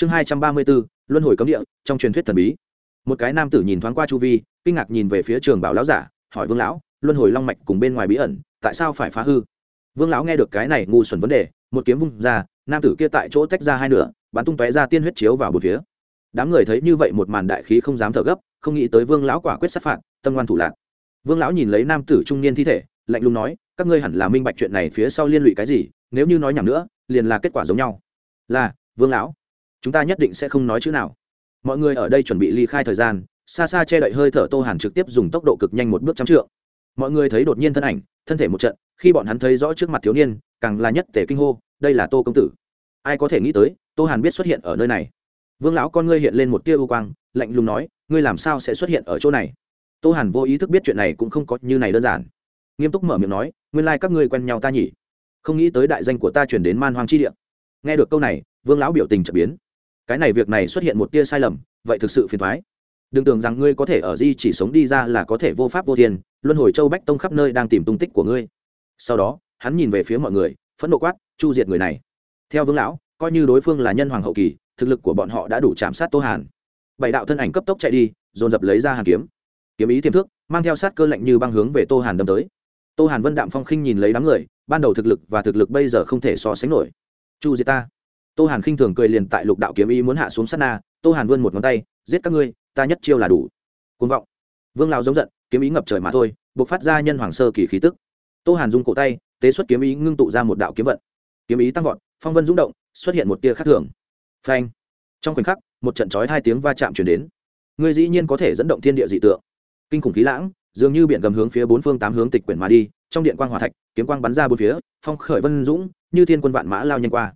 chương hai trăm ba mươi bốn luân hồi cấm địa, trong truyền thuyết thần bí. Một cái nam tử nhìn thoáng qua chu vi, kinh ngạc nhìn về phía trường bảo lão giả, hỏi vương lão, luân hồi long mạch cùng bên ngoài bí ẩn, tại sao phải phá hư? Vương lão nghe được cái này ngu xuẩn vấn đề, một kiếm vung ra, nam tử kia tại chỗ tách ra hai nửa, bắn tung tóe ra tiên huyết chiếu vào một phía. Đám người thấy như vậy một màn đại khí không dám thở gấp, không nghĩ tới vương lão quả quyết sát phạt, tâm ngoan thủ lạc. Vương lão nhìn lấy nam tử trung niên thi thể, lạnh lùng nói, các ngươi hẳn là minh bạch chuyện này phía sau liên lụy cái gì, nếu như nói nhầm nữa, liền là kết quả giống nhau. Là, vương lão chúng ta nhất định sẽ không nói chữ nào. Mọi người ở đây chuẩn bị ly khai thời gian, xa xa che đậy hơi thở tô hàn trực tiếp dùng tốc độ cực nhanh một bước trăm trượng. Mọi người thấy đột nhiên thân ảnh, thân thể một trận, khi bọn hắn thấy rõ trước mặt thiếu niên, càng là nhất tể kinh hô, đây là tô công tử. Ai có thể nghĩ tới, tô hàn biết xuất hiện ở nơi này. Vương lão con ngươi hiện lên một tia ưu quang, lạnh lùng nói, ngươi làm sao sẽ xuất hiện ở chỗ này? Tô hàn vô ý thức biết chuyện này cũng không có như này đơn giản. Nghiêm túc mở miệng nói, nguyên lai、like、các ngươi quen nhau ta nhỉ? Không nghĩ tới đại danh của ta chuyển đến man hoang chi địa. Nghe được câu này, vương lão biểu tình trở biến cái này việc này xuất hiện một tia sai lầm, vậy thực sự phiền thoái đừng tưởng rằng ngươi có thể ở di chỉ sống đi ra là có thể vô pháp vô thiên, luân hồi châu bách tông khắp nơi đang tìm tung tích của ngươi. Sau đó, hắn nhìn về phía mọi người, phẫn nộ quát, chu diệt người này. Theo vương lão, coi như đối phương là nhân hoàng hậu kỳ, thực lực của bọn họ đã đủ chạm sát tô hàn. Bảy đạo thân ảnh cấp tốc chạy đi, dồn dập lấy ra hàn kiếm. Kiếm ý tiềm thức, mang theo sát cơ lạnh như băng hướng về tô hàn đâm tới. Tô hàn vân đạm phong khinh nhìn lấy đám người, ban đầu thực lực và thực lực bây giờ không thể so sánh nổi. Chu diệt ta tô hàn khinh thường cười liền tại lục đạo kiếm ý muốn hạ xuống sát na, tô hàn vươn một ngón tay, giết các ngươi, ta nhất chiêu là đủ. Côn vọng. Vương lão giống giận, kiếm ý ngập trời mà thôi buộc phát ra nhân hoàng sơ kỳ khí tức. Tô hàn dùng cổ tay, tế xuất kiếm ý ngưng tụ ra một đạo kiếm vận. Kiếm ý tăng vọt, phong vân rung động, xuất hiện một tia khắc thường. Phanh. Trong khoảnh khắc, một trận chói hai tiếng va chạm chuyển đến. Ngươi dĩ nhiên có thể dẫn động thiên địa dị tượng. Kinh khủng khí lãng, dường như biển gầm hướng phía bốn phương tám hướng tịch quyển mà đi, trong điện quang hòa thạch, kiếm quang bắn ra bốn phía, phong khởi vân dũng, như thiên quân vạn mã lao nhanh qua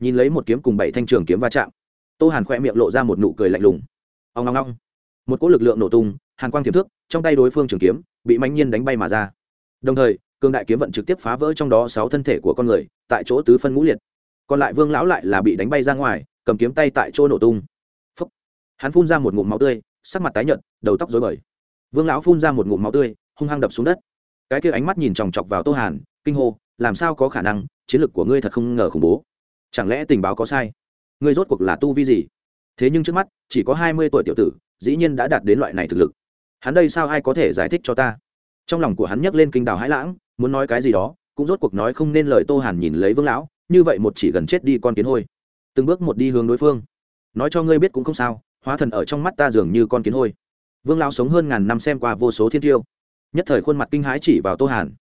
nhìn lấy một kiếm cùng bảy thanh trường kiếm va chạm. Tô hàn khoe miệng lộ ra một nụ cười lạnh lùng. Ông ngong ngong một cỗ lực lượng nổ tung hàn quang tiềm thước, trong tay đối phương trường kiếm bị mãnh nhiên đánh bay mà ra. Đồng thời cương đại kiếm vận trực tiếp phá vỡ trong đó sáu thân thể của con người tại chỗ tứ phân ngũ liệt. Còn lại vương lão lại là bị đánh bay ra ngoài cầm kiếm tay tại chỗ nổ tung. Phúc. hắn phun ra một ngụm máu tươi sắc mặt tái nhợt đầu tóc rối bời. Vương lão phun ra một ngụm máu tươi hung hăng đập xuống đất. Cái kia ánh mắt nhìn chòng chọc vào tô hàn kinh hô làm sao có khả năng? Chiến lược của ngươi thật không ngờ khủng bố chẳng lẽ tình báo có sai? Ngươi rốt cuộc là tu vi gì? Thế nhưng trước mắt, chỉ có hai mươi tuổi tiểu tử, dĩ nhiên đã đạt đến loại này thực lực. Hắn đây sao ai có thể giải thích cho ta? Trong lòng của hắn nhấc lên kinh đào hãi lãng, muốn nói cái gì đó, cũng rốt cuộc nói không nên lời tô hàn nhìn lấy vương lão, như vậy một chỉ gần chết đi con kiến hôi. Từng bước một đi hướng đối phương. Nói cho ngươi biết cũng không sao, hóa thần ở trong mắt ta dường như con kiến hôi. Vương lão sống hơn ngàn năm xem qua vô số thiên tiêu. Nhất thời khuôn mặt kinh hãi chỉ vào tô hàn.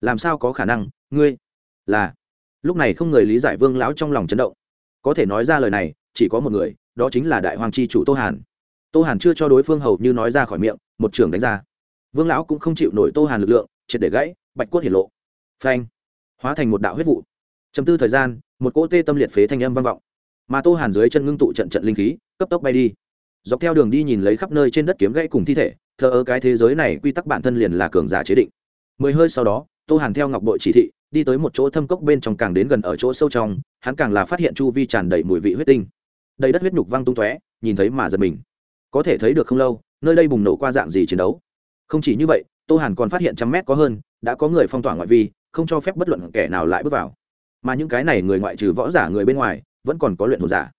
Làm sao có khả năng? Ngươi là lúc này không người lý giải vương lão trong lòng chấn động. Có thể nói ra lời này, chỉ có một người, đó chính là đại hoàng chi chủ tô hàn. Tô hàn chưa cho đối phương hầu như nói ra khỏi miệng, một trường đánh ra. Vương lão cũng không chịu nổi tô hàn lực lượng, triệt để gãy, bạch quất hiển lộ. Phanh! Hóa thành một đạo huyết vụ. Chấm tư thời gian, một cỗ tê tâm liệt phế thanh âm vang vọng. Mà tô hàn dưới chân ngưng tụ trận trận linh khí, cấp tốc bay đi. Dọc theo đường đi nhìn lấy khắp nơi trên đất kiếm gãy cùng thi thể, thờ ơ cái thế giới này quy tắc bản thân liền là cường giả chế định. Mười hơi sau đó, tô hàn theo ngọc bội chỉ thị đi tới một chỗ thâm cốc bên trong càng đến gần ở chỗ sâu trong, hắn càng là phát hiện chu vi tràn đầy mùi vị huyết tinh. Đầy đất huyết nhục văng tung tóe, nhìn thấy mà giật mình. Có thể thấy được không lâu, nơi đây bùng nổ qua dạng gì chiến đấu. Không chỉ như vậy, tô hàn còn phát hiện trăm mét có hơn, đã có người phong tỏa ngoại vi, không cho phép bất luận kẻ nào lại bước vào. Mà những cái này người ngoại trừ võ giả người bên ngoài, vẫn còn có luyện hồn giả.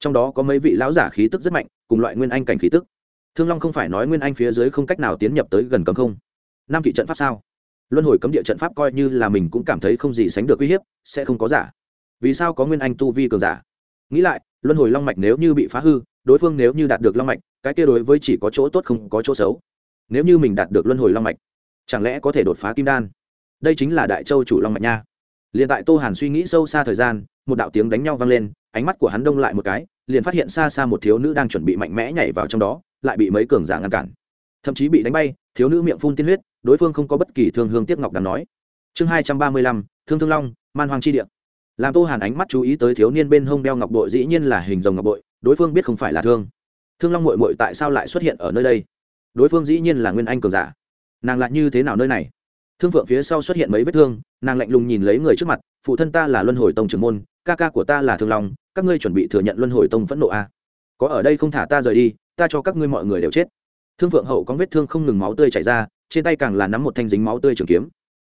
Trong đó có mấy vị lão giả khí tức rất mạnh, cùng loại nguyên anh cảnh khí tức. Thương long không phải nói nguyên anh phía dưới không cách nào tiến nhập tới gần cấm không. Năm kỵ trận pháp sao? Luân hồi cấm địa trận pháp coi như là mình cũng cảm thấy không gì sánh được uy hiếp, sẽ không có giả. Vì sao có nguyên anh tu vi cường giả? Nghĩ lại, luân hồi long mạch nếu như bị phá hư, đối phương nếu như đạt được long mạch, cái kia đối với chỉ có chỗ tốt không có chỗ xấu. Nếu như mình đạt được luân hồi long mạch, chẳng lẽ có thể đột phá kim đan? Đây chính là đại châu chủ long mạch nha. Liền tại tô hàn suy nghĩ sâu xa thời gian, một đạo tiếng đánh nhau vang lên, ánh mắt của hắn đông lại một cái, liền phát hiện xa xa một thiếu nữ đang chuẩn bị mạnh mẽ nhảy vào trong đó, lại bị mấy cường giả ngăn cản. Thậm chí bị đánh bay, thiếu nữ miệng phun tiên huyết đối phương không có bất kỳ thương hương tiếc ngọc đáng nói. Chương hai trăm ba mươi lăm, thương thương long, man hoàng chi địa. Làm tô hàn ánh mắt chú ý tới thiếu niên bên hông đeo ngọc bội dĩ nhiên là hình rồng ngọc bội, đối phương biết không phải là thương. Thương long mội mội tại sao lại xuất hiện ở nơi đây? Đối phương dĩ nhiên là nguyên anh cường giả. Nàng lại như thế nào nơi này? Thương phượng phía sau xuất hiện mấy vết thương, nàng lạnh lùng nhìn lấy người trước mặt, phụ thân ta là luân hồi tông trưởng môn, ca ca của ta là thương long, các ngươi chuẩn bị thừa nhận luân hồi tông phẫn nộ a à? có ở đây không thả ta rời đi, ta cho các ngươi mọi người đều chết. Thương phượng hậu có vết thương không ngừng máu tươi chảy ra trên tay càng là nắm một thanh dính máu tươi trường kiếm.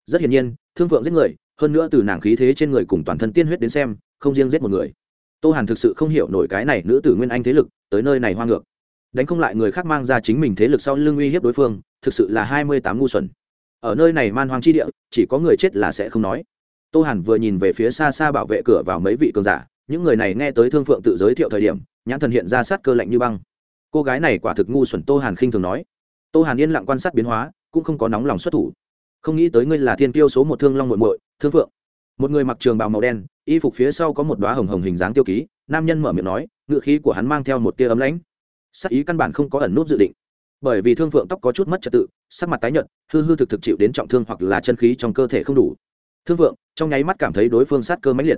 Rất hiển nhiên, thương phượng giết người, hơn nữa từ nàng khí thế trên người cùng toàn thân tiên huyết đến xem, không riêng giết một người. Tô hàn thực sự không hiểu nổi cái này nữ tử nguyên anh thế lực, tới nơi này hoang ngược. Đánh không lại người khác mang ra chính mình thế lực sau lưng uy hiếp đối phương, thực sự là hai mươi tám ngu xuẩn. Ở nơi này man hoang chi địa, chỉ có người chết là sẽ không nói. Tô hàn vừa nhìn về phía xa xa bảo vệ cửa vào mấy vị cường giả, những người này nghe tới thương phượng tự giới thiệu thời điểm, nhãn thần hiện ra sát cơ lạnh như băng. Cô gái này quả thực ngu xuẩn, tô hàn khinh thường nói. Tô hàn yên lặng quan sát biến hóa cũng không có nóng lòng xuất thủ. Không nghĩ tới ngươi là thiên tiêu số một thương long muội muội, thương phượng. Một người mặc trường bào màu đen, y phục phía sau có một đoá hồng hồng hình dáng tiêu ký, nam nhân mở miệng nói ngựa khí của hắn mang theo một tia ấm lãnh. Sắc ý căn bản không có ẩn nút dự định. Bởi vì thương phượng tóc có chút mất trật tự, sắc mặt tái nhợt, hư hư thực thực chịu đến trọng thương hoặc là chân khí trong cơ thể không đủ. Thương phượng, trong nháy mắt cảm thấy đối phương sát cơ mãnh liệt.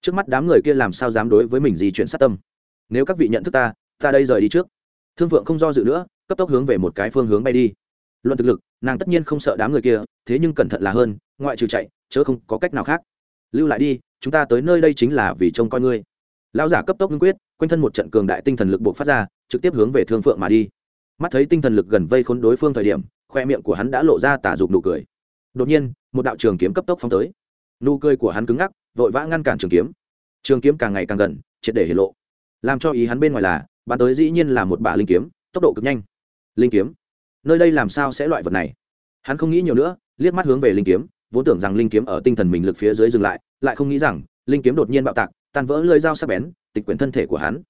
Trước mắt đám người kia làm sao dám đối với mình di chuyển sát tâm? Nếu các vị nhận thức ta ta đây rời đi trước. Thương phượng không do dự nữa, cấp tốc hướng về một cái phương hướng bay đi luận thực lực, nàng tất nhiên không sợ đám người kia, thế nhưng cẩn thận là hơn, ngoại trừ chạy, chớ không có cách nào khác. Lưu lại đi, chúng ta tới nơi đây chính là vì trông coi ngươi. Lão giả cấp tốc ngưng quyết, quanh thân một trận cường đại tinh thần lực buộc phát ra, trực tiếp hướng về thương phượng mà đi. Mắt thấy tinh thần lực gần vây khốn đối phương thời điểm, khoe miệng của hắn đã lộ ra tả dục nụ cười. Đột nhiên, một đạo trường kiếm cấp tốc phóng tới. Nụ cười của hắn cứng ngắc, vội vã ngăn cản trường kiếm. Trường kiếm càng ngày càng gần, triệt để hiển lộ. Làm cho ý hắn bên ngoài là, bắn tới dĩ nhiên là một bả linh kiếm, tốc độ cực nhanh. Linh kiếm nơi đây làm sao sẽ loại vật này? Hắn không nghĩ nhiều nữa, liếc mắt hướng về linh kiếm, vốn tưởng rằng linh kiếm ở tinh thần mình lực phía dưới dừng lại lại không nghĩ rằng linh kiếm đột nhiên bạo tạc, tan vỡ lơi dao sắc bén, tịch quyển thân thể của hắn.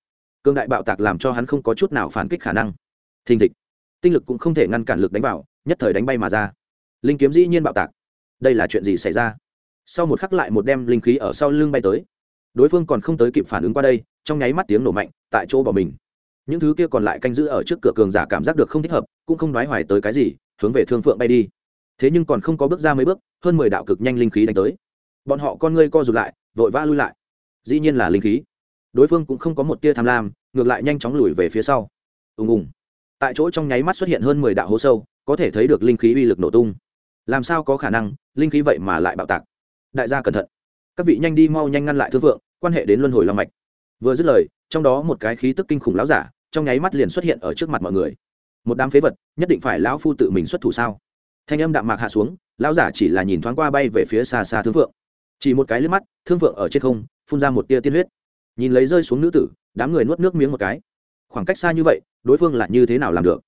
Cương đại bạo tạc làm cho hắn không có chút nào phản kích khả năng. Thình thịch. Tinh lực cũng không thể ngăn cản lực đánh vào, nhất thời đánh bay mà ra. Linh kiếm dĩ nhiên bạo tạc. Đây là chuyện gì xảy ra? Sau một khắc lại một đem linh khí ở sau lưng bay tới. Đối phương còn không tới kịp phản ứng qua đây, trong nháy mắt tiếng nổ mạnh, tại chỗ bỏ mình những thứ kia còn lại canh giữ ở trước cửa cường giả cảm giác được không thích hợp, cũng không nói hoài tới cái gì, hướng về thương phượng bay đi. Thế nhưng còn không có bước ra mấy bước, hơn mười đạo cực nhanh linh khí đánh tới. Bọn họ con ngươi co rụt lại, vội vã lui lại. Dĩ nhiên là linh khí. Đối phương cũng không có một tia tham lam, ngược lại nhanh chóng lùi về phía sau. Ùng ùng. Tại chỗ trong nháy mắt xuất hiện hơn mười đạo hố sâu, có thể thấy được linh khí uy lực nổ tung. Làm sao có khả năng, linh khí vậy mà lại bạo tạc? Đại gia cẩn thận. Các vị nhanh đi mau nhanh ngăn lại thương vượng quan hệ đến luân hồi long mạch. Vừa dứt lời, trong đó một cái khí tức kinh khủng láo giả trong nháy mắt liền xuất hiện ở trước mặt mọi người. Một đám phế vật, nhất định phải lão phu tự mình xuất thủ sao? Thanh âm đạm mạc hạ xuống, lão giả chỉ là nhìn thoáng qua bay về phía xa xa thương vượng chỉ một cái liếc mắt, thương vượng ở trên không, phun ra một tia tiên huyết. Nhìn lấy rơi xuống nữ tử, đám người nuốt nước miếng một cái. Khoảng cách xa như vậy, đối phương là như thế nào làm được?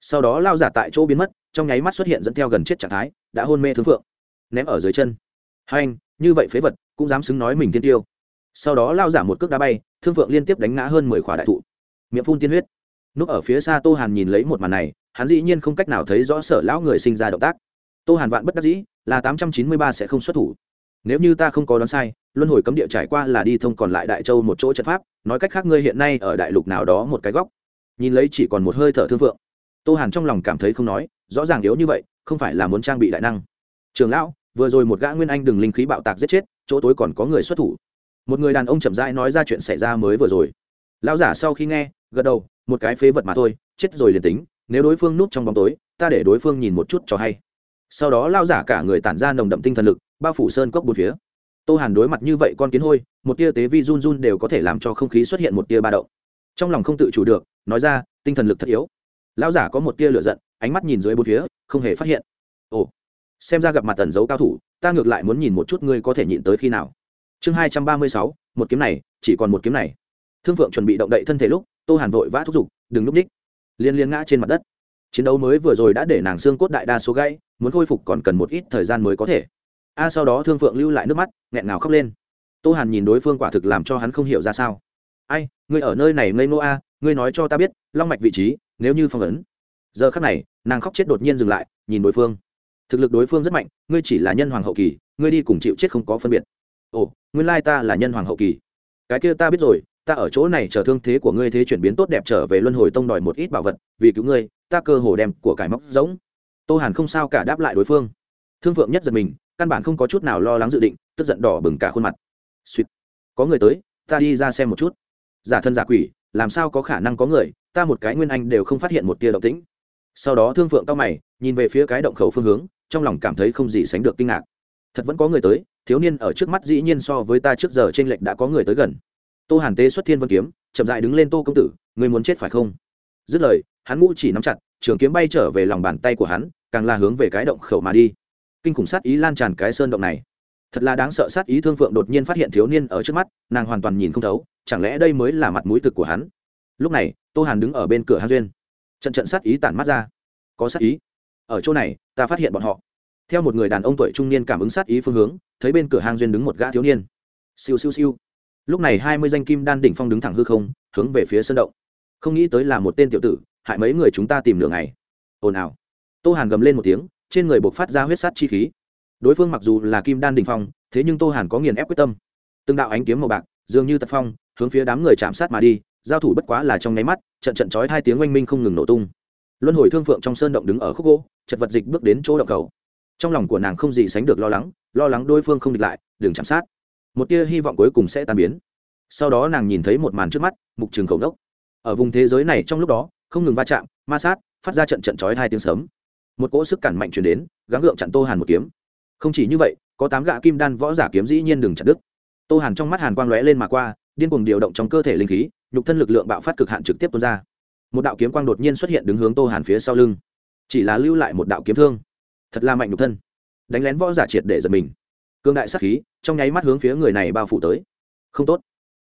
Sau đó lao giả tại chỗ biến mất, trong nháy mắt xuất hiện dẫn theo gần chết trạng thái, đã hôn mê thương phượng. Ném ở dưới chân. Hai anh như vậy phế vật, cũng dám xứng nói mình tiên tiêu. Sau đó lao giả một cước đá bay, thương phượng liên tiếp đánh ngã hơn mười khỏa đại thụ miệng phun tiên huyết. Núp ở phía xa tô hàn nhìn lấy một màn này, hắn dĩ nhiên không cách nào thấy rõ sở lão người sinh ra động tác. Tô hàn vạn bất đắc dĩ, là tám trăm chín mươi ba sẽ không xuất thủ. Nếu như ta không có đoán sai, luân hồi cấm địa trải qua là đi thông còn lại đại châu một chỗ trận pháp, nói cách khác ngươi hiện nay ở đại lục nào đó một cái góc. Nhìn lấy chỉ còn một hơi thở thương vượng. tô hàn trong lòng cảm thấy không nói, rõ ràng yếu như vậy, không phải là muốn trang bị đại năng. Trường lão, vừa rồi một gã nguyên anh đừng linh khí bạo tạc giết chết, chỗ tối còn có người xuất thủ. Một người đàn ông chậm rãi nói ra chuyện xảy ra mới vừa rồi lão giả sau khi nghe, gật đầu, một cái phế vật mà thôi, chết rồi liền tính, nếu đối phương núp trong bóng tối, ta để đối phương nhìn một chút cho hay. Sau đó lao giả cả người tản ra nồng đậm tinh thần lực, bao phủ sơn cốc bốn phía. Tô hàn đối mặt như vậy con kiến hôi, một tia tế vi run run đều có thể làm cho không khí xuất hiện một tia ba đậu trong lòng không tự chủ được, nói ra, tinh thần lực thất yếu. Lão giả có một tia lửa giận, ánh mắt nhìn dưới bốn phía, không hề phát hiện. Ồ, xem ra gặp mặt tần dấu cao thủ, ta ngược lại muốn nhìn một chút ngươi có thể nhịn tới khi nào. Chương hai trăm ba mươi sáu, một kiếm này, chỉ còn một kiếm này thương phượng chuẩn bị động đậy thân thể lúc, tô hàn vội vã thúc giục, đừng núp ních. Liên liên ngã trên mặt đất. Chiến đấu mới vừa rồi đã để nàng xương cốt đại đa số gãy, muốn khôi phục còn cần một ít thời gian mới có thể. A à, sau đó thương phượng lưu lại nước mắt, nghẹn ngào khóc lên. Tô hàn nhìn đối phương quả thực làm cho hắn không hiểu ra sao. Ai, ngươi ở nơi này ngây nô a, ngươi nói cho ta biết, long mạch vị trí, nếu như phong ấn. Giờ khắc này, nàng khóc chết đột nhiên dừng lại, nhìn đối phương. Thực lực đối phương rất mạnh, ngươi chỉ là nhân hoàng hậu kỳ, ngươi đi cùng chịu chết không có phân biệt. Ồ, nguyên lai ta là nhân hoàng hậu kỳ. Cái kia ta biết rồi ta ở chỗ này chờ thương thế của ngươi thế chuyển biến tốt đẹp trở về luân hồi tông đòi một ít bảo vật, vì cứu ngươi, ta cơ hồ đem của cải móc giống tô hàn không sao cả đáp lại đối phương. Thương phượng nhất giật mình, căn bản không có chút nào lo lắng dự định, tức giận đỏ bừng cả khuôn mặt. Suýt có người tới, ta đi ra xem một chút. Giả thân giả quỷ, làm sao có khả năng có người, ta một cái nguyên anh đều không phát hiện một tia động tĩnh. Sau đó thương phượng cao mày, nhìn về phía cái động khẩu phương hướng, trong lòng cảm thấy không gì sánh được kinh ngạc. Thật vẫn có người tới, thiếu niên ở trước mắt dĩ nhiên so với ta trước giờ trên lệnh đã có người tới gần tô hàn tế xuất thiên vân kiếm, chậm dại đứng lên tô công tử, người muốn chết phải không? Dứt lời, hắn ngũ chỉ nắm chặt, trường kiếm bay trở về lòng bàn tay của hắn, càng là hướng về cái động khẩu mà đi. Kinh khủng sát ý lan tràn cái sơn động này. Thật là đáng sợ sát ý thương phượng đột nhiên phát hiện thiếu niên ở trước mắt, nàng hoàn toàn nhìn không thấu, chẳng lẽ đây mới là mặt mũi thực của hắn? Lúc này, tô hàn đứng ở bên cửa hang duyên. Trận trận sát ý tản mắt ra. Có sát ý. Ở chỗ này, ta phát hiện bọn họ. Theo một người đàn ông tuổi trung niên cảm ứng sát ý phương hướng, thấy bên cửa hang duyên đứng một gã thiếu niên. Siêu siêu siêu lúc này hai mươi danh kim đan đỉnh phong đứng thẳng hư không, hướng về phía sân động. Không nghĩ tới là một tên tiểu tử, hại mấy người chúng ta tìm đường này ồn ào. Tô hàn gầm lên một tiếng, trên người buộc phát ra huyết sát chi khí. Đối phương mặc dù là kim đan đình phong, thế nhưng tô hàn có nghiền ép quyết tâm. Từng đạo ánh kiếm màu bạc, dường như tật phong, hướng phía đám người chạm sát mà đi, giao thủ bất quá là trong nháy mắt, trận trận chói hai tiếng oanh minh không ngừng nổ tung. Luân hồi thương phượng trong sơn động đứng ở khúc gỗ, chật vật dịch bước đến chỗ động cầu. Trong lòng của nàng không gì sánh được lo lắng lo lắng đối phương không địch lại, đừng chạm sát một tia hy vọng cuối cùng sẽ tan biến. Sau đó nàng nhìn thấy một màn trước mắt, mục trường khẩu đốc. Ở vùng thế giới này trong lúc đó, không ngừng va chạm, ma sát, phát ra trận trận chói hai tiếng sớm một cỗ sức cản mạnh chuyển đến, gắng gượng chặn tô hàn một kiếm. Không chỉ như vậy, có tám gã kim đan võ giả kiếm dĩ nhiên đừng chặt đứt. Tô hàn trong mắt hàn quang lóe lên mà qua, điên cuồng điều động trong cơ thể linh khí, nhục thân lực lượng bạo phát cực hạn trực tiếp tuôn ra. Một đạo kiếm quang đột nhiên xuất hiện đứng hướng tô hàn phía sau lưng. Chỉ là lưu lại một đạo kiếm thương. Thật là mạnh nhục thân. Đánh lén võ giả triệt để giật mình cương đại sắc khí, trong nháy mắt hướng phía người này bao phủ tới. Không tốt.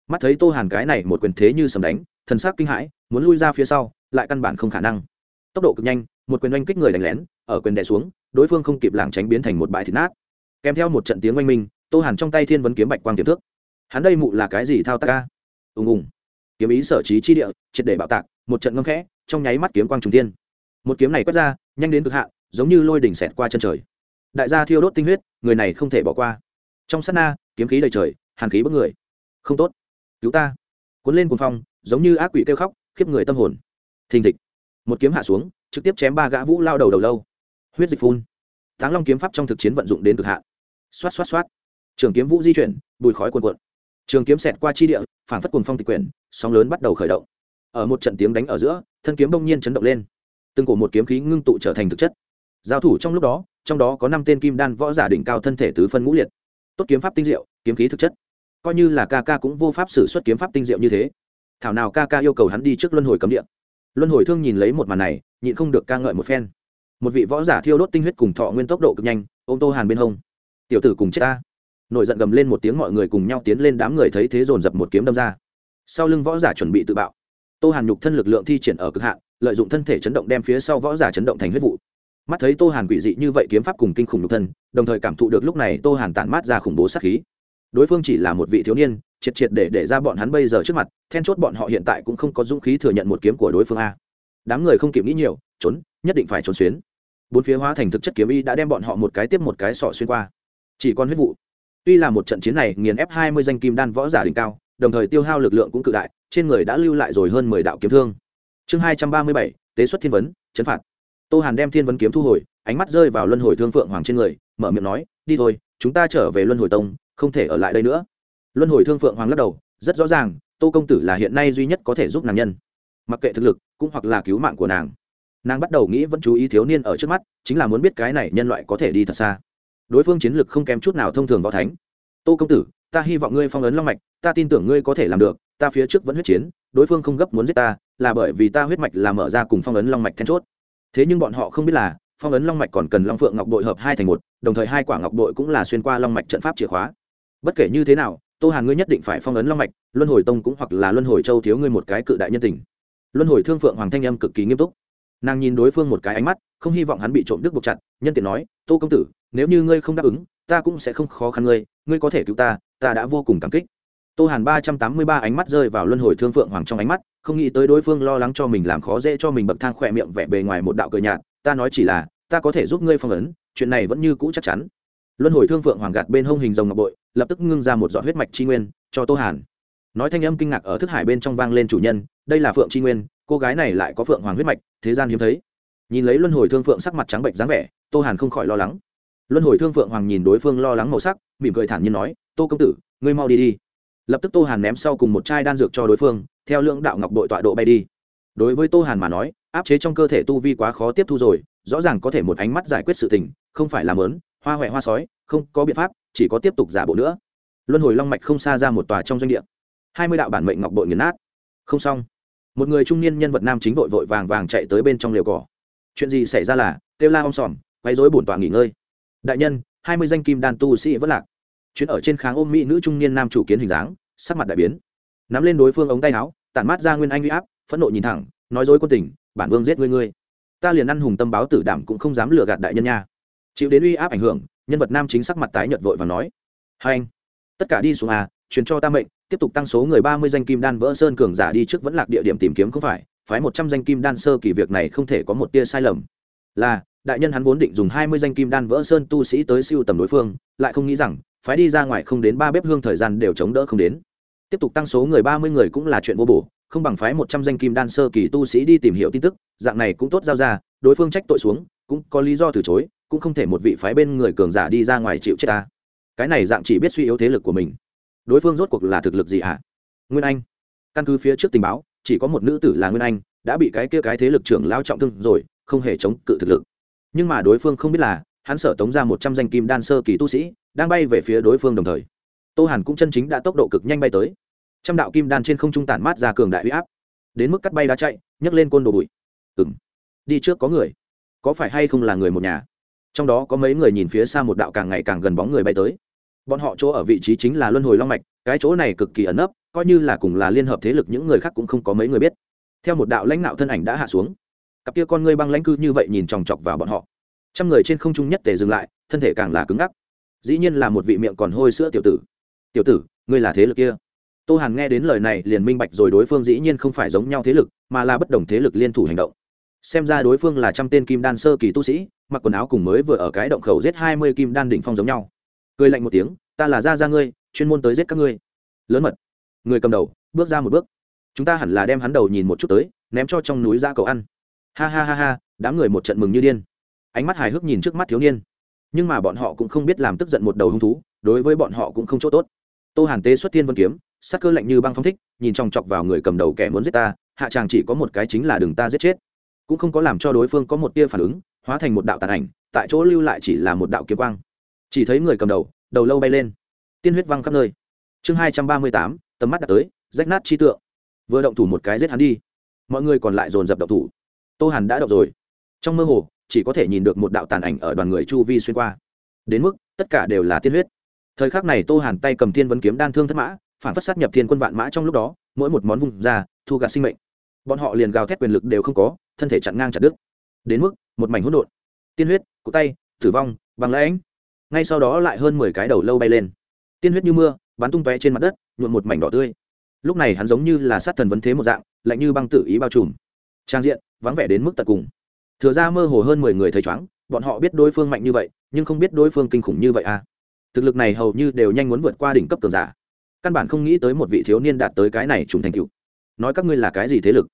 Mắt thấy tô hàn cái này một quyền thế như sầm đánh, thần sắc kinh hãi, muốn lui ra phía sau, lại căn bản không khả năng. Tốc độ cực nhanh, một quyền oanh kích người đánh lén, ở quyền đè xuống, đối phương không kịp lảng tránh biến thành một bãi thịt nát. Kèm theo một trận tiếng oanh minh, tô hàn trong tay thiên vấn kiếm bạch quang tiềm thước hắn đây mụ là cái gì thao tác ca ùng ùng. Kiếm ý sở trí chi địa, triệt để bạo tạc, một trận ngâm khẽ, trong nháy mắt kiếm quang trùng tiên một kiếm này quét ra, nhanh đến cực hạn, giống như lôi đỉnh xẹt qua chân trời. Đại gia thiêu đốt tinh huyết người này không thể bỏ qua. Trong sát na, kiếm khí đầy trời, hàn khí bức người. Không tốt. Cứu ta. Cuốn lên cuồng phong, giống như ác quỷ kêu khóc, khiếp người tâm hồn. Thình thịch. Một kiếm hạ xuống, trực tiếp chém ba gã vũ lao đầu đầu lâu. Huyết dịch phun. Táng long kiếm pháp trong thực chiến vận dụng đến cực hạn. Xoát xoát xoát. Trường kiếm vũ di chuyển, bùi khói cuồn cuộn. Trường kiếm xẹt qua chi địa phản phất cuồng phong tịch quyển, sóng lớn bắt đầu khởi động. Ở một trận tiếng đánh ở giữa, thân kiếm đông nhiên chấn động lên. Từng cổ một kiếm khí ngưng tụ trở thành thực chất. Giao thủ trong lúc đó trong đó có năm tên kim đan võ giả đỉnh cao thân thể tứ phân ngũ liệt. Tốt kiếm pháp tinh diệu, kiếm khí thực chất. Coi như là ca ca cũng vô pháp xử xuất kiếm pháp tinh diệu như thế. Thảo nào ca ca yêu cầu hắn đi trước luân hồi cấm địa. Luân hồi thương nhìn lấy một màn này, nhịn không được ca ngợi một phen. Một vị võ giả thiêu đốt tinh huyết cùng thọ nguyên tốc độ cực nhanh ô tô hàn bên hông. Tiểu tử cùng chết ta. Nổi giận gầm lên một tiếng mọi người cùng nhau tiến lên đám người thấy thế dồn dập một kiếm đâm ra. Sau lưng võ giả chuẩn bị tự bạo. Tô hàn nhục thân lực lượng thi triển ở cực hạn, lợi dụng thân thể chấn động đem phía sau võ giả chấn động thành huyết vụ mắt thấy tô hàn quỷ dị như vậy kiếm pháp cùng kinh khủng nhục thân, đồng thời cảm thụ được lúc này tô hàn tản mát ra khủng bố sát khí. Đối phương chỉ là một vị thiếu niên, triệt triệt để để ra bọn hắn bây giờ trước mặt, then chốt bọn họ hiện tại cũng không có dũng khí thừa nhận một kiếm của đối phương a. Đám người không kịp nghĩ nhiều, trốn, nhất định phải trốn xuyến. Bốn phía hóa thành thực chất kiếm y đã đem bọn họ một cái tiếp một cái sọ xuyên qua. Chỉ còn huyết vụ. Tuy là một trận chiến này, nghiền ép hai mươi danh kim đan võ giả đỉnh cao, đồng thời tiêu hao lực lượng cũng cự đại, trên người đã lưu lại rồi hơn mười đạo kiếm thương. Chương hai trăm ba mươi bảy, tế xuất thiên vấn, chấn phạt tô hàn đem thiên vấn kiếm thu hồi, ánh mắt rơi vào luân hồi thương phượng hoàng trên người, mở miệng nói, đi thôi, chúng ta trở về luân hồi tông, không thể ở lại đây nữa. Luân hồi thương phượng hoàng lắc đầu, rất rõ ràng, tô công tử là hiện nay duy nhất có thể giúp nàng nhân. Mặc kệ thực lực, cũng hoặc là cứu mạng của nàng. Nàng bắt đầu nghĩ vẫn chú ý thiếu niên ở trước mắt, chính là muốn biết cái này nhân loại có thể đi thật xa. Đối phương chiến lực không kém chút nào thông thường võ thánh. Tô công tử, ta hy vọng ngươi phong ấn long mạch, ta tin tưởng ngươi có thể làm được, ta phía trước vẫn huyết chiến, đối phương không gấp muốn giết ta, là bởi vì ta huyết mạch là mở ra cùng phong ấn long mạch then chốt thế nhưng bọn họ không biết là, phong ấn long mạch còn cần long phượng ngọc đội hợp hai thành một, đồng thời hai quả ngọc đội cũng là xuyên qua long mạch trận pháp chìa khóa. Bất kể như thế nào, tô hàn ngươi nhất định phải phong ấn long mạch, luân hồi tông cũng hoặc là luân hồi châu thiếu ngươi một cái cự đại nhân tình. Luân hồi thương phượng hoàng thanh âm cực kỳ nghiêm túc. Nàng nhìn đối phương một cái ánh mắt, không hy vọng hắn bị trộm đức buộc chặt, nhân tiện nói, tô công tử, nếu như ngươi không đáp ứng, ta cũng sẽ không khó khăn ngươi ngươi có thể cứu ta ta đã vô cùng cảm kích tô hàn ba trăm tám mươi ba ánh mắt rơi vào luân hồi thương phượng hoàng trong ánh mắt, không nghĩ tới đối phương lo lắng cho mình làm khó dễ cho mình bậc thang khỏe miệng vẻ bề ngoài một đạo cờ nhạt, ta nói chỉ là, ta có thể giúp ngươi phong ấn, chuyện này vẫn như cũ chắc chắn. Luân hồi thương phượng hoàng gạt bên hông hình rồng ngọc bội, lập tức ngưng ra một giọt huyết mạch tri nguyên, cho tô hàn. Nói thanh âm kinh ngạc ở thức hải bên trong vang lên chủ nhân, đây là phượng tri nguyên, cô gái này lại có phượng hoàng huyết mạch, thế gian hiếm thấy. Nhìn lấy luân hồi thương phượng sắc mặt trắng bệnh dáng vẻ, tô hàn không khỏi lo lắng. Luân hồi thương phượng hoàng nhìn đối phương lo lắng màu sắc, mỉm cười thản nhiên nói, tô công tử, ngươi mau đi đi lập tức tô hàn ném sau cùng một chai đan dược cho đối phương, theo lưỡng đạo ngọc đội tọa độ bay đi. Đối với tô hàn mà nói, áp chế trong cơ thể tu vi quá khó tiếp thu rồi, rõ ràng có thể một ánh mắt giải quyết sự tình, không phải làm lớn hoa huệ hoa sói, không có biện pháp, chỉ có tiếp tục giả bộ nữa. Luân hồi long mạch không xa ra một tòa trong doanh địa. Hai mươi đạo bản mệnh ngọc bội nghiền nát. Không xong. Một người trung niên nhân vật nam chính vội vội vàng vàng chạy tới bên trong liều cỏ. Chuyện gì xảy ra là, kêu la om sòm quay dối bổn tòa nghỉ ngơi. Đại nhân, hai mươi danh kim đan tu sĩ vẫn lạc chuyến ở trên kháng ôm mỹ nữ trung niên nam chủ kiến hình dáng, sắc mặt đại biến. Nắm lên đối phương ống tay áo, tản mát ra nguyên anh uy áp, phẫn nộ nhìn thẳng, nói dối quân tình, bản vương giết ngươi ngươi. Ta liền ăn hùng tâm báo tử đảm cũng không dám lừa gạt đại nhân nha. Chịu đến uy áp ảnh hưởng, nhân vật nam chính sắc mặt tái nhợt vội và nói, hai anh, tất cả đi xuống à truyền cho ta mệnh, tiếp tục tăng số người ba mươi danh kim đan vỡ sơn cường giả đi trước vẫn lạc địa điểm tìm kiếm không phải, phái một trăm danh kim đan sơ kỳ việc này không thể có một tia sai lầm. Là, đại nhân hắn vốn định dùng hai mươi danh kim đan vỡ sơn tu sĩ tới siêu tầm đối phương, lại không nghĩ rằng phái đi ra ngoài không đến ba bếp hương thời gian đều chống đỡ không đến. Tiếp tục tăng số người ba mươi người cũng là chuyện vô bổ, không bằng phái một trăm danh kim đan sơ kỳ tu sĩ đi tìm hiểu tin tức, dạng này cũng tốt giao ra, đối phương trách tội xuống, cũng có lý do từ chối, cũng không thể một vị phái bên người cường giả đi ra ngoài chịu chết ta. Cái này dạng chỉ biết suy yếu thế lực của mình. Đối phương rốt cuộc là thực lực gì hả nguyên anh. Căn cứ phía trước tình báo, chỉ có một nữ tử là nguyên anh, đã bị cái kia cái thế lực trưởng lao trọng thương rồi, không hề chống cự thực lực. Nhưng mà đối phương không biết là hắn sở tống ra một trăm danh kim đan sơ kỳ tu sĩ, đang bay về phía đối phương đồng thời. Tô hàn cũng chân chính đã tốc độ cực nhanh bay tới. Trăm đạo kim đan trên không trung tản mát ra cường đại huy áp. Đến mức cắt bay đá chạy, nhấc lên côn đồ bụi. Ừ m đi trước có người. Có phải hay không là người một nhà? Trong đó có mấy người nhìn phía xa một đạo càng ngày càng gần bóng người bay tới. Bọn họ chỗ ở vị trí chính là luân hồi long mạch, cái chỗ này cực kỳ ẩn nấp, coi như là cùng là liên hợp thế lực những người khác cũng không có mấy người biết. Theo một đạo lãnh đạo thân ảnh đã hạ xuống. Cặp kia con ngươi băng lãnh cư như vậy nhìn chòng chọc vào bọn họ trăm người trên không trung nhất tề dừng lại thân thể càng là cứng ngắc dĩ nhiên là một vị miệng còn hôi sữa tiểu tử tiểu tử ngươi là thế lực kia tô hàn nghe đến lời này liền minh bạch rồi đối phương dĩ nhiên không phải giống nhau thế lực mà là bất đồng thế lực liên thủ hành động xem ra đối phương là trăm tên kim đan sơ kỳ tu sĩ mặc quần áo cùng mới vừa ở cái động khẩu giết hai mươi kim đan đỉnh phong giống nhau cười lạnh một tiếng ta là gia gia ngươi chuyên môn tới giết các ngươi lớn mật người cầm đầu bước ra một bước chúng ta hẳn là đem hắn đầu nhìn một chút tới ném cho trong núi ra cầu ăn ha ha ha ha đám người một trận mừng như điên ánh mắt hài hước nhìn trước mắt thiếu niên. Nhưng mà bọn họ cũng không biết làm tức giận một đầu hung thú, đối với bọn họ cũng không chỗ tốt. Tô hàn tế xuất thiên vân kiếm, sắc cơ lạnh như băng phong thích, nhìn chòng chọc vào người cầm đầu kẻ muốn giết ta, hạ chàng chỉ có một cái chính là đừng ta giết chết. Cũng không có làm cho đối phương có một tia phản ứng, hóa thành một đạo tàn ảnh, tại chỗ lưu lại chỉ là một đạo kiếm quang. Chỉ thấy người cầm đầu đầu lâu bay lên. Tiên huyết văng khắp nơi. Chương hai trăm ba mươi tám, tầm mắt đã tới, rách nát chi tượng. Vừa động thủ một cái giết hắn đi. Mọi người còn lại dồn dập động thủ. Tô hàn đã động rồi. Trong mơ hồ chỉ có thể nhìn được một đạo tàn ảnh ở đoàn người chu vi xuyên qua. Đến mức, tất cả đều là tiên huyết. Thời khắc này tô hàn tay cầm thiên vấn kiếm đan thương thất mã, phản phất sát nhập thiên quân vạn mã trong lúc đó, mỗi một món vùng ra, thu gạt sinh mệnh. Bọn họ liền gào thét quyền lực đều không có, thân thể chặn ngang chặt đứt. Đến mức, một mảnh hỗn độn. Tiên huyết cụ tay, tử vong bằng lãnh. Ngay sau đó lại hơn mười cái đầu lâu bay lên. Tiên huyết như mưa, bắn tung tóe trên mặt đất nhuộn một mảnh đỏ tươi. Lúc này hắn giống như là sát thần vấn thế một dạng, lạnh như băng tự ý bao trùm. Trang diện, vắng vẻ đến mức tận cùng thừa ra mơ hồ hơn mười người thấy chóng, bọn họ biết đối phương mạnh như vậy, nhưng không biết đối phương kinh khủng như vậy à. Thực lực này hầu như đều nhanh muốn vượt qua đỉnh cấp cường giả. Căn bản không nghĩ tới một vị thiếu niên đạt tới cái này trùng thành cựu nói các ngươi là cái gì thế lực?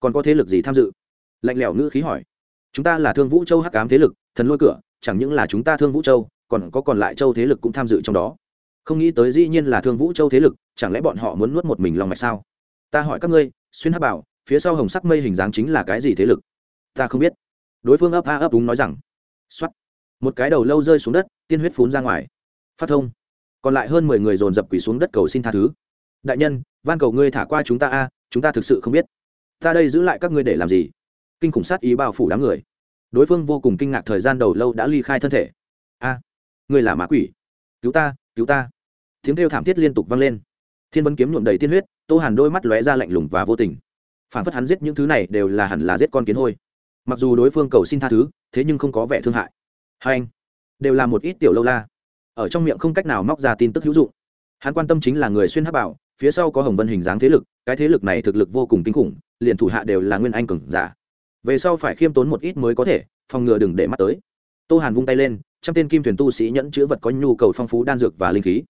Còn có thế lực gì tham dự? Lạnh lẽo ngữ khí hỏi. Chúng ta là thương vũ châu hắc cám thế lực, thần lôi cửa, chẳng những là chúng ta thương vũ châu, còn có còn lại châu thế lực cũng tham dự trong đó. Không nghĩ tới dĩ nhiên là thương vũ châu thế lực, chẳng lẽ bọn họ muốn nuốt một mình lòng mạch sao? Ta hỏi các ngươi, xuyên hắc bảo, phía sau hồng sắc mây hình dáng chính là cái gì thế lực? Ta không biết đối phương ấp a ấp đúng nói rằng x một cái đầu lâu rơi xuống đất, tiên huyết phún ra ngoài. Phát thông. Còn lại hơn mười người dồn dập quỳ xuống đất cầu xin tha thứ. Đại nhân, van cầu ngươi thả qua chúng ta a, chúng ta thực sự không biết. Ta đây giữ lại các ngươi để làm gì? Kinh khủng sát ý bao phủ đám người. Đối phương vô cùng kinh ngạc thời gian đầu lâu đã ly khai thân thể. A, ngươi là mã quỷ. Cứu ta cứu ta. Tiếng kêu thảm thiết liên tục vang lên. Thiên vân kiếm nhuộm đầy tiên huyết, tô hàn đôi mắt lóe ra lạnh lùng và vô tình. Phản phất hắn giết những thứ này đều là hẳn là giết con kiến hôi mặc dù đối phương cầu xin tha thứ, thế nhưng không có vẻ thương hại. Hai anh, đều là một ít tiểu lâu la. Ở trong miệng không cách nào móc ra tin tức hữu dụng. Hắn quan tâm chính là người xuyên hát bảo, phía sau có hồng vân hình dáng thế lực, cái thế lực này thực lực vô cùng kinh khủng, liền thủ hạ đều là nguyên anh cường giả. Về sau phải khiêm tốn một ít mới có thể, phòng ngừa đừng để mắt tới. Tô hàn vung tay lên, trăm tên kim thuyền tu sĩ nhẫn chữ vật có nhu cầu phong phú đan dược và linh khí.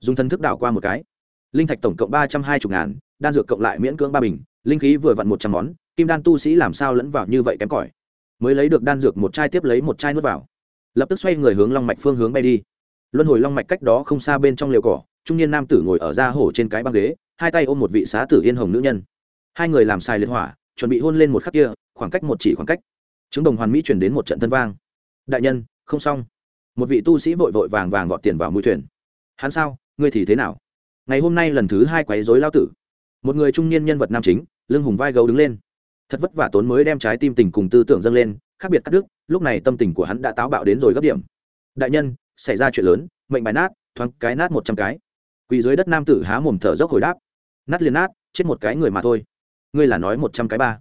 Dùng thân thức đảo qua một cái. Linh thạch tổng cộng ba trăm hai mươi ngàn, đan dược cộng lại miễn cưỡng ba bình, linh khí vừa vặn một trăm món kim đan tu sĩ làm sao lẫn vào như vậy kém cỏi? Mới lấy được đan dược một chai tiếp lấy một chai nuốt vào. Lập tức xoay người hướng long mạch phương hướng bay đi. Luân hồi long mạch cách đó không xa bên trong liều cỏ, trung niên nam tử ngồi ở ra hổ trên cái băng ghế, hai tay ôm một vị xá tử yên hồng nữ nhân. Hai người làm sai liệt hỏa, chuẩn bị hôn lên một khắc kia, khoảng cách một chỉ khoảng cách. Chứng đồng hoàn mỹ chuyển đến một trận thân vang. Đại nhân, không xong. Một vị tu sĩ vội vội vàng vàng vọt tiền vào mũi thuyền. Hắn sao? Ngươi thì thế nào? Ngày hôm nay lần thứ hai quấy dối lao tử. Một người trung niên nhân vật nam chính, lưng hùng vai gấu đứng lên thật vất vả tốn mới đem trái tim tình cùng tư tưởng dâng lên, khác biệt cắt đứt, lúc này tâm tình của hắn đã táo bạo đến rồi gấp điểm. Đại nhân, xảy ra chuyện lớn, mệnh bài nát, thoáng cái nát một trăm cái. Quỳ dưới đất nam tử há mồm thở dốc hồi đáp. Nát liền nát, chết một cái người mà thôi. Ngươi là nói một trăm cái ba.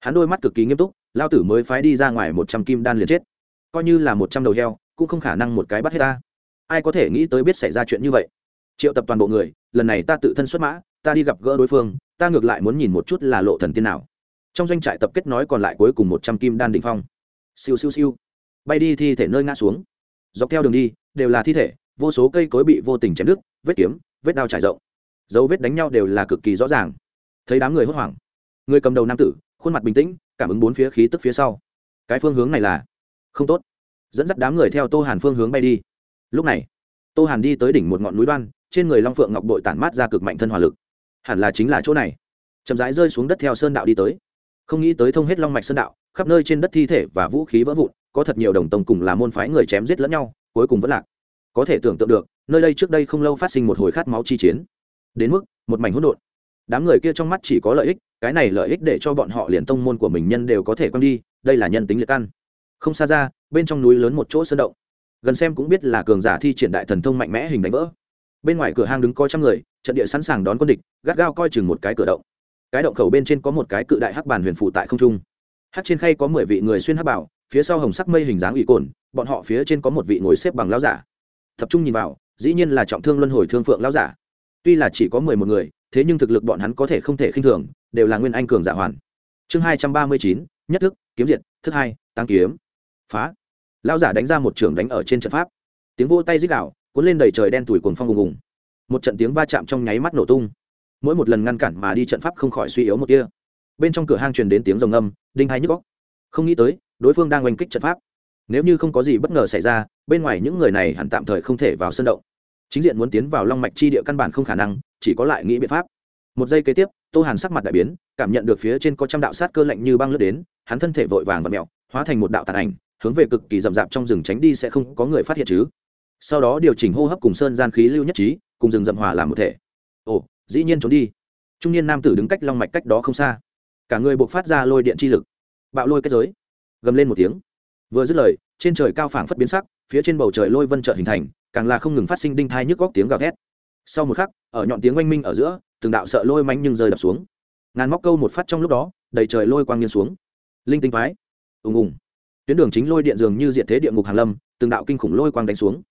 Hắn đôi mắt cực kỳ nghiêm túc, lao tử mới phái đi ra ngoài một trăm kim đan liền chết. Coi như là một trăm đầu heo, cũng không khả năng một cái bắt hết ta. Ai có thể nghĩ tới biết xảy ra chuyện như vậy? Triệu tập toàn bộ người, lần này ta tự thân xuất mã, ta đi gặp gỡ đối phương, ta ngược lại muốn nhìn một chút là lộ thần tiên nào trong doanh trại tập kết nói còn lại cuối cùng một trăm kim đan định phong. Siêu siêu siêu. Bay đi thi thể nơi ngã xuống. Dọc theo đường đi, đều là thi thể, vô số cây cối bị vô tình chém đứt, vết kiếm, vết đao trải rộng. Dấu vết đánh nhau đều là cực kỳ rõ ràng. Thấy đám người hốt hoảng, người cầm đầu nam tử, khuôn mặt bình tĩnh, cảm ứng bốn phía khí tức phía sau. Cái phương hướng này là không tốt. Dẫn dắt đám người theo tô hàn phương hướng bay đi. Lúc này, tô hàn đi tới đỉnh một ngọn núi đoan, trên người long phượng ngọc bội tản mát ra cực mạnh thân hỏa lực. Hẳn là chính là chỗ này. Chậm rãi rơi xuống đất theo sơn đạo đi tới không nghĩ tới thông hết long mạch sơn đạo, khắp nơi trên đất thi thể và vũ khí vỡ vụn, có thật nhiều đồng tông cùng là môn phái người chém giết lẫn nhau, cuối cùng vẫn lạc. Có thể tưởng tượng được, nơi đây trước đây không lâu phát sinh một hồi khát máu chi chiến. Đến mức, một mảnh hỗn độn. Đám người kia trong mắt chỉ có lợi ích, cái này lợi ích để cho bọn họ liền tông môn của mình nhân đều có thể quăng đi, đây là nhân tính liệt căn. Không xa ra, bên trong núi lớn một chỗ sơn động. Gần xem cũng biết là cường giả thi triển đại thần thông mạnh mẽ hình đánh vỡ. Bên ngoài cửa hang đứng coi trăm người, trận địa sẵn sàng đón quân địch, gắt gao coi chừng một cái cửa động cái động khẩu bên trên có một cái cự đại hắc bàn huyền phụ tại không trung. Hắc trên khay có mười vị người xuyên hắc bảo, phía sau hồng sắc mây hình dáng ủy cồn, bọn họ phía trên có một vị ngồi xếp bằng lao giả. Tập trung nhìn vào, dĩ nhiên là trọng thương luân hồi thương phượng lao giả. Tuy là chỉ có mười một người, thế nhưng thực lực bọn hắn có thể không thể khinh thường, đều là nguyên anh cường giả hoàn. Chương hai trăm ba mươi chín, nhất thức, kiếm diệt thứ hai tăng kiếm. Phá. Lao giả đánh ra một trường đánh ở trên trận pháp. Tiếng vô tay dích đạo cuốn lên đầy trời đen tủi cuồng phong ùng ùng. Một trận tiếng va chạm trong nháy mắt nổ tung mỗi một lần ngăn cản mà đi trận pháp không khỏi suy yếu một tia. Bên trong cửa hang truyền đến tiếng rồng âm đinh hay nhức góc không nghĩ tới, đối phương đang oanh kích trận pháp. Nếu như không có gì bất ngờ xảy ra, bên ngoài những người này hẳn tạm thời không thể vào sân động. Chính diện muốn tiến vào long mạch chi địa căn bản không khả năng, chỉ có lại nghĩ biện pháp. Một giây kế tiếp, tô hàn sắc mặt đại biến, cảm nhận được phía trên có trăm đạo sát cơ lạnh như băng lướt đến, hắn thân thể vội vàng và mẹo hóa thành một đạo tàn ảnh, hướng về cực kỳ rậm rạp trong rừng tránh đi sẽ không có người phát hiện chứ. Sau đó điều chỉnh hô hấp cùng sơn gian khí lưu nhất trí, cùng rừng rậm hòa làm một thể dĩ nhiên trốn đi. Trung niên nam tử đứng cách long mạch cách đó không xa. Cả người buộc phát ra lôi điện chi lực. Bạo lôi kết giới. Gầm lên một tiếng. Vừa dứt lời, trên trời cao phảng phất biến sắc, phía trên bầu trời lôi vân trợ hình thành, càng là không ngừng phát sinh đinh thai nhức góc tiếng gào thét. Sau một khắc, ở nhọn tiếng oanh minh ở giữa, từng đạo sợ lôi mánh nhưng rơi đập xuống. Ngàn móc câu một phát trong lúc đó, đầy trời lôi quang nghiêng xuống. Linh tinh phái ùng ùng. Tuyến đường chính lôi điện dường như diện thế địa ngục hàn lâm, từng đạo kinh khủng lôi quang đánh xuống.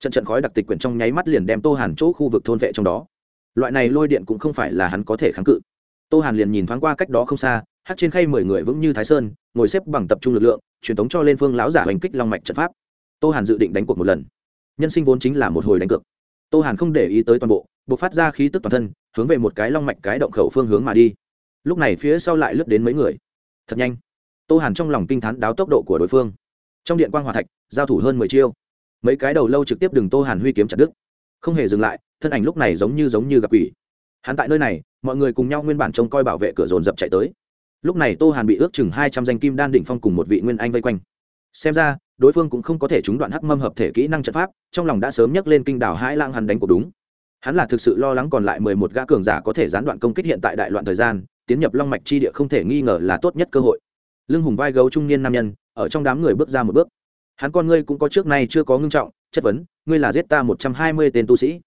Trận trận khói đặc tịch quyển trong nháy mắt liền đem tô hàn chỗ khu vực thôn vệ trong đó loại này lôi điện cũng không phải là hắn có thể kháng cự. Tô hàn liền nhìn thoáng qua cách đó không xa, hát trên khay mười người vững như thái sơn, ngồi xếp bằng tập trung lực lượng, truyền tống cho lên phương lão giả hành kích long mạch trận pháp. Tô hàn dự định đánh cuộc một lần. Nhân sinh vốn chính là một hồi đánh cược. Tô hàn không để ý tới toàn bộ buộc phát ra khí tức toàn thân, hướng về một cái long mạch cái động khẩu phương hướng mà đi. Lúc này phía sau lại lướt đến mấy người. Thật nhanh. Tô hàn trong lòng kinh t h á n đáo tốc độ của đối phương. Trong điện quan g hòa thạch, giao thủ hơn mười chiêu. Mấy cái đầu lâu trực tiếp đừng tô hàn huy kiếm chặt đứt không hề dừng lại, thân ảnh lúc này giống như giống như gặp quỷ. Hắn tại nơi này, mọi người cùng nhau nguyên bản trông coi bảo vệ cửa dồn dập chạy tới. Lúc này tô hàn bị ước chừng hai trăm danh kim đan đỉnh phong cùng một vị nguyên anh vây quanh. Xem ra, đối phương cũng không có thể trúng đoạn hắc mâm hợp thể kỹ năng trận pháp, trong lòng đã sớm nhắc lên kinh đảo hãi lang hắn đánh cuộc đúng. Hắn là thực sự lo lắng còn lại mười một gã cường giả có thể gián đoạn công kích hiện tại đại loạn thời gian, tiến nhập long mạch chi địa không thể nghi ngờ là tốt nhất cơ hội. Lưng hùng vai gấu trung niên nam nhân, ở trong đám người bước ra một bước. Hắn con ngươi cũng có trước nay chưa có ngưng trọng, chất vấn ngươi là giết ta một trăm hai mươi tên tu sĩ.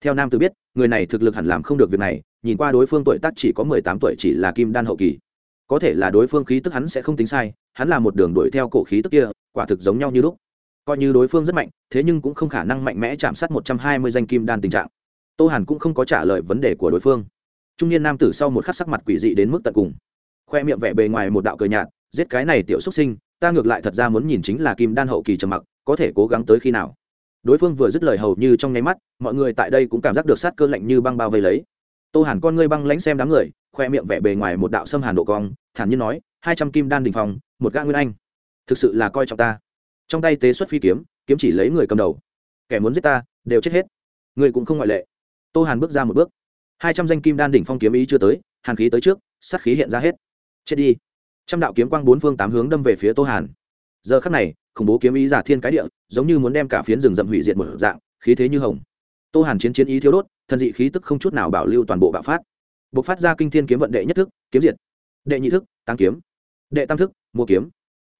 Theo nam tử biết, người này thực lực hẳn làm không được việc này, nhìn qua đối phương tuổi tác chỉ có mười tám tuổi chỉ là kim đan hậu kỳ. Có thể là đối phương khí tức hắn sẽ không tính sai, hắn là một đường đuổi theo cổ khí tức kia, quả thực giống nhau như lúc. Coi như đối phương rất mạnh, thế nhưng cũng không khả năng mạnh mẽ chạm sát một trăm hai mươi danh kim đan tình trạng. Tô hàn cũng không có trả lời vấn đề của đối phương. Trung niên nam tử sau một khắc sắc mặt quỷ dị đến mức tận cùng. Khoe miệng vẻ bề ngoài một đạo cờ nhạt, giết cái này tiểu xuất sinh, ta ngược lại thật ra muốn nhìn chính là kim đan hậu kỳ trầm mặc, có thể cố gắng tới khi nào? Đối phương vừa dứt lời hầu như trong nháy mắt, mọi người tại đây cũng cảm giác được sát cơ lạnh như băng bao vây lấy. Tô hàn con ngươi băng lãnh xem đám người, khoe miệng vẻ bề ngoài một đạo xâm hàn độ cong, thản nhiên nói, hai trăm kim đan đình phòng một gã nguyên anh. Thực sự là coi trọng ta. Trong tay tế xuất phi kiếm kiếm chỉ lấy người cầm đầu. Kẻ muốn giết ta, đều chết hết. Người cũng không ngoại lệ. Tô hàn bước ra một bước. Hai trăm danh kim đan đỉnh phong kiếm ý chưa tới, hàn khí tới trước, sát khí hiện ra hết. Chết đi. Trăm đạo kiếm quang bốn phương tám hướng đâm về phía tô hàn. Giờ khắc này khủng bố kiếm ý giả thiên cái địa, giống như muốn đem cả phiến rừng rậm hủy diệt một dạng, khí thế như hồng. Tô hàn chiến chiến ý thiếu đốt thân dị khí tức không chút nào bảo lưu toàn bộ bạo phát. B ộ c phát ra kinh thiên kiếm vận đệ nhất thức, kiếm diệt. Đệ nhị thức, tăng kiếm. Đệ tam thức, mua kiếm.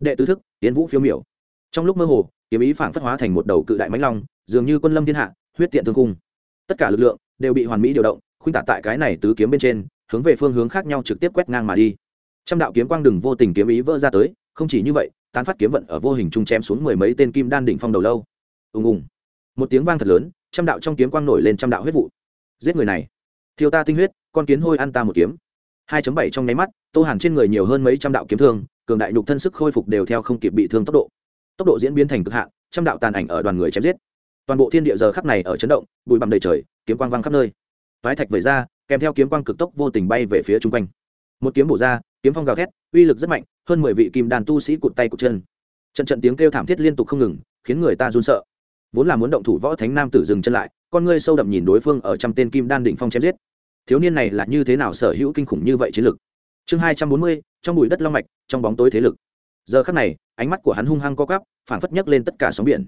Đệ tứ thức, tiến vũ phiêu miểu. Trong lúc mơ hồ, kiếm ý phản phất hóa thành một đầu cự đại mãnh long, dường như quân lâm thiên hạ, huyết tiện thương cung tất cả lực lượng đều bị hoàn mỹ điều động, khuynh tả tại cái này tứ kiếm bên trên, hướng về phương hướng khác nhau trực tiếp quét ngang mà đi. Trăm đạo kiếm quang đừng vô tình kiếm ý vỡ ra tới, không chỉ như vậy tán phát kiếm vận ở vô hình trung chém xuống mười mấy tên kim đan đỉnh phong đầu lâu. Ùng ùng. Một tiếng vang thật lớn, trăm đạo trong kiếm quang nổi lên trăm đạo huyết vụ. Giết người này. Thiêu ta tinh huyết, con kiến hôi ăn ta một kiếm. 2.7 trong nháy mắt, tô hàn trên người nhiều hơn mấy trăm đạo kiếm thương, cường đại nhục thân sức khôi phục đều theo không kịp bị thương tốc độ. Tốc độ diễn biến thành cực hạn, trăm đạo tàn ảnh ở đoàn người chém giết. Toàn bộ thiên địa giờ khắc này ở chấn động, bụi bặm đầy trời, kiếm quang vang khắp nơi. Vãi thạch vẩy ra, kèm theo kiếm quang cực tốc vô tình bay về phía trung quanh. Một kiếm bổ ra kiếm phong gào thét, uy lực rất mạnh, hơn mười vị kim đàn tu sĩ cụt tay cụt chân. Trận trận tiếng kêu thảm thiết liên tục không ngừng, khiến người ta run sợ. Vốn là muốn động thủ võ thánh nam tử dừng chân lại, con ngươi sâu đậm nhìn đối phương ở trăm tên kim đan đỉnh phong chém giết. Thiếu niên này là như thế nào sở hữu kinh khủng như vậy chiến lực? Chương hai trăm bốn mươi, trong bụi đất long mạch, trong bóng tối thế lực. Giờ khắc này, ánh mắt của hắn hung hăng co cắp phản phất nhấc lên tất cả sóng biển.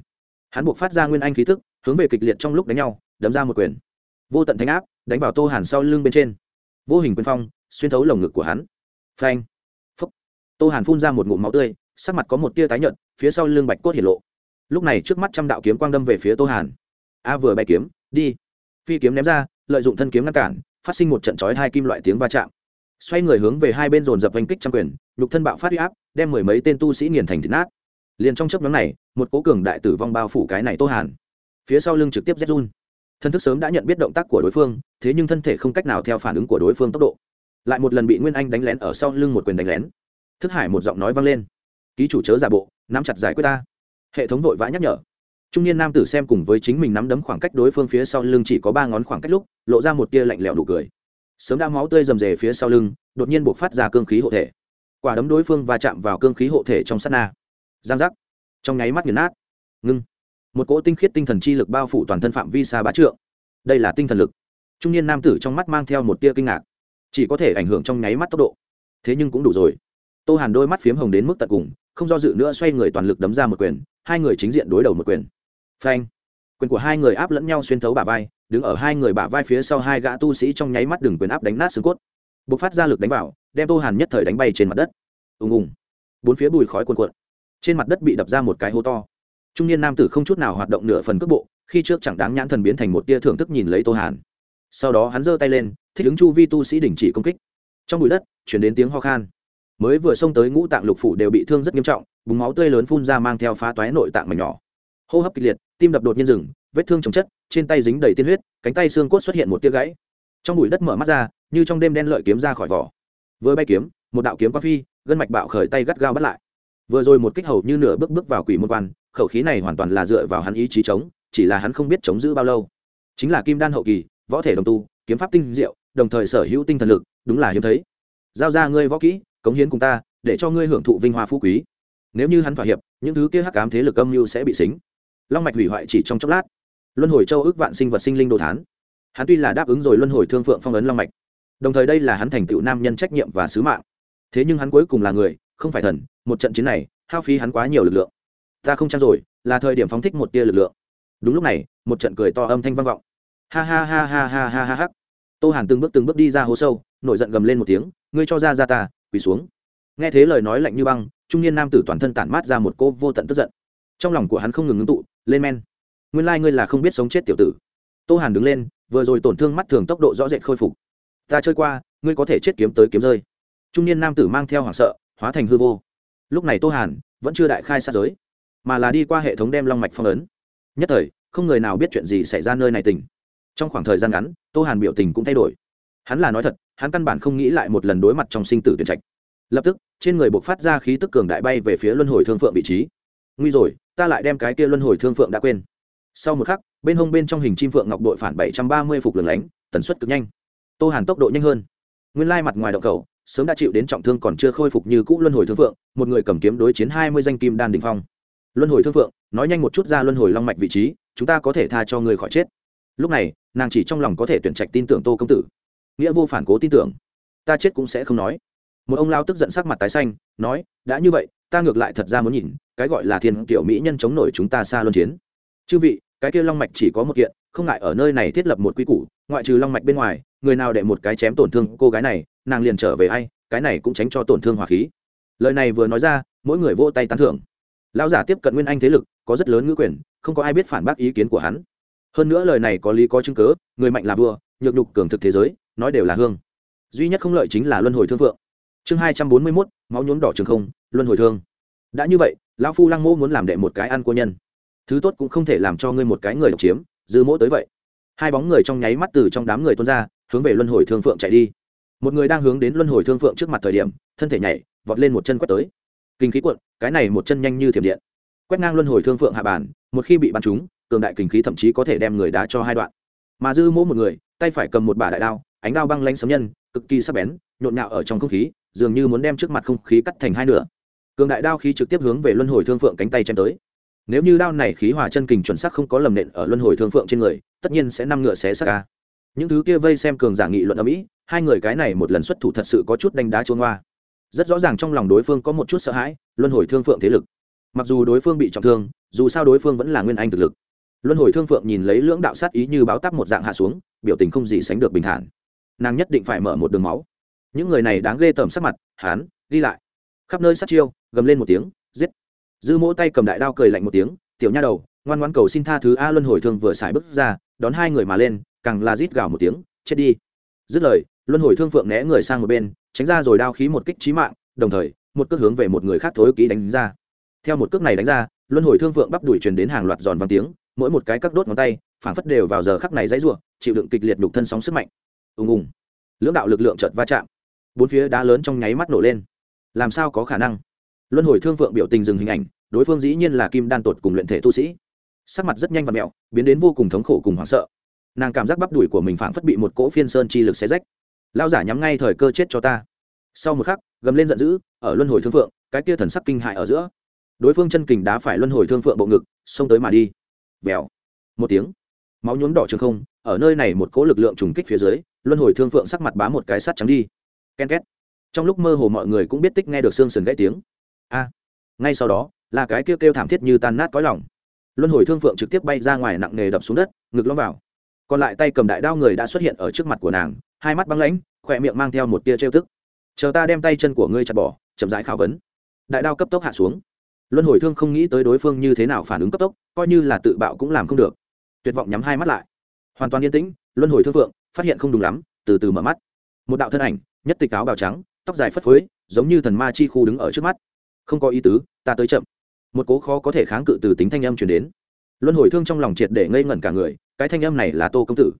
Hắn buộc phát ra nguyên anh khí thức, hướng về kịch liệt trong lúc đánh nhau, đấm ra một quyền. Vô tận thánh áp, đánh vào tô hàn sau lưng bên trên. Vô hình quyền phong, xuyên thấu lồng ngực của hắn phanh. Phúc. Tô hàn phun ra một ngụm máu tươi, sắc mặt có một tia tái nhợt, phía sau lưng bạch cốt hiển lộ. Lúc này trước mắt trăm đạo kiếm quang đâm về phía tô hàn. A vừa bay kiếm, đi. Phi kiếm ném ra, lợi dụng thân kiếm ngăn cản, phát sinh một trận chói hai kim loại tiếng va chạm. Xoay người hướng về hai bên dồn dập oanh kích trăm quyền, nhục thân bạo phát huy áp, đem mười mấy tên tu sĩ nghiền thành thịt nát. Liền trong chấp nhóm này, một cố cường đại tử vong bao phủ cái này tô hàn. Phía sau lưng trực tiếp rét run. Thân thức sớm đã nhận biết động tác của đối phương, thế nhưng thân thể không cách nào theo phản ứng của đối phương tốc độ lại một lần bị nguyên anh đánh lén ở sau lưng một quyền đánh lén. Thức hải một giọng nói vang lên. Ký chủ chớ giả bộ, nắm chặt giải quyết ta. Hệ thống vội vã nhắc nhở. Trung niên nam tử xem cùng với chính mình nắm đấm khoảng cách đối phương phía sau lưng chỉ có ba ngón khoảng cách lúc, lộ ra một tia lạnh lẽo đủ cười. Sớm đã máu tươi rầm rề phía sau lưng, đột nhiên buộc phát ra cương khí hộ thể. Quả đấm đối phương va chạm vào cương khí hộ thể trong sát na. Giang giác. Trong nháy mắt nghiền nát. Ngưng. Một cỗ tinh khiết tinh thần chi lực bao phủ toàn thân phạm vi xa bá trượng. Đây là tinh thần lực. Trung niên nam tử trong mắt mang theo một tia kinh ngạc chỉ có thể ảnh hưởng trong nháy mắt tốc độ. Thế nhưng cũng đủ rồi. Tô hàn đôi mắt phiếm hồng đến mức tận cùng, không do dự nữa xoay người toàn lực đấm ra một quyền, hai người chính diện đối đầu một quyền. Phanh. Quyền của hai người áp lẫn nhau xuyên thấu bả vai, đứng ở hai người bả vai phía sau hai gã tu sĩ trong nháy mắt đừng quyền áp đánh nát xương cốt. Bộc phát ra lực đánh vào, đem tô hàn nhất thời đánh bay trên mặt đất. Ùng ùng. Bốn phía bùi khói cuồn cuộn. Trên mặt đất bị đập ra một cái hố to. Trung niên nam tử không chút nào hoạt động nửa phần cước bộ, khi trước chẳng đáng nhãn thần biến thành một tia thưởng thức nhìn lấy tô hàn sau đó hắn giơ tay lên, thích ứng chu vi tu sĩ đình chỉ công kích. Trong bụi đất, chuyển đến tiếng ho khan. Mới vừa xông tới ngũ tạng lục phủ đều bị thương rất nghiêm trọng, bùng máu tươi lớn phun ra mang theo phá toái nội tạng mảnh nhỏ. Hô hấp kịch liệt, tim đập đột nhiên rừng vết thương chồng chất, trên tay dính đầy tiên huyết, cánh tay xương cốt xuất hiện một tia gãy. Trong bụi đất mở mắt ra, như trong đêm đen lợi kiếm ra khỏi vỏ. Vừa bay kiếm, một đạo kiếm qua phi, gân mạch bạo khởi tay gắt gao bắt lại. Vừa rồi một kích hầu như nửa bước bước vào quỷ môn quan, khẩu khí này hoàn toàn là dựa vào hắn ý chí chống, chỉ là hắn không biết chống giữ bao lâu. Chính là kim đan hậu kỳ võ thể đồng tu, kiếm pháp tinh diệu, đồng thời sở hữu tinh thần lực, đúng là hiếm thấy. Giao ra ngươi võ kỹ, cống hiến cùng ta, để cho ngươi hưởng thụ vinh hoa phú quý. Nếu như hắn thỏa hiệp, những thứ kia hắc ám thế lực âm mưu sẽ bị xính. Long mạch hủy hoại chỉ trong chốc lát. Luân hồi châu ước vạn sinh vật sinh linh đồ thán. Hắn tuy là đáp ứng rồi luân hồi thương phượng phong ấn long mạch, đồng thời đây là hắn thành tựu nam nhân trách nhiệm và sứ mạng. Thế nhưng hắn cuối cùng là người, không phải thần, một trận chiến này, hao phí hắn quá nhiều lực lượng. Ta không trang rồi, là thời điểm phóng thích một tia lực lượng. Đúng lúc này, một trận cười to âm thanh vang vọng ha ha ha ha ha ha ha ha. Tô hàn từng bước từng bước đi ra hố sâu, nổi giận gầm lên một tiếng, ngươi cho ra ra ta, quỳ xuống. Nghe thế lời nói lạnh như băng, trung niên nam tử toàn thân tản mát ra một cô vô tận tức giận. Trong lòng của hắn không ngừng ngưng tụ, lên men. Nguyên lai、like、ngươi là không biết sống chết tiểu tử. Tô hàn đứng lên, vừa rồi tổn thương mắt thường tốc độ rõ rệt khôi phục. Ta chơi qua, ngươi có thể chết kiếm tới kiếm rơi. Trung niên nam tử mang theo hoảng sợ, hóa thành hư vô. Lúc này tô hàn vẫn chưa đại khai sát giới, mà là đi qua hệ thống đem long mạch phong ấn. Nhất thời, không người nào biết chuyện gì xảy ra nơi này tỉnh trong khoảng thời gian ngắn, tô hàn biểu tình cũng thay đổi. Hắn là nói thật, hắn căn bản không nghĩ lại một lần đối mặt trong sinh tử tuyển trạch. Lập tức, trên người buộc phát ra khí tức cường đại bay về phía luân hồi thương phượng vị trí. Nguy rồi, ta lại đem cái kia luân hồi thương phượng đã quên. Sau một khắc, bên hông bên trong hình chim phượng ngọc đội phản bảy trăm ba mươi phục lửng lánh, tần suất cực nhanh. Tô hàn tốc độ nhanh hơn. Nguyên lai mặt ngoài động cầu sớm đã chịu đến trọng thương còn chưa khôi phục như cũ luân hồi thương phượng, một người cầm kiếm đối chiến hai mươi danh kim đan đình phong. Luân hồi thương phượng, nói nhanh một chút ra luân hồi long mạch vị trí, chúng ta có thể tha cho người khỏi chết lúc này, nàng chỉ trong lòng có thể tuyển trạch tin tưởng tô công tử. Nghĩa vô phản cố tin tưởng. Ta chết cũng sẽ không nói. Một ông lao tức giận sắc mặt tái xanh, nói, đã như vậy, ta ngược lại thật ra muốn nhìn, cái gọi là thiên kiểu mỹ nhân chống nổi chúng ta xa luân chiến. Chư vị, cái kia long mạch chỉ có một kiện, không ngại ở nơi này thiết lập một quy củ, ngoại trừ long mạch bên ngoài, người nào để một cái chém tổn thương cô gái này, nàng liền trở về ai, cái này cũng tránh cho tổn thương hỏa khí. Lời này vừa nói ra, mỗi người vô tay tán thưởng. Lão giả tiếp cận nguyên anh thế lực, có rất lớn ngữ quyền, không có ai biết phản bác ý kiến của hắn hơn nữa lời này có lý có chứng cớ người mạnh là vua, nhược nhục cường thực thế giới, nói đều là hương. Duy nhất không lợi chính là luân hồi thương phượng. Chương hai trăm bốn mươi mốt, máu nhốn đỏ trường không, luân hồi thương. Đã như vậy, lão phu lăng mô muốn làm đệ một cái ăn của nhân. Thứ tốt cũng không thể làm cho ngươi một cái người độc chiếm, dư mỗ tới vậy. Hai bóng người trong nháy mắt từ trong đám người tuôn ra, hướng về luân hồi thương phượng chạy đi. Một người đang hướng đến luân hồi thương phượng trước mặt thời điểm, thân thể nhảy, vọt lên một chân quét tới. Kinh khí cuộn, cái này một chân nhanh như thiểm điện. Quét ngang luân hồi thương phượng hạ bản một khi bị bắn trúng cường đại kinh khí thậm chí có thể đem người đá cho hai đoạn. Mà dư mỗ một người, tay phải cầm một bả đại đao, ánh đao băng lanh sấm nhân, cực kỳ sắc bén, nhộn nhạo ở trong không khí, dường như muốn đem trước mặt không khí cắt thành hai nửa. Cường đại đao khí trực tiếp hướng về luân hồi thương phượng cánh tay chém tới. Nếu như đao này khí hòa chân kình chuẩn xác không có lầm nện ở luân hồi thương phượng trên người, tất nhiên sẽ năm ngựa xé xác ca những thứ kia vây xem cường giả nghị luận ở mỹ, hai người cái này một lần xuất thủ thật sự có chút đánh đá trốn hoa. Rất rõ ràng trong lòng đối phương có một chút sợ hãi, luân hồi thương phượng thế lực. Mặc dù đối phương bị trọng thương, dù sao đối phương vẫn là nguyên anh thực lực luân hồi thương phượng nhìn lấy lưỡng đạo sát ý như báo tắp một dạng hạ xuống, biểu tình không gì sánh được bình thản. Nàng nhất định phải mở một đường máu. Những người này đáng ghê tởm sắc mặt, hán, đi lại. Khắp nơi sát chiêu, gầm lên một tiếng, giết. Dư mỗ tay cầm đại đao cười lạnh một tiếng, tiểu nha đầu, ngoan ngoan cầu xin tha thứ a luân hồi thương vừa xài bước ra, đón hai người mà lên, càng là rít gào một tiếng, chết đi. Dứt lời, luân hồi thương phượng né người sang một bên, tránh ra rồi đao khí một kích trí mạng, đồng thời, một cước hướng về một người khác thối ký đánh ra. Theo một cước này đánh ra, luân hồi thương phượng bắp đuổi truyền đến hàng loạt giòn vang tiếng mỗi một cái các đốt ngón tay phảng phất đều vào giờ khắc này dãy rủa, chịu đựng kịch liệt đục thân sóng sức mạnh. Ùng ùng. Lưỡng đạo lực lượng chợt va chạm. Bốn phía đá lớn trong nháy mắt nổ lên. Làm sao có khả năng? Luân hồi thương vượng biểu tình dừng hình ảnh đối phương dĩ nhiên là kim đan tột cùng luyện thể tu sĩ. Sắc mặt rất nhanh và mẹo biến đến vô cùng thống khổ cùng hoảng sợ. Nàng cảm giác bắp đùi của mình phảng phất bị một cỗ phiên sơn chi lực xé rách. Lao giả nhắm ngay thời cơ chết cho ta. Sau một khắc gầm lên giận dữ ở luân hồi thương vượng, cái kia thần sắc kinh hại ở giữa. Đối phương chân kình đá phải luân hồi thương phượng bộ ngực xông tới mà đi vèo. Một tiếng. Máu nhuốm đỏ trường không, ở nơi này một cỗ lực lượng trùng kích phía dưới, luân hồi thương phượng sắc mặt bá một cái sắt trắng đi. Ken két. Trong lúc mơ hồ mọi người cũng biết tích nghe được xương sườn gãy tiếng. A. Ngay sau đó, là cái kêu kêu thảm thiết như tan nát cõi lòng. Luân hồi thương phượng trực tiếp bay ra ngoài nặng nề đập xuống đất, ngực lõm vào. Còn lại tay cầm đại đao người đã xuất hiện ở trước mặt của nàng, hai mắt băng lãnh, khỏe miệng mang theo một tia trêu tức. Chờ ta đem tay chân của ngươi chặt bỏ, chậm rãi khảo vấn. Đại đao cấp tốc hạ xuống luân hồi thương không nghĩ tới đối phương như thế nào phản ứng cấp tốc, coi như là tự bạo cũng làm không được. Tuyệt vọng nhắm hai mắt lại. Hoàn toàn yên tĩnh, luân hồi thương phượng phát hiện không đúng lắm, từ từ mở mắt. Một đạo thân ảnh, nhất tịch áo bào trắng, tóc dài phất phới, giống như thần ma chi khu đứng ở trước mắt. Không có ý tứ, ta tới chậm. Một cố khó có thể kháng cự từ tính thanh âm chuyển đến. Luân hồi thương trong lòng triệt để ngây ngẩn cả người, cái thanh âm này là tô công tử.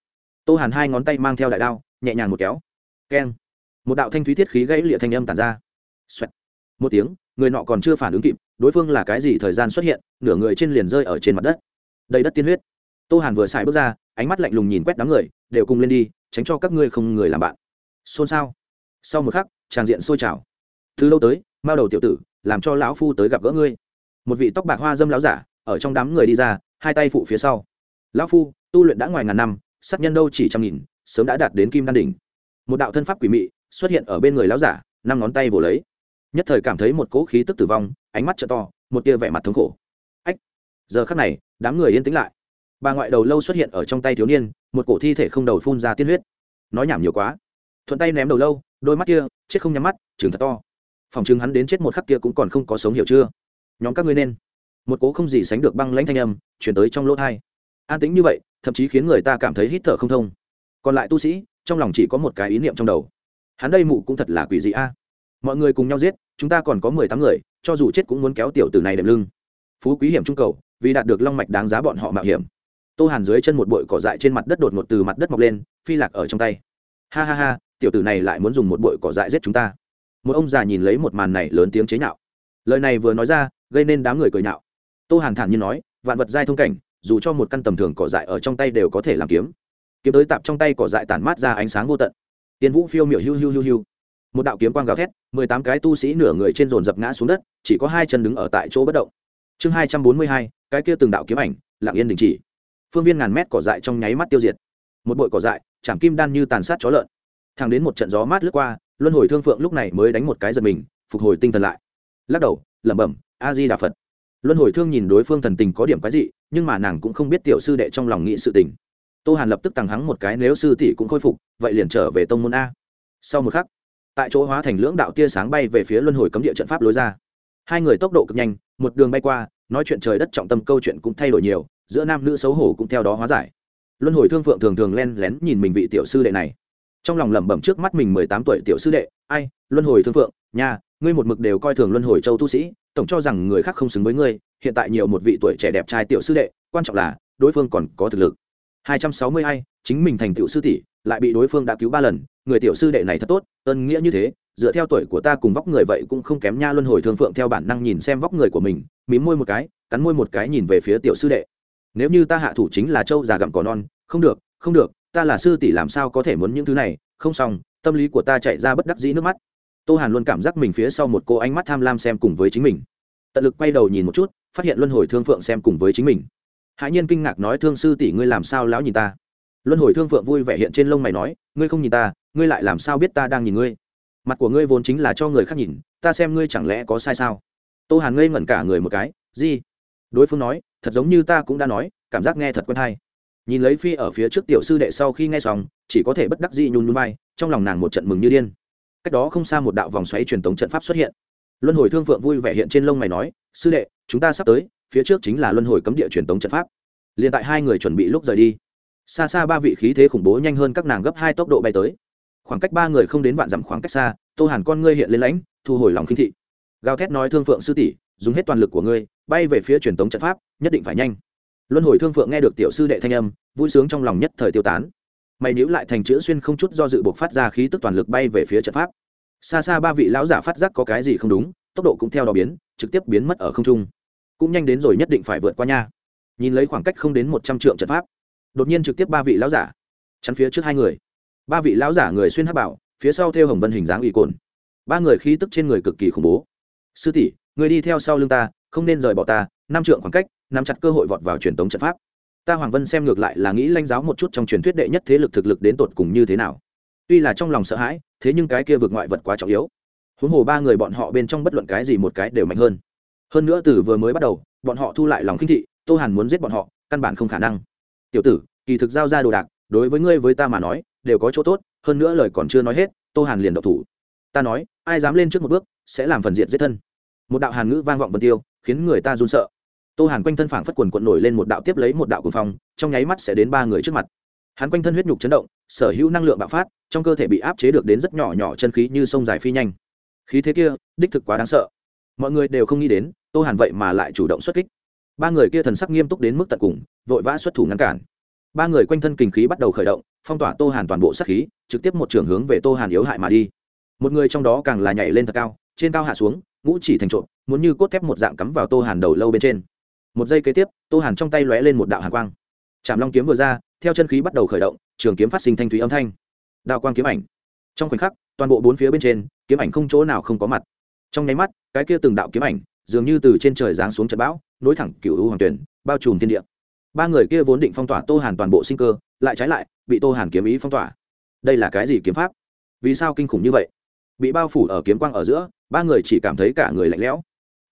Tô hàn hai ngón tay mang theo đại đao, nhẹ nhàng một kéo. Keng. Một đạo thanh thúy thiết khí gãy lịa thanh âm tàn ra. Xoẹt. một tiếng, người nọ còn chưa phản ứng kịp đối phương là cái gì thời gian xuất hiện, nửa người trên liền rơi ở trên mặt đất. Đầy đất tiên huyết. Tô hàn vừa xài bước ra, ánh mắt lạnh lùng nhìn quét đám người, đều cùng lên đi, tránh cho các ngươi không người làm bạn. Xôn xao. Sau một khắc, tràng diện sôi trào. Từ lâu tới, mao đầu tiểu tử, làm cho lão phu tới gặp gỡ ngươi. Một vị tóc bạc hoa dâm lão giả, ở trong đám người đi ra, hai tay phụ phía sau. Lão phu, tu luyện đã ngoài ngàn năm, sát nhân đâu chỉ trăm nghìn, sớm đã đạt đến kim đan đỉnh. Một đạo thân pháp quỷ mị xuất hiện ở bên người lão giả, năm ngón tay vồ lấy nhất thời cảm thấy một cỗ khí tức tử vong, ánh mắt t to, một tia vẻ mặt thống khổ. Ách, giờ khắc này, đám người yên tĩnh lại. Bà ngoại đầu lâu xuất hiện ở trong tay thiếu niên, một cổ thi thể không đầu phun ra tiên huyết. Nói nhảm nhiều quá. Thuận tay ném đầu lâu, đôi mắt kia, chết không nhắm mắt chừng thật to. Phòng chừng hắn đến chết một khắc kia cũng còn không có sống hiểu chưa? Nhóm các ngươi nên. Một cố không gì sánh được băng lãnh thanh âm, chuyển tới trong lỗ thai. An tĩnh như vậy, thậm chí khiến người ta cảm thấy hít thở không thông. Còn lại tu sĩ, trong lòng chỉ có một cái ý niệm trong đầu. Hắn đây mụ cũng thật là quỷ dị a mọi người cùng nhau giết, chúng ta còn có mười tám người, cho dù chết cũng muốn kéo tiểu tử này đệm lưng. Phú quý hiểm trung cầu, vì đạt được long mạch đáng giá bọn họ mạo hiểm. Tô hàn dưới chân một bụi cỏ dại trên mặt đất đột ngột từ mặt đất mọc lên, phi lạc ở trong tay. Ha ha ha, tiểu tử này lại muốn dùng một bụi cỏ dại giết chúng ta. Một ông già nhìn lấy một màn này lớn tiếng chế nhạo. Lời này vừa nói ra, gây nên đám người cười nhạo. Tô hàn thản nhiên nói, vạn vật giai thông cảnh, dù cho một căn tầm thường cỏ dại ở trong tay đều có thể làm kiếm. Kiếm tới tạp trong tay cỏ dại tản mát ra ánh sáng vô tận. Tiên vũ phiêu miểu hiu hiu hiu hiu một đạo kiếm quang gào thét, mười tám cái tu sĩ nửa người trên dồn dập ngã xuống đất, chỉ có hai chân đứng ở tại chỗ bất động. Chương hai trăm bốn mươi hai, cái kia từng đạo kiếm ảnh, lặng yên đình chỉ. Phương viên ngàn mét cỏ dại trong nháy mắt tiêu diệt. Một bụi cỏ dại, chạm kim đan như tàn sát chó lợn. Thẳng đến một trận gió mát lướt qua, luân hồi thương phượng lúc này mới đánh một cái giật mình, phục hồi tinh thần lại. Lắc đầu, lẩm bẩm a di đà phật. Luân hồi thương nhìn đối phương thần tình có điểm quái dị, nhưng mà nàng cũng không biết tiểu sư đệ trong lòng nghĩ sự tình. Tô hàn lập tức tăng hắng một cái, nếu sư tỷ cũng khôi phục, vậy liền trở về tông môn a. Sau một khắc tại chỗ hóa thành lưỡng đạo tia sáng bay về phía luân hồi cấm địa trận pháp lối ra. Hai người tốc độ cực nhanh, một đường bay qua, nói chuyện trời đất trọng tâm câu chuyện cũng thay đổi nhiều, giữa nam nữ xấu hổ cũng theo đó hóa giải. Luân hồi thương phượng thường thường len lén nhìn mình vị tiểu sư đệ này. Trong lòng lẩm bẩm trước mắt mình mười tám tuổi tiểu sư đệ, ai, luân hồi thương phượng, nha, ngươi một mực đều coi thường luân hồi châu tu sĩ, tổng cho rằng người khác không xứng với ngươi, hiện tại nhiều một vị tuổi trẻ đẹp trai tiểu sư đệ, quan trọng là đối phương còn có thực lực. Hai trăm sáu mươi hai chính mình thành tiểu sư tỷ, lại bị đối phương đã cứu ba lần người tiểu sư đệ này thật tốt, ơn nghĩa như thế, dựa theo tuổi của ta cùng vóc người vậy cũng không kém nha luân hồi thương phượng theo bản năng nhìn xem vóc người của mình, mím môi một cái, cắn môi một cái nhìn về phía tiểu sư đệ. Nếu như ta hạ thủ chính là châu già gặm cỏ non, không được không được, ta là sư tỷ làm sao có thể muốn những thứ này, không xong, tâm lý của ta chạy ra bất đắc dĩ nước mắt. Tô hàn luôn cảm giác mình phía sau một cô ánh mắt tham lam xem cùng với chính mình. Tận lực quay đầu nhìn một chút, phát hiện luân hồi thương phượng xem cùng với chính mình. Hãi nhiên kinh ngạc nói, thương sư tỷ ngươi làm sao lão nhìn ta? Luân hồi thương phượng vui vẻ hiện trên lông mày nói, ngươi không nhìn ta ngươi lại làm sao biết ta đang nhìn ngươi? Mặt của ngươi vốn chính là cho người khác nhìn, ta xem ngươi chẳng lẽ có sai sao? Tô hàn ngây ngẩn cả người một cái gì đối phương nói, thật giống như ta cũng đã nói, cảm giác nghe thật quen hay. Nhìn lấy phi ở phía trước tiểu sư đệ sau khi nghe xong, chỉ có thể bất đắc dĩ nhún nhún vai, trong lòng nàng một trận mừng như điên. Cách đó không xa một đạo vòng xoáy truyền tống trận pháp xuất hiện. Luân hồi thương phượng vui vẻ hiện trên lông mày nói, sư đệ, chúng ta sắp tới, phía trước chính là luân hồi cấm địa truyền tống trận pháp. Liền tại hai người chuẩn bị lúc rời đi. Xa xa ba vị khí thế khủng bố nhanh hơn các nàng gấp hai tốc độ bay tới khoảng cách ba người không đến vạn dặm khoảng cách xa, tô hàn con ngươi hiện lên lãnh, thu hồi lòng khinh thị. Gào thét nói, thương phượng sư tỷ, dùng hết toàn lực của ngươi, bay về phía truyền tống trận pháp, nhất định phải nhanh. Luân hồi thương phượng nghe được tiểu sư đệ thanh âm, vui sướng trong lòng nhất thời tiêu tán. Mày níu lại thành chữ xuyên không chút do dự buộc phát ra khí tức toàn lực bay về phía trận pháp. Xa xa ba vị lão giả phát giác có cái gì không đúng, tốc độ cũng theo đó biến, trực tiếp biến mất ở không trung. Cũng nhanh đến rồi nhất định phải vượt qua nha. Nhìn lấy khoảng cách không đến một trăm trượng trận pháp, đột nhiên trực tiếp ba vị lão giả chắn phía trước hai người ba vị lão giả người xuyên hắc bảo, phía sau theo hồng vân hình dáng ủy cồn. Ba người khí tức trên người cực kỳ khủng bố. Sư tỷ, người đi theo sau lưng ta, không nên rời bỏ ta, năm trượng khoảng cách, nắm chặt cơ hội vọt vào truyền tống trận pháp. Ta hoàng vân xem ngược lại là nghĩ lanh giáo một chút trong truyền thuyết đệ nhất thế lực thực lực đến tột cùng như thế nào. Tuy là trong lòng sợ hãi, thế nhưng cái kia vượt ngoại vật quá trọng yếu. Huống hồ ba người bọn họ bên trong bất luận cái gì một cái đều mạnh hơn. Hơn nữa từ vừa mới bắt đầu, bọn họ thu lại lòng khinh thị, tô hàn muốn giết bọn họ, căn bản không khả năng. Tiểu tử, kỳ thực giao ra đồ đạc, đối với ngươi với ta mà nói đều có chỗ tốt, hơn nữa lời còn chưa nói hết, tô hàn liền độc thủ. Ta nói, ai dám lên trước một bước, sẽ làm phần diện giết thân. Một đạo hàn ngữ vang vọng vân tiêu, khiến người ta run sợ. Tô hàn quanh thân phảng phất quần quận nổi lên một đạo tiếp lấy một đạo cuồng phong, trong nháy mắt sẽ đến ba người trước mặt. Hắn quanh thân huyết nhục chấn động, sở hữu năng lượng bạo phát, trong cơ thể bị áp chế được đến rất nhỏ nhỏ chân khí như sông dài phi nhanh. Khí thế kia, đích thực quá đáng sợ. Mọi người đều không nghĩ đến, tô hàn vậy mà lại chủ động xuất kích. Ba người kia thần sắc nghiêm túc đến mức tận cùng, vội vã xuất thủ ngăn cản. Ba người quanh thân kinh khí bắt đầu khởi động phong tỏa tô hàn toàn bộ sát khí, trực tiếp một trường hướng về tô hàn yếu hại mà đi. Một người trong đó càng là nhảy lên thật cao, trên cao hạ xuống, ngũ chỉ thành trộm, muốn như cốt thép một dạng cắm vào tô hàn đầu lâu bên trên. Một giây kế tiếp, tô hàn trong tay lóe lên một đạo hàn quang. Chạm long kiếm vừa ra, theo chân khí bắt đầu khởi động, trường kiếm phát sinh thanh thúy âm thanh. Đạo quang kiếm ảnh. Trong khoảnh khắc, toàn bộ bốn phía bên trên, kiếm ảnh không chỗ nào không có mặt. Trong nháy mắt, cái kia từng đạo kiếm ảnh, dường như từ trên trời giáng xuống trận bão, nối thẳng cựu u hoàng tuyển, bao trùm thiên địa. Ba người kia vốn định phong tỏa tô hàn toàn bộ sinh cơ, lại trái lại bị tô hàn kiếm ý phong tỏa. Đây là cái gì kiếm pháp? Vì sao kinh khủng như vậy? Bị bao phủ ở kiếm quang ở giữa, ba người chỉ cảm thấy cả người lạnh lẽo.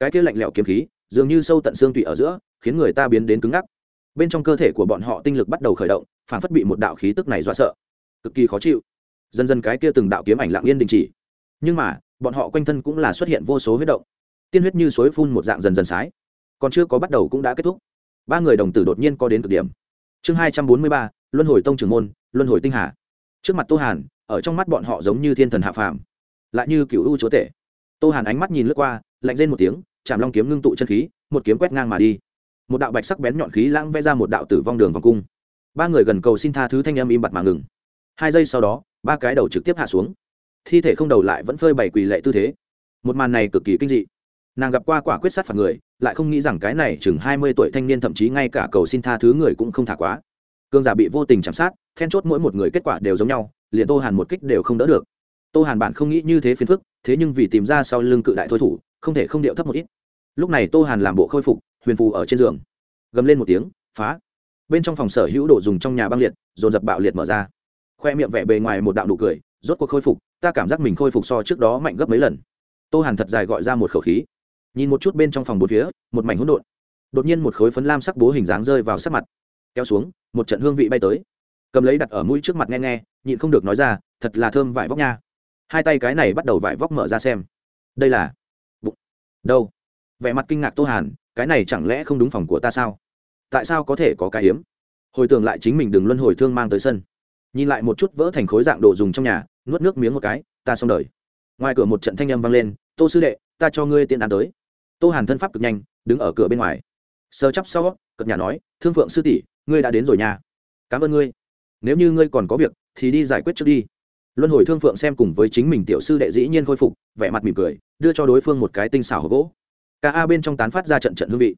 Cái kia lạnh lẽo kiếm khí, dường như sâu tận xương tủy ở giữa, khiến người ta biến đến cứng ngắc. Bên trong cơ thể của bọn họ tinh lực bắt đầu khởi động, phản phất bị một đạo khí tức này dọa sợ. Cực kỳ khó chịu. Dần dần cái kia từng đạo kiếm ảnh lặng yên đình chỉ. Nhưng mà, bọn họ quanh thân cũng là xuất hiện vô số huyết động. Tiên huyết như suối phun một dạng dần dần sái. Còn chưa có bắt đầu cũng đã kết thúc. Ba người đồng tử đột nhiên có đến cực điểm. Chương hai trăm bốn mươi ba luân hồi tông trưởng môn, luân hồi tinh hà. Trước mặt tô hàn, ở trong mắt bọn họ giống như thiên thần hạ phàm, lại như cựu u chúa tể. Tô hàn ánh mắt nhìn lướt qua, lạnh lên một tiếng chạm long kiếm ngưng tụ chân khí, một kiếm quét ngang mà đi. Một đạo bạch sắc bén nhọn khí lãng vẽ ra một đạo tử vong đường vòng cung. Ba người gần cầu xin tha thứ thanh âm im bặt mà ngừng. Hai giây sau đó, ba cái đầu trực tiếp hạ xuống. Thi thể không đầu lại vẫn phơi bày quỳ lệ tư thế. Một màn này cực kỳ kinh dị. Nàng gặp qua quả quyết sát phạt người, lại không nghĩ rằng cái này chừng hai mươi tuổi thanh niên thậm chí ngay cả cầu xin tha thứ người cũng không thả quá cương giả bị vô tình chạm sát, then chốt mỗi một người kết quả đều giống nhau, liền tô hàn một kích đều không đỡ được. Tô hàn bạn không nghĩ như thế phiền phức, thế nhưng vì tìm ra sau lưng cự đại thôi thủ, không thể không điệu thấp một ít. Lúc này tô hàn làm bộ khôi phục, huyền phù ở trên giường. Gầm lên một tiếng, phá. Bên trong phòng sở hữu đồ dùng trong nhà băng liệt, dồn dập bạo liệt mở ra. Khoe miệng vẻ bề ngoài một đạo nụ cười, rốt cuộc khôi phục, ta cảm giác mình khôi phục so trước đó mạnh gấp mấy lần. Tô hàn thật dài gọi ra một khẩu khí. Nhìn một chút bên trong phòng bốn phía, một mảnh hỗn độn. Đột nhiên một khối phấn lam sắc bố hình dáng rơi vào sắc mặt kéo xuống, một trận hương vị bay tới. Cầm lấy đặt ở mũi trước mặt nghe nghe, nhịn không được nói ra, thật là thơm vải vóc nha. Hai tay cái này bắt đầu vải vóc mở ra xem. Đây là bụng. Đâu? Vẻ mặt kinh ngạc tô hàn, cái này chẳng lẽ không đúng phòng của ta sao? Tại sao có thể có cái hiếm? Hồi tưởng lại chính mình đừng luân hồi thương mang tới sân. Nhìn lại một chút vỡ thành khối dạng đồ dùng trong nhà, nuốt nước miếng một cái, ta xong đời. Ngoài cửa một trận thanh âm vang lên, tô sư đệ, ta cho ngươi tiện đàn tới. Tô hàn thân pháp cực nhanh, đứng ở cửa bên ngoài. Sơ chắp sau cập nhà nói, thương phượng sư tỷ ngươi đã đến rồi nha. Cảm ơn ngươi. Nếu như ngươi còn có việc, thì đi giải quyết trước đi. Luân hồi thương phượng xem cùng với chính mình tiểu sư đệ dĩ nhiên khôi phục, vẻ mặt mỉm cười, đưa cho đối phương một cái tinh xảo hộp gỗ. Ca a bên trong tán phát ra trận trận hương vị.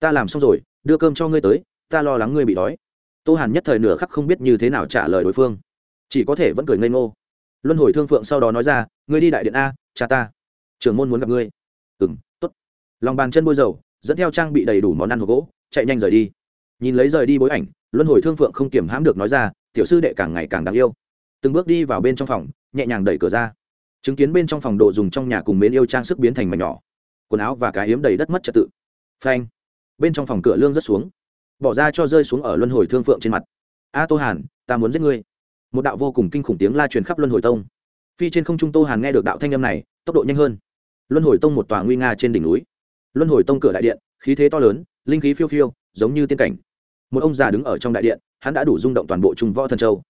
Ta làm xong rồi, đưa cơm cho ngươi tới, ta lo lắng ngươi bị đói. Tô hàn nhất thời nửa khắc không biết như thế nào trả lời đối phương. Chỉ có thể vẫn cười ngây ngô. Luân hồi thương phượng sau đó nói ra, ngươi đi đại điện a, cha ta. Trưởng môn muốn gặp ngươi. Ừ m t ố t lòng bàn chân bôi dầu, dẫn theo trang bị đầy đủ món ăn hộp gỗ, chạy nhanh rời đi nhìn lấy rời đi bối ảnh, luân hồi thương phượng không kiểm hãm được nói ra, tiểu sư đệ càng ngày càng đáng yêu. Từng bước đi vào bên trong phòng, nhẹ nhàng đẩy cửa ra. Chứng kiến bên trong phòng đồ dùng trong nhà cùng mến yêu trang sức biến thành mảnh nhỏ. Quần áo và cái hiếm đầy đất mất trật tự. Phanh. Bên trong phòng cửa lương rất xuống. Bỏ ra cho rơi xuống ở luân hồi thương phượng trên mặt. A tô hàn, ta muốn giết ngươi. Một đạo vô cùng kinh khủng tiếng la truyền khắp luân hồi tông. Phi trên không trung tô hàn nghe được đạo thanh âm này, tốc độ nhanh hơn. Luân hồi tông một tòa nguy nga trên đỉnh núi. Luân hồi tông cửa đại điện, khí thế to lớn, linh khí phiêu phiêu, giống như tiên cảnh một ông già đứng ở trong đại điện, hắn đã đủ rung động toàn bộ trung võ thần châu.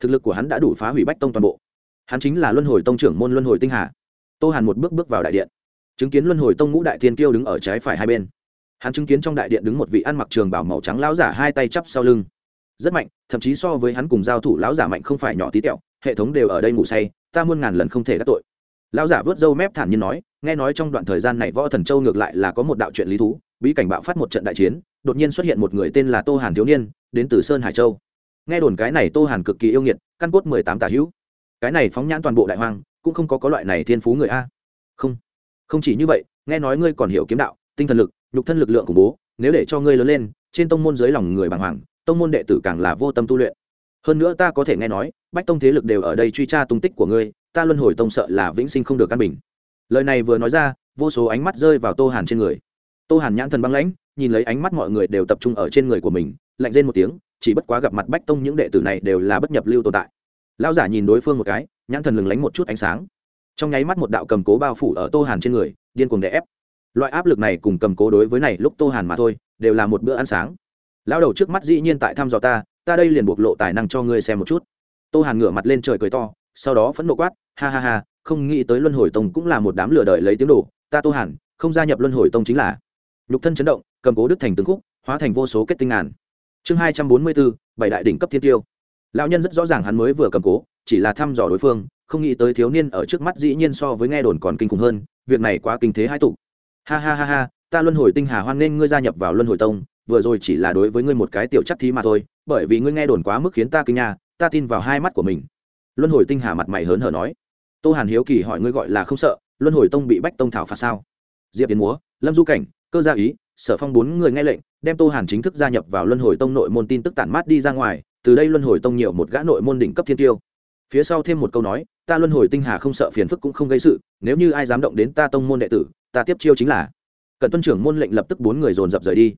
Thực lực của hắn đã đủ phá hủy bách tông toàn bộ. Hắn chính là luân hồi tông trưởng môn luân hồi tinh hà. Tô hàn một bước bước vào đại điện. Chứng kiến luân hồi tông ngũ đại thiên kiêu đứng ở trái phải hai bên. Hắn chứng kiến trong đại điện đứng một vị ăn mặc trường bảo màu trắng lão giả hai tay chắp sau lưng. Rất mạnh, thậm chí so với hắn cùng giao thủ lão giả mạnh không phải nhỏ tí tẹo, hệ thống đều ở đây ngủ say, ta muôn ngàn lần không thể đắc tội. Lão giả vớt râu mép thản nhiên nói nghe nói trong đoạn thời gian này võ thần châu ngược lại là có một đạo chuyện lý thú, bí cảnh bạo phát một trận đại chiến, đột nhiên xuất hiện một người tên là tô hàn thiếu niên, đến từ sơn hải châu. Nghe đồn cái này tô hàn cực kỳ yêu nghiệt, căn cốt mười tám tả hữu. Cái này phóng nhãn toàn bộ đại hoang, cũng không có có loại này thiên phú người a. Không không chỉ như vậy, nghe nói ngươi còn hiểu kiếm đạo, tinh thần lực, nhục thân lực lượng khủng bố, nếu để cho ngươi lớn lên, trên tông môn dưới lòng người bàng hoàng, tông môn đệ tử càng là vô tâm tu luyện. Hơn nữa ta có thể nghe nói, bách tông thế lực đều ở đây truy tra tung tích của ngươi, ta luân hồi tông sợ là vĩnh sinh không được căn bình lời này vừa nói ra, vô số ánh mắt rơi vào tô hàn trên người. Tô hàn nhãn thần băng lãnh, nhìn lấy ánh mắt mọi người đều tập trung ở trên người của mình, lạnh lên một tiếng, chỉ bất quá gặp mặt bách tông những đệ tử này đều là bất nhập lưu tồn tại. Lão giả nhìn đối phương một cái, nhãn thần lừng lánh một chút ánh sáng. Trong nháy mắt một đạo cầm cố bao phủ ở tô hàn trên người, điên cuồng đè ép. Loại áp lực này cùng cầm cố đối với này lúc tô hàn mà thôi, đều là một bữa ăn sáng. Lão đầu trước mắt dĩ nhiên tại thăm dò ta ta đây liền bộc lộ tài năng cho ngươi xem một chút. Tô hàn ngửa mặt lên trời cười to, sau đó phẫn nộ quát, ha ha ha không nghĩ tới luân hồi tông cũng là một đám lừa đời lấy tiếng đồ, ta tô hàn không gia nhập luân hồi tông chính là. Nhục thân chấn động, cầm cố đức thành tướng khúc, hóa thành vô số kết tinh ngàn. Chương hai trăm bốn mươi bốn, bảy đại đỉnh cấp thiên tiêu. Lão nhân rất rõ ràng hắn mới vừa cầm cố, chỉ là thăm dò đối phương, không nghĩ tới thiếu niên ở trước mắt dĩ nhiên so với nghe đồn còn kinh khủng hơn, việc này quá kinh thế hai tụ. Ha ha ha ha, ta luân hồi tinh hà hoan nghênh ngươi gia nhập vào luân hồi tông, vừa rồi chỉ là đối với ngươi một cái tiểu chắc thí mà thôi, bởi vì ngươi nghe đồn quá mức khiến ta kinh nha ta tin vào hai mắt của mình. Luân hồi tinh hà mặt mày hớn hở nói tô hàn hiếu kỳ hỏi ngươi gọi là không sợ, luân hồi tông bị bách tông thảo phạt sao? Diệp yến múa, lâm du cảnh, cơ gia ý, sở phong bốn người nghe lệnh, đem tô hàn chính thức gia nhập vào luân hồi tông nội môn tin tức tản mát đi ra ngoài, từ đây luân hồi tông nhiều một gã nội môn đỉnh cấp thiên tiêu. Phía sau thêm một câu nói, ta luân hồi tinh hà không sợ phiền phức cũng không gây sự, nếu như ai dám động đến ta tông môn đệ tử, ta tiếp chiêu chính là. Cận tuân trưởng môn lệnh lập tức bốn người dồn dập rời đi.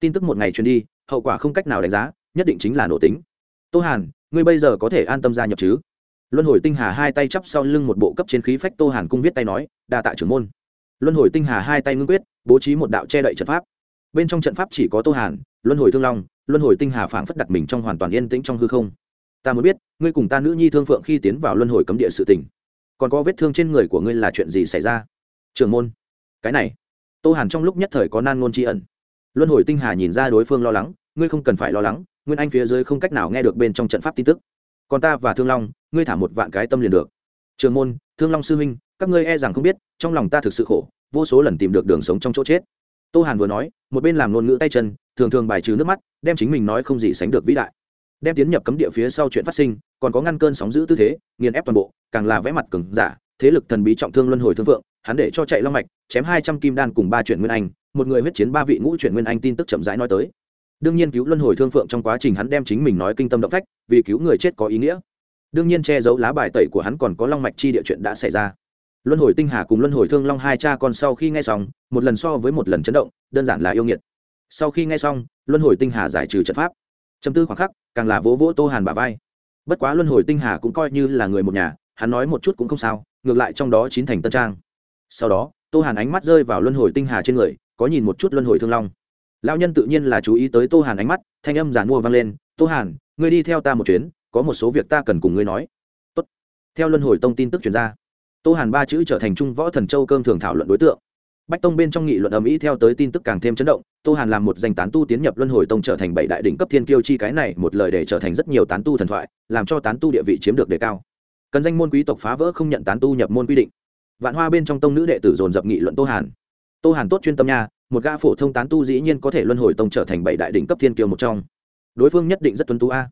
Tin tức một ngày truyền đi, hậu quả không cách nào đánh giá, nhất định chính là nổ tính. Tô hàn, ngươi bây giờ có thể an tâm gia nhập chứ? Luân hồi tinh hà hai tay chắp sau lưng một bộ cấp trên khí phách tô hàn cung viết tay nói, đa tạ trưởng môn. Luân hồi tinh hà hai tay ngưng quyết, bố trí một đạo che đậy trận pháp. Bên trong trận pháp chỉ có tô hàn, luân hồi thương long, luân hồi tinh hà phảng phất đặt mình trong hoàn toàn yên tĩnh trong hư không. Ta muốn biết, ngươi cùng ta nữ nhi thương phượng khi tiến vào luân hồi cấm địa sự tình, còn có vết thương trên người của ngươi là chuyện gì xảy ra? Trưởng môn. Cái này. Tô hàn trong lúc nhất thời có nan ngôn tri ẩn. Luân hồi tinh hà nhìn ra đối phương lo lắng, ngươi không cần phải lo lắng, nguyên anh phía dưới không cách nào nghe được bên trong trận pháp tin tức. Còn ta và thương long ngươi thả một vạn cái tâm liền được. Trường môn, thương long sư huynh, các ngươi e rằng không biết, trong lòng ta thực sự khổ, vô số lần tìm được đường sống trong chỗ chết. Tô hàn vừa nói, một bên làm ngôn ngữ tay chân, thường thường bài trừ nước mắt, đem chính mình nói không gì sánh được vĩ đại. Đem tiến nhập cấm địa phía sau chuyện phát sinh, còn có ngăn cơn sóng giữ tư thế, nghiền ép toàn bộ, càng là vẽ mặt cứng giả, thế lực thần bí trọng thương luân hồi thương vượng, hắn để cho chạy long mạch, chém hai trăm kim đan cùng ba chuyện nguyên anh, một người huyết chiến ba vị ngũ chuyện nguyên anh tin tức chậm rãi nói tới. Đương nhiên cứu luân hồi thương phượng trong quá trình hắn đem chính mình nói kinh tâm động phách, vì cứu người chết có ý nghĩa đương nhiên che giấu lá bài tẩy của hắn còn có long mạch chi địa chuyện đã xảy ra. Luân hồi tinh hà cùng luân hồi thương long hai cha con sau khi nghe xong, một lần so với một lần chấn động, đơn giản là yêu nghiệt. Sau khi nghe xong, luân hồi tinh hà giải trừ trận pháp. Chấm tư khoảng khắc, càng là vỗ vỗ tô hàn bà vai. Bất quá luân hồi tinh hà cũng coi như là người một nhà, hắn nói một chút cũng không sao, ngược lại trong đó chín thành tân trang. Sau đó, tô hàn ánh mắt rơi vào luân hồi tinh hà trên người, có nhìn một chút luân hồi thương long. Lão nhân tự nhiên là chú ý tới tô hàn ánh mắt, thanh âm giản mua vang lên, tô hàn, ngươi đi theo ta một chuyến có một số việc ta cần cùng ngươi nói. Tốt. theo luân hồi tông tin tức chuyển ra, tô hàn ba chữ trở thành trung võ thần châu cơm thường thảo luận đối tượng. Bách tông bên trong nghị luận ầm ĩ theo tới tin tức càng thêm chấn động, tô hàn làm một danh tán tu tiến nhập luân hồi tông trở thành bảy đại đỉnh cấp thiên kiêu chi cái này một lời để trở thành rất nhiều tán tu thần thoại, làm cho tán tu địa vị chiếm được đề cao. Cần danh môn quý tộc phá vỡ không nhận tán tu nhập môn quy định. Vạn hoa bên trong tông nữ đệ tử dồn dập nghị luận tô hàn. Tô hàn tốt chuyên tâm nha, một gã phổ thông tán tu dĩ nhiên có thể luân hồi tông trở thành bảy đại đỉnh cấp thiên kiêu một trong. Đối phương nhất định rất tuân tú a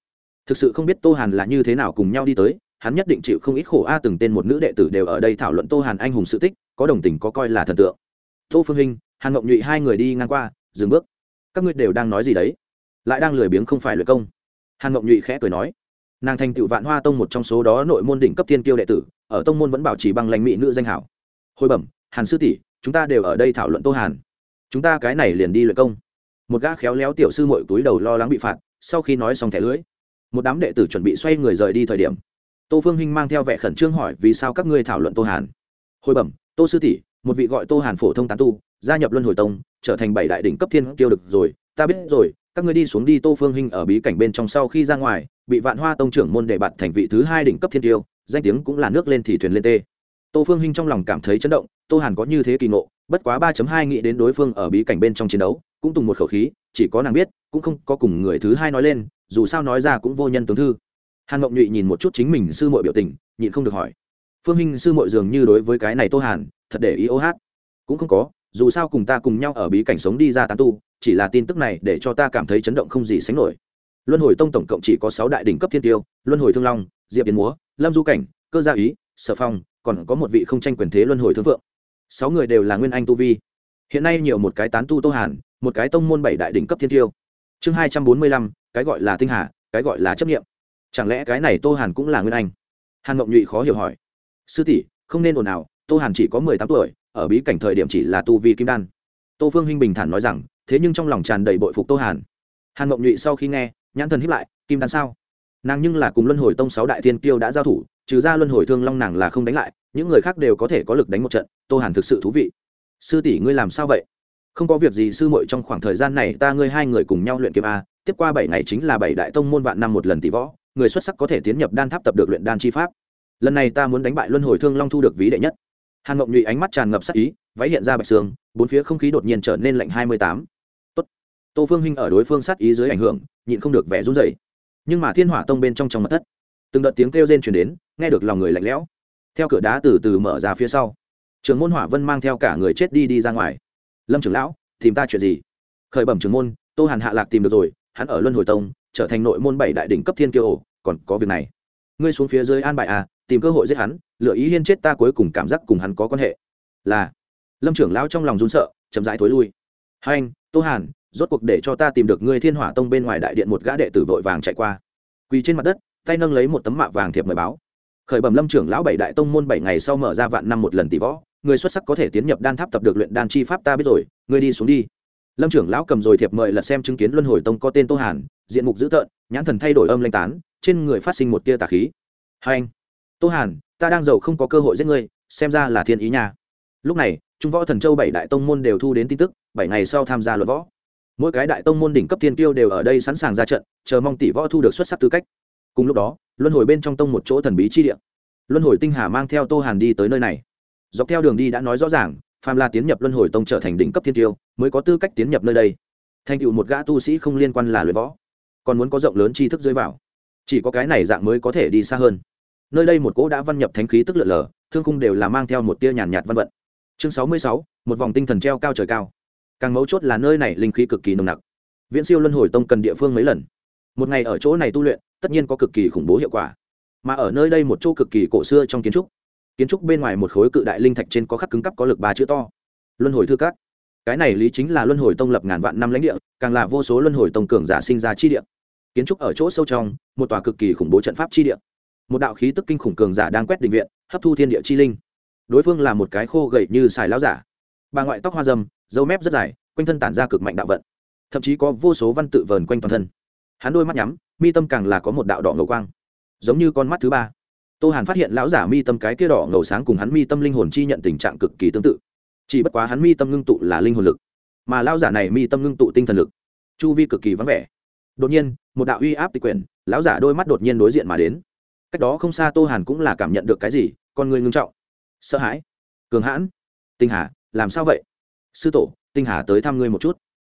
thực sự không biết tô hàn là như thế nào cùng nhau đi tới, hắn nhất định chịu không ít khổ a, từng tên một nữ đệ tử đều ở đây thảo luận tô hàn anh hùng sự tích, có đồng tình có coi là thần tượng. Tô phương hình hàn ngọc nhụy hai người đi ngang qua, dừng bước. Các ngươi đều đang nói gì đấy? Lại đang lười biếng không phải luyện công. Hàn ngọc nhụy khẽ cười nói. Nàng thành tựu vạn hoa tông một trong số đó nội môn đỉnh cấp thiên kiêu đệ tử, ở tông môn vẫn bảo trì bằng lãnh mỹ nữ danh hảo. Hồi bẩm, hàn sư tỷ, chúng ta đều ở đây thảo luận tô hàn. Chúng ta cái này liền đi luyện công. Một gã khéo léo tiểu sư mội túi đầu lo lắng bị phạt, sau khi nói xong thẻ lưới một đám đệ tử chuẩn bị xoay người rời đi thời điểm, tô phương hinh mang theo vẻ khẩn trương hỏi vì sao các ngươi thảo luận tô hàn. Hồi bẩm, tô sư tỷ, một vị gọi tô hàn phổ thông tán tu, gia nhập luân hồi tông, trở thành bảy đại đỉnh cấp thiên tiêu được rồi, ta biết rồi, các ngươi đi xuống đi tô phương hinh ở bí cảnh bên trong sau khi ra ngoài, bị vạn hoa tông trưởng môn đề bạt thành vị thứ hai đỉnh cấp thiên tiêu danh tiếng cũng là nước lên thì thuyền lên tê. Tô phương hinh trong lòng cảm thấy chấn động, tô hàn có như thế kỳ ngộ, bất quá ba hai nghĩ đến đối phương ở bí cảnh bên trong chiến đấu, cũng tùng một khẩu khí, chỉ có nàng biết, cũng không có cùng người thứ hai nói lên dù sao nói ra cũng vô nhân tướng thư. Hàn mộng nhụy nhìn một chút chính mình sư mội biểu tình, nhịn không được hỏi. Phương minh sư mội dường như đối với cái này tô hàn, thật để ý ô hát. Cũng không có, dù sao cùng ta cùng nhau ở bí cảnh sống đi ra tán tu, chỉ là tin tức này để cho ta cảm thấy chấn động không gì sánh nổi. Luân hồi tông tổng cộng chỉ có sáu đại đỉnh cấp thiên tiêu, luân hồi thương long, diệp tiến múa, lâm du cảnh, cơ gia ý, sở phong, còn có một vị không tranh quyền thế luân hồi thương vượng. sáu người đều là nguyên anh tu vi. Hiện nay nhiều một cái tán tu tô hàn, một cái tông môn bảy đại đỉnh cấp thiên tiêu. Chương hai trăm bốn mươi lăm cái gọi là tinh hà, cái gọi là chấp nghiệm chẳng lẽ cái này tô hàn cũng là nguyên anh? Hàn ngọc nhụy khó hiểu hỏi. Sư tỷ, không nên ồn ào, tô hàn chỉ có mười tám tuổi, ở bí cảnh thời điểm chỉ là tu vi kim đan. Tô phương huynh bình thản nói rằng, thế nhưng trong lòng tràn đầy bội phục tô hàn. Hàn ngọc nhụy sau khi nghe, nhãn thần hiếp lại, kim đan sao? Nàng nhưng là cùng luân hồi tông sáu đại thiên kiêu đã giao thủ, trừ ra luân hồi thương long nàng là không đánh lại, những người khác đều có thể có lực đánh một trận, tô hàn thực sự thú vị. Sư tỷ ngươi làm sao vậy? Không có việc gì sư muội trong khoảng thời gian này, ta ngươi hai người cùng nhau luyện kiếm a tiếp qua bảy ngày chính là bảy đại tông môn vạn năm một lần tỷ võ, người xuất sắc có thể tiến nhập đan tháp tập được luyện đan chi pháp. Lần này ta muốn đánh bại luân hồi thương long thu được ví đệ nhất. Hàn ngọc nhụy ánh mắt tràn ngập sắc ý, váy hiện ra bạch sương, bốn phía không khí đột nhiên trở nên lạnh hai mươi tám. Tốt. Tô phương hinh ở đối phương sát ý dưới ảnh hưởng, nhịn không được vẻ run rẩy. Nhưng mà thiên hỏa tông bên trong trong mật thất, từng đợt tiếng kêu rên truyền đến, nghe được lòng người lạnh lẽo. Theo cửa đá từ từ mở ra phía sau trường môn hỏa vân mang theo cả người chết đi đi ra ngoài. Lâm trưởng lão, tìm ta chuyện gì? Khởi bẩm trường môn, tô hàn hạ lạc tìm được rồi hắn ở luân hồi tông, trở thành nội môn bảy đại đỉnh cấp thiên kiêu ổ, còn có việc này. Ngươi xuống phía dưới an bài à tìm cơ hội giết hắn, lựa ý hiên chết ta cuối cùng cảm giác cùng hắn có quan hệ. Là. Lâm trưởng lão trong lòng run sợ, chậm rãi thối lui. Hai anh tô hàn, rốt cuộc để cho ta tìm được ngươi thiên hỏa tông bên ngoài đại điện một gã đệ tử vội vàng chạy qua. Quỳ trên mặt đất, tay nâng lấy một tấm mạ vàng thiệp mời báo. Khởi bẩm lâm trưởng lão bảy đại tông môn bảy ngày sau mở ra vạn năm một lần tỷ võ, người xuất sắc có thể tiến nhập đan tháp tập được luyện đan chi pháp ta biết rồi, ngươi đi xuống đi lâm trưởng lão cầm rồi thiệp mời lật xem chứng kiến luân hồi tông có tên tô hàn, diện mục dữ tợn, nhãn thần thay đổi âm lanh tán, trên người phát sinh một tia tà khí. Hai anh, tô hàn, ta đang giàu không có cơ hội giết ngươi, xem ra là thiên ý nha. Lúc này, trung võ thần châu bảy đại tông môn đều thu đến tin tức, bảy ngày sau tham gia luật võ. Mỗi cái đại tông môn đỉnh cấp thiên tiêu đều ở đây sẵn sàng ra trận, chờ mong tỷ võ thu được xuất sắc tư cách. Cùng lúc đó, luân hồi bên trong tông một chỗ thần bí chi địa. Luân hồi tinh hà mang theo tô hàn đi tới nơi này. Dọc theo đường đi đã nói rõ ràng phàm là tiến nhập luân hồi tông trở thành đỉnh cấp thiên tiêu, mới có tư cách tiến nhập nơi đây. Thành tựu một gã tu sĩ không liên quan là luyện võ, còn muốn có rộng lớn tri thức rơi vào. Chỉ có cái này dạng mới có thể đi xa hơn. Nơi đây một cỗ đã văn nhập thánh khí tức lượn lờ, thương khung đều là mang theo một tia nhàn nhạt văn vận. Chương sáu mươi sáu, một vòng tinh thần treo cao trời cao. Càng mấu chốt là nơi này linh khí cực kỳ nồng nặc. Viễn siêu luân hồi tông cần địa phương mấy lần. Một ngày ở chỗ này tu luyện, tất nhiên có cực kỳ khủng bố hiệu quả. Mà ở nơi đây một chỗ cực kỳ cổ xưa trong kiến trúc kiến trúc bên ngoài một khối cự đại linh thạch trên có khắc cứng cắp có lực ba chữ to. Luân hồi thư các. Cái này lý chính là luân hồi tông lập ngàn vạn năm lãnh địa, càng là vô số luân hồi tông cường giả sinh ra chi địa. Kiến trúc ở chỗ sâu trong, một tòa cực kỳ khủng bố trận pháp chi địa. Một đạo khí tức kinh khủng cường giả đang quét định viện, hấp thu thiên địa chi linh. Đối phương là một cái khô gậy như xài láo giả. Bà ngoại tóc hoa dâm dâu mép rất dài, quanh thân tản ra cực mạnh đạo vận. Thậm chí có vô số văn tự vờn quanh toàn thân. Hắn đôi mắt nhắm, mi tâm càng là có một đạo đỏ ngầu quang. Giống như con mắt thứ ba tô hàn phát hiện lão giả mi tâm cái kia đỏ ngầu sáng cùng hắn mi tâm linh hồn chi nhận tình trạng cực kỳ tương tự. Chỉ bất quá hắn mi tâm ngưng tụ là linh hồn lực, mà lão giả này mi tâm ngưng tụ tinh thần lực. Chu vi cực kỳ vắng vẻ. Đột nhiên, một đạo uy áp tịch quyển, lão giả đôi mắt đột nhiên đối diện mà đến. Cách đó không xa tô hàn cũng là cảm nhận được cái gì, con người ngưng trọng. Sợ hãi. Cường hãn. Tinh hà, làm sao vậy? Sư tổ, tinh hà tới thăm ngươi một chút.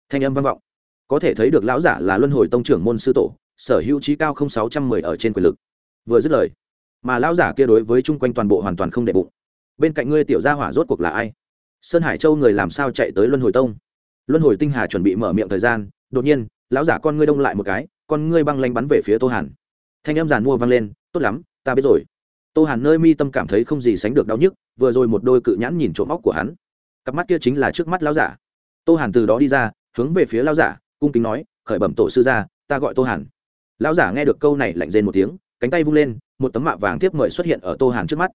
Thanh âm vang vọng. Có thể thấy được lão giả là luân hồi tông trưởng môn sư tổ, sở hữu trí cao không sáu trăm mười ở trên quyền lực. Vừa dứt lời mà lão giả kia đối với chung quanh toàn bộ hoàn toàn không đệ bụng. Bên cạnh ngươi tiểu gia hỏa rốt cuộc là ai? Sơn hải châu người làm sao chạy tới luân hồi tông? Luân hồi tinh hà chuẩn bị mở miệng thời gian, đột nhiên, lão giả con ngươi đông lại một cái, con ngươi băng lanh bắn về phía tô hàn. Thanh âm giàn mua vang lên, tốt lắm, ta biết rồi. Tô hàn nơi mi tâm cảm thấy không gì sánh được đau nhức, vừa rồi một đôi cự nhãn nhìn trộm óc của hắn. Cặp mắt kia chính là trước mắt lão giả. Tô hàn từ đó đi ra, hướng về phía lão giả, cung kính nói, khởi bẩm tổ sư gia, ta gọi tô hàn. Lão giả nghe được câu này lạnh rên một tiếng, cánh tay vung lên một tấm mạ vàng tiếp mời xuất hiện ở tô hàn trước mắt.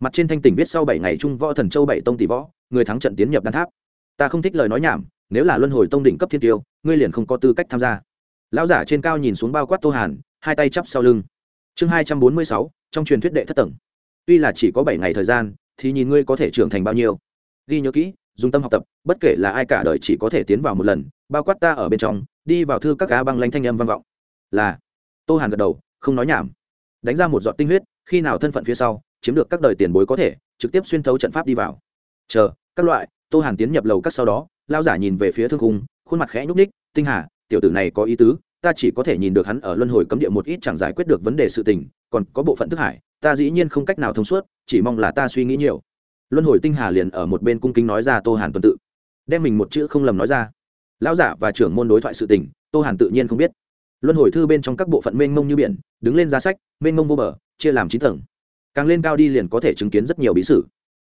Mặt trên thanh tỉnh viết sau bảy ngày trung võ thần châu bảy tông tỷ võ, người thắng trận tiến nhập đan tháp. Ta không thích lời nói nhảm, nếu là luân hồi tông đỉnh cấp thiên tiêu, ngươi liền không có tư cách tham gia. Lão giả trên cao nhìn xuống bao quát tô hàn, hai tay chắp sau lưng. Chương hai trăm bốn mươi sáu, trong truyền thuyết đệ thất tầng. Tuy là chỉ có bảy ngày thời gian, thì nhìn ngươi có thể trưởng thành bao nhiêu. Ghi nhớ kỹ, dùng tâm học tập, bất kể là ai cả đời chỉ có thể tiến vào một lần, bao quát ta ở bên trong, đi vào thư các cá băng lanh thanh âm vang vọng. Là, tô hàn gật đầu, không nói nhảm đánh ra một giọt tinh huyết, khi nào thân phận phía sau, chiếm được các đời tiền bối có thể, trực tiếp xuyên thấu trận pháp đi vào. Chờ, các loại, tô hàn tiến nhập lầu các sau đó lao giả nhìn về phía thương cung khuôn mặt khẽ nhúc ních tinh hà, tiểu tử này có ý tứ, ta chỉ có thể nhìn được hắn ở luân hồi cấm địa một ít chẳng giải quyết được vấn đề sự tình, còn có bộ phận thức hải, ta dĩ nhiên không cách nào thông suốt, chỉ mong là ta suy nghĩ nhiều. Luân hồi tinh hà liền ở một bên cung kính nói ra tô hàn tuần tự, đem mình một chữ không lầm nói ra. Lão giả và trưởng môn đối thoại sự tình, tô hàn tự nhiên không biết luân hồi thư bên trong các bộ phận mênh mông như biển, đứng lên giá sách, mênh mông vô bờ, chia làm chín tầng. Càng lên cao đi liền có thể chứng kiến rất nhiều bí sử.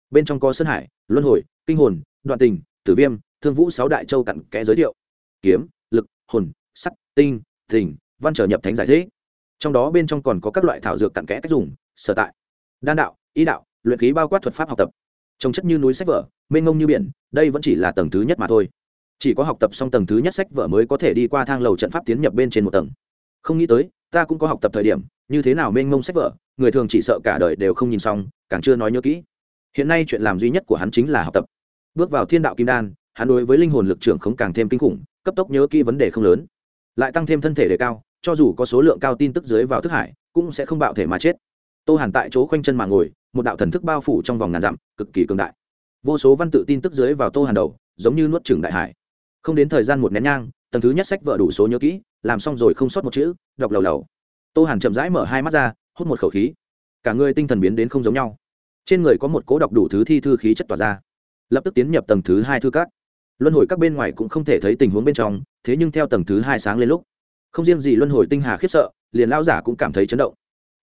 Bên trong có sơn hải, luân hồi, kinh hồn, đoạn tình, tử viêm, thương vũ sáu đại châu cặn kẽ giới thiệu. Kiếm, lực, hồn, sắc, tinh, thình, văn trở nhập thánh giải thế. Trong đó bên trong còn có các loại thảo dược cặn kẽ cách dùng, sở tại. Đan đạo ý đạo, luyện khí bao quát thuật pháp học tập. Trồng chất như núi sách vở, mênh ngông như biển, đây vẫn chỉ là tầng thứ nhất mà thôi chỉ có học tập xong tầng thứ nhất sách vở mới có thể đi qua thang lầu trận pháp tiến nhập bên trên một tầng. Không nghĩ tới, ta cũng có học tập thời điểm, như thế nào mênh mông sách vở, người thường chỉ sợ cả đời đều không nhìn xong, càng chưa nói nhớ kỹ. Hiện nay chuyện làm duy nhất của hắn chính là học tập. Bước vào thiên đạo kim đan, hắn đối với linh hồn lực trưởng không càng thêm kinh khủng, cấp tốc nhớ kỹ vấn đề không lớn. Lại tăng thêm thân thể đề cao, cho dù có số lượng cao tin tức dưới vào thức hải, cũng sẽ không bạo thể mà chết. Tô hàn tại chỗ khoanh chân mà ngồi, một đạo thần thức bao phủ trong vòng ngàn dặm, cực kỳ cường đại. Vô số văn tự tin tức dưới vào tô hàn đầu, giống như nuốt trừng đại hải không đến thời gian một nén nhang, tầng thứ nhất sách vợ đủ số nhớ kỹ, làm xong rồi không sót một chữ, đọc lầu lầu. Tô hàn chậm rãi mở hai mắt ra, hút một khẩu khí. Cả người tinh thần biến đến không giống nhau. Trên người có một cố đọc đủ thứ thi thư khí chất tỏa ra. Lập tức tiến nhập tầng thứ hai thư các. Luân hồi các bên ngoài cũng không thể thấy tình huống bên trong, thế nhưng theo tầng thứ hai sáng lên lúc, không riêng gì luân hồi tinh hà khiếp sợ, liền lao giả cũng cảm thấy chấn động.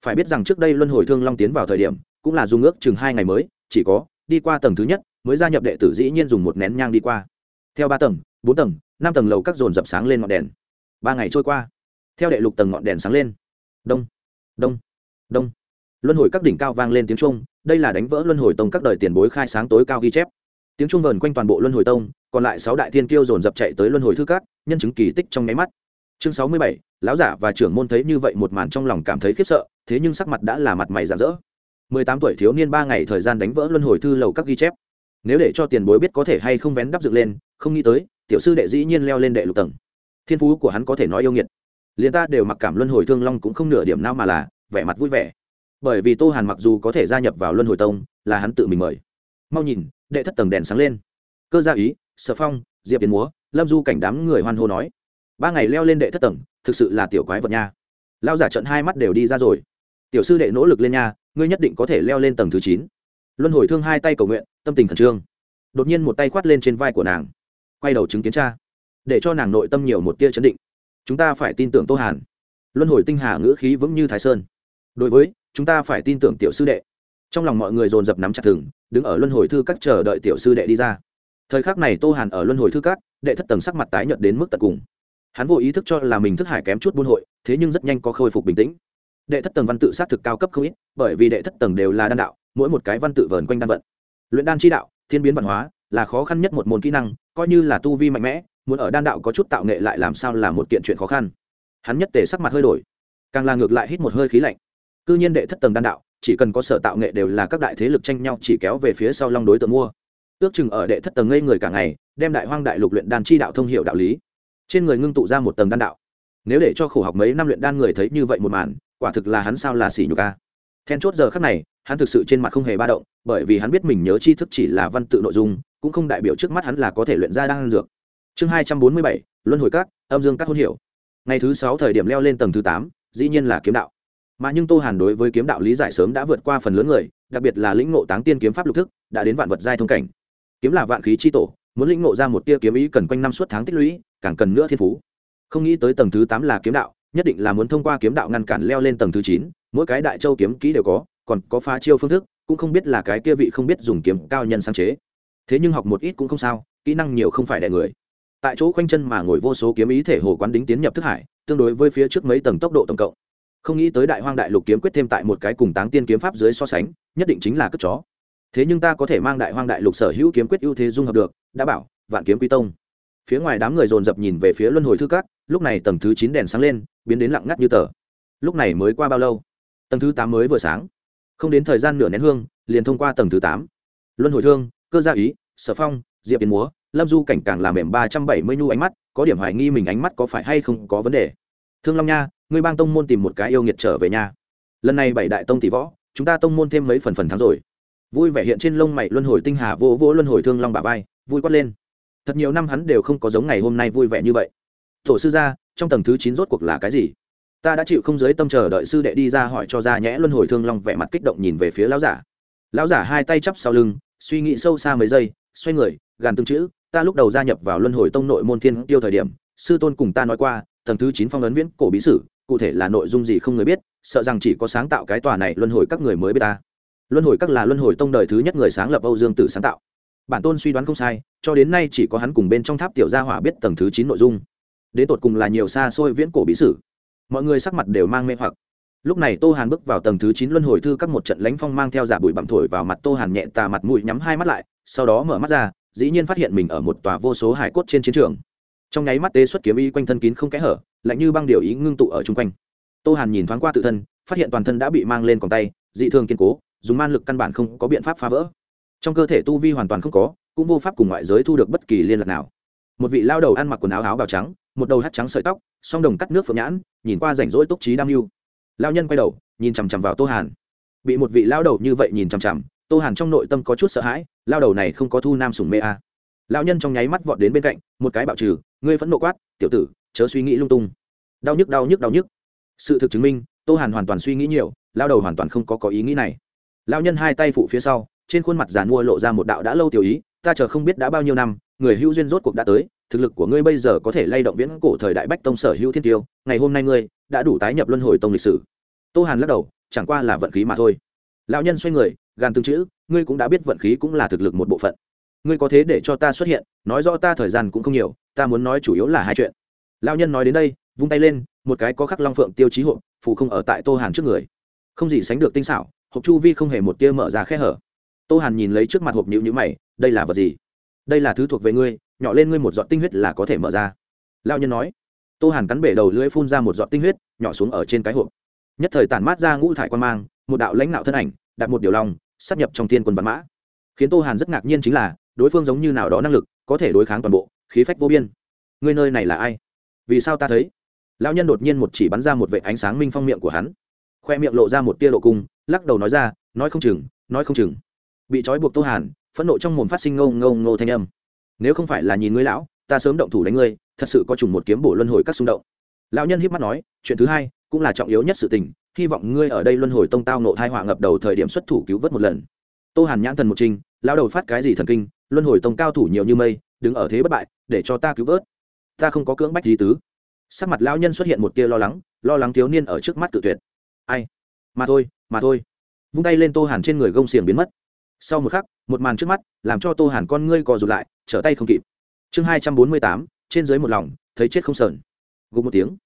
Phải biết rằng trước đây luân hồi thương long tiến vào thời điểm, cũng là dùng ước chừng hai ngày mới, chỉ có đi qua tầng thứ nhất, mới gia nhập đệ tử dĩ nhiên dùng một nén nhang đi qua. Theo ba tầng bốn tầng, năm tầng lầu các dồn dập sáng lên ngọn đèn. Ba ngày trôi qua, theo đệ lục tầng ngọn đèn sáng lên. Đông đông đông. Luân hồi các đỉnh cao vang lên tiếng trung đây là đánh vỡ luân hồi tông các đời tiền bối khai sáng tối cao ghi chép. Tiếng trung vờn quanh toàn bộ luân hồi tông, còn lại sáu đại thiên kiêu dồn dập chạy tới luân hồi thư cát nhân chứng kỳ tích trong nháy mắt. Chương sáu mươi bảy, lão giả và trưởng môn thấy như vậy một màn trong lòng cảm thấy khiếp sợ, thế nhưng sắc mặt đã là mặt mày giả dỡ mười tám tuổi thiếu niên ba ngày thời gian đánh vỡ luân hồi thư lầu các ghi chép nếu để cho tiền bối biết có thể hay không vén đắp dựng lên, không nghĩ tới, tiểu sư đệ dĩ nhiên leo lên đệ lục tầng. Thiên phú của hắn có thể nói yêu nghiệt. Liền ta đều mặc cảm luân hồi thương long cũng không nửa điểm nào mà là vẻ mặt vui vẻ. Bởi vì tô hàn mặc dù có thể gia nhập vào luân hồi tông, là hắn tự mình mời. Mau nhìn, đệ thất tầng đèn sáng lên. Cơ gia ý, sở phong, diệp tiến múa, lâm du cảnh đám người hoan hô nói. Ba ngày leo lên đệ thất tầng, thực sự là tiểu quái vật nha. Lao giả trận hai mắt đều đi ra rồi. Tiểu sư đệ nỗ lực lên nha, ngươi nhất định có thể leo lên tầng thứ chín luân hồi thương hai tay cầu nguyện, tâm tình khẩn trương. Đột nhiên một tay khoát lên trên vai của nàng. Quay đầu chứng kiến cha, để cho nàng nội tâm nhiều một tia chấn định. Chúng ta phải tin tưởng tô hàn. Luân hồi tinh hà ngữ khí vững như thái sơn. Đối với, chúng ta phải tin tưởng tiểu sư đệ. Trong lòng mọi người dồn dập nắm chặt thừng, đứng ở luân hồi thư các chờ đợi tiểu sư đệ đi ra. Thời khắc này tô hàn ở luân hồi thư các, đệ thất tầng sắc mặt tái nhợt đến mức tận cùng. Hắn vô ý thức cho là mình thức hải kém chút buôn hội, thế nhưng rất nhanh có khôi phục bình tĩnh. Đệ thất tầng văn tự xác thực cao cấp không ít, bởi vì đệ thất tầng đều là đan đạo mỗi một cái văn tự vờn quanh đan vận. Luyện đan chi đạo, thiên biến văn hóa, là khó khăn nhất một môn kỹ năng, coi như là tu vi mạnh mẽ, muốn ở đan đạo có chút tạo nghệ lại làm sao là một kiện chuyện khó khăn. Hắn nhất tề sắc mặt hơi đổi, càng là ngược lại hít một hơi khí lạnh. Cư nhiên đệ thất tầng đan đạo, chỉ cần có sở tạo nghệ đều là các đại thế lực tranh nhau chỉ kéo về phía sau long đối tượng mua. Ước chừng ở đệ thất tầng ngây người cả ngày, đem đại hoang đại lục luyện đan chi đạo thông hiệu đạo lý. Trên người ngưng tụ ra một tầng đan đạo. Nếu để cho khổ học mấy năm luyện đan người thấy như vậy một màn, quả thực là hắn sao là xỉ nhục ca then chốt giờ khắc này hắn thực sự trên mặt không hề ba động, bởi vì hắn biết mình nhớ tri thức chỉ là văn tự nội dung, cũng không đại biểu trước mắt hắn là có thể luyện ra đan dược. Chương hai trăm bốn mươi bảy, luân hồi các, âm dương các hôn hiểu. Ngày thứ sáu thời điểm leo lên tầng thứ tám, dĩ nhiên là kiếm đạo. Mà nhưng tô hàn đối với kiếm đạo lý giải sớm đã vượt qua phần lớn người, đặc biệt là lĩnh ngộ táng tiên kiếm pháp lục thức, đã đến vạn vật giai thông cảnh. Kiếm là vạn khí chi tổ, muốn lĩnh ngộ ra một tia kiếm ý cần quanh năm suốt tháng tích lũy, càng cần nữa thiên phú. Không nghĩ tới tầng thứ tám là kiếm đạo, nhất định là muốn thông qua kiếm đạo ngăn cản leo lên tầng thứ chín, mỗi cái đại châu kiếm kỹ đều có còn có phá chiêu phương thức, cũng không biết là cái kia vị không biết dùng kiếm cao nhân sáng chế. Thế nhưng học một ít cũng không sao, kỹ năng nhiều không phải đại người. Tại chỗ khoanh chân mà ngồi vô số kiếm ý thể hồ quán đính tiến nhập thức hải, tương đối với phía trước mấy tầng tốc độ tổng cộng. Không nghĩ tới đại hoang đại lục kiếm quyết thêm tại một cái cùng táng tiên kiếm pháp dưới so sánh, nhất định chính là cất chó. Thế nhưng ta có thể mang đại hoang đại lục sở hữu kiếm quyết ưu thế dung hợp được, đã bảo, vạn kiếm quy tông. Phía ngoài đám người dồn dập nhìn về phía luân hồi thư cát lúc này tầng thứ chín đèn sáng lên, biến đến lặng ngắt như tờ. Lúc này mới qua bao lâu? Tầng thứ tám mới vừa sáng không đến thời gian nửa nén hương, liền thông qua tầng thứ tám. Luân hồi thương, cơ gia ý, sở phong, diệp tiến múa, lâm du cảnh càng làm mềm ba trăm bảy mươi nhu ánh mắt, có điểm hoài nghi mình ánh mắt có phải hay không có vấn đề. Thương long nha, ngươi bang tông môn tìm một cái yêu nghiệt trở về nhà lần này bảy đại tông tỷ võ, chúng ta tông môn thêm mấy phần phần thắng rồi. Vui vẻ hiện trên lông mày luân hồi tinh hà vỗ vỗ luân hồi thương long bà vai, vui quát lên. Thật nhiều năm hắn đều không có giống ngày hôm nay vui vẻ như vậy. Tổ sư gia, trong tầng thứ chín rốt cuộc là cái gì? Ta đã chịu không giới tâm chờ đợi sư đệ đi ra hỏi cho ra nhẽ luân hồi thương long vẻ mặt kích động nhìn về phía lão giả. Lão giả hai tay chắp sau lưng, suy nghĩ sâu xa mấy giây, xoay người, gàn tương chữ, ta lúc đầu gia nhập vào luân hồi tông nội môn thiên tiêu thời điểm, sư tôn cùng ta nói qua, tầng thứ chín phong ấn viễn cổ bí sử, cụ thể là nội dung gì không người biết, sợ rằng chỉ có sáng tạo cái tòa này luân hồi các người mới biết ta. Luân hồi các là luân hồi tông đời thứ nhất người sáng lập âu dương tử sáng tạo. Bản tôn suy đoán không sai, cho đến nay chỉ có hắn cùng bên trong tháp tiểu gia hỏa biết tầng thứ chín nội dung. Đến tột cùng là nhiều xa xôi viễn cổ bí sử mọi người sắc mặt đều mang mê hoặc. Lúc này tô hàn bước vào tầng thứ chín luân hồi thư các một trận lãnh phong mang theo giả bụi bặm thổi vào mặt tô hàn nhẹ tà mặt mũi nhắm hai mắt lại, sau đó mở mắt ra, dĩ nhiên phát hiện mình ở một tòa vô số hải cốt trên chiến trường. Trong nháy mắt tế xuất kiếm y quanh thân kín không kẽ hở, lạnh như băng điều ý ngưng tụ ở chung quanh. Tô hàn nhìn thoáng qua tự thân, phát hiện toàn thân đã bị mang lên còng tay, dị thường kiên cố, dùng man lực căn bản không có biện pháp phá vỡ. Trong cơ thể tu vi hoàn toàn không có, cũng vô pháp cùng ngoại giới thu được bất kỳ liên lạc nào. Một vị lao đầu ăn mặc quần áo áo bào trắng một đầu hắt trắng sợi tóc, song đồng cắt nước phượng nhãn, nhìn qua rảnh rỗi túc trí đam mưu. Lao nhân quay đầu, nhìn chằm chằm vào tô hàn. Bị một vị lao đầu như vậy nhìn chằm chằm, tô hàn trong nội tâm có chút sợ hãi lao đầu này không có thu nam sùng mê a. À. lao nhân trong nháy mắt vọt đến bên cạnh, một cái bạo trừ, ngươi phẫn nộ quát, tiểu tử, chớ suy nghĩ lung tung. Đau nhức đau nhức đau nhức. Sự thực chứng minh, tô hàn hoàn toàn suy nghĩ nhiều lao đầu hoàn toàn không có có ý nghĩ này. Lao nhân hai tay phụ phía sau, trên khuôn mặt giàn mua lộ ra một đạo đã lâu tiểu ý, ta chờ không biết đã bao nhiêu năm, người hữu duyên rốt cuộc đã tới thực lực của ngươi bây giờ có thể lay động viễn cổ thời đại bách tông sở hữu thiên tiêu, ngày hôm nay ngươi đã đủ tái nhập luân hồi tông lịch sử. Tô hàn lắc đầu, chẳng qua là vận khí mà thôi. Lão nhân xoay người gan tương chữ, ngươi cũng đã biết vận khí cũng là thực lực một bộ phận. Ngươi có thế để cho ta xuất hiện, nói rõ ta thời gian cũng không nhiều, ta muốn nói chủ yếu là hai chuyện. Lão nhân nói đến đây, vung tay lên, một cái có khắc long phượng tiêu chí hộp, phù không ở tại tô hàn trước người. Không gì sánh được tinh xảo, hộp chu vi không hề một tia mở ra khe hở. Tô hàn nhìn lấy trước mặt hộp nhữ nhữ mày, đây là vật gì? Đây là thứ thuộc về ngươi nhỏ lên ngươi một giọt tinh huyết là có thể mở ra. Lao nhân nói. Tô hàn cắn bể đầu lưỡi phun ra một giọt tinh huyết, nhỏ xuống ở trên cái hộp. Nhất thời tản mát ra ngũ thải quan mang, một đạo lãnh đạo thân ảnh, đặt một điều lòng, sắp nhập trong tiên quân văn mã. Khiến tô hàn rất ngạc nhiên chính là, đối phương giống như nào đó năng lực, có thể đối kháng toàn bộ, khí phách vô biên. Ngươi nơi này là ai? Vì sao ta thấy? Lão nhân đột nhiên một chỉ bắn ra một vệ ánh sáng minh phong miệng của hắn. Khoe miệng lộ ra một tia lộ cung, lắc đầu nói ra, nói không chừng, nói không chừng. Bị trói buộc tô hàn, phẫn nộ trong mồm phát sinh ngâu ngâu ngô thanh âm nếu không phải là nhìn ngươi lão, ta sớm động thủ đánh ngươi, thật sự có trùng một kiếm bổ luân hồi các xung động. Lão nhân hiếp mắt nói, chuyện thứ hai, cũng là trọng yếu nhất sự tình, hy vọng ngươi ở đây luân hồi tông tao nộ thai họa ngập đầu thời điểm xuất thủ cứu vớt một lần. Tô hàn nhãn thần một trinh lão đầu phát cái gì thần kinh, luân hồi tông cao thủ nhiều như mây, đứng ở thế bất bại, để cho ta cứu vớt. Ta không có cưỡng bách gì tứ. Sắc mặt lão nhân xuất hiện một tia lo lắng lo lắng thiếu niên ở trước mắt tự tuyệt. Ai? Mà thôi mà thôi. Vung tay lên tô hàn trên người gông xiềng biến mất. Sau một khắc, một màn trước mắt, làm cho tô hàn con ngươi co rụt lại trở tay không kịp. Chương hai trăm bốn mươi tám, trên dưới một lòng, thấy chết không sờn. Gục một tiếng.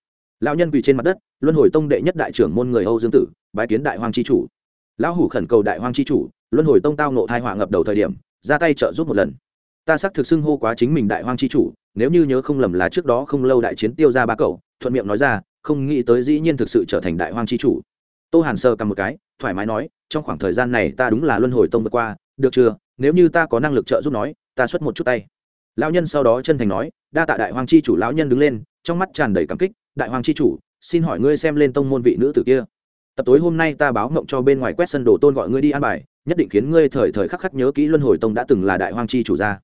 Lão nhân quỳ trên mặt đất, luân hồi tông đệ nhất đại trưởng môn người âu dương tử, bái kiến đại hoàng c h i chủ. Lão hủ khẩn cầu đại hoàng c h i chủ, luân hồi tông tao nộ thai họa ngập đầu thời điểm, ra tay trợ giúp một lần. Ta xác thực xưng hô quá chính mình đại hoàng c h i chủ, nếu như nhớ không lầm là trước đó không lâu đại chiến tiêu ra ba cậu, thuận miệng nói ra, không nghĩ tới dĩ nhiên thực sự trở thành đại hoàng c h i chủ. Tô hàn sơ cầm một cái, thoải mái nói, trong khoảng thời gian này ta đúng là luân hồi tông vượt qua, được chưa? Nếu như ta có năng lực trợ giúp nói, ta xuất một chút tay. Lão nhân sau đó chân thành nói, đa tạ đại hoàng chi chủ lão nhân đứng lên, trong mắt tràn đầy cảm kích, đại hoàng c h i chủ, xin hỏi ngươi xem lên tông môn vị nữ tử kia. Tập tối hôm nay ta báo mộng cho bên ngoài quét sân đồ tôn gọi ngươi đi an bài, nhất định khiến ngươi thời thời khắc khắc nhớ kỹ luân hồi tông đã từng là đại hoàng chi chủ gia.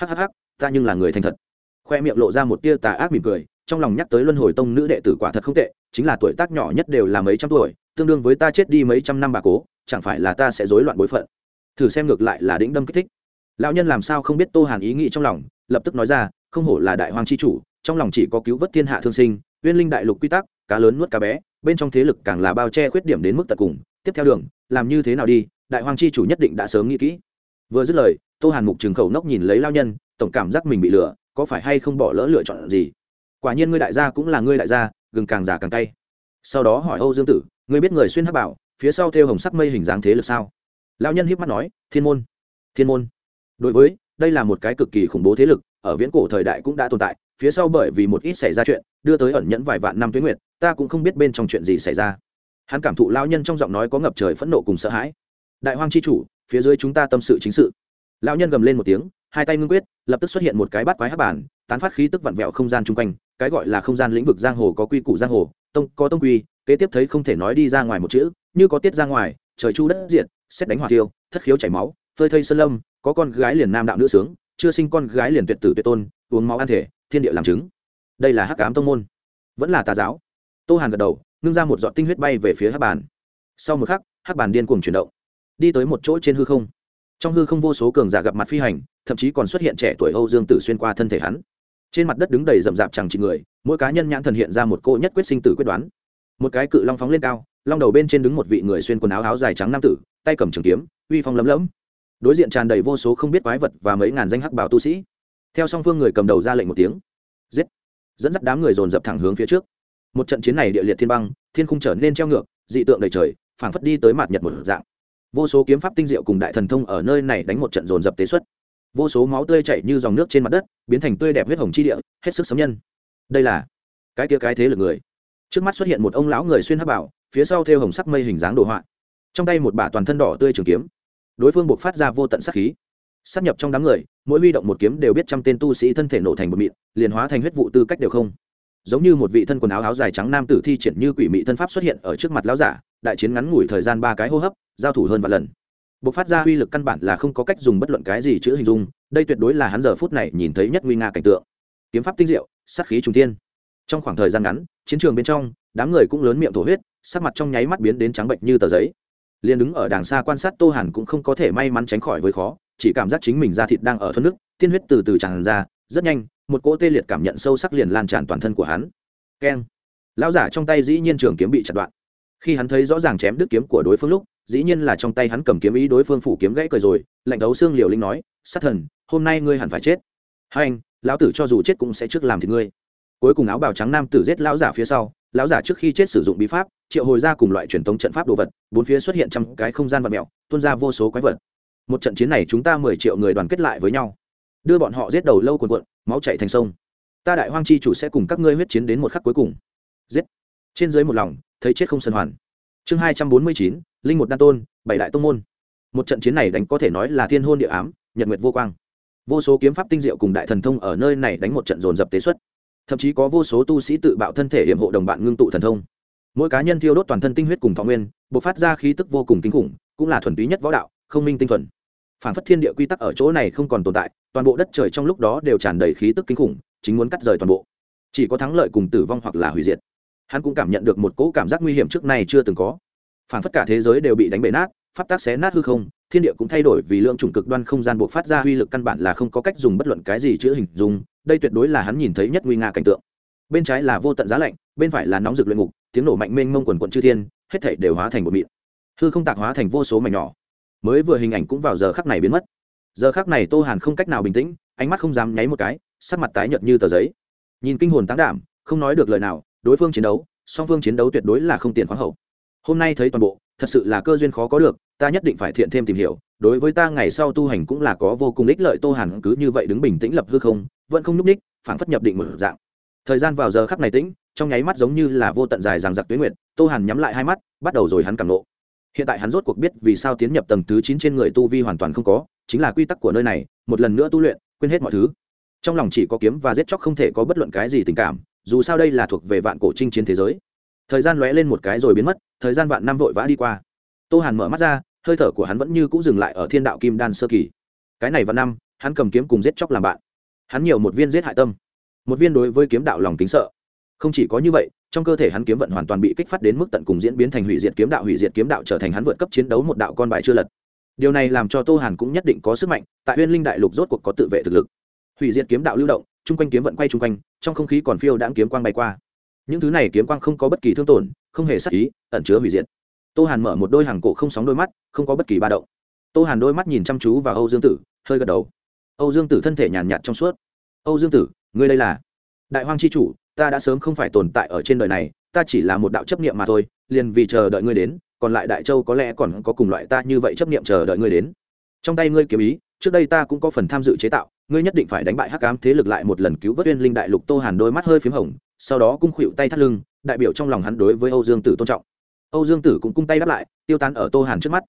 Hhh ta nhưng là người thành thật. Khoe miệng lộ ra một tia tà ác mỉm cười, trong lòng nhắc tới luân hồi tông nữ đệ tử quả thật không tệ, chính là tuổi tác nhỏ nhất đều là mấy trăm tuổi, tương đương với ta chết đi mấy trăm năm bà cố, chẳng phải là ta sẽ rối loạn bối phận thử xem ngược lại là đĩnh đâm kích thích. Lão nhân làm sao không biết tô hàn ý nghĩ trong lòng, lập tức nói ra, không hổ là đại hoàng chi chủ, trong lòng chỉ có cứu vớt thiên hạ thương sinh, uyên linh đại lục quy tắc, cá lớn nuốt cá bé, bên trong thế lực càng là bao che khuyết điểm đến mức tận cùng. Tiếp theo đường, làm như thế nào đi, đại hoàng chi chủ nhất định đã sớm nghĩ kỹ. Vừa dứt lời, tô hàn mục trường khẩu nốc nhìn lấy lao nhân, tổng cảm giác mình bị lừa, có phải hay không bỏ lỡ lựa chọn gì? Quả nhiên ngươi đại gia cũng là ngươi đại gia, gừng càng già càng tay sau đó hỏi âu dương tử, ngươi biết người xuyên hắc bảo, phía sau theo hồng sắc mây hình dáng thế lực sao? Lao nhân híp mắt nói, thiên môn thiên môn. Đối với, đây là một cái cực kỳ khủng bố thế lực, ở viễn cổ thời đại cũng đã tồn tại, phía sau bởi vì một ít xảy ra chuyện, đưa tới ẩn nhẫn vài vạn năm tuyến nguyệt, ta cũng không biết bên trong chuyện gì xảy ra. Hắn cảm thụ lao nhân trong giọng nói có ngập trời phẫn nộ cùng sợ hãi. Đại hoang c h i chủ, phía dưới chúng ta tâm sự chính sự. Lao nhân gầm lên một tiếng, hai tay ngưng quyết, lập tức xuất hiện một cái bát quái hát bản, tán phát khí tức vặn vẹo không gian chung quanh, cái gọi là không gian lĩnh vực giang hồ có quy củ giang hồ, tông có tông quy, kế tiếp thấy không thể nói đi ra ngoài một chữ, như có tiết ra ngoài, trời chu đất diện xét đánh hỏa tiêu thất khiếu chảy máu, phơi thây sơn lâm, có con gái liền nam đạo nữ sướng, chưa sinh con gái liền tuyệt tử tuyệt tôn, uống máu ăn thể, thiên địa làm chứng. Đây là hắc ám tông môn. Vẫn là tà giáo. Tô hàn gật đầu, ngưng ra một giọt tinh huyết bay về phía hắc bàn. Sau một khắc, hắc bàn điên cuồng chuyển động. Đi tới một chỗ trên hư không. Trong hư không vô số cường giả gặp mặt phi hành, thậm chí còn xuất hiện trẻ tuổi âu dương tử xuyên qua thân thể hắn. Trên mặt đất đứng đầy rậm rạp chẳng chỉ người, mỗi cá nhân nhãn thần hiện ra một cô nhất quyết sinh tử quyết đoán. Một cái cự long phóng lên cao, long đầu bên trên đứng một vị người xuyên quần áo áo dài trắng nam tử tay cầm trường kiếm, uy phong lấm lấm. Đối diện tràn đầy vô số không biết quái vật và mấy ngàn danh hắc bảo tu sĩ. Theo song phương người cầm đầu ra lệnh một tiếng. Giết. Dẫn dắt đám người dồn dập thẳng hướng phía trước. Một trận chiến này địa liệt thiên băng, thiên khung trở nên treo ngược, dị tượng đầy trời, phảng phất đi tới mặt nhật một dạng. Vô số kiếm pháp tinh diệu cùng đại thần thông ở nơi này đánh một trận dồn dập tế xuất. Vô số máu tươi chảy như dòng nước trên mặt đất, biến thành tươi đẹp huyết hồng chi địa, hết sức sấm nhân. Đây là cái kia cái thế lực người. Trước mắt xuất hiện một ông lão người xuyên hắc bảo, phía sau theo hồng sắc mây hình dáng đồ họa trong tay một bả toàn thân đỏ tươi trường kiếm. Đối phương buộc phát ra vô tận sắc khí. Sắp nhập trong đám người, mỗi huy động một kiếm đều biết trăm tên tu sĩ thân thể nổ thành một mịn, liền hóa thành huyết vụ tư cách đều không. Giống như một vị thân quần áo áo dài trắng nam tử thi triển như quỷ mị thân pháp xuất hiện ở trước mặt lão giả, đại chiến ngắn ngủi thời gian ba cái hô hấp, giao thủ hơn vài lần. Buộc phát ra uy lực căn bản là không có cách dùng bất luận cái gì chữ hình dung, đây tuyệt đối là hắn giờ phút này nhìn thấy nhất nguy nga cảnh tượng. Kiếm pháp tinh diệu, sát khí trung tiên trong khoảng thời gian ngắn, chiến trường bên trong, đám người cũng lớn miệng thổ huyết, sắc mặt trong nháy mắt biến đến trắng bệnh như tờ giấy liền đứng ở đàng xa quan sát tô hàn cũng không có thể may mắn tránh khỏi với khó, chỉ cảm giác chính mình da thịt đang ở thân nước, tiên huyết từ từ tràn ra, rất nhanh, một cỗ tê liệt cảm nhận sâu sắc liền lan tràn toàn thân của hắn. Keng. Lão giả trong tay dĩ nhiên trường kiếm bị chặt đoạn. Khi hắn thấy rõ ràng chém đứt kiếm của đối phương lúc, dĩ nhiên là trong tay hắn cầm kiếm ý đối phương phủ kiếm gãy cười rồi, lạnh thấu xương liều linh nói, sát thần, hôm nay ngươi hẳn phải chết. Hai anh lão tử cho dù chết cũng sẽ trước làm thì ngươi cuối cùng áo bào trắng nam tử giết lão giả phía sau, lão giả trước khi chết sử dụng bí pháp, triệu hồi ra cùng loại truyền thống trận pháp đồ vật, bốn phía xuất hiện trong cái không gian vật mẹo tuôn ra vô số quái vật. Một trận chiến này chúng ta mười triệu người đoàn kết lại với nhau. Đưa bọn họ giết đầu lâu cuồn cuộn, máu chảy thành sông. Ta đại hoang chi chủ sẽ cùng các ngươi huyết chiến đến một khắc cuối cùng. Giết. Trên dưới một lòng, thấy chết không sân hoàn. Chương hai trăm bốn mươi chín, linh một đa tôn, bảy đại tông môn. Một trận chiến này đánh có thể nói là thiên hôn địa ám, nhật nguyệt vô quang. Vô số kiếm pháp tinh diệu cùng đại thần thông ở nơi này đánh một trận dồn dập tế xuất thậm chí có vô số tu sĩ tự bạo thân thể hiểm hộ đồng bạn ngưng tụ thần thông. Mỗi cá nhân thiêu đốt toàn thân tinh huyết cùng thọ nguyên b ộ c phát ra khí tức vô cùng kinh khủng, cũng là thuần túy nhất võ đạo, không minh tinh thuần. Phản phất thiên địa quy tắc ở chỗ này không còn tồn tại, toàn bộ đất trời trong lúc đó đều tràn đầy khí tức kinh khủng, chính muốn cắt rời toàn bộ. Chỉ có thắng lợi cùng tử vong hoặc là hủy diệt. Hắn cũng cảm nhận được một cỗ cảm giác nguy hiểm trước nay chưa từng có. Phản phất cả thế giới đều bị đánh bể nát, pháp tác xé nát hư không, thiên địa cũng thay đổi vì lượng chủng cực đoan không gian buộc phát ra uy lực căn bản là không có cách dùng bất luận cái gì chữa hình dung đây tuyệt đối là hắn nhìn thấy nhất nguy nga cảnh tượng. Bên trái là vô tận giá lạnh, bên phải là nóng rực luyện ngục, tiếng nổ mạnh mênh mông quần quận chư thiên, hết thảy đều hóa thành một mịn. Hư không tạc hóa thành vô số mảnh nhỏ. Mới vừa hình ảnh cũng vào giờ khắc này biến mất. Giờ khắc này tô hàn không cách nào bình tĩnh, ánh mắt không dám nháy một cái, sắc mặt tái nhợt như tờ giấy. Nhìn kinh hồn tán đảm, không nói được lời nào, đối phương chiến đấu, song phương chiến đấu tuyệt đối là không tiền khoáng hậu. Hôm nay thấy toàn bộ, thật sự là cơ duyên khó có được, ta nhất định phải thiện thêm tìm hiểu, đối với ta ngày sau tu hành cũng là có vô cùng ích lợi, tô hàn cứ như vậy đứng bình tĩnh lập hư không vẫn không núp ních phảng phất nhập định một dạng. Thời gian vào giờ khắc này tĩnh, trong nháy mắt giống như là vô tận dài ràng giặc tuyến nguyệt, tô hàn nhắm lại hai mắt, bắt đầu rồi hắn cảm nộ. Hiện tại hắn rốt cuộc biết vì sao tiến nhập tầng thứ chín trên người tu vi hoàn toàn không có, chính là quy tắc của nơi này, một lần nữa tu luyện, quên hết mọi thứ. Trong lòng chỉ có kiếm và giết chóc không thể có bất luận cái gì tình cảm, dù sao đây là thuộc về vạn cổ chinh chiến thế giới. Thời gian lóe lên một cái rồi biến mất, thời gian vạn năm vội vã đi qua. Tô hàn mở mắt ra, hơi thở của hắn vẫn như cũ dừng lại ở thiên đạo kim đan sơ kỳ. Cái này vạn năm, hắn cầm kiếm cùng giết chóc làm bạn hắn nhiều một viên giết hại tâm. Một viên đối với kiếm đạo lòng kính sợ. Không chỉ có như vậy, trong cơ thể hắn kiếm vận hoàn toàn bị kích phát đến mức tận cùng diễn biến thành hủy diệt kiếm đạo, hủy diệt kiếm đạo trở thành hắn vượt cấp chiến đấu một đạo con bài chưa lật. Điều này làm cho tô hàn cũng nhất định có sức mạnh, tại uyên linh đại lục rốt cuộc có tự vệ thực lực. Hủy diệt kiếm đạo lưu động, chung quanh kiếm vận quay chung quanh, trong không khí còn phiêu đãng kiếm quang bay qua. Những thứ này kiếm quang không có bất kỳ thương tổn, không hề sắc ý, ẩn chứa hủy diệt. Tô hàn mở một đôi hàng cổ không sóng đôi mắt, không có bất kỳ ba động. Tô hàn đôi mắt nhìn chăm chú vào âu dương tử, hơi gật đầu âu dương tử thân thể nhàn nhạt trong suốt. Âu dương tử, ngươi đây là? Đại hoang c h i chủ, ta đã sớm không phải tồn tại ở trên đời này, ta chỉ là một đạo chấp niệm mà thôi, liền vì chờ đợi ngươi đến, còn lại đại châu có lẽ còn có cùng loại ta như vậy chấp niệm chờ đợi ngươi đến. Trong tay ngươi kiếm ý, trước đây ta cũng có phần tham dự chế tạo, ngươi nhất định phải đánh bại hắc ám thế lực lại một lần cứu vớt uyên linh đại lục tô hàn đôi mắt hơi p h í m hồng, sau đó cung khuỵu tay thắt lưng, đại biểu trong lòng hắn đối với âu dương tử tôn trọng. Âu dương tử cũng cung tay đáp lại, tiêu tán ở tô hàn trước mắt.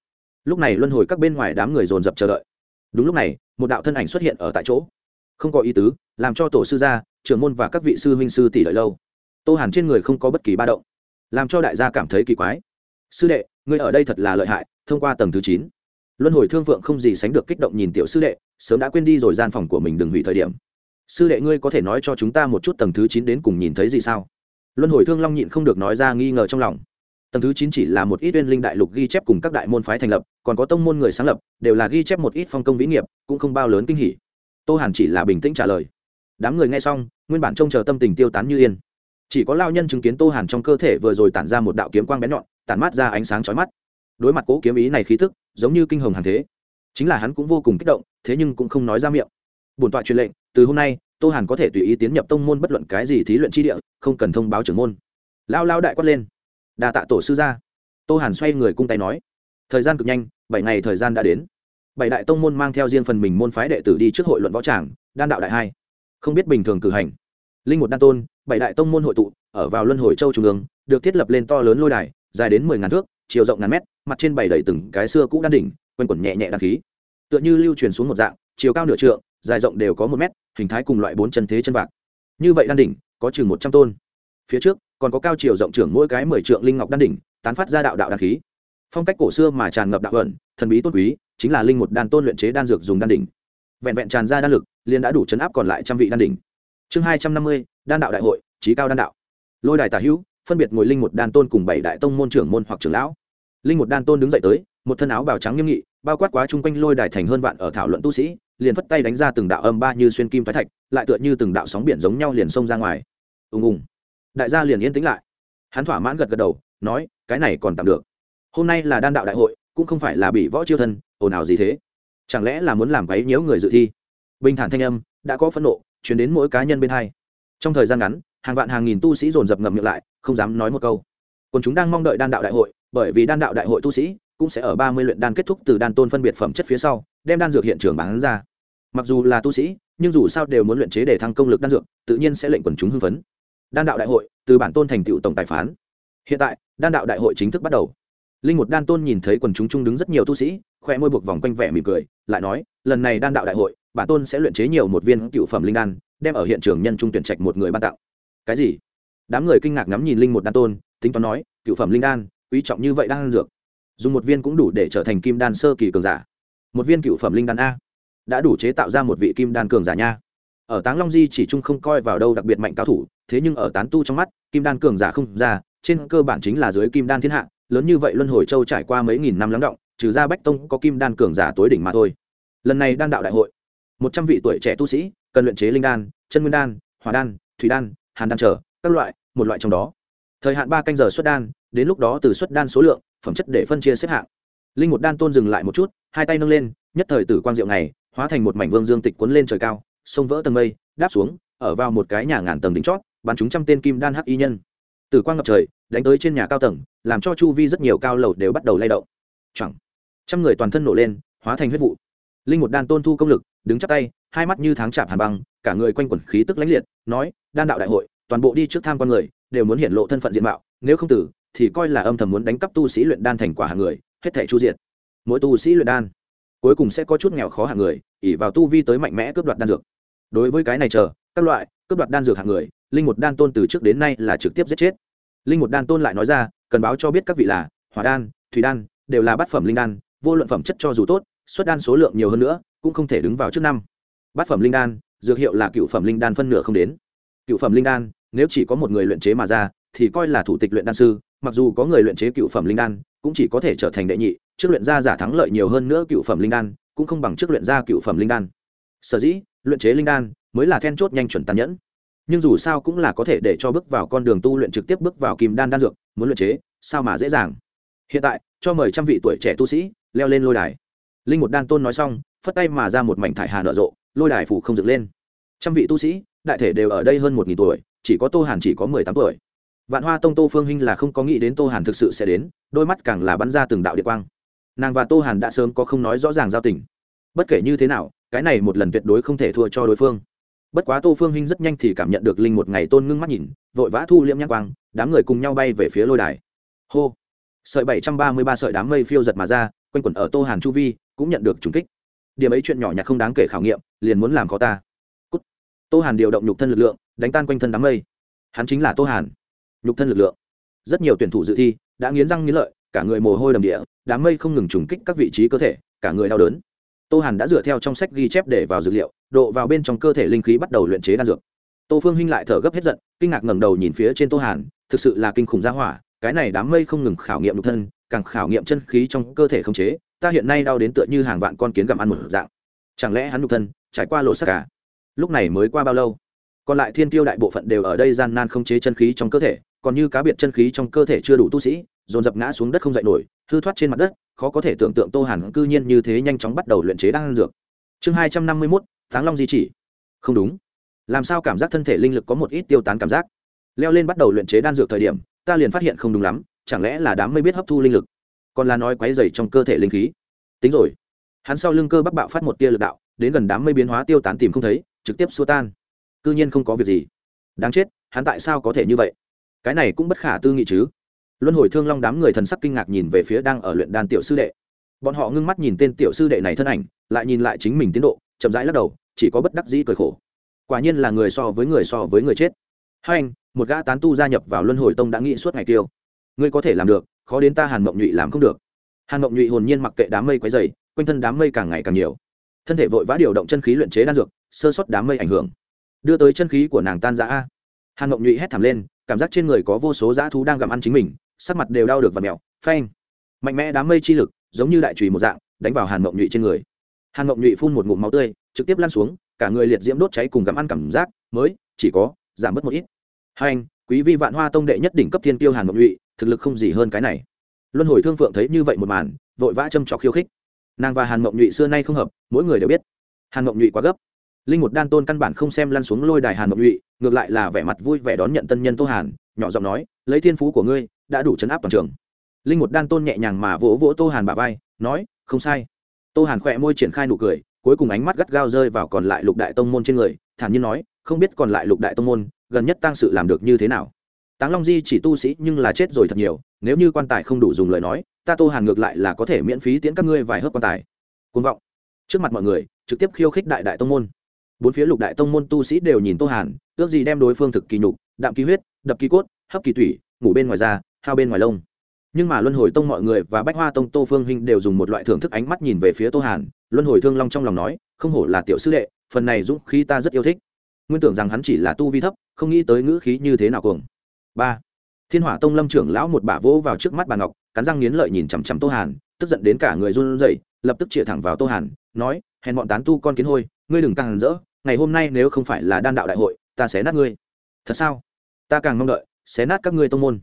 Lúc này luân hồi các bên ngoài đám người dồn dập chờ đợi. Đúng lúc này một đạo thân ảnh xuất hiện ở tại chỗ. Không có ý tứ, làm cho tổ sư gia, trưởng môn và các vị sư huynh sư tỷ đợi lâu. Tô hàn trên người không có bất kỳ ba động, làm cho đại gia cảm thấy kỳ quái. Sư đệ, ngươi ở đây thật là lợi hại, thông qua tầng thứ chín. Luân hồi thương vượng không gì sánh được kích động nhìn tiểu sư đệ, sớm đã quên đi rồi gian phòng của mình đừng hủy thời điểm. Sư đệ ngươi có thể nói cho chúng ta một chút tầng thứ chín đến cùng nhìn thấy gì sao? Luân hồi thương long nhịn không được nói ra nghi ngờ trong lòng. Tầng thứ chín chỉ là một ít uyên linh đại lục ghi chép cùng các đại môn phái thành lập còn có tông môn người sáng lập, đều là ghi chép một ít phong công vĩ nghiệp, cũng không bao lớn kinh hỉ. Tô hàn chỉ là bình tĩnh trả lời. Đám người nghe xong, nguyên bản trông chờ tâm tình tiêu tán như yên. Chỉ có lao nhân chứng kiến tô hàn trong cơ thể vừa rồi tản ra một đạo kiếm quang bén nhọn, tản mát ra ánh sáng chói mắt. Đối mặt cố kiếm ý này khí tức, giống như kinh hồng hàng thế. Chính là hắn cũng vô cùng kích động, thế nhưng cũng không nói ra miệng. Bổn tọa truyền lệnh, từ hôm nay, tô hàn có thể tùy ý tiến nhập tông môn bất luận cái gì thí luyện chi địa, không cần thông báo trưởng môn. Lao lao đại quát lên. Đà tạ tổ sư ra tô hàn xoay người cung tay nói thời gian cực nhanh, bảy ngày thời gian đã đến. Bảy đại tông môn mang theo riêng phần mình môn phái đệ tử đi trước hội luận võ tràng, đan đạo đại hai. Không biết bình thường cử hành. Linh một đan tôn, bảy đại tông môn hội tụ, ở vào luân hồi châu trung ương, được thiết lập lên to lớn lôi đài, dài đến mười ngàn thước, chiều rộng ngàn mét, mặt trên bảy đầy từng cái xưa cũ đan đỉnh, quanh quẩn nhẹ nhẹ đan khí. Tựa như lưu truyền xuống một dạng, chiều cao nửa trượng, dài rộng đều có một mét, hình thái cùng loại bốn chân thế chân vạc. Như vậy đan đỉnh, có chừng một trăm tôn. Phía trước, còn có cao chiều rộng trưởng mỗi cái mười trượng linh ngọc đan đỉnh, tán phát ra đạo đạo đan khí phong cách cổ xưa mà tràn ngập đạo ẩn, thần bí tôn quý, chính là linh một đan tôn luyện chế đan dược dùng đan đỉnh. Vẹn vẹn tràn ra đan lực, liền đã đủ chấn áp còn lại trăm vị đan đỉnh. Chương hai trăm năm mươi, đan đạo đại hội, trí cao đan đạo. Lôi đài tả hữu, phân biệt ngồi linh một đan tôn cùng bảy đại tông môn trưởng môn hoặc trưởng lão. Linh một đan tôn đứng dậy tới, một thân áo bào trắng nghiêm nghị, bao quát quá chung quanh lôi đài thành hơn vạn ở thảo luận tu sĩ, liền phất tay đánh ra từng đạo âm ba như xuyên kim thái thạch, lại tựa như từng đạo sóng biển giống nhau liền xông ra ngoài. Ùng ùng. Đại gia liền yên tĩnh lại. Hắn thỏa mãn gật gật đầu, nói, cái này còn tạm được hôm nay là đan đạo đại hội, cũng không phải là bị võ chiêu thân, ồn ào gì thế? Chẳng lẽ là muốn làm quấy nhiễu người dự thi? Bình thản thanh âm, đã có phẫn nộ chuyển đến mỗi cá nhân bên hai. Trong thời gian ngắn, hàng vạn hàng nghìn tu sĩ dồn dập ngậm miệng lại, không dám nói một câu. Còn chúng đang mong đợi đan đạo đại hội, bởi vì đan đạo đại hội tu sĩ cũng sẽ ở ba mươi luyện đan kết thúc từ đan tôn phân biệt phẩm chất phía sau, đem đan dược hiện trường bán ra. Mặc dù là tu sĩ, nhưng dù sao đều muốn luyện chế để thăng công lực đan dược, tự nhiên sẽ lệnh quần chúng hưng phấn. Đan đạo đại hội, từ bản tôn thành tựu tổng tài phán. Hiện tại, đan đạo đại hội chính thức bắt đầu linh một đan tôn nhìn thấy quần chúng trung đứng rất nhiều tu sĩ, khoe môi buộc vòng quanh vẻ mỉm cười, lại nói, lần này đan đạo đại hội, bản tôn sẽ luyện chế nhiều một viên cựu phẩm linh đan, đem ở hiện trường nhân trung tuyển trạch một người ban tặng. Cái gì? Đám người kinh ngạc ngắm nhìn linh một đan tôn, tính toán nói, cựu phẩm linh đan, quý trọng như vậy đan dược. Dùng một viên cũng đủ để trở thành kim đan sơ kỳ cường giả. Một viên cựu phẩm linh đan a. Đã đủ chế tạo ra một vị kim đan cường giả nha. Ở táng long di chỉ trung không coi vào đâu đặc biệt mạnh cao thủ, thế nhưng ở tán tu trong mắt, kim đan cường giả không ra, trên cơ bản chính là dưới kim đan thiên hạ lớn như vậy luân hồi châu trải qua mấy nghìn năm lắng động, trừ ra bách tông có kim đan cường giả tối đỉnh mà thôi. Lần này đan đạo đại hội, một trăm vị tuổi trẻ tu sĩ, cần luyện chế linh đan, chân nguyên đan, hỏa đan, thủy đan, hàn đan trở các loại, một loại trong đó. Thời hạn ba canh giờ xuất đan, đến lúc đó từ xuất đan số lượng, phẩm chất để phân chia xếp hạng. Linh một đan tôn dừng lại một chút, hai tay nâng lên, nhất thời tử quang diệu này hóa thành một mảnh vương dương tịch cuốn lên trời cao, sông vỡ tầng mây, đáp xuống, ở vào một cái nhà ngàn tầng đỉnh chót, bắn chúng trăm tên kim đan hắc y nhân tử quang ngập trời, đánh tới trên nhà cao tầng, làm cho chu vi rất nhiều cao lầu đều bắt đầu lay động. Chẳng trăm người toàn thân nổ lên, hóa thành huyết vụ. Linh một đan tôn thu công lực, đứng chắp tay, hai mắt như tháng chạm hàn băng, cả người quanh quẩn khí tức lãnh liệt, nói, đan đạo đại hội, toàn bộ đi trước tham quan người, đều muốn hiện lộ thân phận diện mạo, nếu không tử, thì coi là âm thầm muốn đánh cắp tu sĩ luyện đan thành quả hàng người, hết thảy chu diệt. Mỗi tu sĩ luyện đan, cuối cùng sẽ có chút nghèo khó hàng người ỉ vào tu vi tới mạnh mẽ cướp đoạt đan dược. Đối với cái này chờ, các loại cướp đoạt đan dược hạng người, linh một đan tôn từ trước đến nay là trực tiếp giết chết. Linh một đan tôn lại nói ra, cần báo cho biết các vị là hỏa đan, thủy đan, đều là bát phẩm linh đan, vô luận phẩm chất cho dù tốt, xuất đan số lượng nhiều hơn nữa, cũng không thể đứng vào trước năm. Bát phẩm linh đan, dược hiệu là cựu phẩm linh đan phân nửa không đến. Cựu phẩm linh đan, nếu chỉ có một người luyện chế mà ra, thì coi là thủ tịch luyện đan sư, mặc dù có người luyện chế cựu phẩm linh đan, cũng chỉ có thể trở thành đệ nhị, trước luyện gia giả thắng lợi nhiều hơn nữa cựu phẩm linh đan, cũng không bằng trước luyện gia cựu phẩm linh đan. Sở dĩ, luyện chế linh đan mới là then chốt nhanh chuẩn tàn nhẫn. Nhưng dù sao cũng là có thể để cho bước vào con đường tu luyện trực tiếp bước vào kim đan đan dược, muốn luyện chế, sao mà dễ dàng. Hiện tại, cho mời trăm vị tuổi trẻ tu sĩ, leo lên lôi đài. Linh một đan tôn nói xong, phất tay mà ra một mảnh thải hà nở rộ, lôi đài phủ không dựng lên. Trăm vị tu sĩ, đại thể đều ở đây hơn một nghìn tuổi, chỉ có tô hàn chỉ có mười tám tuổi. Vạn hoa tông tô phương hinh là không có nghĩ đến tô hàn thực sự sẽ đến, đôi mắt càng là bắn ra từng đạo địa quang. Nàng và tô hàn đã sớm có không nói rõ ràng giao tình. Bất kể như thế nào, cái này một lần tuyệt đối không thể thua cho đối phương bất quá tô phương hinh rất nhanh thì cảm nhận được linh một ngày tôn ngưng mắt nhìn, vội vã thu liễm nhãn quang, đám người cùng nhau bay về phía lôi đài. Hô! Sợi bảy trăm ba mươi ba sợi đám mây phiêu giật mà ra, quanh quẩn ở tô hàn chu vi, cũng nhận được trùng kích. Điểm ấy chuyện nhỏ nhặt không đáng kể khảo nghiệm, liền muốn làm khó ta. Cút. tô hàn điều động nhục thân lực lượng, đánh tan quanh thân đám mây. Hắn chính là tô hàn. Nhục thân lực lượng. Rất nhiều tuyển thủ dự thi, đã nghiến răng nghiến lợi, cả người mồ hôi đầm địa, đám mây không ngừng trùng kích các vị trí cơ thể, cả người đau đớn tô hàn đã dựa theo trong sách ghi chép để vào dược liệu, độ vào bên trong cơ thể linh khí bắt đầu luyện chế đan dược. Tô phương hinh lại thở gấp hết giận, kinh ngạc ngẩng đầu nhìn phía trên tô hàn, thực sự là kinh khủng gia hỏa, cái này đám mây không ngừng khảo nghiệm nhục thân, càng khảo nghiệm chân khí trong cơ thể không chế, ta hiện nay đau đến tựa như hàng vạn con kiến gặm ăn một dạng. Chẳng lẽ hắn nhục thân trải qua lộ sắc cả? Lúc này mới qua bao lâu? Còn lại thiên tiêu đại bộ phận đều ở đây gian nan không chế chân khí trong cơ thể, còn như cá biệt chân khí trong cơ thể chưa đủ tu sĩ, dồn dập ngã xuống đất không dậy nổi, hư thoát trên mặt đất khó có thể tưởng tượng tô hàn cư nhiên như thế nhanh chóng bắt đầu luyện chế đan dược. Chương hai trăm năm mươi mốt tháng long di chỉ. Không đúng. Làm sao cảm giác thân thể linh lực có một ít tiêu tán cảm giác? Leo lên bắt đầu luyện chế đan dược thời điểm, ta liền phát hiện không đúng lắm, chẳng lẽ là đám mây biết hấp thu linh lực? Còn là nói quấy dày trong cơ thể linh khí. Tính rồi. Hắn sau lưng cơ bắc bạo phát một tia lực đạo, đến gần đám mây biến hóa tiêu tán tìm không thấy, trực tiếp xua tan. Cư nhiên không có việc gì. Đáng chết, hắn tại sao có thể như vậy? Cái này cũng bất khả tư nghị chứ luân hồi thương long đám người thần sắc kinh ngạc nhìn về phía đang ở luyện đan tiểu sư đệ. Bọn họ ngưng mắt nhìn tên tiểu sư đệ này thân ảnh, lại nhìn lại chính mình tiến độ, chậm rãi lắc đầu, chỉ có bất đắc dĩ cười khổ. Quả nhiên là người so với người so với người chết. Hai anh, một gã tán tu gia nhập vào luân hồi tông đã nghĩ suốt ngày tiêu. Ngươi có thể làm được, khó đến ta hàn mộng nhụy làm không được. Hàn mộng nhụy hồn nhiên mặc kệ đám mây quấy dày quanh thân đám mây càng ngày càng nhiều. Thân thể vội vã điều động chân khí luyện chế đan dược, sơ sót đám mây ảnh hưởng. Đưa tới chân khí của nàng tan giã a hàn mộng nhụy hét thảm lên, cảm giác trên người có vô số dã thú đang gặm ăn chính mình sắc mặt đều đau được và mẹo, phanh. Mạnh mẽ đám mây chi lực, giống như đại trùy một dạng, đánh vào hàn mộng nhụy trên người. Hàn mộng nhụy phun một ngụm máu tươi, trực tiếp lan xuống, cả người liệt diễm đốt cháy cùng gặm ăn cảm giác, mới, chỉ có, giảm bớt một ít. Hai anh quý vi vạn hoa tông đệ nhất đỉnh cấp thiên tiêu hàn mộng nhụy, thực lực không gì hơn cái này. Luân hồi thương phượng thấy như vậy một màn, vội vã châm trọc khiêu khích. Nàng và hàn mộng nhụy xưa nay không hợp, mỗi người đều biết. Hàn mộng nhụy quá gấp. Linh một đan tôn căn bản không xem lăn xuống lôi đài hàn mộng nhụy, ngược lại là vẻ mặt vui vẻ đón nhận tân nhân tô hàn nhỏ giọng nói, lấy thiên phú của ngươi, đã đủ chấn áp toàn trường. Linh một đan tôn nhẹ nhàng mà vỗ vỗ tô hàn bà vai, nói, không sai. Tô hàn khỏe môi triển khai nụ cười, cuối cùng ánh mắt gắt gao rơi vào còn lại lục đại tông môn trên người, thản nhiên nói, không biết còn lại lục đại tông môn, gần nhất tăng sự làm được như thế nào? Táng long di chỉ tu sĩ nhưng là chết rồi thật nhiều, nếu như quan tài không đủ dùng lời nói, ta tô hàn ngược lại là có thể miễn phí tiễn các ngươi vài hớp quan tài. Côn vọng. Trước mặt mọi người, trực tiếp khiêu khích đại đại tông môn. Bốn phía lục đại tông môn tu sĩ đều nhìn tô hàn, ước gì đem đối phương thực kỳ nhục, đạm kỳ huyết đập kỳ cốt, hấp kỳ thủy ngủ bên ngoài da, hao bên ngoài lông. Nhưng mà luân hồi tông mọi người và bách hoa tông tô phương huynh đều dùng một loại thưởng thức ánh mắt nhìn về phía tô hàn. Luân hồi thương long trong lòng nói, không hổ là tiểu sư đệ, phần này dũng khí ta rất yêu thích. Nguyên tưởng rằng hắn chỉ là tu vi thấp, không nghĩ tới ngữ khí như thế nào cuồng. Ba. Thiên hỏa tông lâm trưởng lão một bả vỗ vào trước mắt bà ngọc, cắn răng nghiến lợi nhìn chằm chằm tô hàn, tức giận đến cả người run rẩy, lập tức chĩa thẳng vào tô hàn, nói, hèn bọn tán tu con kiến hôi, ngươi đừng càng rỡ, ngày hôm nay nếu không phải là đan đạo đại hội, ta sẽ nát ngươi. Thật sao? Ta càng mong đợi, xé nát các ngươi tông môn.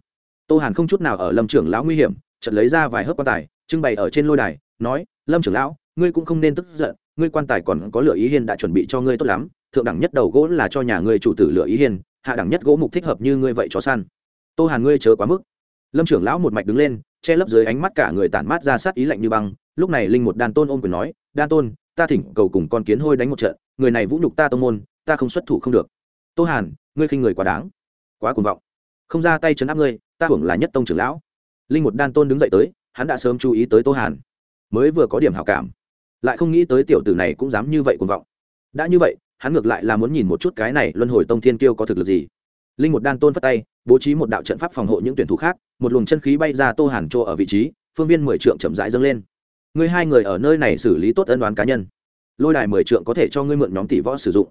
Tô hàn không chút nào ở lâm trưởng lão nguy hiểm, chợt lấy ra vài hớp quan tài, trưng bày ở trên lôi đài, nói, lâm trưởng lão, ngươi cũng không nên tức giận, ngươi quan tài còn có lựa ý hiên đã chuẩn bị cho ngươi tốt lắm, thượng đẳng nhất đầu gỗ là cho nhà ngươi chủ tử lựa ý hiên, hạ đẳng nhất gỗ mục thích hợp như ngươi vậy chó săn. Tô hàn ngươi chớ quá mức. Lâm trưởng lão một mạch đứng lên, che lấp dưới ánh mắt cả người tản mát ra sát ý lạnh như băng, lúc này linh một đan tôn ôm quyền nói, đan tôn, ta thỉnh cầu cùng con kiến hôi đánh một trận, người này vũ nhục ta tông môn, ta không xuất thủ không được. Tô hàn, ngươi khinh người quá đáng quá cuồng vọng. Không ra tay chấn áp ngươi, ta hưởng là nhất tông trưởng lão. Linh một đan tôn đứng dậy tới, hắn đã sớm chú ý tới tô hàn. Mới vừa có điểm hảo cảm, lại không nghĩ tới tiểu tử này cũng dám như vậy cuồng vọng. Đã như vậy, hắn ngược lại là muốn nhìn một chút cái này luân hồi tông thiên kiêu có thực lực gì. Linh một đan tôn phát tay, bố trí một đạo trận pháp phòng hộ những tuyển thủ khác, một luồng chân khí bay ra tô hàn chỗ ở vị trí, phương viên mười trượng chậm rãi dâng lên. Ngươi hai người ở nơi này xử lý tốt ân đoán cá nhân. Lôi đài mười trượng có thể cho ngươi mượn nhóm tỷ võ sử dụng.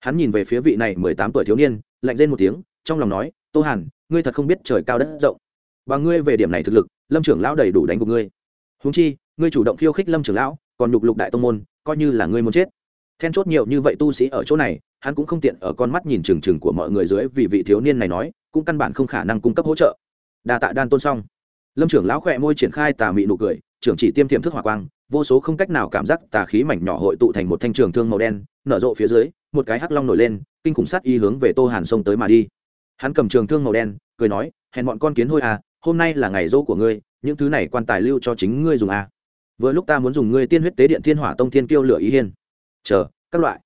Hắn nhìn về phía vị này mười tám tuổi thiếu niên, lạnh lên một tiếng trong lòng nói, tô hàn, ngươi thật không biết trời cao đất rộng. Và ngươi về điểm này thực lực, lâm trưởng lão đầy đủ đánh của ngươi. Húng chi, ngươi chủ động khiêu khích lâm trưởng lão, còn nhục lục đại tông môn, coi như là ngươi muốn chết. Then chốt nhiều như vậy tu sĩ ở chỗ này, hắn cũng không tiện ở con mắt nhìn trừng trừng của mọi người dưới vì vị thiếu niên này nói, cũng căn bản không khả năng cung cấp hỗ trợ. Đa tạ đan tôn xong. Lâm trưởng lão khỏe môi triển khai tà mị nụ cười, trưởng chỉ tiêm tiềm thức hỏa quang, vô số không cách nào cảm giác tà khí mảnh nhỏ hội tụ thành một thanh trường thương màu đen, nở rộ phía dưới, một cái hắc long nổi lên, kinh khủng sát y hướng về tô hàn sông tới mà đi hắn cầm trường thương màu đen, cười nói hẹn bọn con kiến hôi à hôm nay là ngày dỗ của ngươi, những thứ này quan tài lưu cho chính ngươi dùng à. Vừa lúc ta muốn dùng ngươi tiên huyết tế điện thiên hỏa tông thiên kiêu lửa ý hiên. Chờ, các loại.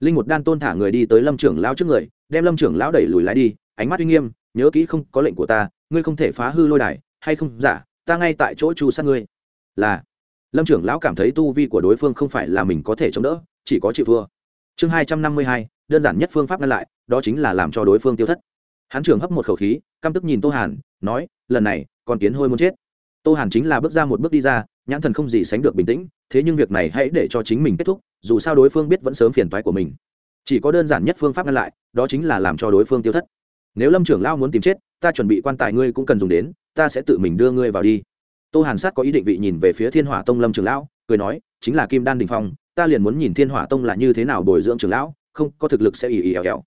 Linh một đan tôn thả người đi tới lâm trưởng lão trước người, đem lâm trưởng lão đẩy lùi lại đi, ánh mắt uy nghiêm, nhớ kỹ không có lệnh của ta, ngươi không thể phá hư lôi đài, hay không? Giả ta ngay tại chỗ chu sát ngươi. Là. Lâm trưởng lão cảm thấy tu vi của đối phương không phải là mình có thể chống đỡ, chỉ có chịu thua. Chương hai trăm năm mươi hai, đơn giản nhất phương pháp ngăn lại, đó chính là làm cho đối phương tiêu thất hắn trưởng hấp một khẩu khí, căm tức nhìn tô hàn, nói, lần này còn kiến hôi muốn chết. Tô hàn chính là bước ra một bước đi ra, nhãn thần không gì sánh được bình tĩnh, thế nhưng việc này hãy để cho chính mình kết thúc, dù sao đối phương biết vẫn sớm phiền toái của mình. Chỉ có đơn giản nhất phương pháp ngăn lại, đó chính là làm cho đối phương tiêu thất. Nếu lâm trưởng lao muốn tìm chết, ta chuẩn bị quan tài ngươi cũng cần dùng đến, ta sẽ tự mình đưa ngươi vào đi. Tô hàn sát có ý định vị nhìn về phía thiên hỏa tông lâm trưởng lão, cười nói, chính là kim đan đình phong, ta liền muốn nhìn thiên hỏa tông là như thế nào bồi dưỡng trưởng lão, không có thực lực sẽ ì ì ẻo ẻo.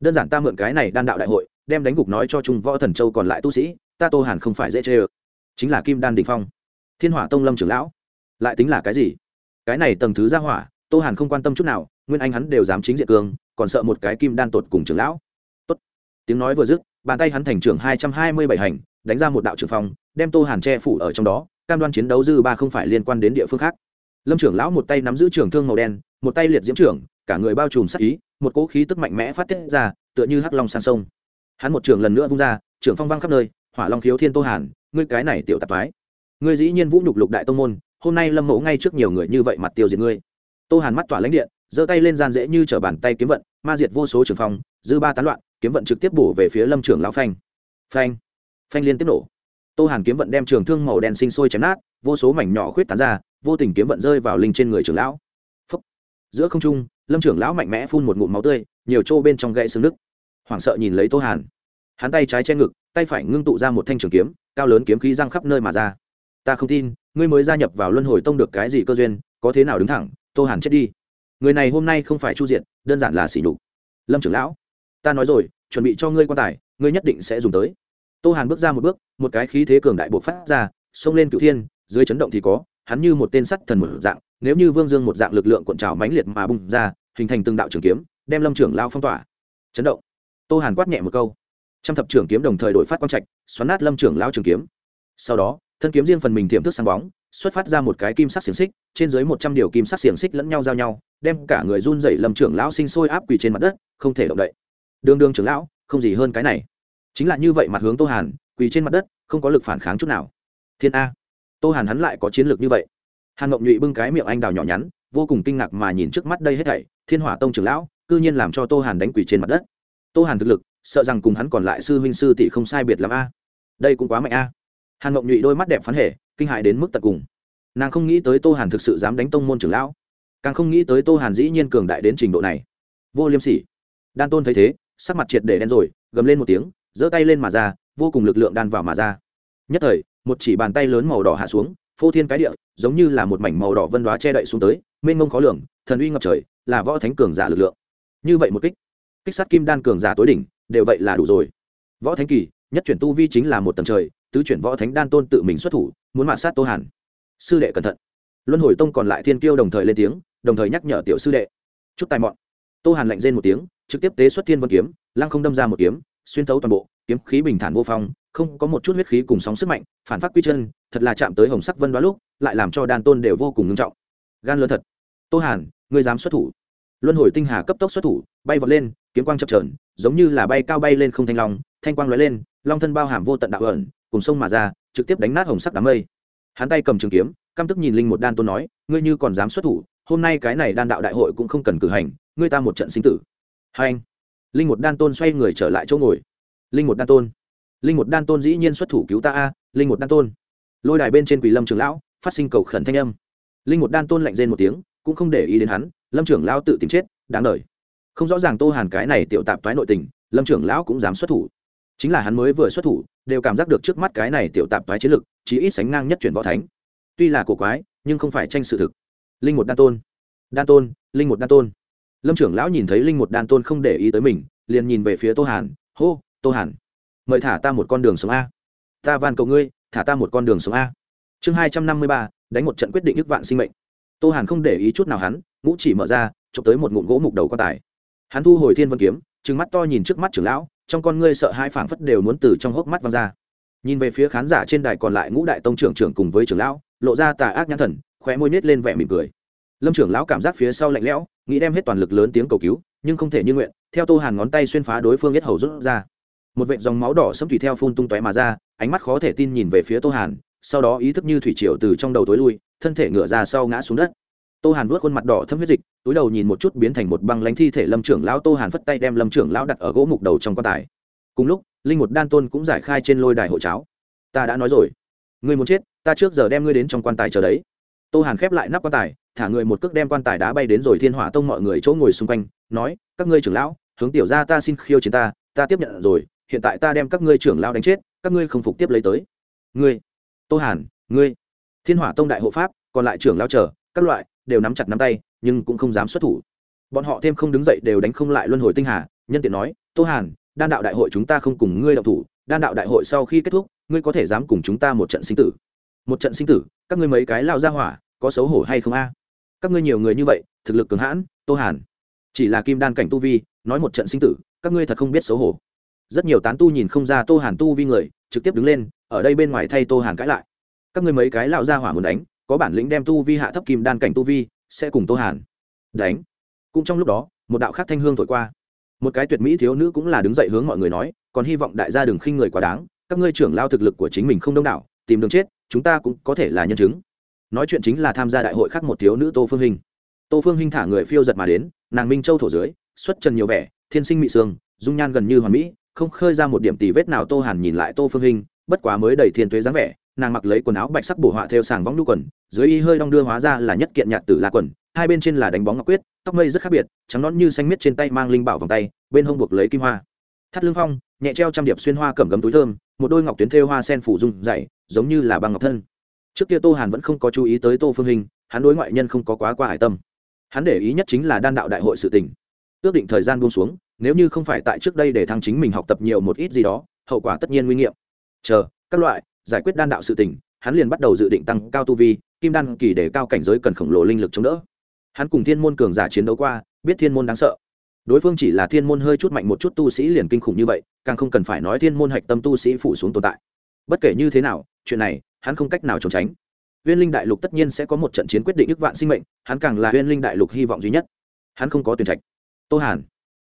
Đơn giản ta mượn cái này đan đạo đại hội đem đánh gục nói cho trung võ thần châu còn lại tu sĩ, ta tô hàn không phải dễ chê ơ. Chính là kim đan đình phong. Thiên hỏa tông lâm trưởng lão. Lại tính là cái gì? Cái này tầng thứ ra hỏa, tô hàn không quan tâm chút nào, nguyên anh hắn đều dám chính diện cường, còn sợ một cái kim đan tột cùng trưởng lão. Tốt. tiếng nói vừa dứt, bàn tay hắn thành trưởng hai trăm hai mươi bảy hành, đánh ra một đạo trưởng phong, đem tô hàn che phủ ở trong đó, cam đoan chiến đấu dư ba không phải liên quan đến địa phương khác. Lâm trưởng lão một tay nắm giữ trường thương màu đen, một tay liệt diễm trưởng, cả người bao trùm sắc ý, một cỗ khí tức mạnh mẽ phát tiết ra, tựa như hắc long sang sông hắn một trường lần nữa vung ra trưởng phong văng khắp nơi, hỏa long khiếu thiên tô hàn, ngươi cái này tiểu tạp thoái. Ngươi dĩ nhiên vũ nhục lục đại tông môn, hôm nay lâm mẫu ngay trước nhiều người như vậy mặt tiêu diệt ngươi. Tô hàn mắt tỏa lãnh điện, giơ tay lên gian dễ như t bàn tay kiếm vận, ma diệt vô số trường phong, dư ba tán loạn, kiếm vận trực tiếp bổ về phía lâm trưởng lão phanh. Phanh. Phanh liên tiếp nổ. Tô hàn kiếm vận đem trường thương màu đen sinh sôi chém nát, vô số mảnh nhỏ khuyết tán ra, vô tình kiếm vận rơi vào linh trên người trưởng lão. Phúc. giữa không trung, lâm trưởng lão mạnh mẽ phun một ngụm máu tươi, nhiều chỗ bên trong gãy xương nứt hoảng sợ nhìn lấy tô hàn hắn tay trái che ngực tay phải ngưng tụ ra một thanh trường kiếm cao lớn kiếm khí răng khắp nơi mà ra ta không tin ngươi mới gia nhập vào luân hồi tông được cái gì cơ duyên có thế nào đứng thẳng tô hàn chết đi người này hôm nay không phải chu diện đơn giản là xỉ nhục lâm trưởng lão ta nói rồi chuẩn bị cho ngươi quan tài ngươi nhất định sẽ dùng tới tô hàn bước ra một bước một cái khí thế cường đại buộc phát ra xông lên cựu thiên dưới chấn động thì có hắn như một tên sắt thần một dạng nếu như vương dương một dạng lực lượng cuộn trào mãnh liệt mà bung ra hình thành từng đạo trường kiếm đem lâm trưởng lao phong tỏa chấn động tô hàn quát nhẹ một câu. Trăm thập trưởng kiếm đồng thời đổi phát quang trạch, xoắn nát lâm trưởng lao trường kiếm. Sau đó, thân kiếm riêng phần mình thiểm thức sáng bóng, xuất phát ra một cái kim sắc xiềng xích, trên dưới một trăm điều kim sắc xiềng xích lẫn nhau giao nhau, đem cả người run dậy lâm trưởng lão sinh sôi áp quỳ trên mặt đất, không thể động đậy. Đường đường trưởng lão, không gì hơn cái này. Chính là như vậy mặt hướng tô hàn, quỳ trên mặt đất, không có lực phản kháng chút nào. Thiên a. Tô hàn hắn lại có chiến lược như vậy. Hàn ngọc nhụy bưng cái miệng anh đào nhỏ nhắn, vô cùng kinh ngạc mà nhìn trước mắt đây hết thảy, thiên hỏa tông trưởng lão, cư nhiên làm cho tô hàn đánh quỳ trên mặt đất tô hàn thực lực, sợ rằng cùng hắn còn lại sư huynh sư tỷ không sai biệt lắm a. Đây cũng quá mạnh a. Hàn ngọc nhụy đôi mắt đẹp phán hệ, kinh hại đến mức tận cùng. Nàng không nghĩ tới tô hàn thực sự dám đánh tông môn trưởng lão. Càng không nghĩ tới tô hàn dĩ nhiên cường đại đến trình độ này. Vô liêm sỉ. Đan tôn thấy thế, sắc mặt triệt để đen rồi, gầm lên một tiếng, giơ tay lên mà ra, vô cùng lực lượng đan vào mà ra. Nhất thời, một chỉ bàn tay lớn màu đỏ hạ xuống, phô thiên cái địa, giống như là một mảnh màu đỏ vân đoá che đậy xuống tới, mênh mông khó lường, thần uy ngập trời, là võ thánh cường giả lực lượng. Như vậy một kích kích sát kim đan cường giả tối đỉnh, đều vậy là đủ rồi. Võ thánh kỳ, nhất chuyển tu vi chính là một tầng trời, tứ chuyển võ thánh đan tôn tự mình xuất thủ, muốn mạ sát tô hàn. Sư đệ cẩn thận. Luân hồi tông còn lại thiên kiêu đồng thời lên tiếng, đồng thời nhắc nhở tiểu sư đệ. Chút tài mọn. Tô hàn lạnh rên một tiếng, trực tiếp tế xuất thiên vân kiếm, lăng không đâm ra một kiếm, xuyên thấu toàn bộ, kiếm khí bình thản vô phong, không có một chút huyết khí cùng sóng sức mạnh, phản phát quy chân, thật là chạm tới hồng sắc vân đoá lúc, lại làm cho đan tôn đều vô cùng ngưng trọng. Gan lớn thật. Tô hàn, ngươi dám xuất thủ. Luân hồi tinh hà cấp tốc xuất thủ, bay vọt lên kiếm quang chập trờn giống như là bay cao bay lên không thanh long, thanh quang lóe lên, long thân bao hàm vô tận đạo ẩn, cùng sông mà ra, trực tiếp đánh nát hồng sắc đám mây. Hắn tay cầm trường kiếm, căm tức nhìn linh một đan tôn nói, ngươi như còn dám xuất thủ, hôm nay cái này đan đạo đại hội cũng không cần cử hành, ngươi ta một trận sinh tử. Hai anh, linh một đan tôn xoay người trở lại chỗ ngồi. Linh một đan tôn, linh một đan tôn dĩ nhiên xuất thủ cứu ta a, linh một đan tôn. Lôi đài bên trên quỳ lâm trưởng lão phát sinh cầu khẩn thanh âm. Linh một đan tôn lạnh rên một tiếng, cũng không để ý đến hắn, lâm trưởng lão tự tìm chết, đáng đời không rõ ràng tô hàn cái này tiểu tạp toái nội tình, lâm trưởng lão cũng dám xuất thủ. Chính là hắn mới vừa xuất thủ, đều cảm giác được trước mắt cái này tiểu tạp toái chiến lực chỉ ít sánh ngang nhất chuyển võ thánh. Tuy là cổ quái, nhưng không phải tranh sự thực. Linh một đan tôn. Đan tôn, linh một đan tôn. Lâm trưởng lão nhìn thấy linh một đan tôn không để ý tới mình, liền nhìn về phía tô hàn, hô, tô hàn, mời thả ta một con đường sống a. Ta van cầu ngươi, thả ta một con đường sống a. Chương hai trăm năm mươi ba, đánh một trận quyết định ức vạn sinh mệnh. Tô hàn không để ý chút nào hắn, ngũ chỉ mở ra, chụp tới một ngụm gỗ mục đầu quan tài hắn thu hồi thiên vân kiếm, trừng mắt to nhìn trước mắt trưởng lão, trong con ngươi sợ hai phảng phất đều muốn từ trong hốc mắt văng ra. Nhìn về phía khán giả trên đài còn lại ngũ đại tông trưởng trưởng cùng với trưởng lão, lộ ra tà ác nhãn thần, khóe môi nết lên vẻ mỉm cười. Lâm trưởng lão cảm giác phía sau lạnh lẽo, nghĩ đem hết toàn lực lớn tiếng cầu cứu, nhưng không thể như nguyện, theo tô hàn ngón tay xuyên phá đối phương nhất hầu rút ra. Một vệt dòng máu đỏ sẫm tùy theo phun tung tóe mà ra, ánh mắt khó thể tin nhìn về phía tô hàn, sau đó ý thức như thủy triều từ trong đầu tối lui, thân thể ngửa ra sau ngã xuống đất tô hàn vuốt khuôn mặt đỏ thâm huyết dịch, túi đầu nhìn một chút biến thành một băng lánh thi thể lâm trưởng lão, tô hàn phất tay đem lâm trưởng lão đặt ở gỗ mục đầu trong quan tài. Cùng lúc, linh một đan tôn cũng giải khai trên lôi đài hộ cháo. Ta đã nói rồi. Ngươi muốn chết, ta trước giờ đem ngươi đến trong quan tài chờ đấy. Tô hàn khép lại nắp quan tài, thả người một cước đem quan tài đá bay đến rồi thiên hỏa tông mọi người chỗ ngồi xung quanh, nói, các ngươi trưởng lão, hướng tiểu ra ta xin khiêu chiến ta ta tiếp nhận rồi, hiện tại ta đem các ngươi trưởng lão đánh chết, các ngươi không phục tiếp lấy tới. Ngươi, tô hàn, ngươi, thiên hỏa tông đại hộ pháp, còn lại trưởng lão chờ, các loại đều nắm chặt nắm tay, nhưng cũng không dám xuất thủ. Bọn họ thêm không đứng dậy đều đánh không lại luân hồi tinh hà, nhân tiện nói, tô hàn, đan đạo đại hội chúng ta không cùng ngươi đạo thủ, đan đạo đại hội sau khi kết thúc, ngươi có thể dám cùng chúng ta một trận sinh tử. Một trận sinh tử? Các ngươi mấy cái lao ra hỏa, có xấu hổ hay không a? Các ngươi nhiều người như vậy, thực lực cường hãn, tô hàn. Chỉ là kim đan cảnh tu vi, nói một trận sinh tử, các ngươi thật không biết xấu hổ. Rất nhiều tán tu nhìn không ra tô hàn tu vi người, trực tiếp đứng lên, ở đây bên ngoài thay tô hàn cãi lại. Các ngươi mấy cái lão ra hỏa muốn đánh có bản lĩnh đem tu vi hạ thấp kim đan cảnh tu vi, sẽ cùng tô hàn đánh. Cũng trong lúc đó, một đạo khác thanh hương thổi qua. Một cái tuyệt mỹ thiếu nữ cũng là đứng dậy hướng mọi người nói, còn hy vọng đại gia đừng khinh người quá đáng, các ngươi trưởng lao thực lực của chính mình không đông đảo, tìm đường chết, chúng ta cũng có thể là nhân chứng. Nói chuyện chính là tham gia đại hội khác một thiếu nữ tô phương hình tô phương hình thả người phiêu giật mà đến, nàng minh châu thổ dưới, xuất trần nhiều vẻ, thiên sinh mị sương, dung nhan gần như hoàn mỹ, không khơi ra một điểm tì vết nào tô hàn nhìn lại tô phương hình bất quá mới đầy thiên tuế dáng vẻ nàng mặc lấy quần áo bạch sắc bổ họa theo sàng vong đu quần, dưới y hơi đong đưa hóa ra là nhất kiện nhạt tử la quần, hai bên trên là đánh bóng ngọc quyết, tóc mây rất khác biệt, trắng nón như xanh miết trên tay mang linh bảo vòng tay, bên hông buộc lấy kim hoa. Thắt lưng phong, nhẹ treo trăm điệp xuyên hoa cẩm gấm túi thơm, một đôi ngọc tuyến thêu hoa sen phủ dung dày, giống như là băng ngọc thân. Trước kia tô hàn vẫn không có chú ý tới tô phương hình, hắn đối ngoại nhân không có quá qua hải tâm. Hắn để ý nhất chính là đan đạo đại hội sự tình. Ước định thời gian buông xuống, nếu như không phải tại trước đây để thăng chính mình học tập nhiều một ít gì đó, hậu quả tất nhiên nguy nghiệm. Chờ, các loại giải quyết đan đạo sự tình, hắn liền bắt đầu dự định tăng cao tu vi, kim đan kỳ để cao cảnh giới cần khổng lồ linh lực chống đỡ. Hắn cùng thiên môn cường giả chiến đấu qua, biết thiên môn đáng sợ. Đối phương chỉ là thiên môn hơi chút mạnh một chút tu sĩ liền kinh khủng như vậy, càng không cần phải nói thiên môn hạch tâm tu sĩ phủ xuống tồn tại. Bất kể như thế nào, chuyện này, hắn không cách nào trốn tránh. Huyên linh đại lục tất nhiên sẽ có một trận chiến quyết định ức vạn sinh mệnh, hắn càng là huyên linh đại lục hy vọng duy nhất. Hắn không có tuyển trạch. Tô hàn.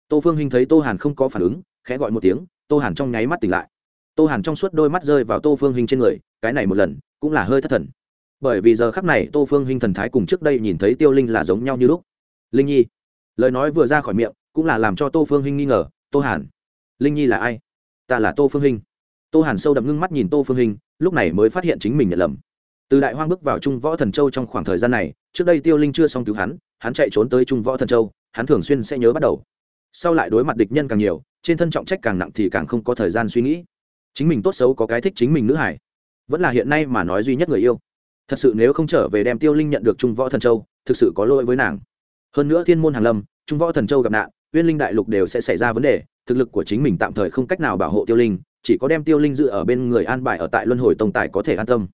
Tô phương hình thấy tô hàn không có phản ứng, khẽ gọi một tiếng, tô hàn trong nháy mắt tỉnh lại tô hàn trong suốt đôi mắt rơi vào tô phương hình trên người, cái này một lần, cũng là hơi thất thần. Bởi vì giờ khắc này tô phương hình thần thái cùng trước đây nhìn thấy tiêu linh là giống nhau như lúc. Linh nhi, lời nói vừa ra khỏi miệng, cũng là làm cho tô phương hình nghi ngờ, tô hàn, linh nhi là ai? Ta là tô phương hình tô hàn sâu đậm ngưng mắt nhìn tô phương hình lúc này mới phát hiện chính mình nhận lầm. Từ đại hoang bước vào trung võ thần châu trong khoảng thời gian này, trước đây tiêu linh chưa xong cứu hắn hắn chạy trốn tới trung võ thần châu, hắn thường xuyên sẽ nhớ bắt đầu. Sau lại đối mặt địch nhân càng nhiều, trên thân trọng trách càng nặng thì càng không có thời gian suy nghĩ chính mình tốt xấu có cái thích chính mình nữ hải vẫn là hiện nay mà nói duy nhất người yêu. Thật sự nếu không trở về đem tiêu linh nhận được trung võ thần châu, thực sự có lỗi với nàng. Hơn nữa thiên môn hàn lâm, trung võ thần châu gặp nạn, uyên linh đại lục đều sẽ xảy ra vấn đề, thực lực của chính mình tạm thời không cách nào bảo hộ tiêu linh, chỉ có đem tiêu linh dự ở bên người an bài ở tại luân hồi tông tài có thể an tâm.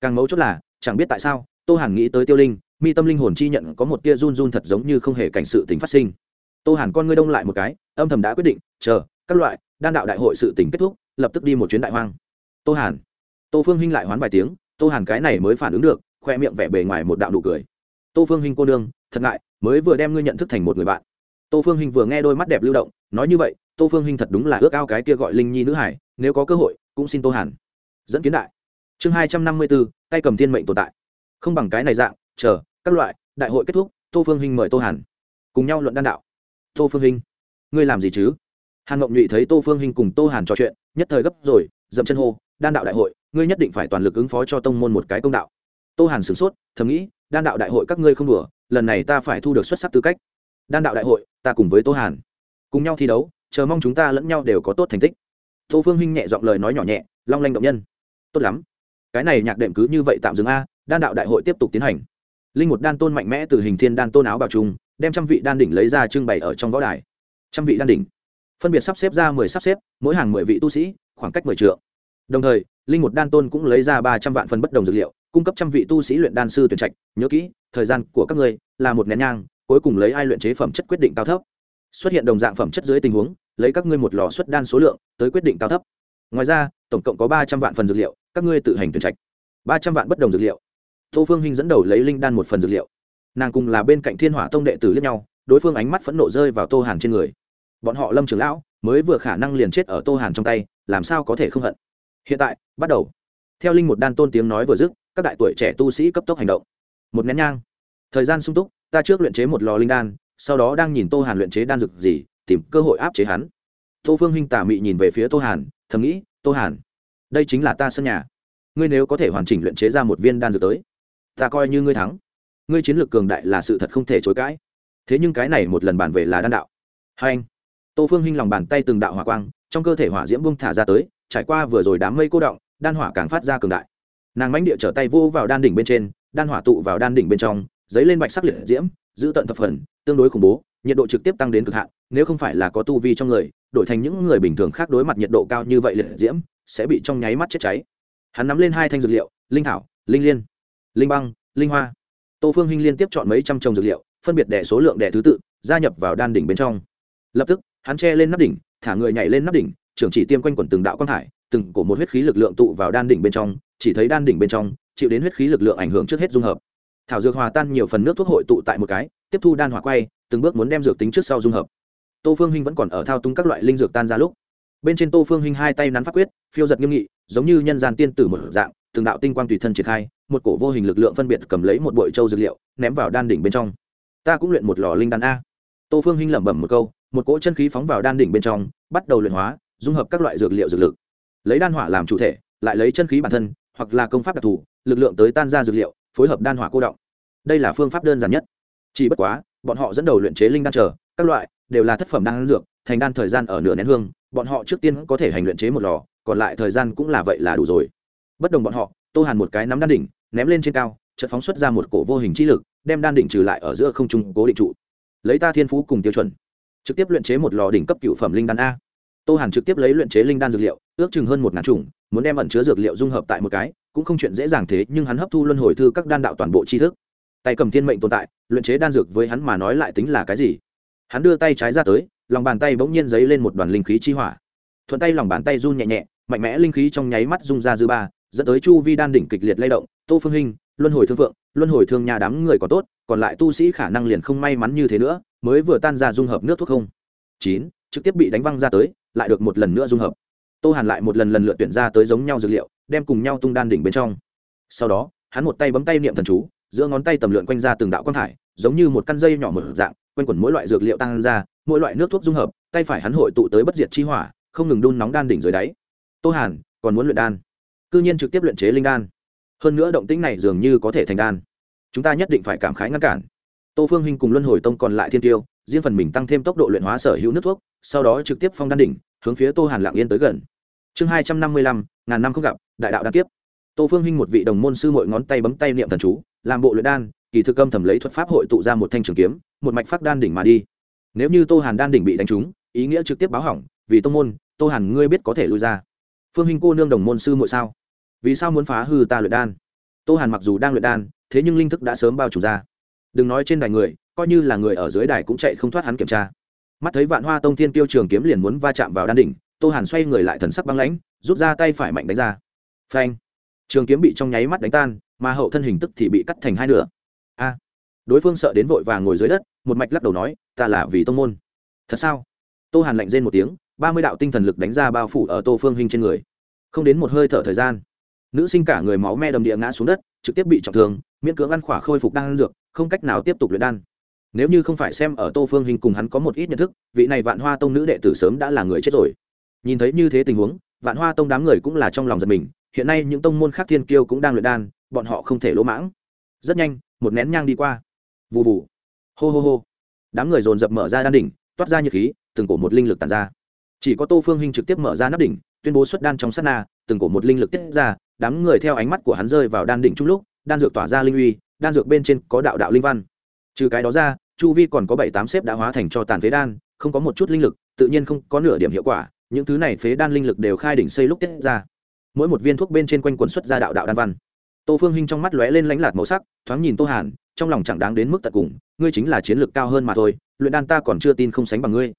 Càng mấu chốt là, chẳng biết tại sao, tô hàn nghĩ tới tiêu linh, mi tâm linh hồn chi nhận có một tia run run thật giống như không hề cảnh sự tính phát sinh. Tô hàn con ngươi đông lại một cái, âm thầm đã quyết định, chờ, các loại, đan đạo đại hội sự tình kết thúc lập tức đi một chuyến đại hoang. Tô hàn. Tô phương hinh lại hoán vài tiếng, tô hàn cái này mới phản ứng được, khoe miệng vẻ bề ngoài một đạo nụ cười. Tô phương hinh cô nương, thật ngại, mới vừa đem ngươi nhận thức thành một người bạn. Tô phương hinh vừa nghe đôi mắt đẹp lưu động, nói như vậy, tô phương hinh thật đúng là ước ao cái kia gọi linh nhi nữ hải, nếu có cơ hội, cũng xin tô hàn. Dẫn kiến đại. Chương hai trăm năm mươi bốn, tay cầm thiên mệnh tồn tại. Không bằng cái này dạng, chờ, các loại, đại hội kết thúc, tô phương hinh mời tô hàn. Cùng nhau luận đan đạo. Tô phương hinh, ngươi làm gì chứ? Hàn ngọc nhụy thấy tô phương hinh cùng tô hàn trò chuyện nhất thời gấp rồi, dậm chân hô, đan đạo đại hội, ngươi nhất định phải toàn lực ứng phó cho tông môn một cái công đạo. Tô hàn sửng sốt, thầm nghĩ, đan đạo đại hội các ngươi không đùa, lần này ta phải thu được xuất sắc tư cách. Đan đạo đại hội, ta cùng với tô hàn, cùng nhau thi đấu, chờ mong chúng ta lẫn nhau đều có tốt thành tích. Tô phương huynh nhẹ giọng lời nói nhỏ nhẹ, long lanh động nhân. Tốt lắm. Cái này nhạc đệm cứ như vậy tạm dừng a, đan đạo đại hội tiếp tục tiến hành. Linh một đan tôn mạnh mẽ từ hình thiên đan tôn áo bào trung đem trăm vị đan đỉnh lấy ra trưng bày ở trong võ đài. Trăm vị đan đỉnh phân biệt sắp xếp ra mười sắp xếp, mỗi hàng mười vị tu sĩ, khoảng cách mười triệu đồng thời, linh một đan tôn cũng lấy ra ba trăm vạn phần bất đồng dược liệu, cung cấp trăm vị tu sĩ luyện đan sư tuyển trạch. Nhớ kỹ, thời gian của các ngươi là một nén nhang, cuối cùng lấy ai luyện chế phẩm chất quyết định cao thấp. Xuất hiện đồng dạng phẩm chất dưới tình huống, lấy các ngươi một lò xuất đan số lượng tới quyết định cao thấp. Ngoài ra, tổng cộng có ba trăm vạn phần dược liệu, các ngươi tự hành tuyển trạch. Ba trăm vạn bất đồng dược liệu. Tô phương hinh dẫn đầu lấy linh đan một phần dược liệu. Nàng cùng là bên cạnh thiên hỏa tông đệ tử lẫn nhau, đối phương ánh mắt phẫn nộ rơi vào tô hàn trên người bọn họ lâm trường lão mới vừa khả năng liền chết ở tô hàn trong tay, làm sao có thể không hận? Hiện tại, bắt đầu. Theo linh một đan tôn tiếng nói vừa dứt, các đại tuổi trẻ tu sĩ cấp tốc hành động. Một nén nhang. Thời gian sung túc, ta trước luyện chế một lò linh đan, sau đó đang nhìn tô hàn luyện chế đan dược gì, tìm cơ hội áp chế hắn. Tô phương huynh tả mị nhìn về phía tô hàn, thầm nghĩ, tô hàn, đây chính là ta sân nhà. Ngươi nếu có thể hoàn chỉnh luyện chế ra một viên đan dược tới, ta coi như ngươi thắng. Ngươi chiến lược cường đại là sự thật không thể chối cãi. Thế nhưng cái này một lần bàn về là đan đạo. Hai anh tô phương hinh lòng bàn tay từng đạo hỏa quang, trong cơ thể hỏa diễm bung thả ra tới, trải qua vừa rồi đám mây cô động, đan hỏa càng phát ra cường đại. Nàng mánh địa trở tay vô vào đan đỉnh bên trên, đan hỏa tụ vào đan đỉnh bên trong dấy lên bạch sắc liệt diễm, giữ tận thập phần, tương đối khủng bố, nhiệt độ trực tiếp tăng đến cực hạn, nếu không phải là có tu vi trong người, đổi thành những người bình thường khác đối mặt nhiệt độ cao như vậy liệt diễm, sẽ bị trong nháy mắt chết cháy. Hắn nắm lên hai thanh dược liệu, linh thảo, linh liên, linh băng, linh hoa. Tô phương hinh liên tiếp chọn mấy trăm trồng dược liệu, phân biệt đẻ số lượng đẻ thứ tự, gia nhập vào đan đỉnh bên trong. Lập tức hắn che lên nắp đỉnh, thả người nhảy lên nắp đỉnh, trưởng chỉ tiêm quanh quẩn từng đạo quang thải, từng cổ một huyết khí lực lượng tụ vào đan đỉnh bên trong, chỉ thấy đan đỉnh bên trong, chịu đến huyết khí lực lượng ảnh hưởng trước hết dung hợp. Thảo dược hòa tan nhiều phần nước thuốc hội tụ tại một cái, tiếp thu đan hỏa quay, từng bước muốn đem dược tính trước sau dung hợp. Tô phương huynh vẫn còn ở thao túng các loại linh dược tan ra lúc. Bên trên tô phương huynh hai tay nắn pháp quyết, phiêu giật nghiêm nghị, giống như nhân gian tiên tử một dạng, từng đạo tinh quang tùy thân triển khai, một cổ vô hình lực lượng phân biệt cầm lấy một bội châu dược liệu, ném vào đan đỉnh bên trong. Ta cũng luyện một lò linh đan a tô phương Hinh lẩm bẩm một câu, một cỗ chân khí phóng vào đan đỉnh bên trong, bắt đầu luyện hóa, dung hợp các loại dược liệu dược lực. Lấy đan hỏa làm chủ thể, lại lấy chân khí bản thân, hoặc là công pháp đặc thù, lực lượng tới tan ra dược liệu, phối hợp đan hỏa cô động. Đây là phương pháp đơn giản nhất. Chỉ bất quá, bọn họ dẫn đầu luyện chế linh đan trở các loại đều là thất phẩm đan dược, thành đan thời gian ở nửa nén hương, bọn họ trước tiên có thể hành luyện chế một lò, còn lại thời gian cũng là vậy là đủ rồi. Bất đồng bọn họ, tô hàn một cái nắm đan đỉnh, ném lên trên cao, chợt phóng xuất ra một cổ vô hình chi lực, đem đan đỉnh trừ lại ở giữa không trung cố định trụ lấy ta thiên phú cùng tiêu chuẩn. Trực tiếp luyện chế một lò đỉnh cấp cựu phẩm linh đan a. Tô hàn trực tiếp lấy luyện chế linh đan dược liệu, ước chừng hơn một ngàn chủng, muốn đem ẩn chứa dược liệu dung hợp tại một cái, cũng không chuyện dễ dàng thế, nhưng hắn hấp thu luân hồi thư các đan đạo toàn bộ tri thức. Tay cầm thiên mệnh tồn tại, luyện chế đan dược với hắn mà nói lại tính là cái gì? Hắn đưa tay trái ra tới, lòng bàn tay bỗng nhiên dấy lên một đoàn linh khí chi hỏa. Thuận tay lòng bàn tay run nhẹ nhẹ, mạnh mẽ linh khí trong nháy mắt rung ra dư ba dẫn tới chu vi đan đỉnh kịch liệt lay động, tô phương hình luân hồi thương vượng luân hồi thương nhà đám người có tốt, còn lại tu sĩ khả năng liền không may mắn như thế nữa, mới vừa tan ra dung hợp nước thuốc không. Chín, trực tiếp bị đánh văng ra tới, lại được một lần nữa dung hợp. Tô hàn lại một lần lần lượt tuyển ra tới giống nhau dược liệu, đem cùng nhau tung đan đỉnh bên trong. Sau đó, hắn một tay bấm tay niệm thần chú, giữa ngón tay tầm lượn quanh ra từng đạo quang thải, giống như một căn dây nhỏ mở dạng, quanh quẩn mỗi loại dược liệu tăng ra, mỗi loại nước thuốc dung hợp, tay phải hắn hội tụ tới bất diệt chi hỏa, không ngừng đun nóng đan đỉnh dưới đáy. Tô hàn, còn muốn luyện đan cư nhiên trực tiếp luyện chế linh đan. Hơn nữa động tĩnh này dường như có thể thành đan. Chúng ta nhất định phải cảm khái ngăn cản. Tô phương Hinh cùng luân hồi tông còn lại thiên tiêu, riêng phần mình tăng thêm tốc độ luyện hóa sở hữu nước thuốc, sau đó trực tiếp phong đan đỉnh, hướng phía tô hàn lạng yên tới gần. Chương hai trăm năm mươi lăm, ngàn năm không gặp, đại đạo đan kiếp. Tô phương Hinh một vị đồng môn sư mội ngón tay bấm tay niệm thần chú, làm bộ luyện đan, kỳ thực âm thầm lấy thuật pháp hội tụ ra một thanh trường kiếm, một mạch phát đan đỉnh mà đi. Nếu như tô hàn đan đỉnh bị đánh trúng, ý nghĩa trực tiếp báo hỏng, vì tô môn, tô hàn ngươi biết có thể lui ra. Phương Hinh cô nương đồng môn sư mội sao? Vì sao muốn phá hư ta luyện đan? Tô hàn mặc dù đang luyện đan, thế nhưng linh thức đã sớm bao trùm ra. Đừng nói trên đài người, coi như là người ở dưới đài cũng chạy không thoát hắn kiểm tra. Mắt thấy vạn hoa tông thiên tiêu trường kiếm liền muốn va chạm vào đan đỉnh, tô hàn xoay người lại thần sắc băng lãnh, rút ra tay phải mạnh đánh ra. Phanh! Trường kiếm bị trong nháy mắt đánh tan, mà hậu thân hình tức thì bị cắt thành hai nửa. A! Đối phương sợ đến vội vàng ngồi dưới đất, một mạch lắc đầu nói, ta là vì tông môn. Thật sao? Tô hàn lạnh rên một tiếng, ba mươi đạo tinh thần lực đánh ra bao phủ ở tô phương hình trên người. Không đến một hơi thở thời gian nữ sinh cả người máu me đầm địa ngã xuống đất, trực tiếp bị trọng thương, miễn cưỡng ăn khỏa khôi phục đan dược, không cách nào tiếp tục luyện đan. Nếu như không phải xem ở tô phương hình cùng hắn có một ít nhận thức, vị này vạn hoa tông nữ đệ tử sớm đã là người chết rồi. Nhìn thấy như thế tình huống, vạn hoa tông đám người cũng là trong lòng giật mình, hiện nay những tông môn khác thiên kiêu cũng đang luyện đan, bọn họ không thể lỗ mãng. Rất nhanh, một nén nhang đi qua. Vụ vụ hô hô hô. Đám người dồn dập mở ra đan đỉnh, toát ra nhiệt khí, từng cổ một linh lực tàn ra. Chỉ có tô phương hinh trực tiếp mở ra nắp đỉnh tuyên bố xuất đan trong sát na, từng cổ một linh lực tiết ra, đám người theo ánh mắt của hắn rơi vào đan đỉnh chung lúc, đan dược tỏa ra linh uy, đan dược bên trên có đạo đạo linh văn. Trừ cái đó ra, chu vi còn có bảy tám xếp đã hóa thành cho tàn phế đan, không có một chút linh lực, tự nhiên không có nửa điểm hiệu quả, những thứ này phế đan linh lực đều khai đỉnh xây lúc tiết ra. Mỗi một viên thuốc bên trên quanh quần xuất ra đạo đạo đan văn. Tô phương hinh trong mắt lóe lên lãnh lạt màu sắc, thoáng nhìn tô hàn, trong lòng chẳng đáng đến mức tận cùng, ngươi chính là chiến lược cao hơn mà thôi, luyện đan ta còn chưa tin không sánh bằng ngươi.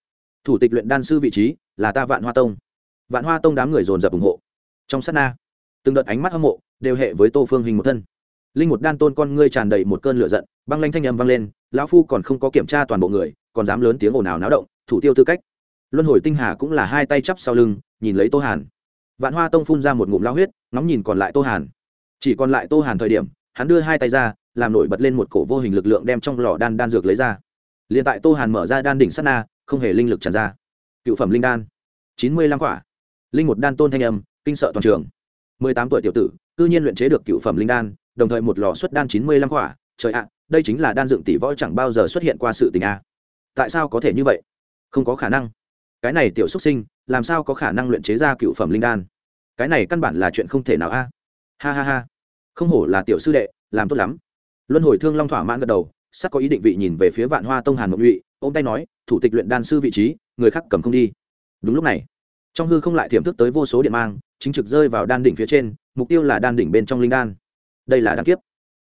Thủ tịch luyện đan sư vị trí là ta vạn hoa tông vạn hoa tông đám người dồn dập ủng hộ trong sát na từng đợt ánh mắt hâm mộ đều hệ với tô phương hình một thân linh một đan tôn con ngươi tràn đầy một cơn lửa giận băng lanh thanh âm vang lên lão phu còn không có kiểm tra toàn bộ người còn dám lớn tiếng ồn ào náo động thủ tiêu tư cách luân hồi tinh hà cũng là hai tay chắp sau lưng nhìn lấy tô hàn vạn hoa tông phun ra một ngụm lao huyết ngóng nhìn còn lại tô hàn chỉ còn lại tô hàn thời điểm hắn đưa hai tay ra làm nổi bật lên một cổ vô hình lực lượng đem trong lò đan đan dược lấy ra liền tại tô hàn mở ra đan đỉnh sát na không hề linh lực tràn ra cựu phẩm linh đan chín mươi lăm quả linh một đan tôn thanh âm, kinh sợ toàn trường. Mười tám tuổi tiểu tử, cư nhiên luyện chế được cựu phẩm linh đan, đồng thời một lò xuất đan chín mươi lăm quả trời ạ, đây chính là đan dựng tỷ võ chẳng bao giờ xuất hiện qua sự tình a. Tại sao có thể như vậy? Không có khả năng. Cái này tiểu xuất sinh, làm sao có khả năng luyện chế ra cựu phẩm linh đan? Cái này căn bản là chuyện không thể nào a. Ha ha ha. Không hổ là tiểu sư đệ, làm tốt lắm. Luân hồi thương long thỏa mãn gật đầu sắc có ý định vị nhìn về phía vạn hoa tông hàn mộng nhụy, ôm tay nói, thủ tịch luyện đan sư vị trí, người khác cầm không đi. Đúng lúc này trong hư không lại thiểm thức tới vô số điện mang, chính trực rơi vào đan đỉnh phía trên, mục tiêu là đan đỉnh bên trong linh đan. Đây là đan kiếp.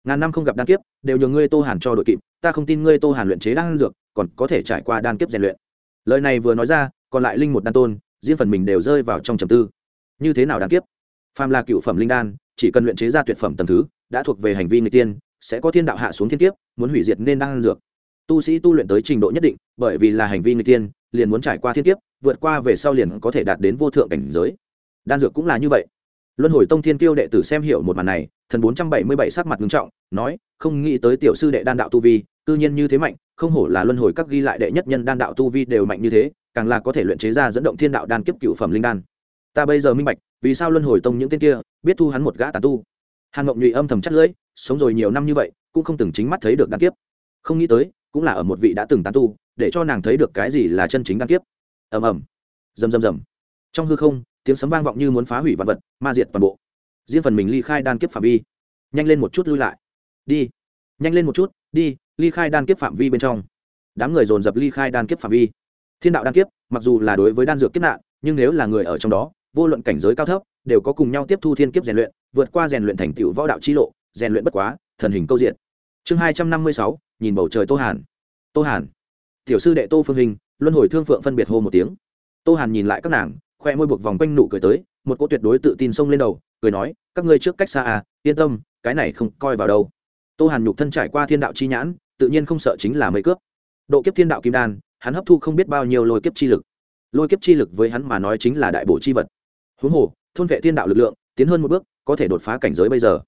Ngàn năm không gặp đan kiếp, đều nhờ ngươi tô hàn cho đội kịp, ta không tin ngươi tô hàn luyện chế đan dược, còn có thể trải qua đan kiếp rèn luyện. Lời này vừa nói ra, còn lại linh một đan tôn, riêng phần mình đều rơi vào trong trầm tư. Như thế nào đan kiếp? Phàm là cựu phẩm linh đan, chỉ cần luyện chế ra tuyệt phẩm tầm thứ, đã thuộc về hành vi người tiên, sẽ có thiên đạo hạ xuống thiên kiếp, muốn hủy diệt nên đan dược. Tu sĩ tu luyện tới trình độ nhất định, bởi vì là hành vi người tiên, liền muốn trải qua thiên kiếp vượt qua về sau liền có thể đạt đến vô thượng cảnh giới. Đan dược cũng là như vậy. Luân hồi tông thiên kiêu đệ tử xem hiểu một màn này, thần bốn trăm bảy mươi bảy sắc mặt nghiêm trọng, nói, không nghĩ tới tiểu sư đệ đan đạo tu vi, cư nhiên như thế mạnh, không hổ là luân hồi các ghi lại đệ nhất nhân đan đạo tu vi đều mạnh như thế, càng là có thể luyện chế ra dẫn động thiên đạo đan kiếp cựu phẩm linh đan. Ta bây giờ minh bạch, vì sao luân hồi tông những tên kia, biết thu hắn một gã tàn tu. Hàn ngọc nhụy âm thầm chắc lưỡi, sống rồi nhiều năm như vậy, cũng không từng chính mắt thấy được đan kiếp. Không nghĩ tới, cũng là ở một vị đã từng tán tu, để cho nàng thấy được cái gì là chân chính đan kiếp ầm ầm, rầm rầm rầm. Trong hư không, tiếng sấm vang vọng như muốn phá hủy vạn vật, ma diệt toàn bộ. Riêng phần mình ly khai đan kiếp phạm vi. Nhanh lên một chút lui lại. Đi. Nhanh lên một chút, đi, ly khai đan kiếp phạm vi bên trong. Đám người dồn dập ly khai đan kiếp phạm vi. Thiên đạo đan kiếp, mặc dù là đối với đan dược kiếp nạn, nhưng nếu là người ở trong đó, vô luận cảnh giới cao thấp, đều có cùng nhau tiếp thu thiên kiếp rèn luyện, vượt qua rèn luyện thành tựu võ đạo chi lộ, rèn luyện bất quá, thần hình câu diện chương hai trăm năm mươi sáu, nhìn bầu trời tô hàn. Tô hàn. Tiểu sư đệ tô phương hình luân hồi thương phượng phân biệt hô một tiếng. Tô hàn nhìn lại các nàng, khoe môi buộc vòng quanh nụ cười tới, một cô tuyệt đối tự tin xông lên đầu, cười nói, các ngươi trước cách xa à yên tâm, cái này không coi vào đâu. Tô hàn nhục thân trải qua thiên đạo chi nhãn, tự nhiên không sợ chính là mấy cướp độ kiếp thiên đạo kim đan, hắn hấp thu không biết bao nhiêu lôi kiếp chi lực. Lôi kiếp chi lực với hắn mà nói chính là đại bổ chi vật. Huống hồ, thôn vệ thiên đạo lực lượng, tiến hơn một bước, có thể đột phá cảnh giới bây giờ.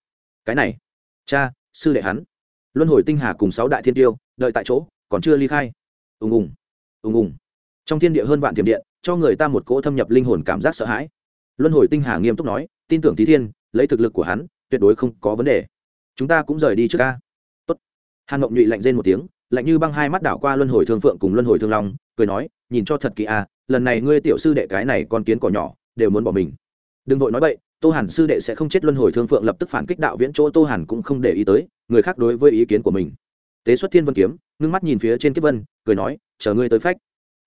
Cái này, cha, sư đệ hắn. Luân hồi tinh hà cùng sáu đại thiên tiêu, đợi tại chỗ, còn chưa ly khai. Ùng ùng ùng ùng. Trong thiên địa hơn vạn tiềm điện, cho người ta một cỗ thâm nhập linh hồn cảm giác sợ hãi. Luân hồi tinh hà nghiêm túc nói, tin tưởng thí thiên, lấy thực lực của hắn, tuyệt đối không có vấn đề. Chúng ta cũng rời đi trước ca. Tốt. hàn ngọc nhụy lạnh rên một tiếng, lạnh như băng hai mắt đảo qua luân hồi thương phượng cùng luân hồi thương long, cười nói, nhìn cho thật kỳ a lần này ngươi tiểu sư đệ cái này con kiến cỏ nhỏ, đều muốn bỏ mình. Đừng vội nói vậy tô hàn sư đệ sẽ không chết, luân hồi thương phượng lập tức phản kích đạo viễn chỗ, tô hàn cũng không để ý tới, người khác đối với ý kiến của mình tế xuất thiên vân kiếm, ngưng mắt nhìn phía trên kiếp vân, cười nói, chờ ngươi tới phách.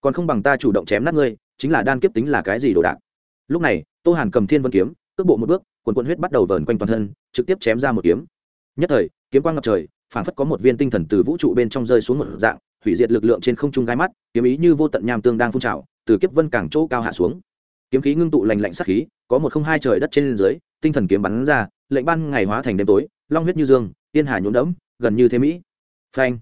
Còn không bằng ta chủ động chém nát ngươi, chính là đan kiếp tính là cái gì đồ đạc? Lúc này, tô hàn cầm thiên vân kiếm, cước bộ một bước quần quần huyết bắt đầu vờn quanh toàn thân, trực tiếp chém ra một kiếm. Nhất thời, kiếm quang ngập trời phản phất có một viên tinh thần từ vũ trụ bên trong rơi xuống một dạng, hủy diệt lực lượng trên không trung gai mắt, kiếm ý như vô tận nham tương đang phun trào, từ kiếp vân càng chỗ cao hạ xuống. Kiếm khí ngưng tụ lành lạnh sắc khí, có một không hai trời đất trên dưới, tinh thần kiếm bắn ra, lệnh ban ngày hóa thành đêm tối, long huyết như dương, tiên hà nhuốm đẫm, gần như thế mỹ phanh.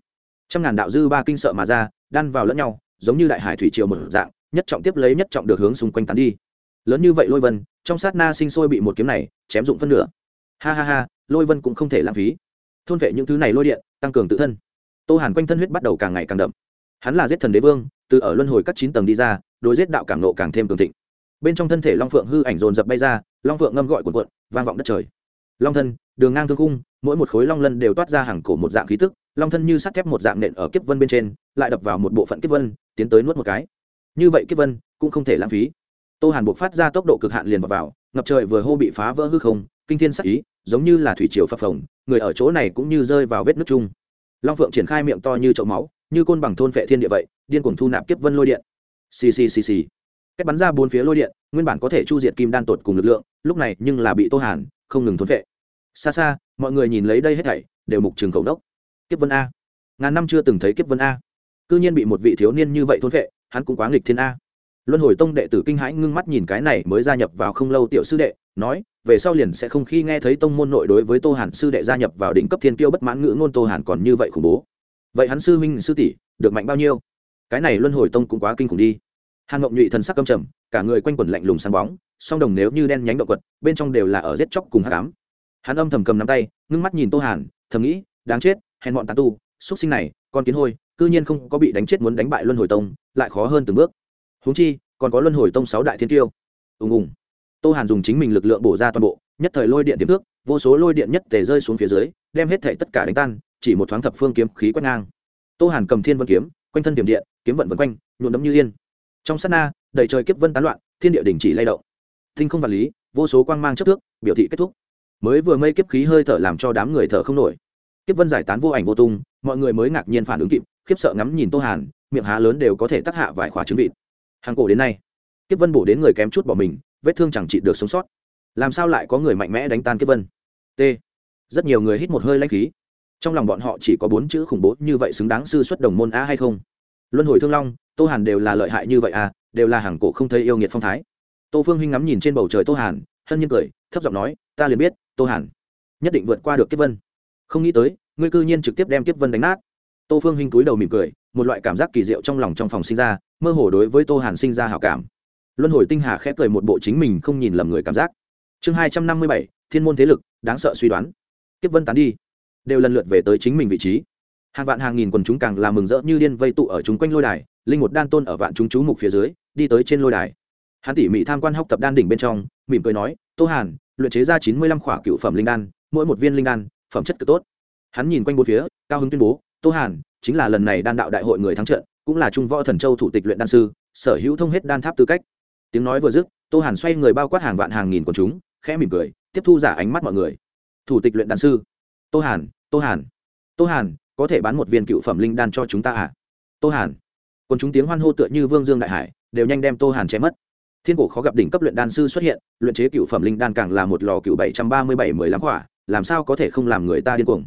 Trăm ngàn đạo dư ba kinh sợ mà ra, đan vào lẫn nhau, giống như đại hải thủy triều một dạng, nhất trọng tiếp lấy nhất trọng được hướng xung quanh tán đi. Lớn như vậy lôi vân, trong sát na sinh sôi bị một kiếm này chém dụng phân nửa. Ha ha ha, lôi vân cũng không thể lãng phí. Thôn vệ những thứ này lôi điện, tăng cường tự thân. Tô hàn quanh thân huyết bắt đầu càng ngày càng đậm. Hắn là giết thần đế vương, từ ở luân hồi các chín tầng đi ra, đối giết đạo cảm nộ càng thêm cường thịnh. Bên trong thân thể long phượng hư ảnh dồn dập bay ra, long phượng ngâm gọi cuộn cuộn, vang vọng đất trời. Long thân, đường ngang thương cung mỗi một khối long lân đều toát ra hàng cổ một dạng khí tức long thân như sắt thép một dạng nện ở kiếp vân bên trên lại đập vào một bộ phận kiếp vân tiến tới nuốt một cái. Như vậy kiếp vân cũng không thể lãng phí. Tô hàn buộc phát ra tốc độ cực hạn liền vào, vào ngập trời vừa hô bị phá vỡ hư không kinh thiên sắc ý giống như là thủy triều phập phồng người ở chỗ này cũng như rơi vào vết nước chung. Long phượng triển khai miệng to như chậu máu như côn bằng thôn vệ thiên địa vậy điên cuồng thu nạp kiếp vân lôi điện. Xì xì xì xì. Cách bắn ra bốn phía lôi điện nguyên bản có thể chu diệt kim đan tột cùng lực lượng lúc này nhưng là bị tô hàn không ngừng thôn vệ xa xa mọi người nhìn lấy đây hết thảy đều mục trường cầu đốc kiếp vân a. Ngàn năm chưa từng thấy kiếp vân a. Cư nhiên bị một vị thiếu niên như vậy thôn vệ, hắn cũng quá nghịch thiên a. Luân hồi tông đệ tử kinh hãi ngưng mắt nhìn cái này mới gia nhập vào không lâu tiểu sư đệ, nói, về sau liền sẽ không khi nghe thấy tông môn nội đối với tô hàn sư đệ gia nhập vào đỉnh cấp thiên tiêu bất mãn ngữ ngôn tô hàn còn như vậy khủng bố. Vậy hắn sư huynh sư tỷ, được mạnh bao nhiêu? Cái này luân hồi tông cũng quá kinh khủng đi. Hàn ngộng nhụy thần sắc căm trầm, cả người quanh quẩn lạnh lùng sáng bóng, song đồng nếu như đen nhánh động quật, bên trong đều là ở giết chóc cùng hát cám hắn âm thầm cầm nắm tay, ngưng mắt nhìn tô hàn, thầm nghĩ, đáng chết hèn bọn tán tu xuất sinh này, con kiến hôi, cư nhiên không có bị đánh chết muốn đánh bại luân hồi tông, lại khó hơn từng bước. Huống chi, còn có luân hồi tông sáu đại thiên tiêu. Ùng ùng. Tô hàn dùng chính mình lực lượng bổ ra toàn bộ, nhất thời lôi điện tiềm thước vô số lôi điện nhất tề rơi xuống phía dưới, đem hết thể tất cả đánh tan, chỉ một thoáng thập phương kiếm khí quét ngang. Tô hàn cầm thiên vân kiếm, quanh thân tiềm điện, kiếm vận vân quanh, nhuộm đấm như yên. Trong sát na, đầy trời kiếp vân tán loạn, thiên địa đình chỉ lay động. Thinh không vật lý, vô số quang mang chất thước, biểu thị kết thúc. Mới vừa mây kiếp khí hơi thở làm cho đám người thở không nổi kiếp vân giải tán vô ảnh vô tung, mọi người mới ngạc nhiên phản ứng kịp, khiếp sợ ngắm nhìn tô hàn, miệng há lớn đều có thể tắc hạ vài khóa trứng vịt hàng cổ đến nay, kiếp vân bổ đến người kém chút bỏ mình, vết thương chẳng trị được sống sót. Làm sao lại có người mạnh mẽ đánh tan kiếp vân? T. Rất nhiều người hít một hơi lãnh khí. Trong lòng bọn họ chỉ có bốn chữ khủng bố như vậy xứng đáng sư xuất đồng môn a hay không? Luân hồi thương long, tô hàn đều là lợi hại như vậy à đều là hàng cổ không thấy yêu nghiệt phong thái. Tô phương huynh ngắm nhìn trên bầu trời tô hàn, hân nhiên cười, thấp giọng nói, ta liền biết, tô hàn nhất định vượt qua được kiếp vân không nghĩ tới, ngươi cư nhiên trực tiếp đem kiếp vân đánh nát. Tô phương Hinh túi đầu mỉm cười, một loại cảm giác kỳ diệu trong lòng trong phòng sinh ra, mơ hồ đối với tô hàn sinh ra hảo cảm. Luân hồi tinh hà khẽ cười một bộ chính mình không nhìn lầm người cảm giác. Chương hai trăm năm mươi bảy, thiên môn thế lực, đáng sợ suy đoán. Kiếp vân tán đi. Đều lần lượt về tới chính mình vị trí. Hàng vạn hàng nghìn quần chúng càng làm mừng rỡ như điên vây tụ ở chúng quanh lôi đài, linh một đan tôn ở vạn chúng chú mục phía dưới, đi tới trên lôi đài. Hắn tỉ mỉ tham quan học tập đan đỉnh bên trong, mỉm cười nói, tô hàn, luyện chế ra chín mươi lăm khỏa cựu phẩm linh đan, mỗi một viên linh đan phẩm chất cực tốt. Hắn nhìn quanh bốn phía, cao hứng tuyên bố, tô hàn, chính là lần này đan đạo đại hội người thắng trận, cũng là trung võ thần châu thủ tịch luyện đan sư, sở hữu thông hết đan tháp tư cách. Tiếng nói vừa dứt, tô hàn xoay người bao quát hàng vạn hàng nghìn quần chúng, khẽ mỉm cười, tiếp thu giả ánh mắt mọi người. Thủ tịch luyện đan sư. Tô hàn tô hàn tô hàn, có thể bán một viên cựu phẩm linh đan cho chúng ta à? Tô hàn. Còn chúng tiếng hoan hô tựa như vương dương đại hải, đều nhanh đem tô hàn che mất. Thiên cổ khó gặp đỉnh cấp luyện đan sư xuất hiện, luyện chế cựu phẩm linh đan càng là một lò cựu bảy trăm ba mươi bảy mười lăm quả làm sao có thể không làm người ta điên cuồng?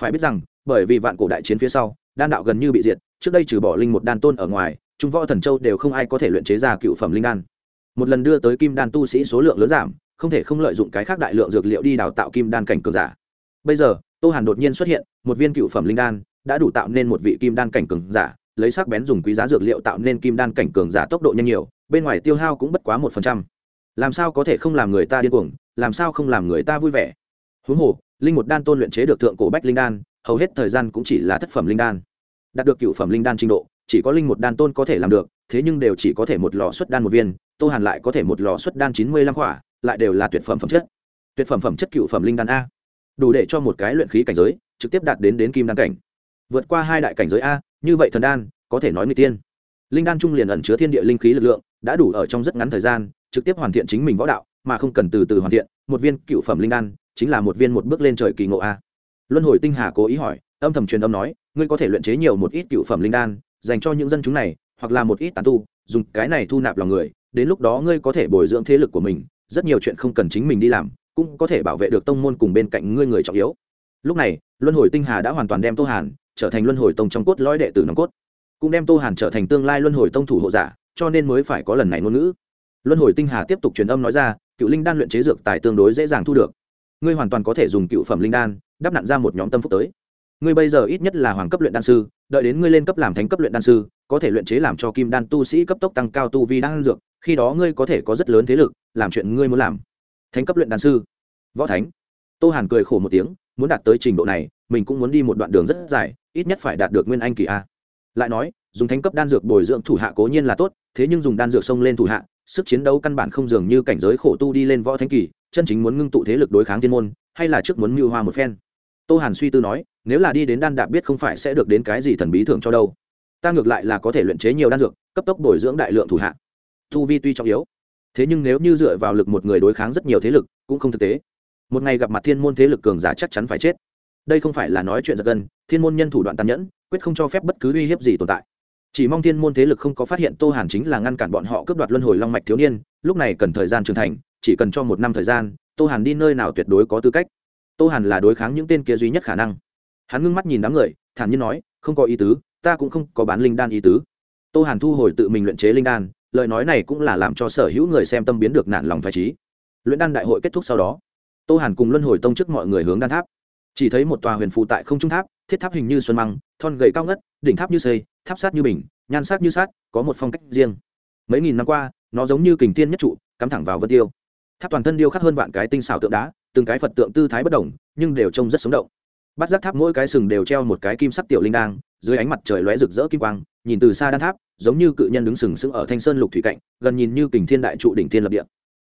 Phải biết rằng, bởi vì vạn cổ đại chiến phía sau, đan đạo gần như bị diệt, trước đây trừ bỏ linh một đan tôn ở ngoài trung võ thần châu đều không ai có thể luyện chế ra cựu phẩm linh đan. Một lần đưa tới kim đan tu sĩ số lượng lớn giảm, không thể không lợi dụng cái khác đại lượng dược liệu đi đào tạo kim đan cảnh cường giả. Bây giờ, tô hàn đột nhiên xuất hiện, một viên cựu phẩm linh đan, đã đủ tạo nên một vị kim đan cảnh cường giả, lấy sắc bén dùng quý giá dược liệu tạo nên kim đan cảnh cường giả tốc độ nhanh nhiều, bên ngoài tiêu hao cũng bất quá một phần trăm. Làm sao có thể không làm người ta điên cuồng, làm sao không làm người ta vui vẻ? Huống hồ, linh một đan tôn luyện chế được thượng cổ bách linh đan, hầu hết thời gian cũng chỉ là thất phẩm linh đan. Đạt được cựu phẩm linh đan trình độ, chỉ có linh một đan tôn có thể làm được, thế nhưng đều chỉ có thể một lò xuất đan một viên, tô hàn lại có thể một lò xuất đan chín mươi lăm quả lại đều là tuyệt phẩm phẩm chất. Tuyệt phẩm phẩm chất cựu phẩm linh đan a. Đủ để cho một cái luyện khí cảnh giới, trực tiếp đạt đến đến kim đan cảnh. Vượt qua hai đại cảnh giới a, như vậy thần đan, có thể nói người tiên. Linh đan trung liền ẩn chứa thiên địa linh khí lực lượng, đã đủ ở trong rất ngắn thời gian, trực tiếp hoàn thiện chính mình võ đạo, mà không cần từ từ hoàn thiện, một viên cựu phẩm linh đan chính là một viên một bước lên trời kỳ ngộ a. Luân hồi tinh hà cố ý hỏi, âm thầm truyền âm nói, ngươi có thể luyện chế nhiều một ít cựu phẩm linh đan, dành cho những dân chúng này, hoặc là một ít tán tu, dùng cái này thu nạp lòng người, đến lúc đó ngươi có thể bồi dưỡng thế lực của mình, rất nhiều chuyện không cần chính mình đi làm, cũng có thể bảo vệ được tông môn cùng bên cạnh ngươi người trọng yếu. Lúc này, luân hồi tinh hà đã hoàn toàn đem tô hàn trở thành luân hồi tông trong cốt lõi đệ tử nòng cốt, cũng đem tô hàn trở thành tương lai luân hồi tông thủ hộ giả, cho nên mới phải có lần này ngôn ngữ. Luân hồi tinh hà tiếp tục truyền âm nói ra, cựu linh đan luyện chế dược tài tương đối dễ dàng thu được ngươi hoàn toàn có thể dùng cựu phẩm linh đan đắp nặn ra một nhóm tâm phúc tới. Ngươi bây giờ ít nhất là hoàng cấp luyện đan sư, đợi đến ngươi lên cấp làm thánh cấp luyện đan sư, có thể luyện chế làm cho kim đan tu sĩ cấp tốc tăng cao tu vi đan dược, khi đó ngươi có thể có rất lớn thế lực, làm chuyện ngươi muốn làm. Thánh cấp luyện đan sư, võ thánh. Tô hàn cười khổ một tiếng, muốn đạt tới trình độ này, mình cũng muốn đi một đoạn đường rất dài, ít nhất phải đạt được nguyên anh kỳ a. Lại nói, dùng thánh cấp đan dược bồi dưỡng thủ hạ cố nhiên là tốt, thế nhưng dùng đan dược xông lên thủ hạ, sức chiến đấu căn bản không dường như cảnh giới khổ tu đi lên võ thánh kỳ chân chính muốn ngưng tụ thế lực đối kháng thiên môn, hay là trước muốn mưu hoa một phen? Tô hàn suy tư nói, nếu là đi đến đan đạp biết không phải sẽ được đến cái gì thần bí thưởng cho đâu. Ta ngược lại là có thể luyện chế nhiều đan dược, cấp tốc bồi dưỡng đại lượng thủ hạ. Thu vi tuy trọng yếu, thế nhưng nếu như dựa vào lực một người đối kháng rất nhiều thế lực, cũng không thực tế. Một ngày gặp mặt thiên môn thế lực cường giả chắc chắn phải chết. Đây không phải là nói chuyện giật gân, thiên môn nhân thủ đoạn tàn nhẫn, quyết không cho phép bất cứ uy hiếp gì tồn tại chỉ mong thiên môn thế lực không có phát hiện tô hàn chính là ngăn cản bọn họ cướp đoạt luân hồi long mạch thiếu niên, lúc này cần thời gian trưởng thành, chỉ cần cho một năm thời gian, tô hàn đi nơi nào tuyệt đối có tư cách. Tô hàn là đối kháng những tên kia duy nhất khả năng. Hắn ngưng mắt nhìn đám người, thản nhiên nói, không có ý tứ, ta cũng không có bán linh đan ý tứ. Tô hàn thu hồi tự mình luyện chế linh đan, lời nói này cũng là làm cho sở hữu người xem tâm biến được nản lòng phải trí luyện đan đại hội kết thúc sau đó, tô hàn cùng luân hồi tông trước mọi người hướng đan tháp. Chỉ thấy một tòa huyền phụ tại không trung tháp, thiết tháp hình như xuân măng, thon gầy cao ngất, đỉnh tháp như xây tháp sát như bình, nhan sắc như sát có một phong cách riêng. Mấy nghìn năm qua, nó giống như kình tiên nhất trụ, cắm thẳng vào vân tiêu. Tháp toàn thân điêu khắc hơn vạn cái tinh xảo tượng đá, từng cái phật tượng tư thái bất đồng, nhưng đều trông rất sống động. Bát giác tháp mỗi cái sừng đều treo một cái kim sắc tiểu linh đang dưới ánh mặt trời lóe rực rỡ kim quang, nhìn từ xa đan tháp, giống như cự nhân đứng sừng sững ở thanh sơn lục thủy cạnh, gần nhìn như kình thiên đại trụ đỉnh thiên lập địa.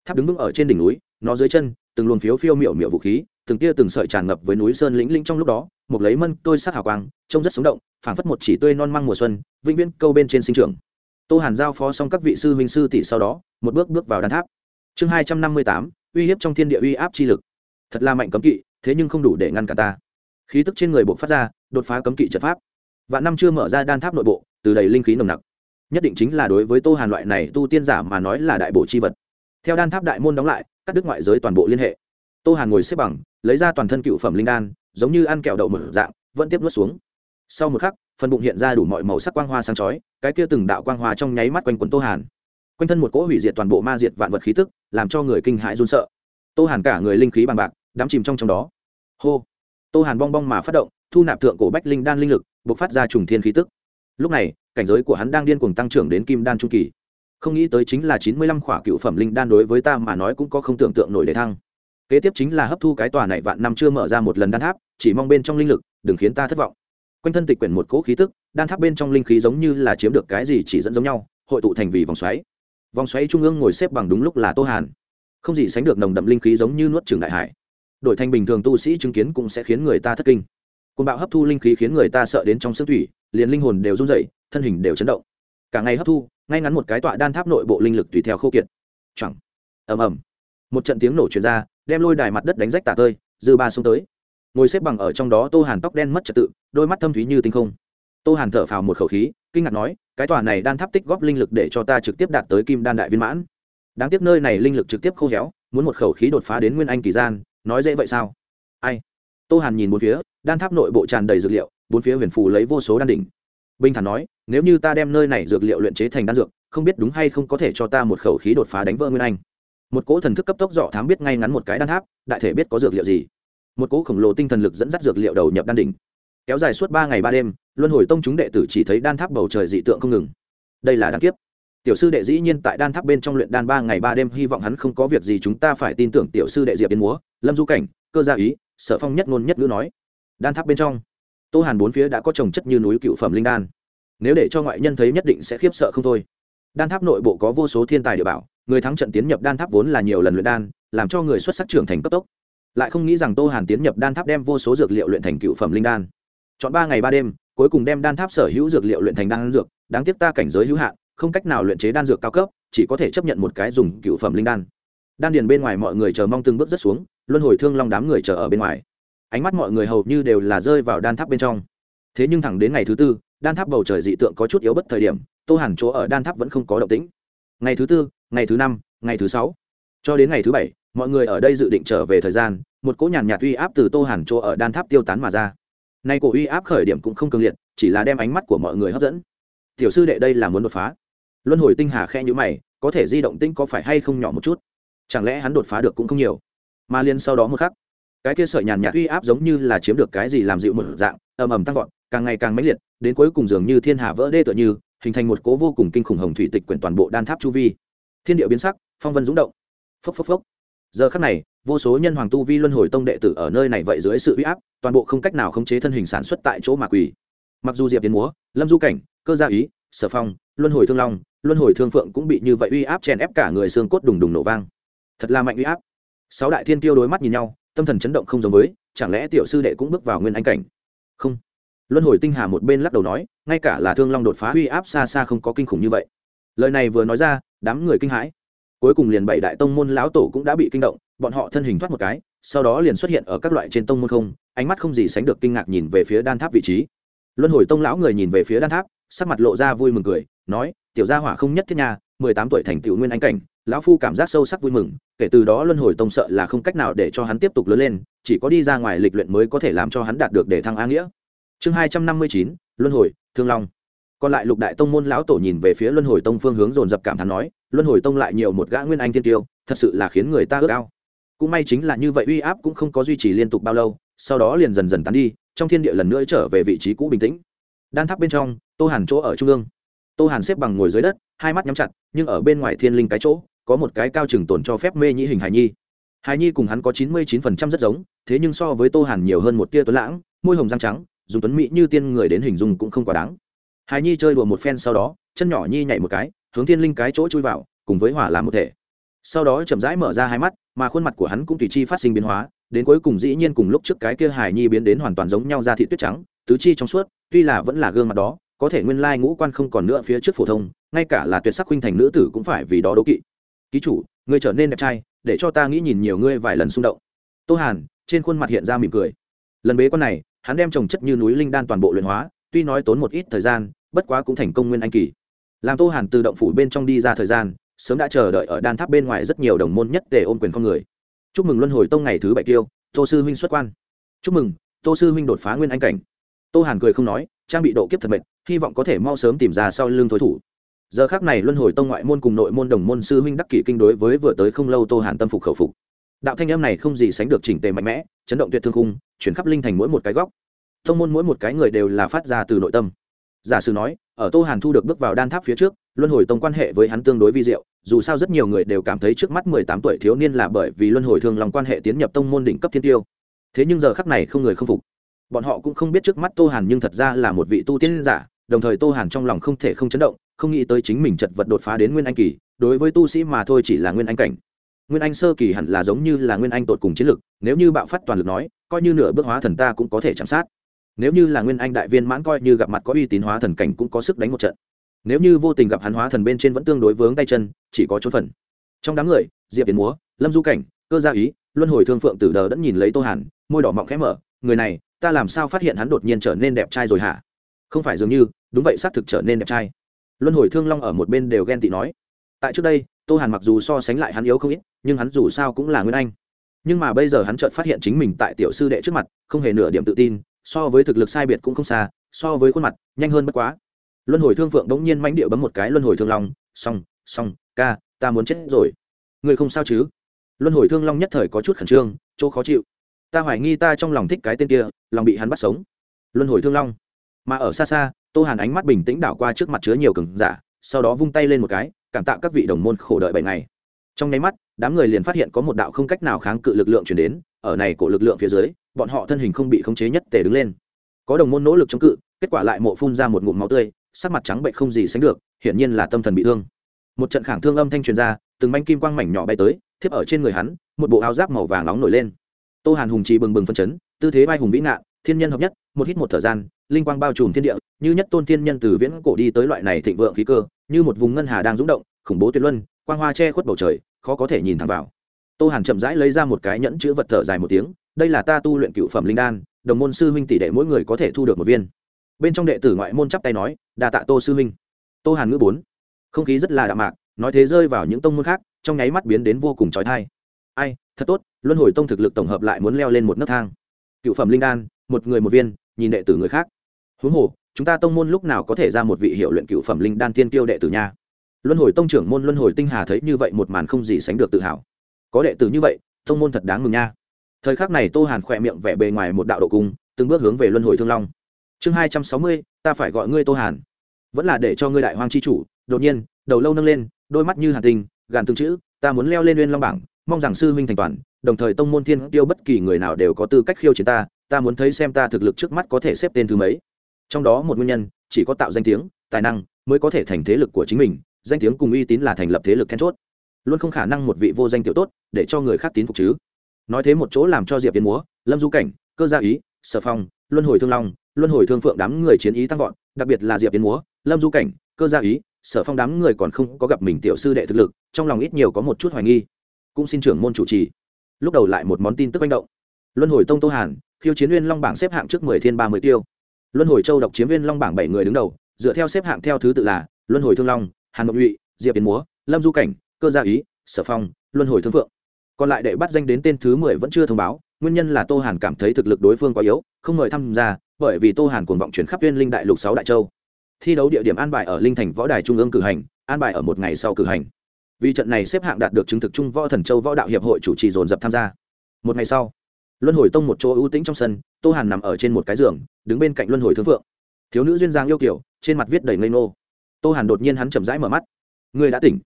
Tháp đứng vững ở trên đỉnh núi, nó dưới chân, từng luồng phiếu phiêu miệu miệu vũ khí từng tia từng sợi tràn ngập với núi sơn lĩnh lĩnh trong lúc đó, một lấy mân tôi sắc hào quang, trông rất sống động, phảng phất một chỉ tươi non măng mùa xuân, vĩnh viễn câu bên trên sinh trưởng. Tô hàn giao phó xong các vị sư huynh sư tỷ sau đó, một bước bước vào đan tháp. Chương hai trăm năm mươi tám, uy hiếp trong thiên địa uy áp chi lực. Thật là mạnh cấm kỵ, thế nhưng không đủ để ngăn cả ta. Khí tức trên người buộc phát ra, đột phá cấm kỵ trận pháp. Và năm chưa mở ra đan tháp nội bộ, từ đầy linh khí nồng nặc. Nhất định chính là đối với tô hàn loại này tu tiên giả mà nói là đại bộ chi vật. Theo đan tháp đại môn đóng lại, cắt đứt ngoại giới toàn bộ liên hệ tô hàn ngồi xếp bằng, lấy ra toàn thân cựu phẩm linh đan, giống như ăn kẹo đậu mở dạng, vẫn tiếp nuốt xuống. Sau một khắc, phần bụng hiện ra đủ mọi màu sắc quang hoa sáng chói, cái kia từng đạo quang hoa trong nháy mắt quanh quần tô hàn. Quanh thân một cỗ hủy diệt toàn bộ ma diệt vạn vật khí tức, làm cho người kinh hãi run sợ. Tô hàn cả người linh khí bằng bạc, đắm chìm trong trong đó. Hô! Tô hàn bong bong mà phát động, thu nạp thượng cổ bách linh đan linh lực b ộ c phát ra trùng thiên khí tức. Lúc này, cảnh giới của hắn đang điên cuồng tăng trưởng đến kim đan trung kỳ. Không nghĩ tới chính là chín mươi lăm khỏa cựu phẩm linh đan đối với ta mà nói cũng có không tưởng tượng nổi để thăng kế tiếp chính là hấp thu cái tòa này vạn năm chưa mở ra một lần đan tháp, chỉ mong bên trong linh lực, đừng khiến ta thất vọng. Quanh thân tịch quyển một cỗ khí tức, đan tháp bên trong linh khí giống như là chiếm được cái gì chỉ dẫn giống nhau, hội tụ thành vì vòng xoáy. Vòng xoáy trung ương ngồi xếp bằng đúng lúc là tô hàn. Không gì sánh được nồng đậm linh khí giống như nuốt trường đại hải. Đổi thành bình thường tu sĩ chứng kiến cũng sẽ khiến người ta thất kinh. Côn bạo hấp thu linh khí khiến người ta sợ đến trong xương thủy, liền linh hồn đều run dậy thân hình đều chấn động. Cả ngày hấp thu, ngay ngắn một cái tọa đan tháp nội bộ linh lực tùy theo khâu kiệt. Chẳng ầm ầm. Một trận tiếng nổ truyền ra đem lôi đài mặt đất đánh rách tả tơi, dư ba xuống tới. Ngồi xếp bằng ở trong đó tô hàn tóc đen mất trật tự, đôi mắt thâm thúy như tinh không. Tô hàn thở phào một khẩu khí, kinh ngạc nói, cái tòa này đan tháp tích góp linh lực để cho ta trực tiếp đạt tới kim đan đại viên mãn. Đáng tiếc nơi này linh lực trực tiếp khô héo, muốn một khẩu khí đột phá đến nguyên anh kỳ gian, nói dễ vậy sao? Ai? Tô hàn nhìn bốn phía, đan tháp nội bộ tràn đầy dược liệu, bốn phía huyền phù lấy vô số đan đỉnh. Bình thản nói, nếu như ta đem nơi này dược liệu luyện chế thành đan dược, không biết đúng hay không có thể cho ta một khẩu khí đột phá đánh vỡ nguyên anh một cỗ thần thức cấp tốc dọ thám biết ngay ngắn một cái đan tháp, đại thể biết có dược liệu gì. Một cỗ khổng lồ tinh thần lực dẫn dắt dược liệu đầu nhập đan đỉnh. Kéo dài suốt ba ngày ba đêm, luân hồi tông chúng đệ tử chỉ thấy đan tháp bầu trời dị tượng không ngừng. Đây là đan kiếp. Tiểu sư đệ dĩ nhiên tại đan tháp bên trong luyện đan ba ngày ba đêm, hy vọng hắn không có việc gì chúng ta phải tin tưởng tiểu sư đệ diệp đến múa, lâm du cảnh, cơ gia ý, sở phong nhất ngôn nhất ngữ nói. Đan tháp bên trong, tô hàn bốn phía đã có trồng chất như núi cựu phẩm linh đan. Nếu để cho ngoại nhân thấy nhất định sẽ khiếp sợ không thôi đan tháp nội bộ có vô số thiên tài địa bảo, người thắng trận tiến nhập đan tháp vốn là nhiều lần luyện đan, làm cho người xuất sắc trưởng thành cấp tốc. Lại không nghĩ rằng tô hàn tiến nhập đan tháp đem vô số dược liệu luyện thành cựu phẩm linh đan. Chọn ba ngày ba đêm, cuối cùng đem đan tháp sở hữu dược liệu luyện thành đan dược, đáng tiếc ta cảnh giới hữu hạn, không cách nào luyện chế đan dược cao cấp, chỉ có thể chấp nhận một cái dùng cựu phẩm linh đan. Đan điền bên ngoài mọi người chờ mong từng bước rất xuống, luân hồi thương long đám người chờ ở bên ngoài. Ánh mắt mọi người hầu như đều là rơi vào đan tháp bên trong. Thế nhưng thẳng đến ngày thứ tư, đan tháp bầu trời dị tượng có chút yếu bất thời điểm tô hàn chỗ ở đan tháp vẫn không có động tĩnh. Ngày thứ tư, ngày thứ năm, ngày thứ sáu. Cho đến ngày thứ bảy, mọi người ở đây dự định trở về thời gian, một cỗ nhàn nhạt uy áp từ tô hàn chỗ ở đan tháp tiêu tán mà ra. Nay cổ uy áp khởi điểm cũng không cường liệt, chỉ là đem ánh mắt của mọi người hấp dẫn. Tiểu sư đệ đây là muốn đột phá. Luân hồi tinh hà khe nhữ mày, có thể di động tinh có phải hay không nhỏ một chút? Chẳng lẽ hắn đột phá được cũng không nhiều? Mà liên sau đó một khắc, cái kia sợi nhàn nhạt uy áp giống như là chiếm được cái gì làm dịu một dạng, ầm ầm tăng vọt, càng ngày càng mãnh liệt, đến cuối cùng dường như thiên hà vỡ đê tựa như hình thành một cố vô cùng kinh khủng hồng thủy tịch quyển toàn bộ đan tháp chu vi. Thiên địa biến sắc, phong vân rúng động. Phốc phốc phốc. Giờ khắc này, vô số nhân hoàng tu vi luân hồi tông đệ tử ở nơi này vậy dưới sự uy áp, toàn bộ không cách nào khống chế thân hình sản xuất tại chỗ mà quỳ. Mặc dù diệp tiến múa, lâm du cảnh, cơ gia ý, sở phong, luân hồi thương long, luân hồi thương phượng cũng bị như vậy uy áp chèn ép cả người xương cốt đùng đùng nổ vang. Thật là mạnh uy áp. Sáu đại thiên tiêu đối mắt nhìn nhau, tâm thần chấn động không giống với, chẳng lẽ tiểu sư đệ cũng bước vào nguyên anh cảnh? Không luân hồi tinh hà một bên lắc đầu nói, ngay cả là thương long đột phá uy áp xa xa không có kinh khủng như vậy. Lời này vừa nói ra, đám người kinh hãi. Cuối cùng liền bảy đại tông môn lão tổ cũng đã bị kinh động, bọn họ thân hình thoát một cái, sau đó liền xuất hiện ở các loại trên tông môn không, ánh mắt không gì sánh được kinh ngạc nhìn về phía đan tháp vị trí. Luân hồi tông lão người nhìn về phía đan tháp, sắc mặt lộ ra vui mừng cười, nói, tiểu gia hỏa không nhất thiết nhà mười tám tuổi thành tiểu nguyên anh cảnh, lão phu cảm giác sâu sắc vui mừng, kể từ đó luân hồi tông sợ là không cách nào để cho hắn tiếp tục lớn lên, chỉ có đi ra ngoài lịch luyện mới có thể làm cho hắn đạt được để thăng a nghĩa chương hai trăm năm mươi chín, luân hồi, thương long. Còn lại lục đại tông môn lão tổ nhìn về phía luân hồi tông phương hướng dồn dập cảm thán nói, luân hồi tông lại nhiều một gã nguyên anh thiên tiêu, thật sự là khiến người ta ước ao. Cũng may chính là như vậy uy áp cũng không có duy trì liên tục bao lâu, sau đó liền dần dần tán đi, trong thiên địa lần nữa trở về vị trí cũ bình tĩnh. Đan tháp bên trong, tô hàn chỗ ở trung ương. Tô hàn xếp bằng ngồi dưới đất, hai mắt nhắm chặt, nhưng ở bên ngoài thiên linh cái chỗ, có một cái cao chừng tồn cho phép mê nhĩ hình hài nhi. Hài nhi cùng hắn có chín mươi chín phần trăm rất giống, thế nhưng so với tô hàn nhiều hơn một tia tuấn lãng, môi hồng răng trắng dùng tuấn mỹ như tiên người đến hình dung cũng không quá đáng. Hài nhi chơi đùa một phen sau đó, chân nhỏ nhi nhảy một cái, hướng thiên linh cái chỗ chui vào, cùng với hỏa làm một thể. Sau đó chậm rãi mở ra hai mắt, mà khuôn mặt của hắn cũng tùy chi phát sinh biến hóa, đến cuối cùng dĩ nhiên cùng lúc trước cái kia hài nhi biến đến hoàn toàn giống nhau ra thị tuyết trắng, tứ chi trong suốt, tuy là vẫn là gương mặt đó, có thể nguyên lai ngũ quan không còn nữa phía trước phổ thông, ngay cả là tuyệt sắc huynh thành nữ tử cũng phải vì đó đố kỵ. Ký chủ, ngươi trở nên đẹp trai, để cho ta nghĩ nhìn nhiều ngươi vài lần xung động. Tô hàn, trên khuôn mặt hiện ra mỉm cười. Lần bế con này hắn đem trồng chất như núi linh đan toàn bộ luyện hóa, tuy nói tốn một ít thời gian, bất quá cũng thành công nguyên anh kỳ. Làm tô hàn từ động phủ bên trong đi ra thời gian, sớm đã chờ đợi ở đan tháp bên ngoài rất nhiều đồng môn nhất tề ôm quyền con người. Chúc mừng luân hồi tông ngày thứ bảy tiêu, tô sư huynh xuất quan. Chúc mừng, tô sư huynh đột phá nguyên anh cảnh. Tô hàn cười không nói, trang bị độ kiếp thật mệnh hy vọng có thể mau sớm tìm ra sau lưng thối thủ. Giờ khác này luân hồi tông ngoại môn cùng nội môn đồng môn sư huynh đắc kỷ kinh đối với vừa tới không lâu tô hàn tâm phục khẩu phục đạo thanh âm này không gì sánh được chỉnh tề mạnh mẽ, chấn động tuyệt thương khung, chuyển khắp linh thành mỗi một cái góc. Thông môn mỗi một cái người đều là phát ra từ nội tâm. Giả sử nói, ở tô hàn thu được bước vào đan tháp phía trước, luân hồi tông quan hệ với hắn tương đối vi diệu, dù sao rất nhiều người đều cảm thấy trước mắt mười tám tuổi thiếu niên là bởi vì luân hồi thường lòng quan hệ tiến nhập tông môn đỉnh cấp thiên tiêu. Thế nhưng giờ khắc này không người không phục. Bọn họ cũng không biết trước mắt tô hàn nhưng thật ra là một vị tu tiên giả, đồng thời tô hàn trong lòng không thể không chấn động, không nghĩ tới chính mình chật vật đột phá đến nguyên anh kỳ, đối với tu sĩ mà thôi chỉ là nguyên anh cảnh nguyên anh sơ kỳ hẳn là giống như là nguyên anh tột cùng chiến lực nếu như bạo phát toàn lực nói, coi như nửa bước hóa thần ta cũng có thể chạm sát. Nếu như là nguyên anh đại viên mãn coi như gặp mặt có uy tín hóa thần cảnh cũng có sức đánh một trận. Nếu như vô tình gặp hắn hóa thần bên trên vẫn tương đối vướng tay chân, chỉ có chốn phần. Trong đám người, diệp tiến múa, lâm du cảnh, cơ gia ý, luân hồi thương phượng tử đờ đẫn nhìn lấy tô hàn, môi đỏ mọng khẽ mở, người này, ta làm sao phát hiện hắn đột nhiên trở nên đẹp trai rồi hả? Không phải dường như, đúng vậy, xác thực trở nên đẹp trai. Luân hồi thương long ở một bên đều ghen tị nói. Tại trước đây, tô hàn mặc dù so sánh lại hắn yếu không ít nhưng hắn dù sao cũng là nguyên anh. Nhưng mà bây giờ hắn chợt phát hiện chính mình tại tiểu sư đệ trước mặt, không hề nửa điểm tự tin, so với thực lực sai biệt cũng không xa, so với khuôn mặt, nhanh hơn bất quá. Luân hồi thương phượng đống nhiên mãnh điệu bấm một cái luân hồi thương long, xong xong, ca, ta muốn chết rồi. Người không sao chứ? Luân hồi thương long nhất thời có chút khẩn trương, chỗ khó chịu. Ta hoài nghi ta trong lòng thích cái tên kia, lòng bị hắn bắt sống. Luân hồi thương long. Mà ở xa xa, tô hàn ánh mắt bình tĩnh đảo qua trước mặt chứa nhiều cừng giả, sau đó vung tay lên một cái, cảm tạ các vị đồng môn khổ đợi bảy ngày. Trong nháy mắt đám người liền phát hiện có một đạo không cách nào kháng cự lực lượng chuyển đến, ở này của lực lượng phía dưới, bọn họ thân hình không bị khống chế nhất tề đứng lên. Có đồng môn nỗ lực chống cự, kết quả lại mộ phun ra một ngụm máu tươi, sắc mặt trắng bệnh không gì sánh được, hiển nhiên là tâm thần bị thương. Một trận khảng thương âm thanh truyền ra, từng manh kim quang mảnh nhỏ bay tới, thiếp ở trên người hắn, một bộ áo giáp màu vàng nóng nổi lên. Tô hàn hùng trì bừng bừng phân chấn, tư thế vai hùng vĩ ngạn thiên nhân hợp nhất, một hít một thời gian, linh quang bao trùm thiên địa, như nhất tôn thiên nhân từ viễn cổ đi tới loại này thịnh vượng khí cơ, như một vùng ngân hà đang rung động, khủng bố tuyệt luân, quang hoa che khuất bầu trời khó có thể nhìn thẳng vào. Tô hàn chậm rãi lấy ra một cái nhẫn chữ vật thở dài một tiếng, đây là ta tu luyện cựu phẩm linh đan, đồng môn sư huynh tỷ đệ mỗi người có thể thu được một viên. Bên trong đệ tử ngoại môn chắp tay nói, đa tạ tô sư huynh. Tô hàn ngữ bốn, không khí rất là đạm mạc, nói thế rơi vào những tông môn khác, trong nháy mắt biến đến vô cùng trói thai ai, thật tốt, luân hồi tông thực lực tổng hợp lại muốn leo lên một nấc thang. Cựu phẩm linh đan, một người một viên, nhìn đệ tử người khác. Huống hồ, chúng ta tông môn lúc nào có thể ra một vị hiệu luyện cựu phẩm linh đan tiên tiêu đệ tử nha luân hồi tông trưởng môn luân hồi tinh hà thấy như vậy một màn không gì sánh được tự hào. Có đệ tử như vậy, tông môn thật đáng mừng nha. Thời khắc này tô hàn khỏe miệng vẻ bề ngoài một đạo độ cung, từng bước hướng về luân hồi thương long. Chương hai trăm sáu mươi, ta phải gọi ngươi tô hàn. Vẫn là để cho ngươi đại hoang chi chủ. Đột nhiên, đầu lâu nâng lên, đôi mắt như hàn tình gàn từng chữ, ta muốn leo lên Nguyên long bảng, mong rằng sư huynh thành toàn, đồng thời tông môn thiên tiêu bất kỳ người nào đều có tư cách khiêu chiến ta ta muốn thấy xem ta thực lực trước mắt có thể xếp tên thứ mấy. Trong đó một nguyên nhân, chỉ có tạo danh tiếng, tài năng, mới có thể thành thế lực của chính mình danh tiếng cùng uy tín là thành lập thế lực then chốt. Luôn không khả năng một vị vô danh tiểu tốt để cho người khác tín phục chứ. Nói thế một chỗ làm cho diệp viên múa, lâm du cảnh, cơ gia ý, sở phong, luân hồi thương long, luân hồi thương phượng đám người chiến ý tăng vọt, đặc biệt là diệp viên múa, lâm du cảnh, cơ gia ý, sở phong đám người còn không có gặp mình tiểu sư đệ thực lực, trong lòng ít nhiều có một chút hoài nghi. Cũng xin trưởng môn chủ trì. Lúc đầu lại một món tin tức manh động. Luân hồi tông tô hàn, khiêu chiến nguyên long bảng xếp hạng trước mười thiên ba mươi tiêu. Luân hồi châu độc chiếm viên long bảng bảy người đứng đầu, dựa theo xếp hạng theo thứ tự là luân hồi thương long hàn ngọc nhụy, diệp tiến múa, lâm du cảnh, cơ gia ý, sở phong, luân hồi thương phượng. Còn lại đệ bắt danh đến tên thứ mười vẫn chưa thông báo, nguyên nhân là tô hàn cảm thấy thực lực đối phương quá yếu, không mời tham gia, bởi vì tô hàn cuồng vọng chuyển khắp viên linh đại lục sáu đại châu. Thi đấu địa điểm an bài ở linh thành võ đài trung ương cử hành, an bài ở một ngày sau cử hành. Vì trận này xếp hạng đạt được chứng thực trung võ thần châu võ đạo hiệp hội chủ trì dồn dập tham gia. Một ngày sau, luân hồi tông một chỗ ưu tĩnh trong sân, tô hàn nằm ở trên một cái giường, đứng bên cạnh luân hồi thương phượng. Thiếu nữ duyên giang yêu kiểu trên mặt viết đầy ngây nô tô hàn đột nhiên hắn chậm rãi mở mắt. Ngươi đã tỉnh.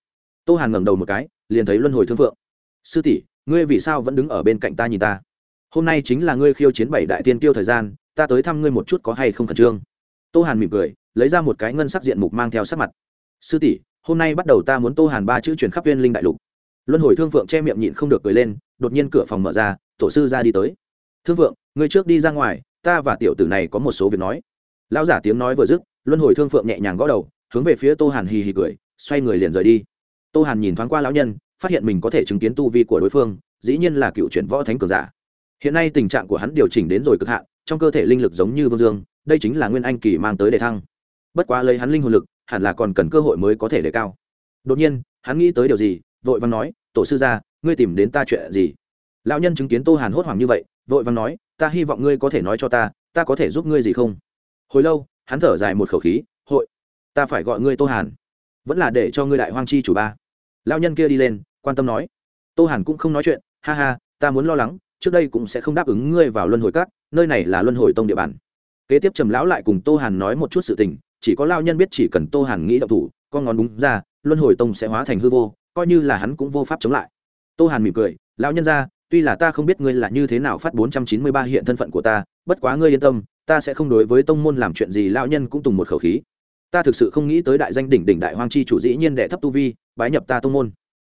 Tô hàn ngẩng đầu một cái, liền thấy luân hồi thương phượng. Sư tỷ, ngươi vì sao vẫn đứng ở bên cạnh ta nhìn ta? Hôm nay chính là ngươi khiêu chiến bảy đại tiên tiêu thời gian, ta tới thăm ngươi một chút có hay không khẩn trương. Tô hàn mỉm cười, lấy ra một cái ngân sắc diện mục mang theo sắc mặt. Sư tỷ, hôm nay bắt đầu ta muốn tô hàn ba chữ chuyển khắp viên linh đại lục. Luân hồi thương phượng che miệng nhịn không được cười lên, đột nhiên cửa phòng mở ra, tổ sư ra đi tới. Thương phượng, ngươi trước đi ra ngoài, ta và tiểu tử này có một số việc nói. Lão giả tiếng nói vừa dứt, luân hồi thương phượng nhẹ nhàng gõ đầu hướng về phía tô hàn hì hì cười, xoay người liền rời đi. Tô hàn nhìn thoáng qua lão nhân, phát hiện mình có thể chứng kiến tu vi của đối phương, dĩ nhiên là cựu chuyển võ thánh cường giả. Hiện nay tình trạng của hắn điều chỉnh đến rồi cực hạn, trong cơ thể linh lực giống như vương dương, đây chính là nguyên anh kỳ mang tới đề thăng. Bất quá lấy hắn linh hồn lực, hẳn là còn cần cơ hội mới có thể đề cao. Đột nhiên, hắn nghĩ tới điều gì, vội vàng nói, tổ sư gia, ngươi tìm đến ta chuyện gì? Lão nhân chứng kiến tô hàn hốt hoảng như vậy, vội vàng nói, ta hy vọng ngươi có thể nói cho ta ta có thể giúp ngươi gì không? Hồi lâu, hắn thở dài một khẩu khí ta phải gọi ngươi tô hàn vẫn là để cho ngươi đại hoang chi chủ ba lão nhân kia đi lên quan tâm nói tô hàn cũng không nói chuyện ha ha ta muốn lo lắng trước đây cũng sẽ không đáp ứng ngươi vào luân hồi các nơi này là luân hồi tông địa bàn kế tiếp trầm lão lại cùng tô hàn nói một chút sự tình chỉ có lao nhân biết chỉ cần tô hàn nghĩ động thủ con ngón đúng ra luân hồi tông sẽ hóa thành hư vô coi như là hắn cũng vô pháp chống lại tô hàn mỉm cười lão nhân ra tuy là ta không biết ngươi là như thế nào phát bốn trăm chín mươi ba hiện thân phận của ta bất quá ngươi yên tâm ta sẽ không đối với tông môn làm chuyện gì lão nhân cũng tùng một khẩu khí ta thực sự không nghĩ tới đại danh đỉnh đỉnh đại hoang chi chủ dĩ nhiên đệ thấp tu vi, bái nhập ta tông môn.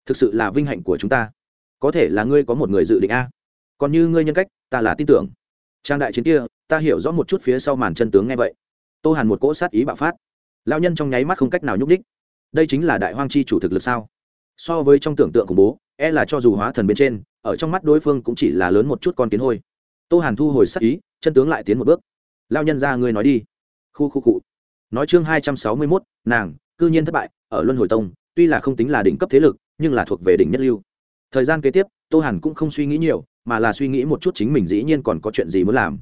Thực sự là vinh hạnh của chúng ta. Có thể là ngươi có một người dự định a. Còn như ngươi nhân cách, ta là tin tưởng. Trang đại chiến kia, ta hiểu rõ một chút phía sau màn chân tướng nghe vậy. Tô hàn một cỗ sát ý bạo phát. Lao nhân trong nháy mắt không cách nào nhúc đích đây chính là đại hoang chi chủ thực lực sao? So với trong tưởng tượng của bố e là cho dù hóa thần bên trên, ở trong mắt đối phương cũng chỉ là lớn một chút con kiến hôi. Tô hàn thu hồi sát ý, chân tướng lại tiến một bước. Lao nhân ra ngươi nói đi. Khu khu cụ nói chương hai trăm sáu mươi mốt, nàng, cư nhiên thất bại, ở luân hồi tông, tuy là không tính là đỉnh cấp thế lực, nhưng là thuộc về đỉnh nhất lưu. Thời gian kế tiếp, tô hàn cũng không suy nghĩ nhiều, mà là suy nghĩ một chút chính mình dĩ nhiên còn có chuyện gì muốn làm.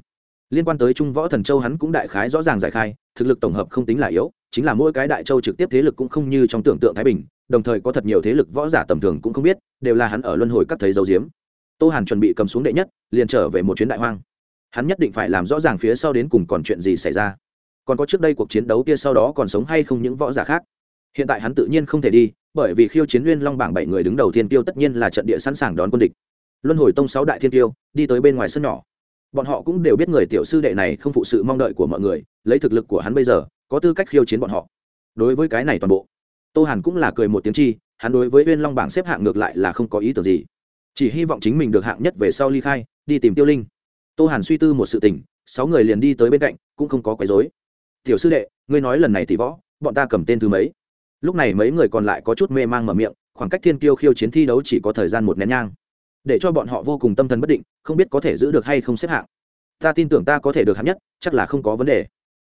Liên quan tới trung võ thần châu hắn cũng đại khái rõ ràng giải khai, thực lực tổng hợp không tính là yếu, chính là mỗi cái đại châu trực tiếp thế lực cũng không như trong tưởng tượng thái bình, đồng thời có thật nhiều thế lực võ giả tầm thường cũng không biết, đều là hắn ở luân hồi các thấy dấu diếm. Tô hàn chuẩn bị cầm xuống đệ nhất, liền trở về một chuyến đại hoang. Hắn nhất định phải làm rõ ràng phía sau đến cùng còn chuyện gì xảy ra còn có trước đây cuộc chiến đấu kia sau đó còn sống hay không những võ giả khác. Hiện tại hắn tự nhiên không thể đi, bởi vì khiêu chiến nguyên long bảng bảy người đứng đầu thiên tiêu tất nhiên là trận địa sẵn sàng đón quân địch. Luân hồi tông sáu đại thiên tiêu đi tới bên ngoài sân nhỏ. Bọn họ cũng đều biết người tiểu sư đệ này không phụ sự mong đợi của mọi người, lấy thực lực của hắn bây giờ, có tư cách khiêu chiến bọn họ. Đối với cái này toàn bộ, tô hàn cũng là cười một tiếng chi, hắn đối với uyên long bảng xếp hạng ngược lại là không có ý tưởng gì. Chỉ hy vọng chính mình được hạng nhất về sau ly khai, đi tìm tiêu linh. Tô hàn suy tư một sự tình, sáu người liền đi tới bên cạnh, cũng không có quấy dối tiểu sư đệ, ngươi nói lần này tỷ võ, bọn ta cầm tên thứ mấy? Lúc này mấy người còn lại có chút mê mang mở miệng, khoảng cách thiên kiêu khiêu chiến thi đấu chỉ có thời gian một nén nhang. Để cho bọn họ vô cùng tâm thần bất định, không biết có thể giữ được hay không xếp hạng. Ta tin tưởng ta có thể được hạng nhất, chắc là không có vấn đề.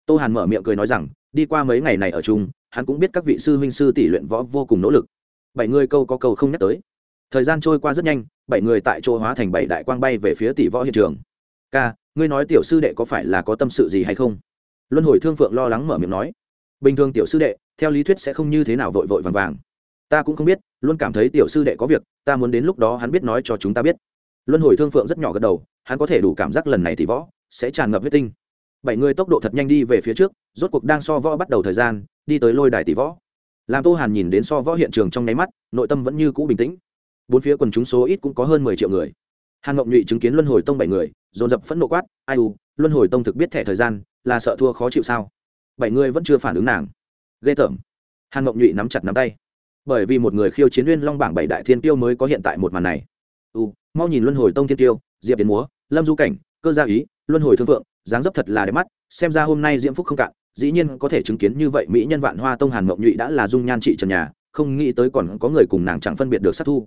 Tô hàn mở miệng cười nói rằng, đi qua mấy ngày này ở chung, hắn cũng biết các vị sư huynh sư tỷ luyện võ vô cùng nỗ lực. Bảy người câu có câu không nhắc tới. Thời gian trôi qua rất nhanh, bảy người tại chỗ hóa thành bảy đại quang bay về phía tỷ võ hiện trường. Ca, ngươi nói tiểu sư đệ có phải là có tâm sự gì hay không? Luân hồi thương phượng lo lắng mở miệng nói. Bình thường tiểu sư đệ, theo lý thuyết sẽ không như thế nào vội vội vàng vàng. Ta cũng không biết, luôn cảm thấy tiểu sư đệ có việc, ta muốn đến lúc đó hắn biết nói cho chúng ta biết. Luân hồi thương phượng rất nhỏ gật đầu, hắn có thể đủ cảm giác lần này thì võ sẽ tràn ngập huyết tinh. Bảy người tốc độ thật nhanh đi về phía trước, rốt cuộc đang so võ bắt đầu thời gian, đi tới lôi đài tỷ võ. Làm tô hàn nhìn đến so võ hiện trường trong nháy mắt, nội tâm vẫn như cũ bình tĩnh. Bốn phía quần chúng số ít cũng có hơn mười triệu người hàn mộng nhụy chứng kiến luân hồi tông bảy người, dồn dập phẫn nộ quát, ai u, luân hồi tông thực biết thẻ thời gian, là sợ thua khó chịu sao? Bảy người vẫn chưa phản ứng nàng. Ghê tởm. Hàn mộng nhụy nắm chặt nắm tay. Bởi vì một người khiêu chiến uyên long bảng bảy đại thiên tiêu mới có hiện tại một màn này. U, mau nhìn luân hồi tông thiên tiêu diệp tiến múa, lâm du cảnh, cơ gia ý, luân hồi thương vượng dáng dấp thật là đẹp mắt, xem ra hôm nay diễm phúc không cạn, dĩ nhiên có thể chứng kiến như vậy mỹ nhân vạn hoa tông hàn mộng nhụy đã là dung nhan trị trần nhà, không nghĩ tới còn có người cùng nàng chẳng phân biệt được sát thu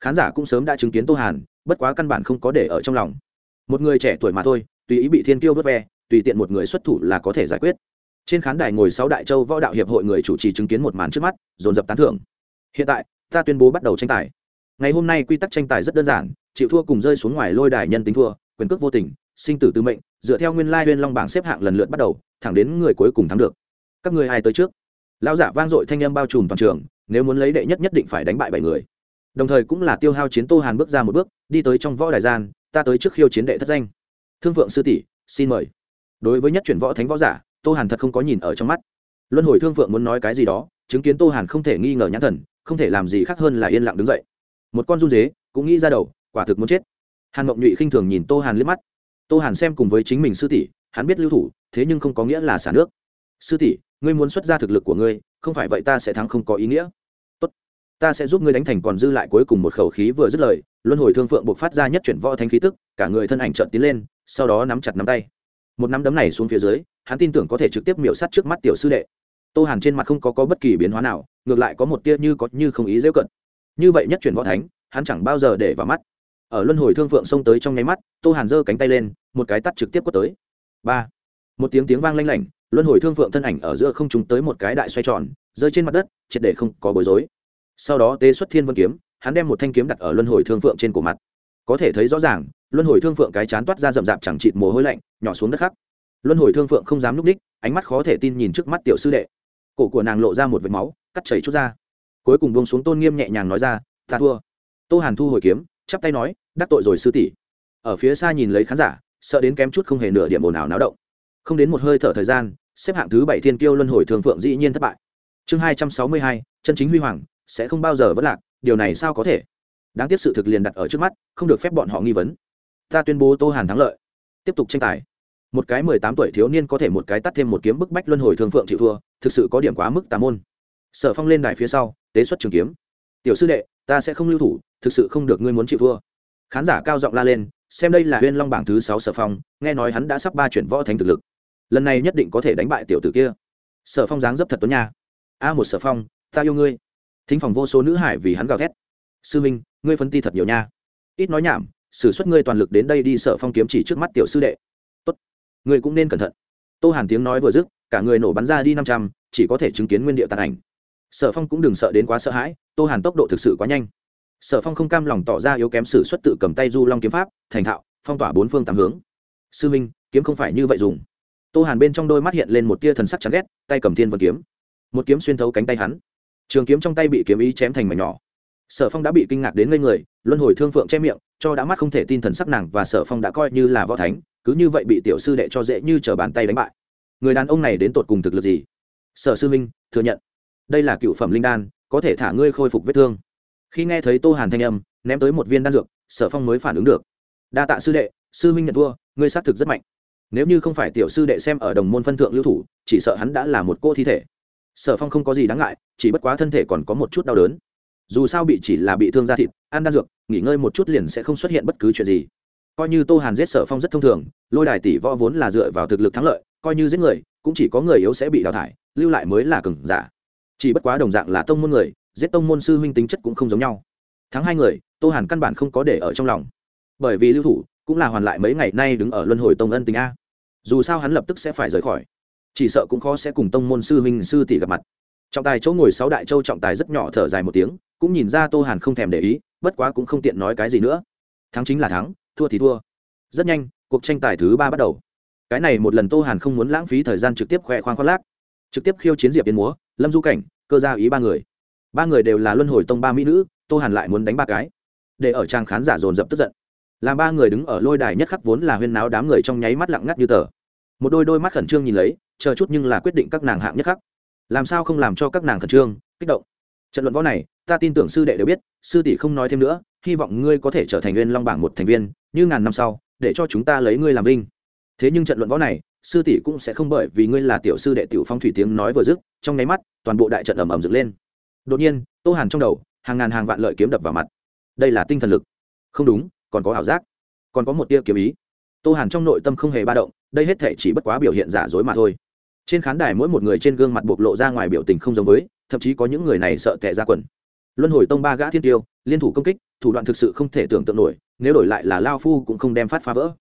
khán giả cũng sớm đã chứng kiến tô hàn, bất quá căn bản không có để ở trong lòng. Một người trẻ tuổi mà thôi, tùy ý bị thiên kiêu vớt ve, tùy tiện một người xuất thủ là có thể giải quyết. Trên khán đài ngồi sáu đại châu võ đạo hiệp hội người chủ trì chứng kiến một màn trước mắt, dồn dập tán thưởng. Hiện tại, ta tuyên bố bắt đầu tranh tài. Ngày hôm nay quy tắc tranh tài rất đơn giản, chịu thua cùng rơi xuống ngoài lôi đài nhân tính thua, quyền cước vô tình, sinh tử tư mệnh, dựa theo nguyên lai huyên long bảng xếp hạng lần lượt bắt đầu, thẳng đến người cuối cùng thắng được. Các người ai tới trước? Lão giả vang dội thanh âm bao trùm toàn trường, nếu muốn lấy đệ nhất nhất định phải đánh bại bảy người đồng thời cũng là tiêu hao chiến tô hàn bước ra một bước, đi tới trong võ đài gian, ta tới trước khiêu chiến đệ thất danh. Thương vượng sư tỷ, xin mời. Đối với nhất chuyển võ thánh võ giả, tô hàn thật không có nhìn ở trong mắt. Luân hồi thương vượng muốn nói cái gì đó, chứng kiến tô hàn không thể nghi ngờ nhãn thần, không thể làm gì khác hơn là yên lặng đứng dậy. Một con run dế, cũng nghĩ ra đầu, quả thực muốn chết. Hàn mộng nhụy khinh thường nhìn tô hàn liếc mắt. Tô hàn xem cùng với chính mình sư tỷ, hắn biết lưu thủ, thế nhưng không có nghĩa là xả nước. Sư tỷ, ngươi muốn xuất ra thực lực của ngươi, không phải vậy ta sẽ thắng không có ý nghĩa ta sẽ giúp ngươi đánh thành còn dư lại cuối cùng một khẩu khí vừa dứt lời luân hồi thương phượng buộc phát ra nhất chuyển võ thanh khí tức cả người thân ảnh trợn tiến lên sau đó nắm chặt nắm tay. Một nắm đấm này xuống phía dưới hắn tin tưởng có thể trực tiếp miểu sát trước mắt tiểu sư đệ. Tô hàn trên mặt không có, có bất kỳ biến hóa nào ngược lại có một tia như có như không ý dễ cận. Như vậy nhất chuyển võ thánh hắn chẳng bao giờ để vào mắt. Ở luân hồi thương phượng xông tới trong nháy mắt tô hàn giơ cánh tay lên một cái tắt trực tiếp quất tới. Ba. Một tiếng tiếng vang lanh lảnh luân hồi thương phượng thân ảnh ở giữa không trúng tới một cái đại xoay tròn rơi trên mặt đất triệt để không có bối rối sau đó tế xuất thiên vân kiếm, hắn đem một thanh kiếm đặt ở luân hồi thương phượng trên cổ mặt. Có thể thấy rõ ràng, luân hồi thương phượng cái chán toát ra rậm rạp chẳng chịt mồ hôi lạnh, nhỏ xuống đất khắc. Luân hồi thương phượng không dám núp ních ánh mắt khó thể tin nhìn trước mắt tiểu sư đệ. Cổ của nàng lộ ra một vệt máu, cắt chảy chút ra. Cuối cùng buông xuống tôn nghiêm nhẹ nhàng nói ra, ta thua. Tô hàn thu hồi kiếm, chắp tay nói, đắc tội rồi sư tỷ. Ở phía xa nhìn lấy khán giả, sợ đến kém chút không hề nửa điểm ồn ào náo động. Không đến một hơi thở thời gian, xếp hạng thứ bảy thiên kiêu luân hồi thường phượng dĩ nhiên thất bại. Chương hai trăm sáu mươi hai, chân chính huy hoàng sẽ không bao giờ vẫn lạc, điều này sao có thể? Đáng tiếc sự thực liền đặt ở trước mắt, không được phép bọn họ nghi vấn. Ta tuyên bố tô hàn thắng lợi. Tiếp tục tranh tài. Một cái mười tám tuổi thiếu niên có thể một cái tắt thêm một kiếm bức bách luân hồi thường phượng chịu thua, thực sự có điểm quá mức tà môn. Sở phong lên đài phía sau, tế xuất trường kiếm. Tiểu sư đệ, ta sẽ không lưu thủ, thực sự không được ngươi muốn chịu thua. Khán giả cao giọng la lên, xem đây là huyên long bảng thứ sáu sở phong, nghe nói hắn đã sắp ba chuyển võ thành thực lực. Lần này nhất định có thể đánh bại tiểu tử kia. Sở phong dáng dấp thật tuấn nha. A một sở phong, ta yêu ngươi thính phòng vô số nữ hải vì hắn gào thét. Sư minh, ngươi phân ti thật nhiều nha. Ít nói nhảm, xử suất ngươi toàn lực đến đây đi sở phong kiếm chỉ trước mắt tiểu sư đệ. Tốt, ngươi cũng nên cẩn thận. Tô hàn tiếng nói vừa dứt, cả người nổ bắn ra đi năm trăm, chỉ có thể chứng kiến nguyên địa tàn ảnh. Sở phong cũng đừng sợ đến quá sợ hãi, tô hàn tốc độ thực sự quá nhanh. Sở phong không cam lòng tỏ ra yếu kém sử xuất tự cầm tay du long kiếm pháp, thành thạo, phong tỏa bốn phương tám hướng. Sư minh, kiếm không phải như vậy dùng. Tô hàn bên trong đôi mắt hiện lên một tia thần sắc chán ghét, tay cầm thiên vân kiếm. Một kiếm xuyên thấu cánh tay hắn trường kiếm trong tay bị kiếm ý chém thành mảnh nhỏ. Sở phong đã bị kinh ngạc đến ngây người, luân hồi thương phượng che miệng, cho đã mắt không thể tin thần sắc nàng và sở phong đã coi như là võ thánh, cứ như vậy bị tiểu sư đệ cho dễ như t bàn tay đánh bại. Người đàn ông này đến tột cùng thực lực gì? Sở sư minh thừa nhận. Đây là cựu phẩm linh đan, có thể thả ngươi khôi phục vết thương. Khi nghe thấy tô hàn thanh âm, ném tới một viên đan dược, sở phong mới phản ứng được. Đa tạ sư đệ, sư minh nhận thua, ngươi xác thực rất mạnh. Nếu như không phải tiểu sư đệ xem ở đồng môn phân thượng lưu thủ, chỉ sợ hắn đã là một cô thi thể sở phong không có gì đáng ngại, chỉ bất quá thân thể còn có một chút đau đớn. Dù sao bị chỉ là bị thương da thịt, ăn đan dược, nghỉ ngơi một chút liền sẽ không xuất hiện bất cứ chuyện gì. Coi như tô hàn giết sở phong rất thông thường, lôi đài tỷ võ vốn là dựa vào thực lực thắng lợi, coi như giết người, cũng chỉ có người yếu sẽ bị đào thải, lưu lại mới là cừng giả. Chỉ bất quá đồng dạng là tông môn người, giết tông môn sư huynh tính chất cũng không giống nhau. Thắng hai người, tô hàn căn bản không có để ở trong lòng. Bởi vì lưu thủ cũng là hoàn lại mấy ngày nay đứng ở luân hồi tông ân tình a. Dù sao hắn lập tức sẽ phải rời khỏi chỉ sợ cũng khó sẽ cùng tông môn sư huynh sư tỷ gặp mặt. Trọng tài chỗ ngồi sáu đại châu trọng tài rất nhỏ thở dài một tiếng, cũng nhìn ra tô hàn không thèm để ý, bất quá cũng không tiện nói cái gì nữa. Thắng chính là thắng, thua thì thua. Rất nhanh, cuộc tranh tài thứ ba bắt đầu. Cái này một lần tô hàn không muốn lãng phí thời gian trực tiếp khoe khoang khoác lác. Trực tiếp khiêu chiến diệp tiên múa, lâm du cảnh, cơ gia ý ba người. Ba người đều là luân hồi tông ba mỹ nữ, tô hàn lại muốn đánh ba cái. Để ở trang khán giả dồn dập tức giận. Làm ba người đứng ở lôi đài nhất khắc vốn là huyên náo đám người trong nháy mắt lặng ngắt như tờ một đôi đôi mắt khẩn trương nhìn lấy, chờ chút nhưng là quyết định các nàng hạng nhất khắc làm sao không làm cho các nàng khẩn trương, kích động? Trận luận võ này, ta tin tưởng sư đệ đều biết, sư tỷ không nói thêm nữa, hy vọng ngươi có thể trở thành nguyên long bảng một thành viên, như ngàn năm sau, để cho chúng ta lấy ngươi làm vinh. Thế nhưng trận luận võ này, sư tỷ cũng sẽ không bởi vì ngươi là tiểu sư đệ tiểu phong thủy tiếng nói vừa dứt, trong nháy mắt, toàn bộ đại trận ầm ầm dựng lên. Đột nhiên, tô hàn trong đầu, hàng ngàn hàng vạn lợi kiếm đập vào mặt. Đây là tinh thần lực. Không đúng, còn có ảo giác. Còn có một tia kiếm ý tô hàn trong nội tâm không hề ba động, đây hết thể chỉ bất quá biểu hiện giả dối mà thôi. Trên khán đài mỗi một người trên gương mặt bộc lộ ra ngoài biểu tình không giống với, thậm chí có những người này sợ tệ ra quần. Luân hồi tông ba gã thiên tiêu, liên thủ công kích, thủ đoạn thực sự không thể tưởng tượng nổi, nếu đổi lại là lao phu cũng không đem phát phá vỡ.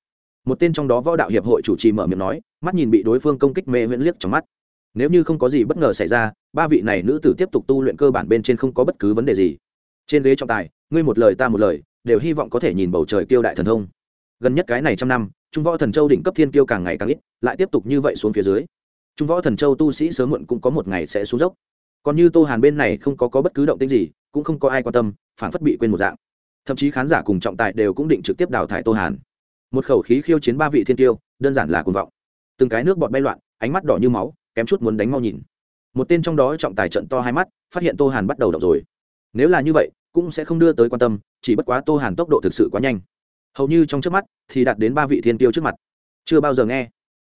Một tên trong đó võ đạo hiệp hội chủ trì mở miệng nói, mắt nhìn bị đối phương công kích mê huyễn liếc trong mắt. Nếu như không có gì bất ngờ xảy ra, ba vị này nữ tử tiếp tục tu luyện cơ bản bên trên không có bất cứ vấn đề gì. Trên ghế trọng tài, ngươi một lời ta một lời, đều hy vọng có thể nhìn bầu trời kiêu đại thần thông gần nhất cái này trăm năm trung võ thần châu đỉnh cấp thiên kiêu càng ngày càng ít lại tiếp tục như vậy xuống phía dưới. Trung võ thần châu tu sĩ sớm muộn cũng có một ngày sẽ xuống dốc. Còn như tô hàn bên này không có, có bất cứ động tĩnh gì cũng không có ai quan tâm phản phất bị quên một dạng. Thậm chí khán giả cùng trọng tài đều cũng định trực tiếp đào thải tô hàn. Một khẩu khí khiêu chiến ba vị thiên tiêu đơn giản là cuồng vọng. Từng cái nước bọt bay loạn ánh mắt đỏ như máu kém chút muốn đánh mau nhìn. Một tên trong đó trọng tài trận to hai mắt phát hiện tô hàn bắt đầu động rồi. Nếu là như vậy cũng sẽ không đưa tới quan tâm chỉ bất quá tô hàn tốc độ thực sự quá nhanh hầu như trong trước mắt thì đạt đến ba vị thiên tiêu trước mặt. Chưa bao giờ nghe.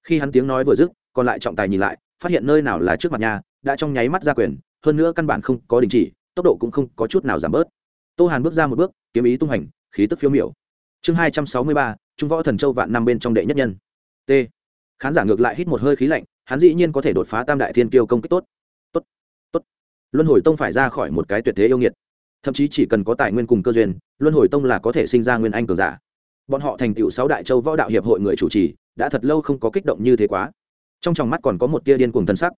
Khi hắn tiếng nói vừa dứt, còn lại trọng tài nhìn lại, phát hiện nơi nào là trước mặt nhà, đã trong nháy mắt ra quyền, hơn nữa căn bản không có đình chỉ, tốc độ cũng không có chút nào giảm bớt. Tô hàn bước ra một bước, kiếm ý tung hành, khí tức phiêu miểu. Chương hai trăm sáu mươi ba, trung võ thần châu vạn năm bên trong đệ nhất nhân. T. Khán giả ngược lại hít một hơi khí lạnh, hắn dĩ nhiên có thể đột phá tam đại thiên kiêu công kích tốt. Tốt tốt. Luân hồi tông phải ra khỏi một cái tuyệt thế yêu nghiệt. Thậm chí chỉ cần có tài nguyên cùng cơ duyên, luân hồi tông là có thể sinh ra nguyên anh cường giả bọn họ thành tựu sáu đại châu võ đạo hiệp hội người chủ trì, đã thật lâu không có kích động như thế quá. Trong tròng mắt còn có một tia điên cuồng thân sắc.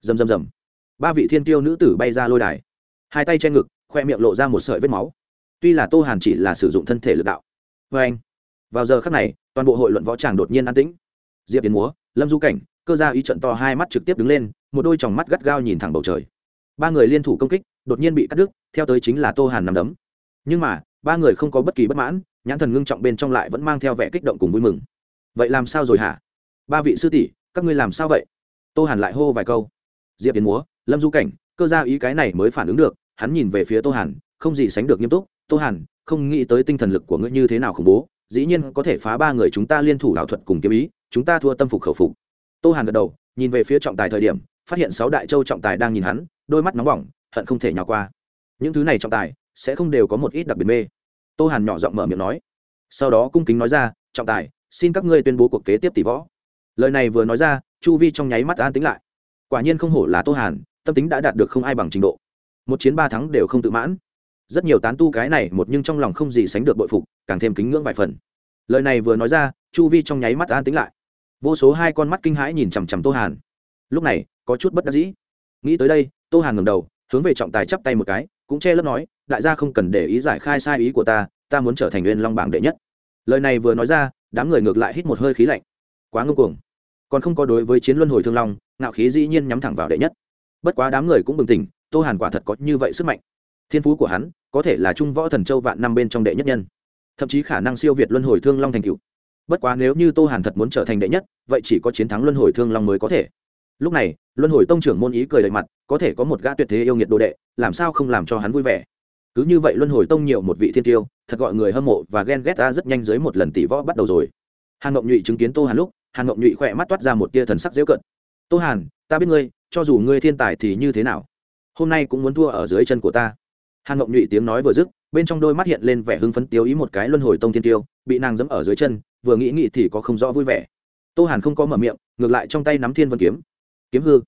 Rầm rầm rầm. Ba vị thiên tiêu nữ tử bay ra lôi đài. Hai tay che ngực, khoe miệng lộ ra một sợi vết máu. Tuy là tô hàn chỉ là sử dụng thân thể lực đạo. Vê anh, vào giờ khắc này, toàn bộ hội luận võ tràng đột nhiên an tĩnh. Diệp yến múa, lâm du cảnh, cơ gia ý trận to hai mắt trực tiếp đứng lên, một đôi tròng mắt gắt gao nhìn thẳng bầu trời. Ba người liên thủ công kích, đột nhiên bị cắt đứt, theo tới chính là tô hàn nằm đấm. Nhưng mà, ba người không có bất kỳ bất mãn nhãn thần ngưng trọng bên trong lại vẫn mang theo vẻ kích động cùng vui mừng. Vậy làm sao rồi hả? Ba vị sư tỷ, các ngươi làm sao vậy? Tô hàn lại hô vài câu. Diệp yến múa, lâm du cảnh, cơ gia ý cái này mới phản ứng được, hắn nhìn về phía tô hàn, không gì sánh được nghiêm túc. Tô hàn, không nghĩ tới tinh thần lực của ngươi như thế nào khủng bố, dĩ nhiên có thể phá ba người chúng ta liên thủ đạo thuật cùng kiếm ý, chúng ta thua tâm phục khẩu phục. Tô hàn gật đầu, nhìn về phía trọng tài thời điểm, phát hiện sáu đại châu trọng tài đang nhìn hắn, đôi mắt nóng bỏng, hận không thể nhỏ qua. Những thứ này trọng tài, sẽ không đều có một ít đặc biệt mê tô hàn nhỏ giọng mở miệng nói. Sau đó cung kính nói ra, trọng tài, xin các ngươi tuyên bố cuộc kế tiếp tỷ võ. Lời này vừa nói ra, chu vi trong nháy mắt an tính lại. Quả nhiên không hổ là tô hàn, tâm tính đã đạt được không ai bằng trình độ. Một chiến ba thắng đều không tự mãn. Rất nhiều tán tu cái này một nhưng trong lòng không gì sánh được bội phục, càng thêm kính ngưỡng vài phần. Lời này vừa nói ra, chu vi trong nháy mắt an tính lại. Vô số hai con mắt kinh hãi nhìn chằm chằm tô hàn. Lúc này, có chút bất đắc dĩ. Nghĩ tới đây, tô hàn ngầm đầu, hướng về trọng tài chắp tay một cái, cũng che lấp nói đại gia không cần để ý giải khai sai ý của ta ta muốn trở thành nguyên long bảng đệ nhất. Lời này vừa nói ra, đám người ngược lại hít một hơi khí lạnh. Quá ngưng cuồng. Còn không có đối với chiến luân hồi thương long, ngạo khí dĩ nhiên nhắm thẳng vào đệ nhất. Bất quá đám người cũng bừng tỉnh, tô hàn quả thật có như vậy sức mạnh. Thiên phú của hắn, có thể là trung võ thần châu vạn năm bên trong đệ nhất nhân. Thậm chí khả năng siêu việt luân hồi thương long thành cựu bất quá nếu như tô hàn thật muốn trở thành đệ nhất, vậy chỉ có chiến thắng luân hồi thương long mới có thể. Lúc này, luân hồi tông trưởng môn ý cười đầy mặt, có thể có một gã tuyệt thế yêu nghiệt đồ đệ, làm sao không làm cho hắn vui vẻ? Cứ như vậy luân hồi tông nhiều một vị thiên tiêu, thật gọi người hâm mộ và ghen ghét ta rất nhanh dưới một lần tỷ võ bắt đầu rồi. Hàn ngọc nhụy chứng kiến tô hàn lúc, hàn ngọc nhụy khỏe mắt toát ra một tia thần sắc dễu cận. Tô hàn, ta biết ngươi, cho dù ngươi thiên tài thì như thế nào? Hôm nay cũng muốn thua ở dưới chân của ta. Hàn ngọc nhụy tiếng nói vừa dứt, bên trong đôi mắt hiện lên vẻ hưng phấn tiêu ý một cái luân hồi tông thiên tiêu, bị nàng dẫm ở dưới chân, vừa nghĩ nghĩ thì có không rõ vui vẻ. Tô hàn không có mở miệng, ngược lại trong tay nắm thiên vân kiếm. Kiếm hư.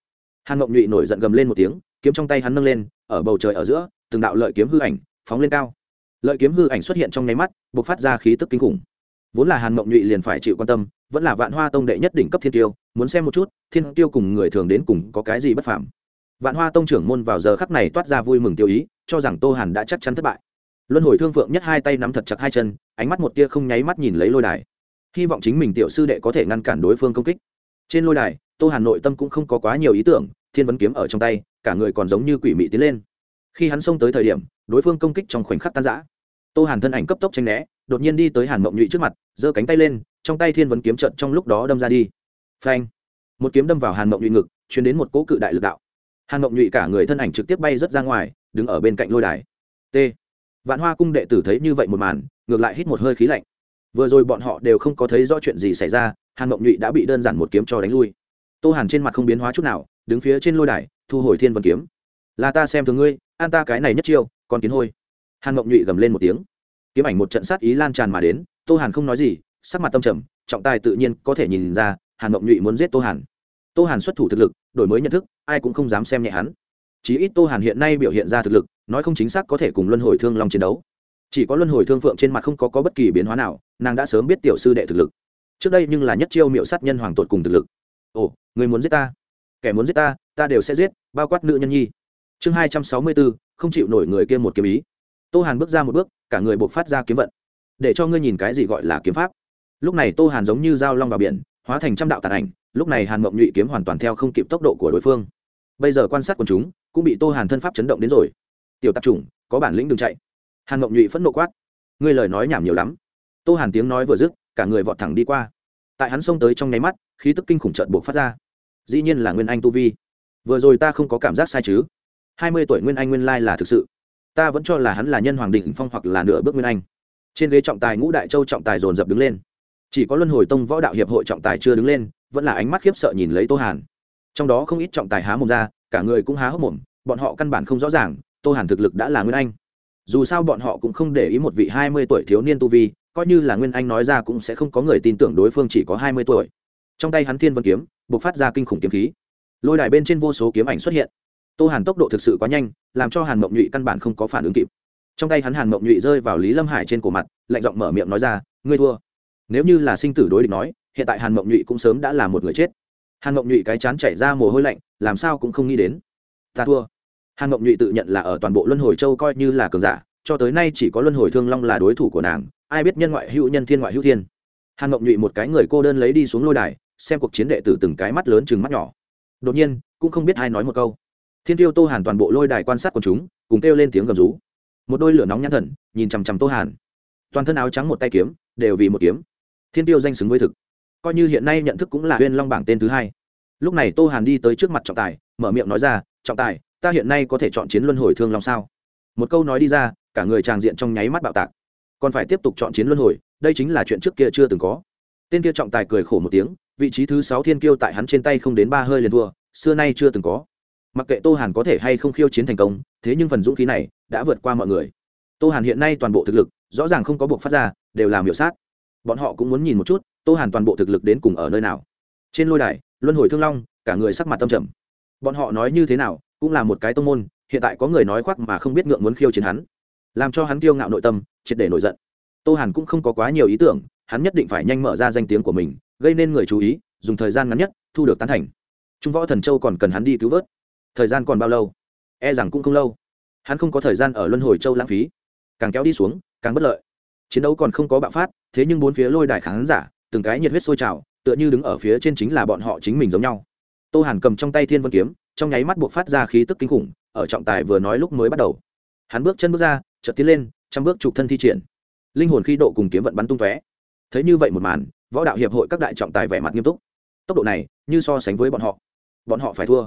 Hàn ngọc nhụy nổi giận gầm lên một tiếng, kiếm trong tay hắn nâng lên, ở bầu trời ở giữa từng đạo lợi kiếm hư ảnh phóng lên cao. Lợi kiếm hư ảnh xuất hiện trong nháy mắt b ộ c phát ra khí tức kinh khủng. Vốn là hàn mộng nhụy liền phải chịu quan tâm, vẫn là vạn hoa tông đệ nhất đỉnh cấp thiên tiêu, muốn xem một chút, thiên tiêu cùng người thường đến cùng có cái gì bất phạm vạn hoa tông trưởng môn vào giờ khắc này toát ra vui mừng tiêu ý, cho rằng tô hàn đã chắc chắn thất bại. Luân hồi thương phượng nhất hai tay nắm thật chặt hai chân, ánh mắt một tia không nháy mắt nhìn lấy lôi đài. Hy vọng chính mình tiểu sư đệ có thể ngăn cản đối phương công kích. Trên lôi đài, tô hàn nội tâm cũng không có quá nhiều ý tưởng, thiên vấn kiếm ở trong tay, cả người còn giống như quỷ mị tiến lên khi hắn xông tới thời điểm, đối phương công kích trong khoảnh khắc tan giã tô hàn thân ảnh cấp tốc tranh né, đột nhiên đi tới hàn mộng nhụy trước mặt, giơ cánh tay lên, trong tay thiên vấn kiếm trận trong lúc đó đâm ra đi. Phanh! Một kiếm đâm vào hàn mộng nhụy ngực chuyển đến một cỗ cự đại lực đạo. Hàn mộng nhụy cả người thân ảnh trực tiếp bay rớt ra ngoài, đứng ở bên cạnh lôi đài. T. Vạn hoa cung đệ tử thấy như vậy một màn, ngược lại hít một hơi khí lạnh. Vừa rồi bọn họ đều không có thấy rõ chuyện gì xảy ra, hàn mộng nhụy đã bị đơn giản một kiếm cho đánh lui. Tô hàn trên mặt không biến hóa chút nào, đứng phía trên lôi đài, thu hồi thiên vân kiếm. Là ta xem thường ngươi an ta cái này nhất chiêu còn kiến hôi. Hàn mộng nhụy gầm lên một tiếng. Kiếm ảnh một trận sát ý lan tràn mà đến tô hàn không nói gì sắc mặt tâm trầm trọng tài tự nhiên có thể nhìn ra hàn mộng nhụy muốn giết tô hàn. Tô hàn xuất thủ thực lực đổi mới nhận thức ai cũng không dám xem nhẹ hắn. Chí ít tô hàn hiện nay biểu hiện ra thực lực nói không chính xác có thể cùng luân hồi thương long chiến đấu. Chỉ có luân hồi thương phượng trên mặt không có, có bất kỳ biến hóa nào nàng đã sớm biết tiểu sư đệ thực lực. Trước đây nhưng là nhất chiêu miệu sát nhân hoàng tột cùng thực lực. Ồ người muốn giết ta? Kẻ muốn giết ta ta đều sẽ giết bao quát nữ nhân nhi chương hai trăm sáu mươi bốn không chịu nổi người kia một kiếm ý. Tô hàn bước ra một bước, cả người buộc phát ra kiếm vận. Để cho ngươi nhìn cái gì gọi là kiếm pháp. Lúc này tô hàn giống như dao long vào biển, hóa thành trăm đạo tàn ảnh. Lúc này hàn mộng nhụy kiếm hoàn toàn theo không kịp tốc độ của đối phương. Bây giờ quan sát quần chúng, cũng bị tô hàn thân pháp chấn động đến rồi. Tiểu tạp chủng, có bản lĩnh đừng chạy. Hàn mộng nhụy phẫn nộ quát. Ngươi lời nói nhảm nhiều lắm. Tô hàn tiếng nói vừa dứt, cả người vọt thẳng đi qua. Tại hắn xông tới trong nháy mắt, khí tức kinh khủng trợn buộc phát ra. Dĩ nhiên là nguyên anh tu vi. Vừa rồi ta không có cảm giác sai chứ hai mươi tuổi nguyên anh nguyên lai là thực sự. Ta vẫn cho là hắn là nhân hoàng đỉnh phong hoặc là nửa bước nguyên anh. Trên ghế trọng tài ngũ đại châu trọng tài dồn dập đứng lên. Chỉ có luân hồi tông võ đạo hiệp hội trọng tài chưa đứng lên, vẫn là ánh mắt khiếp sợ nhìn lấy tô hàn. Trong đó không ít trọng tài há mồm ra, cả người cũng há hốc mồm, bọn họ căn bản không rõ ràng, tô hàn thực lực đã là nguyên anh. Dù sao bọn họ cũng không để ý một vị hai mươi tuổi thiếu niên tu vi, coi như là nguyên anh nói ra cũng sẽ không có người tin tưởng đối phương chỉ có hai mươi tuổi. Trong tay hắn thiên vân kiếm b ộ c phát ra kinh khủng kiếm khí. Lôi đài bên trên vô số kiếm ảnh xuất hiện tô hàn tốc độ thực sự quá nhanh, làm cho hàn mộng nhụy căn bản không có phản ứng kịp. Trong tay hắn hàn mộng nhụy rơi vào lý lâm hải trên cổ mặt, lạnh giọng mở miệng nói ra, ngươi thua. Nếu như là sinh tử đối địch nói, hiện tại hàn mộng nhụy cũng sớm đã là một người chết. Hàn mộng nhụy cái chán chảy ra mồ hôi lạnh, làm sao cũng không nghĩ đến. Ta thua. Hàn mộng nhụy tự nhận là ở toàn bộ luân hồi châu coi như là cường giả, cho tới nay chỉ có luân hồi thương long là đối thủ của nàng, ai biết nhân ngoại hữu nhân thiên ngoại hữu thiên. Hàn mộng nhụy một cái người cô đơn lấy đi xuống lôi đài, xem cuộc chiến đệ tử từng cái mắt lớn chừng mắt nhỏ. Đột nhiên, cũng không biết ai nói một câu thiên tiêu tô hàn toàn bộ lôi đài quan sát quần chúng, cùng kêu lên tiếng gầm rú. Một đôi lửa nóng nhãn thần, nhìn chằm chằm tô hàn. Toàn thân áo trắng một tay kiếm, đều vì một kiếm. Thiên tiêu danh xứng với thực. Coi như hiện nay nhận thức cũng là huyên long bảng tên thứ hai. Lúc này tô hàn đi tới trước mặt trọng tài, mở miệng nói ra, trọng tài, ta hiện nay có thể chọn chiến luân hồi thương long sao? Một câu nói đi ra, cả người tràng diện trong nháy mắt bạo tạc. Còn phải tiếp tục chọn chiến luân hồi, đây chính là chuyện trước kia chưa từng có. Tên kia trọng tài cười khổ một tiếng, vị trí thứ sáu thiên kiêu tại hắn trên tay không đến ba hơi liền thua, xưa nay chưa từng có mặc kệ tô hàn có thể hay không khiêu chiến thành công, thế nhưng phần dũng khí này đã vượt qua mọi người. Tô hàn hiện nay toàn bộ thực lực, rõ ràng không có buộc phát ra, đều làm hiệu sát. Bọn họ cũng muốn nhìn một chút, tô hàn toàn bộ thực lực đến cùng ở nơi nào. Trên lôi đài, luân hồi thương long, cả người sắc mặt tâm trầm. Bọn họ nói như thế nào, cũng là một cái tông môn, hiện tại có người nói khoác mà không biết ngượng muốn khiêu chiến hắn. Làm cho hắn kiêu ngạo nội tâm, triệt để nổi giận. Tô hàn cũng không có quá nhiều ý tưởng, hắn nhất định phải nhanh mở ra danh tiếng của mình, gây nên người chú ý, dùng thời gian ngắn nhất, thu được tán thành. Trung võ thần châu còn cần hắn đi cứu vớt thời gian còn bao lâu? E rằng cũng không lâu. Hắn không có thời gian ở luân hồi châu lãng phí. Càng kéo đi xuống, càng bất lợi. Chiến đấu còn không có bạo phát, thế nhưng bốn phía lôi đài khán giả, từng cái nhiệt huyết sôi trào, tựa như đứng ở phía trên chính là bọn họ chính mình giống nhau. Tô hàn cầm trong tay thiên vân kiếm, trong nháy mắt buộc phát ra khí tức kinh khủng, ở trọng tài vừa nói lúc mới bắt đầu. Hắn bước chân bước ra, chợt tiến lên, trăm bước chụp thân thi triển. Linh hồn khí độ cùng kiếm vận bắn tung tóe. Thấy như vậy một màn, võ đạo hiệp hội các đại trọng tài vẻ mặt nghiêm túc. Tốc độ này, như so sánh với bọn họ. Bọn họ phải thua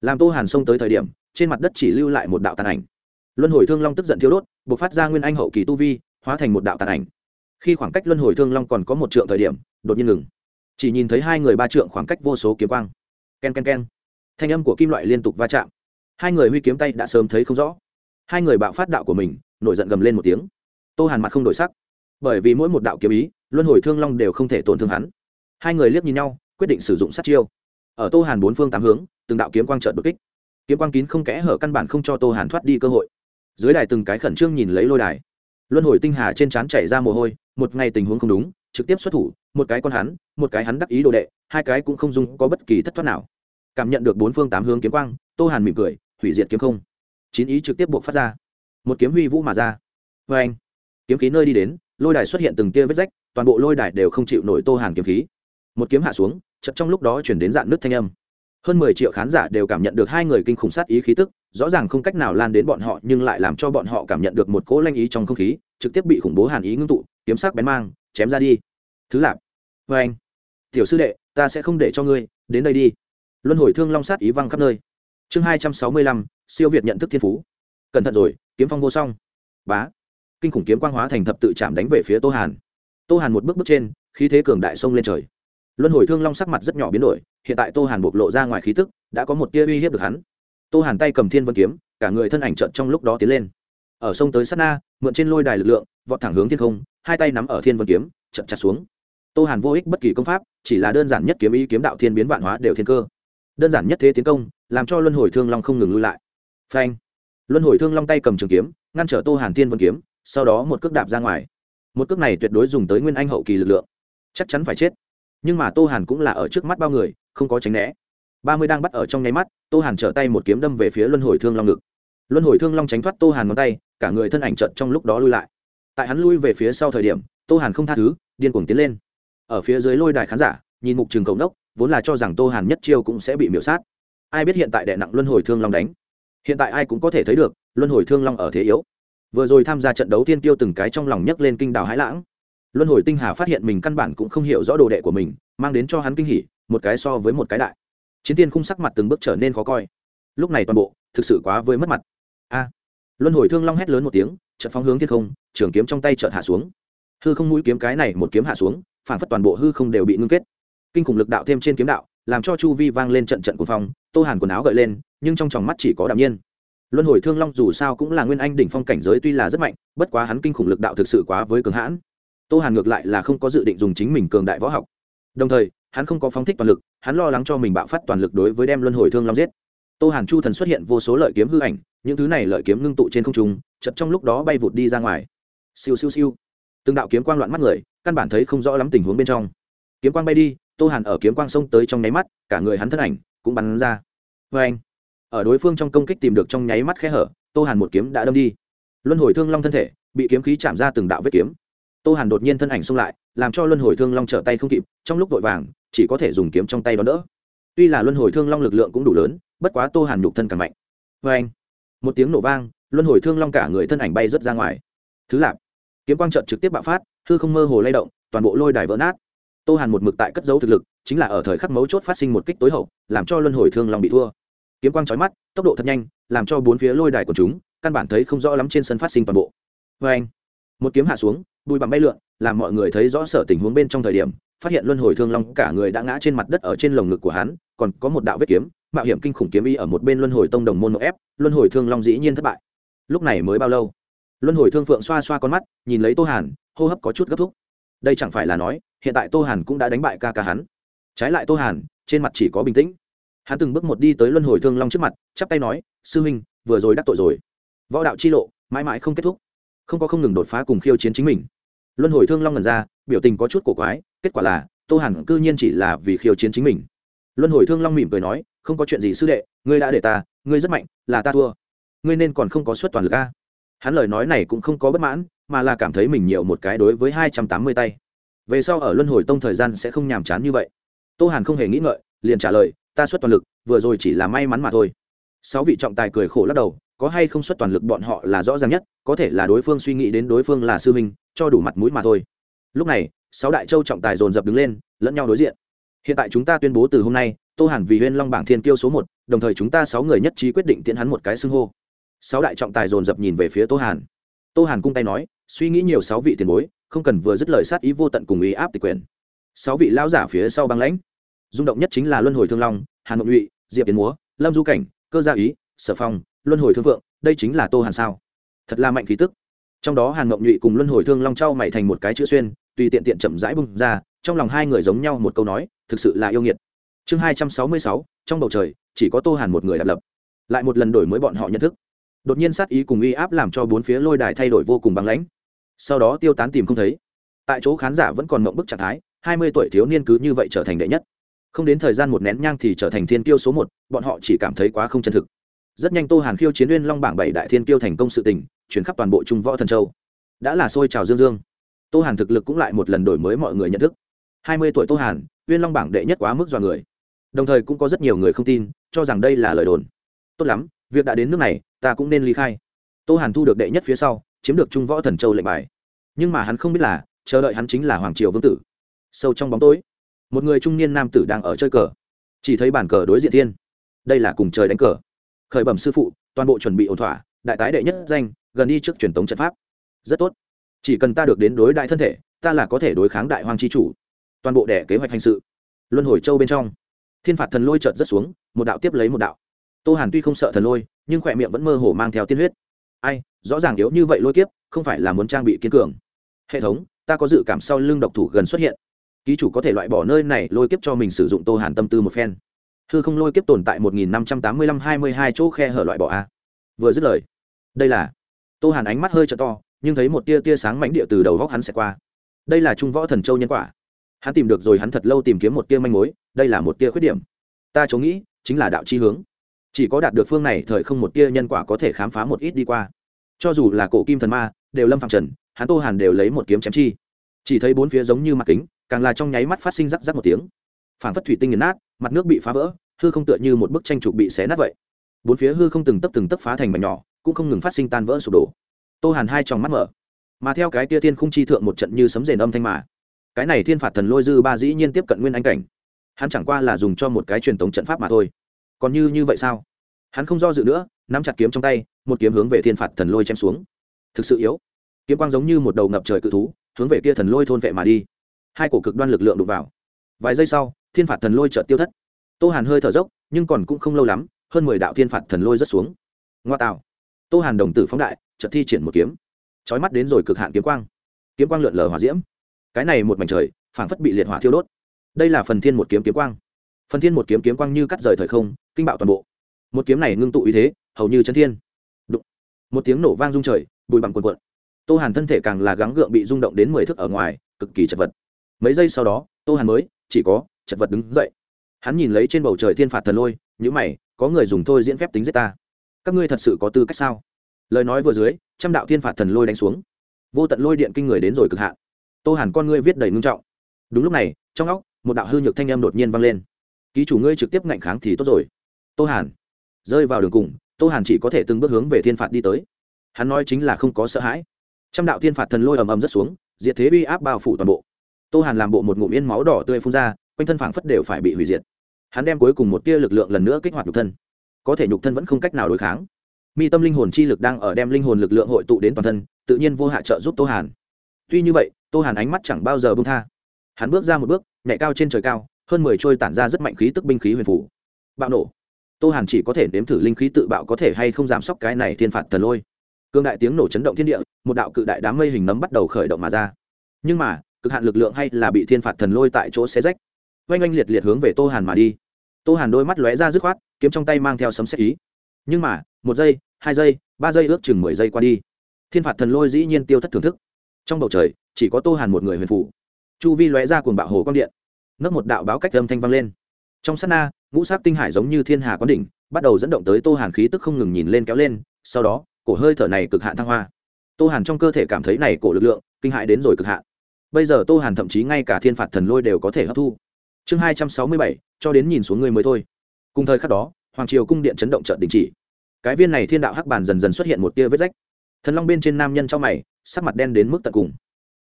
làm tô hàn xông tới thời điểm, trên mặt đất chỉ lưu lại một đạo tàn ảnh. Luân hồi thương long tức giận thiếu đốt buộc phát ra nguyên anh hậu kỳ tu vi, hóa thành một đạo tàn ảnh. Khi khoảng cách luân hồi thương long còn có một trượng thời điểm, đột nhiên ngừng. Chỉ nhìn thấy hai người ba trượng khoảng cách vô số kiếm quang. K e n k e n k e n thanh âm của kim loại liên tục va chạm. Hai người huy kiếm tay đã sớm thấy không rõ. Hai người bạo phát đạo của mình, nổi giận gầm lên một tiếng. Tô hàn mặt không đổi sắc. Bởi vì mỗi một đạo kiếm ý, luân hồi thương long đều không thể tổn thương hắn. Hai người liếc nhìn nhau, quyết định sử dụng sát chiêu ở tô hàn bốn phương tám hướng, từng đạo kiếm quang trợn đột kích. Kiếm quang kín không kẽ hở căn bản không cho tô hàn thoát đi cơ hội. Dưới đài từng cái khẩn trương nhìn lấy lôi đài. Luân hồi tinh hà trên trán chảy ra mồ hôi, một ngày tình huống không đúng, trực tiếp xuất thủ, một cái con hắn, một cái hắn đắc ý đồ đệ, hai cái cũng không dung có bất kỳ thất thoát nào. Cảm nhận được bốn phương tám hướng kiếm quang, tô hàn mỉm cười, hủy diệt kiếm không. Chín ý trực tiếp buộc phát ra. Một kiếm huy vũ mà ra. Vê anh, kiếm khí nơi đi đến, lôi đài xuất hiện từng tia vết rách, toàn bộ lôi đài đều không chịu nổi tô hàn kiếm khí. Một kiếm hạ xuống chật trong lúc đó chuyển đến dạng nước thanh âm. Hơn mười triệu khán giả đều cảm nhận được hai người kinh khủng sát ý khí tức, rõ ràng không cách nào lan đến bọn họ, nhưng lại làm cho bọn họ cảm nhận được một cỗ lanh ý trong không khí, trực tiếp bị khủng bố hàn ý ngưng tụ, kiếm sắc bén mang, chém ra đi. Thứ lạp. Vê anh. Tiểu sư đệ, ta sẽ không để cho ngươi, đến đây đi. Luân hồi thương long sát ý văng khắp nơi. Chương hai trăm sáu mươi lăm, siêu việt nhận thức thiên phú. Cẩn thận rồi, kiếm phong vô song. Bá. Kinh khủng kiếm quang hóa thành thập tự chạm đánh về phía tô hàn. Tô hàn một bước bước trên, khí thế cường đại sông lên trời luân hồi thương long sắc mặt rất nhỏ biến đổi, hiện tại tô hàn bộc lộ ra ngoài khí tức, đã có một tia uy hiếp được hắn. Tô hàn tay cầm thiên vân kiếm, cả người thân ảnh trận trong lúc đó tiến lên. Ở sông tới sát na, mượn trên lôi đài lực lượng, vọt thẳng hướng thiên không, hai tay nắm ở thiên vân kiếm trận chặt xuống. Tô hàn vô ích bất kỳ công pháp, chỉ là đơn giản nhất kiếm ý kiếm đạo thiên biến vạn hóa đều thiên cơ. Đơn giản nhất thế tiến công, làm cho luân hồi thương long không ngừng lui lại. Phanh. Luân hồi thương long tay cầm trường kiếm, ngăn trở tô hàn thiên vân kiếm, sau đó một cước đạp ra ngoài. Một cước này tuyệt đối dùng tới nguyên anh hậu kỳ lực lượng. Chắc chắn phải chết nhưng mà tô hàn cũng là ở trước mắt bao người, không có tránh né. Ba mươi đang bắt ở trong nháy mắt, tô hàn trở tay một kiếm đâm về phía luân hồi thương long ngực. Luân hồi thương long tránh thoát tô hàn ngón tay, cả người thân ảnh trận trong lúc đó lui lại. Tại hắn lui về phía sau thời điểm, tô hàn không tha thứ, điên cuồng tiến lên. Ở phía dưới lôi đài khán giả, nhìn mục trường cầu đốc vốn là cho rằng tô hàn nhất chiêu cũng sẽ bị miễu sát. Ai biết hiện tại đệ nặng luân hồi thương long đánh? Hiện tại ai cũng có thể thấy được, luân hồi thương long ở thế yếu. Vừa rồi tham gia trận đấu thiên tiêu từng cái trong lòng nhấc lên kinh đào hãi lãng luân hồi tinh hà phát hiện mình căn bản cũng không hiểu rõ đồ đệ của mình, mang đến cho hắn kinh hỉ, một cái so với một cái đại. Chiến tiên khung sắc mặt từng bước trở nên khó coi. Lúc này toàn bộ, thực sự quá với mất mặt. A. Luân hồi thương long hét lớn một tiếng trận phóng hướng thiên không, trường kiếm trong tay chợt hạ xuống. Hư không mũi kiếm cái này một kiếm hạ xuống, phản phất toàn bộ hư không đều bị ngưng kết. Kinh khủng lực đạo thêm trên kiếm đạo, làm cho chu vi vang lên trận trận của phong, tô hàn quần áo gợi lên, nhưng trong tròng mắt chỉ có đạm nhiên. Luân hồi thương long dù sao cũng là nguyên anh đỉnh phong cảnh giới tuy là rất mạnh, bất quá hắn kinh khủng lực đạo thực sự quá với cường hãn tô hàn ngược lại là không có dự định dùng chính mình cường đại võ học. Đồng thời, hắn không có phóng thích toàn lực, hắn lo lắng cho mình bạo phát toàn lực đối với đem luân hồi thương long giết. Tô hàn chu thần xuất hiện vô số lợi kiếm hư ảnh, những thứ này lợi kiếm ngưng tụ trên không trung chật trong lúc đó bay vụt đi ra ngoài. Siêu siêu siêu. Từng đạo kiếm quang loạn mắt người, căn bản thấy không rõ lắm tình huống bên trong. Kiếm quang bay đi, tô hàn ở kiếm quang sông tới trong nháy mắt, cả người hắn thân ảnh cũng bắn ra. Vê anh, ở đối phương trong công kích tìm được trong nháy mắt khe hở, tô hàn một kiếm đã đâm đi. Luân hồi thương long thân thể, bị kiếm khí chạm ra từng đạo vết kiếm tô hàn đột nhiên thân ảnh xông lại, làm cho luân hồi thương long trở tay không kịp, trong lúc vội vàng, chỉ có thể dùng kiếm trong tay đón đỡ. Tuy là luân hồi thương long lực lượng cũng đủ lớn, bất quá tô hàn nhục thân càng mạnh. Vê anh, một tiếng nổ vang, luân hồi thương long cả người thân ảnh bay rớt ra ngoài. Thứ lạp, kiếm quang trận trực tiếp bạo phát, hư không mơ hồ lay động, toàn bộ lôi đài vỡ nát. Tô hàn một mực tại cất dấu thực lực, chính là ở thời khắc mấu chốt phát sinh một kích tối hậu, làm cho luân hồi thương long bị thua. Kiếm quang trói mắt, tốc độ thật nhanh, làm cho bốn phía lôi đài của chúng, căn bản thấy không rõ lắm trên sân phát sinh toàn bộ. Vê anh, một kiếm hạ xuống bụi bặm bay lượn, làm mọi người thấy rõ sở tình huống bên trong thời điểm, phát hiện luân hồi thương long cả người đã ngã trên mặt đất ở trên lồng ngực của hắn, còn có một đạo vết kiếm, mạo hiểm kinh khủng kiếm y ở một bên luân hồi tông đồng môn nộ ép, luân hồi thương long dĩ nhiên thất bại. Lúc này mới bao lâu? Luân hồi thương phượng xoa xoa con mắt, nhìn lấy tô hàn, hô hấp có chút gấp thúc. Đây chẳng phải là nói, hiện tại tô hàn cũng đã đánh bại ca ca hắn. Trái lại tô hàn, trên mặt chỉ có bình tĩnh. Hắn từng bước một đi tới luân hồi thương long trước mặt, chắp tay nói, sư huynh, vừa rồi đắc tội rồi. Võ đạo chi lộ, mãi mãi không kết thúc. Không có không ngừng đột phá cùng khiêu chiến chính mình luân hồi thương long ngần ra, biểu tình có chút cổ quái, kết quả là, tô hàn cư nhiên chỉ là vì khiêu chiến chính mình. Luân hồi thương long mỉm cười nói, không có chuyện gì sư đệ, ngươi đã để ta, ngươi rất mạnh, là ta thua. Ngươi nên còn không có suất toàn lực a. Hắn lời nói này cũng không có bất mãn, mà là cảm thấy mình nhiều một cái đối với hai trăm tám mươi tay. Về sau ở luân hồi tông thời gian sẽ không nhàm chán như vậy. Tô hàn không hề nghĩ ngợi, liền trả lời, ta xuất toàn lực, vừa rồi chỉ là may mắn mà thôi. Sáu vị trọng tài cười khổ lắc đầu có hay không xuất toàn lực bọn họ là rõ ràng nhất, có thể là đối phương suy nghĩ đến đối phương là sư minh cho đủ mặt mũi mà thôi. Lúc này, sáu đại châu trọng tài dồn dập đứng lên, lẫn nhau đối diện. Hiện tại chúng ta tuyên bố từ hôm nay, tô hàn vì huyên long bảng thiên kiêu số một, đồng thời chúng ta sáu người nhất trí quyết định tiễn hắn một cái xưng hô. Sáu đại trọng tài dồn dập nhìn về phía tô hàn. Tô hàn cung tay nói, suy nghĩ nhiều sáu vị tiền bối, không cần vừa dứt lời sát ý vô tận cùng ý áp tịch quyền sáu vị lão giả phía sau băng lãnh. Rung động nhất chính là luân hồi thương long, hàn mộng nhụy, diệp tiến múa, lâm du cảnh, cơ gia ý, sở phong luân hồi thương vượng, đây chính là tô hàn sao? Thật là mạnh khí tức. Trong đó hàn mộng nhụy cùng luân hồi thương long trao mày thành một cái chữ xuyên, tùy tiện tiện chậm rãi bung ra, trong lòng hai người giống nhau một câu nói, thực sự là yêu nghiệt. Chương hai trăm sáu mươi sáu, trong bầu trời, chỉ có tô hàn một người đạp lập. Lại một lần đổi mới bọn họ nhận thức. Đột nhiên sát ý cùng uy áp làm cho bốn phía lôi đài thay đổi vô cùng băng lãnh. Sau đó tiêu tán tìm không thấy. Tại chỗ khán giả vẫn còn mộng bức trạng thái, hai mươi tuổi thiếu niên cứ như vậy trở thành đệ nhất. Không đến thời gian một nén nhang thì trở thành thiên tiêu số một, bọn họ chỉ cảm thấy quá không chân thực rất nhanh tô hàn khiêu chiến uyên long bảng bảy đại thiên kiêu thành công sự tình, chuyển khắp toàn bộ trung võ thần châu. Đã là xôi trào dương dương. Tô hàn thực lực cũng lại một lần đổi mới mọi người nhận thức. Hai mươi tuổi tô hàn, uyên long bảng đệ nhất quá mức dọa người. Đồng thời cũng có rất nhiều người không tin, cho rằng đây là lời đồn. Tốt lắm, việc đã đến nước này, ta cũng nên ly khai. Tô hàn thu được đệ nhất phía sau, chiếm được trung võ thần châu lệnh bài. Nhưng mà hắn không biết là, chờ đợi hắn chính là hoàng triều vương tử. Sâu trong bóng tối, một người trung niên nam tử đang ở chơi cờ. Chỉ thấy bàn cờ đối diện thiên. Đây là cùng trời đánh cờ khởi bẩm sư phụ toàn bộ chuẩn bị ổn thỏa đại tái đệ nhất danh gần đi trước truyền thống trận pháp. Rất tốt. Chỉ cần ta được đến đối đại thân thể ta là có thể đối kháng đại hoàng chi chủ. Toàn bộ đẻ kế hoạch hành sự. Luân hồi châu bên trong. Thiên phạt thần lôi trợt rất xuống một đạo tiếp lấy một đạo. Tô hàn tuy không sợ thần lôi nhưng khỏe miệng vẫn mơ hồ mang theo tiên huyết. Ai rõ ràng yếu như vậy lôi kiếp không phải là muốn trang bị kiên cường. Hệ thống ta có dự cảm sau lưng độc thủ gần xuất hiện. Ký chủ có thể loại bỏ nơi này lôi kiếp cho mình sử dụng tô hàn tâm tư một phen hư không lôi kiếp tồn tại một nghìn năm trăm tám mươi lăm hai mươi hai chỗ khe hở loại bỏ a. Vừa dứt lời, đây là, tô hàn ánh mắt hơi t to, nhưng thấy một tia tia sáng mãnh địa từ đầu góc hắn sẽ qua. Đây là trung võ thần châu nhân quả. Hắn tìm được rồi, hắn thật lâu tìm kiếm một tia manh mối, đây là một tia khuyết điểm. Ta chống nghĩ, chính là đạo chi hướng. Chỉ có đạt được phương này thời không một tia nhân quả có thể khám phá một ít đi qua. Cho dù là cổ kim thần ma, đều lâm phạm trần, hắn tô hàn đều lấy một kiếm chém chi. Chỉ thấy bốn phía giống như mặt kính, càng là trong nháy mắt phát sinh rắc rắc một tiếng phản phất thủy tinh nghiền nát, mặt nước bị phá vỡ, hư không tựa như một bức tranh trục bị xé nát vậy. Bốn phía hư không từng tấp từng tấp phá thành mảnh nhỏ, cũng không ngừng phát sinh tan vỡ sụp đổ. Tô hàn hai tròng mắt mở. Mà theo cái tia thiên khung chi thượng một trận như sấm rền âm thanh mà, cái này thiên phạt thần lôi dư ba dĩ nhiên tiếp cận nguyên anh cảnh. Hắn chẳng qua là dùng cho một cái truyền thống trận pháp mà thôi. Còn như như vậy sao? Hắn không do dự nữa, nắm chặt kiếm trong tay, một kiếm hướng về thiên phạt thần lôi chém xuống. Thực sự yếu. Kiếm quang giống như một đầu ngập trời cự thú, hướng về kia thần lôi thôn vệ mà đi. Hai cổ cực đoan lực lượng đụng vào. Vài giây sau thiên phạt thần lôi chợt tiêu thất. Tô hàn hơi thở dốc, nhưng còn cũng không lâu lắm, hơn mười đạo thiên phạt thần lôi rất xuống. Ngoa tạo. Tô hàn đồng tử phóng đại, chợt thi triển một kiếm. Trói mắt đến rồi cực hạn kiếm quang. Kiếm quang lượn lờ hỏa diễm. Cái này một mảnh trời, phảng phất bị liệt hỏa thiêu đốt. Đây là phần thiên một kiếm kiếm quang. Phần thiên một kiếm kiếm quang như cắt rời thời không, kinh bạo toàn bộ. Một kiếm này ngưng tụ ý thế, hầu như chân thiên. Đụng. một tiếng nổ vang rung trời bùi bằng quần quận tô hàn thân thể càng là gắng gượng bị rung động đến mười thước ở ngoài, cực kỳ chật vật. Mấy giây sau đó, tô hàn mới, chỉ có chật vật đứng dậy. Hắn nhìn lấy trên bầu trời thiên phạt thần lôi nhữ mày, có người dùng thôi diễn phép tính giết ta. Các ngươi thật sự có tư cách sao? Lời nói vừa dưới, trăm đạo thiên phạt thần lôi đánh xuống. Vô tận lôi điện kinh người đến rồi cực hạn. Tô hàn con ngươi viết đầy ngưng trọng. Đúng lúc này, trong óc, một đạo hư nhược thanh âm đột nhiên vang lên. Ký chủ ngươi trực tiếp ngạnh kháng thì tốt rồi. Tô hàn, rơi vào đường cùng, tô hàn chỉ có thể từng bước hướng về thiên phạt đi tới. Hắn nói chính là không có sợ hãi. Trăm đạo thiên phạt thần lôi ầm ầm rất xuống, diệt thế uy áp bao phủ toàn bộ. Tô hàn làm bộ một ngụm yên máu đỏ tươi phun ra quanh thân phảng phất đều phải bị hủy diệt. Hắn đem cuối cùng một tia lực lượng lần nữa kích hoạt nhục thân. Có thể nhục thân vẫn không cách nào đối kháng. Mi tâm linh hồn chi lực đang ở đem linh hồn lực lượng hội tụ đến toàn thân, tự nhiên vô hạ trợ giúp tô hàn. Tuy như vậy, tô hàn ánh mắt chẳng bao giờ bông tha. Hắn bước ra một bước nhẹ cao trên trời cao, hơn mười trôi tản ra rất mạnh khí tức binh khí huyền phủ. Bạo nổ. Tô hàn chỉ có thể nếm thử linh khí tự bạo có thể hay không giảm sốc cái này thiên phạt thần lôi. Cương đại tiếng nổ chấn động thiên địa, một đạo cự đại đám mây hình nấm bắt đầu khởi động mà ra. Nhưng mà, cực hạn lực lượng hay là bị thiên phạt thần lôi tại chỗ xé rách oanh oanh liệt liệt hướng về tô hàn mà đi. Tô hàn đôi mắt lóe ra dứt khoát, kiếm trong tay mang theo sấm xét ý. Nhưng mà, một giây, hai giây, ba giây ước chừng mười giây qua đi. Thiên phạt thần lôi dĩ nhiên tiêu thất thưởng thức. Trong bầu trời, chỉ có tô hàn một người huyền phủ chu vi lóe ra cuồng bạo hồ quang điện. Nấc một đạo báo cách âm thanh vang lên. Trong sát na, ngũ sắc tinh hải giống như thiên hà quán đỉnh, bắt đầu dẫn động tới tô hàn khí tức không ngừng nhìn lên kéo lên, sau đó, cổ hơi thở này cực hạn thăng hoa. Tô hàn trong cơ thể cảm thấy này cổ lực lượng, kinh hại đến rồi cực hạn. Bây giờ tô hàn thậm chí ngay cả thiên phạt thần lôi đều có thể hấp thu chương hai trăm sáu mươi bảy, cho đến nhìn xuống người mới thôi. Cùng thời khắc đó, hoàng triều cung điện chấn động trợn đình chỉ. Cái viên này thiên đạo hắc bản dần dần xuất hiện một tia vết rách. Thần long bên trên nam nhân trong mày, sắc mặt đen đến mức tận cùng.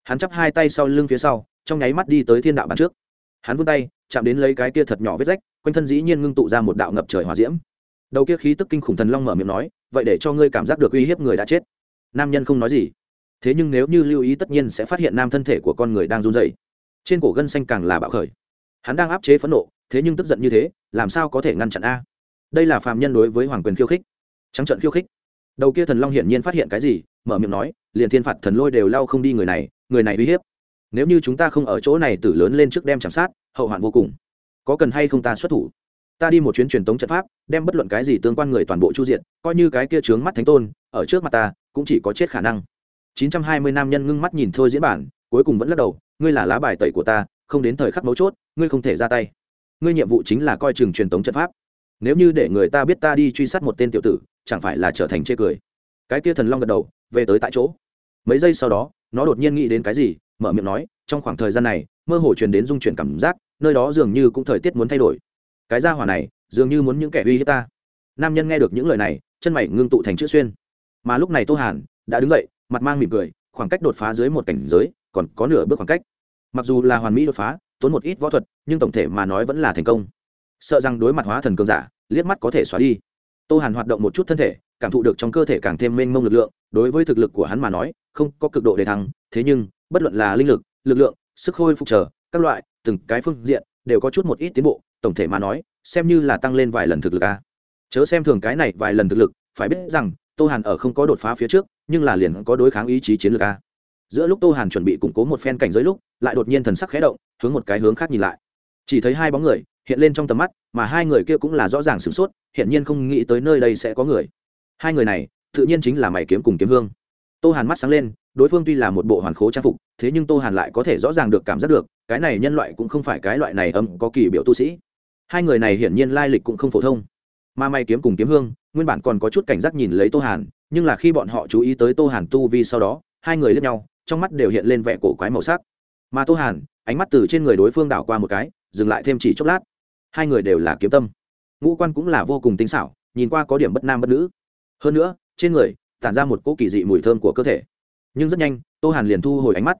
Hắn chắp hai tay sau lưng phía sau, trong nháy mắt đi tới thiên đạo bàn trước. Hắn vươn tay, chạm đến lấy cái kia thật nhỏ vết rách, quanh thân dĩ nhiên ngưng tụ ra một đạo ngập trời hòa diễm. Đầu kia khí tức kinh khủng thần long mở miệng nói, vậy để cho ngươi cảm giác được uy hiếp người đã chết. Nam nhân không nói gì. Thế nhưng nếu như lưu ý tất nhiên sẽ phát hiện nam thân thể của con người đang run dày trên cổ gân xanh càng là bạo khởi hắn đang áp chế phẫn nộ, thế nhưng tức giận như thế, làm sao có thể ngăn chặn a? Đây là phàm nhân đối với hoàng quyền khiêu khích. Trắng trận khiêu khích. Đầu kia thần long hiển nhiên phát hiện cái gì, mở miệng nói, liền thiên phạt thần lôi đều lao không đi người này người này uy hiếp. Nếu như chúng ta không ở chỗ này tử lớn lên trước đem chạm sát, hậu hoạn vô cùng. Có cần hay không ta xuất thủ? Ta đi một chuyến truyền tống trận pháp, đem bất luận cái gì tương quan người toàn bộ chu diện coi như cái kia trướng mắt thánh tôn, ở trước mặt ta, cũng chỉ có chết khả năng. 920 nam nhân ngưng mắt nhìn thôi diễn bản, cuối cùng vẫn lắc đầu, ngươi là lá bài tẩy của ta không đến thời khắc mấu chốt, ngươi không thể ra tay. Ngươi nhiệm vụ chính là coi chừng truyền tống trận pháp. Nếu như để người ta biết ta đi truy sát một tên tiểu tử, chẳng phải là trở thành chê cười. Cái kia thần long gật đầu, về tới tại chỗ. Mấy giây sau đó, nó đột nhiên nghĩ đến cái gì, mở miệng nói, trong khoảng thời gian này, mơ hồ truyền đến dung chuyển cảm giác, nơi đó dường như cũng thời tiết muốn thay đổi. Cái gia hỏa này, dường như muốn những kẻ uy hiếp ta. Nam nhân nghe được những lời này, chân mày ngưng tụ thành chữ xuyên. Mà lúc này tô hàn đã đứng dậy, mặt mang mỉm cười, khoảng cách đột phá dưới một cảnh giới, còn có nửa bước khoảng cách mặc dù là hoàn mỹ đột phá, tốn một ít võ thuật, nhưng tổng thể mà nói vẫn là thành công. Sợ rằng đối mặt hóa thần cường giả, liếc mắt có thể xóa đi. Tô hàn hoạt động một chút thân thể, cảm thụ được trong cơ thể càng thêm mênh mông lực lượng, đối với thực lực của hắn mà nói, không có cực độ để thăng, thế nhưng, bất luận là linh lực lực lượng, sức khôi phục trở các loại, từng cái phương diện, đều có chút một ít tiến bộ, tổng thể mà nói, xem như là tăng lên vài lần thực lực a. Chớ xem thường cái này vài lần thực lực, phải biết rằng, tô hàn ở không có đột phá phía trước, nhưng là liền có đối kháng ý chí chiến lược a giữa lúc tô hàn chuẩn bị củng cố một phen cảnh giới lúc, lại đột nhiên thần sắc khé động, hướng một cái hướng khác nhìn lại. Chỉ thấy hai bóng người hiện lên trong tầm mắt, mà hai người kia cũng là rõ ràng sửng sốt hiện nhiên không nghĩ tới nơi đây sẽ có người. Hai người này, tự nhiên chính là mày kiếm cùng kiếm hương. Tô hàn mắt sáng lên, đối phương tuy là một bộ hoàn khố trang phục, thế nhưng tô hàn lại có thể rõ ràng được cảm giác được, cái này nhân loại cũng không phải cái loại này âm có kỳ biểu tu sĩ. Hai người này hiển nhiên lai lịch cũng không phổ thông. Mà mày kiếm cùng kiếm hương, nguyên bản còn có chút cảnh giác nhìn lấy tô hàn, nhưng là khi bọn họ chú ý tới tô hàn tu vi sau đó, hai người lướt nhau trong mắt đều hiện lên vẻ cổ quái màu sắc. Mà tô hàn, ánh mắt từ trên người đối phương đảo qua một cái, dừng lại thêm chỉ chốc lát. Hai người đều là kiếm tâm. Ngũ quan cũng là vô cùng tinh xảo, nhìn qua có điểm bất nam bất nữ. Hơn nữa, trên người, tản ra một cỗ kỳ dị mùi thơm của cơ thể. Nhưng rất nhanh, tô hàn liền thu hồi ánh mắt.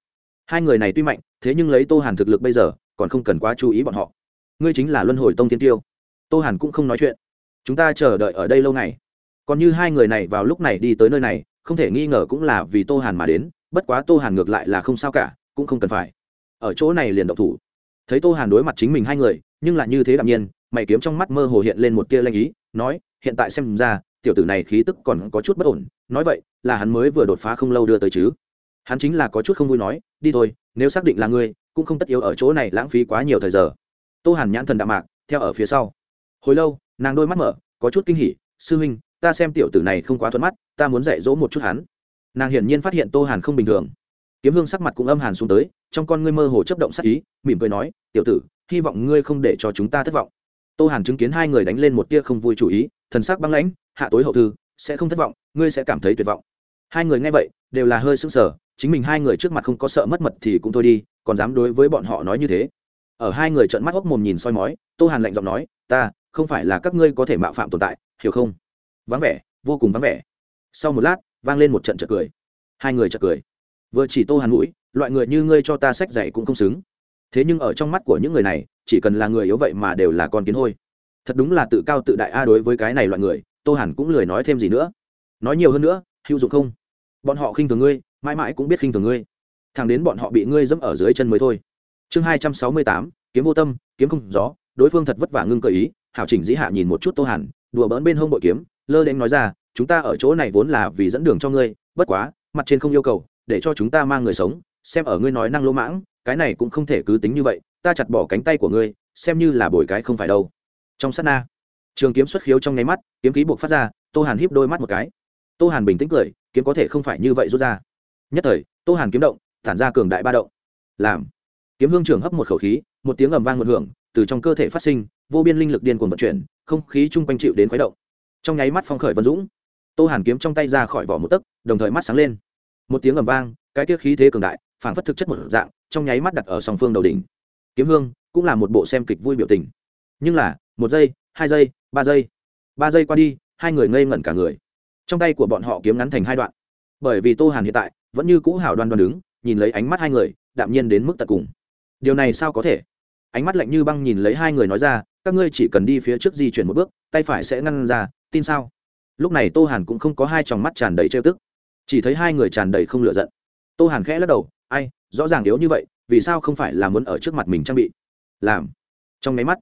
Hai người này tuy mạnh, thế nhưng lấy tô hàn thực lực bây giờ, còn không cần quá chú ý bọn họ. Ngươi chính là luân hồi tông tiên tiêu. Tô hàn cũng không nói chuyện. Chúng ta chờ đợi ở đây lâu ngày. Còn như hai người này vào lúc này đi tới nơi này, không thể nghi ngờ cũng là vì tô hàn mà đến bất quá tô hàn ngược lại là không sao cả, cũng không cần phải. Ở chỗ này liền độc thủ. Thấy tô hàn đối mặt chính mình hai người, nhưng lại như thế đạm nhiên, mày kiếm trong mắt mơ hồ hiện lên một tia lanh ý, nói, hiện tại xem ra, tiểu tử này khí tức còn có chút bất ổn, nói vậy, là hắn mới vừa đột phá không lâu đưa tới chứ. Hắn chính là có chút không vui nói, đi thôi, nếu xác định là ngươi, cũng không tất yếu ở chỗ này lãng phí quá nhiều thời giờ. Tô hàn nhãn thần đạm mạc, theo ở phía sau. Hồi lâu, nàng đôi mắt mở, có chút kinh hỉ, sư huynh, ta xem tiểu tử này không quá thuận mắt, ta muốn dạy dỗ một chút hắn nàng hiển nhiên phát hiện tô hàn không bình thường kiếm hương sắc mặt cũng âm hàn xuống tới trong con ngươi mơ hồ chấp động sắc ý mỉm cười nói tiểu tử hy vọng ngươi không để cho chúng ta thất vọng tô hàn chứng kiến hai người đánh lên một tia không vui chủ ý thần sắc băng lãnh hạ tối hậu thư sẽ không thất vọng ngươi sẽ cảm thấy tuyệt vọng hai người nghe vậy đều là hơi sững sờ chính mình hai người trước mặt không có sợ mất mật thì cũng thôi đi còn dám đối với bọn họ nói như thế ở hai người trợn mắt hốc mồm nhìn soi mói tô hàn lạnh giọng nói ta không phải là các ngươi có thể mạo phạm tồn tại hiểu không vắng vẻ vô cùng vắng vẻ sau một lát vang lên một trận chợt cười. Hai người chợt cười. Vừa chỉ tô hàn mũi, loại người như ngươi cho ta sách dạy cũng không xứng. Thế nhưng ở trong mắt của những người này, chỉ cần là người yếu vậy mà đều là con kiến hôi. Thật đúng là tự cao tự đại a đối với cái này loại người, tô hàn cũng lười nói thêm gì nữa. Nói nhiều hơn nữa, hữu dụng không? Bọn họ khinh thường ngươi, mãi mãi cũng biết khinh thường ngươi. Thằng đến bọn họ bị ngươi dẫm ở dưới chân mới thôi. Chương hai trăm sáu mươi tám, kiếm vô tâm, kiếm không gió, đối phương thật vất vả ngưng cơ ý, hảo chỉnh dĩ hạ nhìn một chút tô hàn, đùa bỡn bên hông bội kiếm, lơ đến nói ra chúng ta ở chỗ này vốn là vì dẫn đường cho ngươi, bất quá, mặt trên không yêu cầu, để cho chúng ta mang người sống, xem ở ngươi nói năng lỗ mãng, cái này cũng không thể cứ tính như vậy, ta chặt bỏ cánh tay của ngươi, xem như là bồi cái không phải đâu. Trong sát na, trường kiếm xuất khiếu trong nháy mắt, kiếm khí buộc phát ra, tô hàn híp đôi mắt một cái. Tô hàn bình tĩnh cười, kiếm có thể không phải như vậy rút ra. Nhất thời, tô hàn kiếm động tản ra cường đại ba động. Làm, kiếm hương trưởng hấp một khẩu khí, một tiếng ầm vang một hưởng, từ trong cơ thể phát sinh, vô biên linh lực điên cuồng vận chuyển, không khí chung quanh chịu đến khuấy động. Trong nháy mắt phong khởi vân dũng tô hàn kiếm trong tay ra khỏi vỏ một tấc, đồng thời mắt sáng lên. Một tiếng ầm vang, cái tiết khí thế cường đại, phảng phất thực chất một dạng, trong nháy mắt đặt ở song phương đầu đỉnh. Kiếm hương cũng là một bộ xem kịch vui biểu tình. Nhưng là, một giây, hai giây, ba giây. Ba giây qua đi, hai người ngây ngẩn cả người. Trong tay của bọn họ kiếm ngắn thành hai đoạn. Bởi vì tô hàn hiện tại vẫn như cũ hảo đoan đoan đứng, nhìn lấy ánh mắt hai người, đạm nhiên đến mức tận cùng. Điều này sao có thể? Ánh mắt lạnh như băng nhìn lấy hai người nói ra, các ngươi chỉ cần đi phía trước di chuyển một bước, tay phải sẽ ngăn ra, tin sao? Lúc này tô hàn cũng không có hai tròng mắt tràn đầy trêu tức. Chỉ thấy hai người tràn đầy không lựa giận. Tô hàn khẽ lắc đầu, ai, rõ ràng yếu như vậy, vì sao không phải là muốn ở trước mặt mình trang bị? Làm. Trong nháy mắt,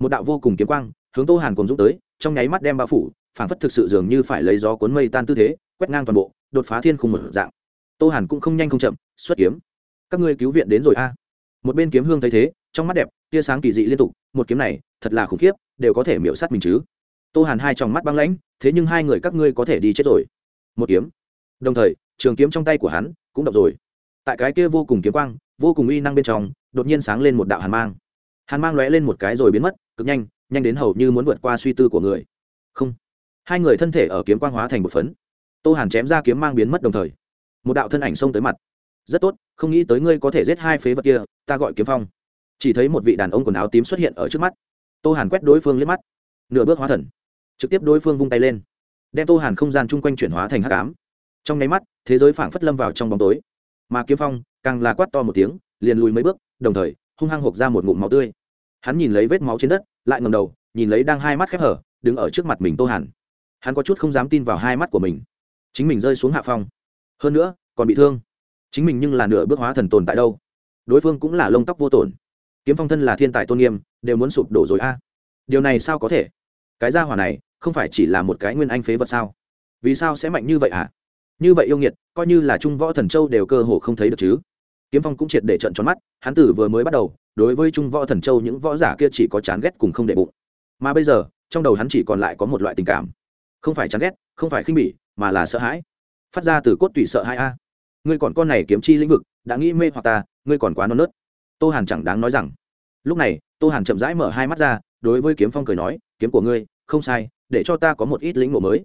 một đạo vô cùng kiếm quang hướng tô hàn cùng dũng tới, trong nháy mắt đem bao phủ phản phất thực sự dường như phải lấy gió cuốn mây tan tư thế, quét ngang toàn bộ, đột phá thiên khung một dạng. Tô hàn cũng không nhanh không chậm, xuất kiếm. Các ngươi cứu viện đến rồi a. Một bên kiếm hương thấy thế, trong mắt đẹp, tia sáng kỳ dị liên tục, một kiếm này, thật là khủng khiếp, đều có thể miễu sát mình chứ tô hàn hai tròng mắt băng lãnh, thế nhưng hai người các ngươi có thể đi chết rồi. Một kiếm. Đồng thời, trường kiếm trong tay của hắn cũng đập rồi. Tại cái kia vô cùng kiếm quang, vô cùng uy năng bên trong, đột nhiên sáng lên một đạo hàn mang. Hàn mang lóe lên một cái rồi biến mất, cực nhanh nhanh đến hầu như muốn vượt qua suy tư của người. Không. Hai người thân thể ở kiếm quang hóa thành một phấn. Tô hàn chém ra kiếm mang biến mất đồng thời. Một đạo thân ảnh xông tới mặt. Rất tốt, không nghĩ tới ngươi có thể giết hai phế vật kia, ta gọi kiếm phong. Chỉ thấy một vị đàn ông quần áo tím xuất hiện ở trước mắt. Tô hàn quét đối phương liếc mắt. Nửa bước hóa thần trực tiếp đối phương vung tay lên, đem tô hàn không gian chung quanh chuyển hóa thành hắc ám. Trong nháy mắt, thế giới phảng phất lâm vào trong bóng tối. Mà kiếm phong, càng là quát to một tiếng, liền lùi mấy bước, đồng thời, hung hăng hộp ra một ngụm máu tươi. Hắn nhìn lấy vết máu trên đất, lại ngầm đầu, nhìn lấy đang hai mắt khép hở, đứng ở trước mặt mình tô hàn. Hắn có chút không dám tin vào hai mắt của mình. Chính mình rơi xuống hạ phong. Hơn nữa, còn bị thương. Chính mình nhưng là nửa bước hóa thần tồn tại đâu. Đối phương cũng là lông tóc vô tổn. Kiếm phong thân là thiên tài tôn nghiêm, đều muốn sụp đổ rồi a. Điều này sao có thể? Cái gia hỏa này không phải chỉ là một cái nguyên anh phế vật sao? Vì sao sẽ mạnh như vậy hả? Như vậy yêu nghiệt, coi như là trung võ thần châu đều cơ hồ không thấy được chứ. Kiếm phong cũng triệt để trận tròn mắt, hắn tử vừa mới bắt đầu, đối với trung võ thần châu những võ giả kia chỉ có chán ghét cùng không để bụng. Mà bây giờ, trong đầu hắn chỉ còn lại có một loại tình cảm. Không phải chán ghét, không phải khinh bỉ, mà là sợ hãi. Phát ra từ cốt tủy sợ hãi a. Ngươi còn con này kiếm chi lĩnh vực, đã nghĩ mê hoặc ta, ngươi còn quá non nớt. Tô hàn chẳng đáng nói rằng. Lúc này, tô hàn chậm rãi mở hai mắt ra, đối với kiếm phong cười nói kiếm của ngươi, không sai, để cho ta có một ít lĩnh ngộ mới.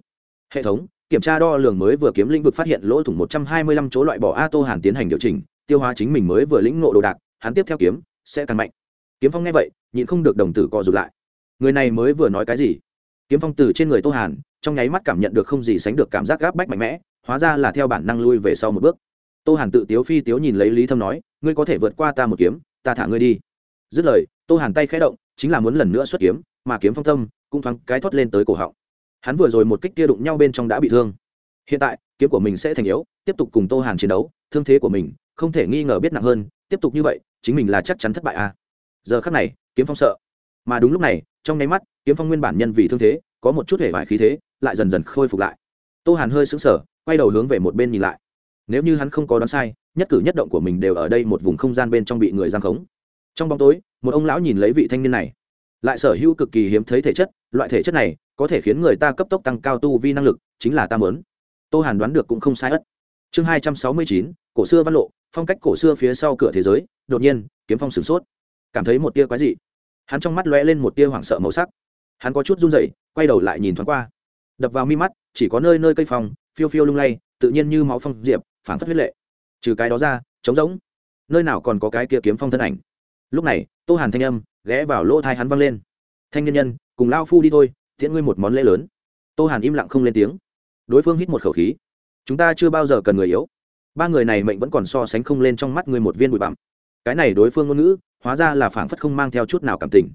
Hệ thống, kiểm tra đo lường mới vừa kiếm lĩnh vực phát hiện lỗ thủng một trăm hai mươi lăm chỗ loại bỏ a tô hàn tiến hành điều chỉnh, tiêu hóa chính mình mới vừa lĩnh ngộ đồ đạc, hắn tiếp theo kiếm sẽ càng mạnh. Kiếm phong nghe vậy, nhịn không được đồng tử cọ rụt lại. Người này mới vừa nói cái gì? Kiếm phong từ trên người tô hàn, trong nháy mắt cảm nhận được không gì sánh được cảm giác gáp bách mạnh mẽ, hóa ra là theo bản năng lui về sau một bước. Tô hàn tự tiếu phi tiếu nhìn lấy lý thâm nói, ngươi có thể vượt qua ta một kiếm, ta thả ngươi đi. Dứt lời, tô hàn tay khẽ động, chính là muốn lần nữa xuất kiếm mà kiếm phong tâm cũng thoáng cái thoát lên tới cổ họng. Hắn vừa rồi một kích kia đụng nhau bên trong đã bị thương. Hiện tại, kiếm của mình sẽ thành yếu, tiếp tục cùng tô hàn chiến đấu, thương thế của mình không thể nghi ngờ biết nặng hơn, tiếp tục như vậy, chính mình là chắc chắn thất bại à. Giờ khắc này, kiếm phong sợ. Mà đúng lúc này, trong nháy mắt, kiếm phong nguyên bản nhân vì thương thế, có một chút hể vải khí thế, lại dần dần khôi phục lại. Tô hàn hơi sững sờ, quay đầu hướng về một bên nhìn lại. Nếu như hắn không có đoán sai, nhất cử nhất động của mình đều ở đây một vùng không gian bên trong bị người giam khống. Trong bóng tối, một ông lão nhìn lấy vị thanh niên này lại sở hữu cực kỳ hiếm thấy thể chất, loại thể chất này có thể khiến người ta cấp tốc tăng cao tu vi năng lực, chính là ta mớn tô hàn đoán được cũng không sai ất. Chương hai trăm sáu mươi chín, cổ xưa văn lộ, phong cách cổ xưa phía sau cửa thế giới, đột nhiên, kiếm phong sửng sốt. Cảm thấy một tia quái dị. Hắn trong mắt lóe lên một tia hoảng sợ màu sắc. Hắn có chút run rẩy, quay đầu lại nhìn thoáng qua. Đập vào mi mắt, chỉ có nơi nơi cây phong, phiêu phiêu lung lay, tự nhiên như máu phong diệp phản phất huyết lệ. Trừ cái đó ra, trống rỗng. Nơi nào còn có cái kia kiếm phong thân ảnh? Lúc này, tô hàn thanh âm ghé vào lỗ thai hắn văng lên. Thanh niên nhân, cùng lao phu đi thôi, tiễn ngươi một món lễ lớn. Tô hàn im lặng không lên tiếng. Đối phương hít một khẩu khí. Chúng ta chưa bao giờ cần người yếu. Ba người này mệnh vẫn còn so sánh không lên trong mắt ngươi một viên bụi bặm. Cái này đối phương ngôn ngữ, hóa ra là phảng phất không mang theo chút nào cảm tình.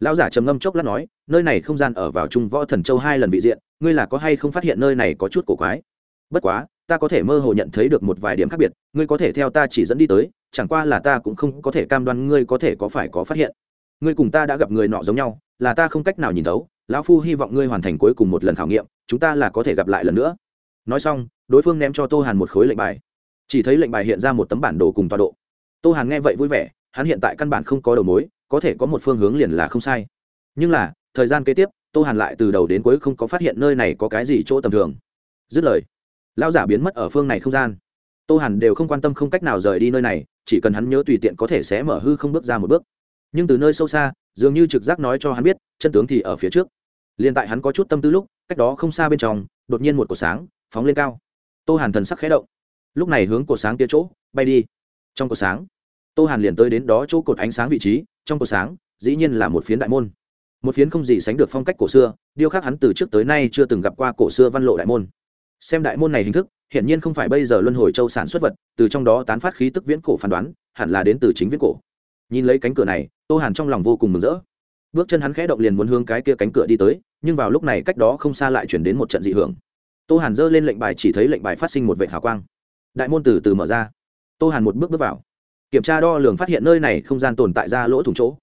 Lão giả trầm ngâm chốc lát nói, nơi này không gian ở vào trung võ thần châu hai lần bị diện, ngươi là có hay không phát hiện nơi này có chút cổ quái? Bất quá, ta có thể mơ hồ nhận thấy được một vài điểm khác biệt, ngươi có thể theo ta chỉ dẫn đi tới, chẳng qua là ta cũng không có thể cam đoan ngươi có thể có phải có phát hiện ngươi cùng ta đã gặp người nọ giống nhau, là ta không cách nào nhìn thấu, lão phu hy vọng ngươi hoàn thành cuối cùng một lần khảo nghiệm, chúng ta là có thể gặp lại lần nữa. Nói xong, đối phương ném cho tô hàn một khối lệnh bài. Chỉ thấy lệnh bài hiện ra một tấm bản đồ cùng tọa độ. Tô hàn nghe vậy vui vẻ, hắn hiện tại căn bản không có đầu mối, có thể có một phương hướng liền là không sai. Nhưng là, thời gian kế tiếp, tô hàn lại từ đầu đến cuối không có phát hiện nơi này có cái gì chỗ tầm thường. Dứt lời lao giả biến mất ở phương này không gian. Tô hàn đều không quan tâm không cách nào rời đi nơi này, chỉ cần hắn nhớ tùy tiện có thể sẽ mở hư không bước ra một bước nhưng từ nơi sâu xa, dường như trực giác nói cho hắn biết, chân tướng thì ở phía trước. Liền tại hắn có chút tâm tư lúc, cách đó không xa bên trong, đột nhiên một cột sáng phóng lên cao. Tô hàn thần sắc khẽ động. Lúc này hướng cột sáng kia chỗ, bay đi. Trong cột sáng, tô hàn liền tới đến đó chỗ cột ánh sáng vị trí, trong cột sáng, dĩ nhiên là một phiến đại môn. Một phiến không gì sánh được phong cách cổ xưa điêu khắc hắn từ trước tới nay chưa từng gặp qua cổ xưa văn lộ đại môn. Xem đại môn này hình thức, hiển nhiên không phải bây giờ luân hồi châu sản xuất vật, từ trong đó tán phát khí tức viễn cổ phán đoán, hẳn là đến từ chính viễn cổ. Nhìn lấy cánh cửa này tô hàn trong lòng vô cùng mừng rỡ. Bước chân hắn khẽ động liền muốn hướng cái kia cánh cửa đi tới, nhưng vào lúc này cách đó không xa lại chuyển đến một trận dị hưởng. Tô hàn giơ lên lệnh bài chỉ thấy lệnh bài phát sinh một vệ hào quang. Đại môn từ từ mở ra. Tô hàn một bước bước vào. Kiểm tra đo lường phát hiện nơi này không gian tồn tại ra lỗ thủng chỗ.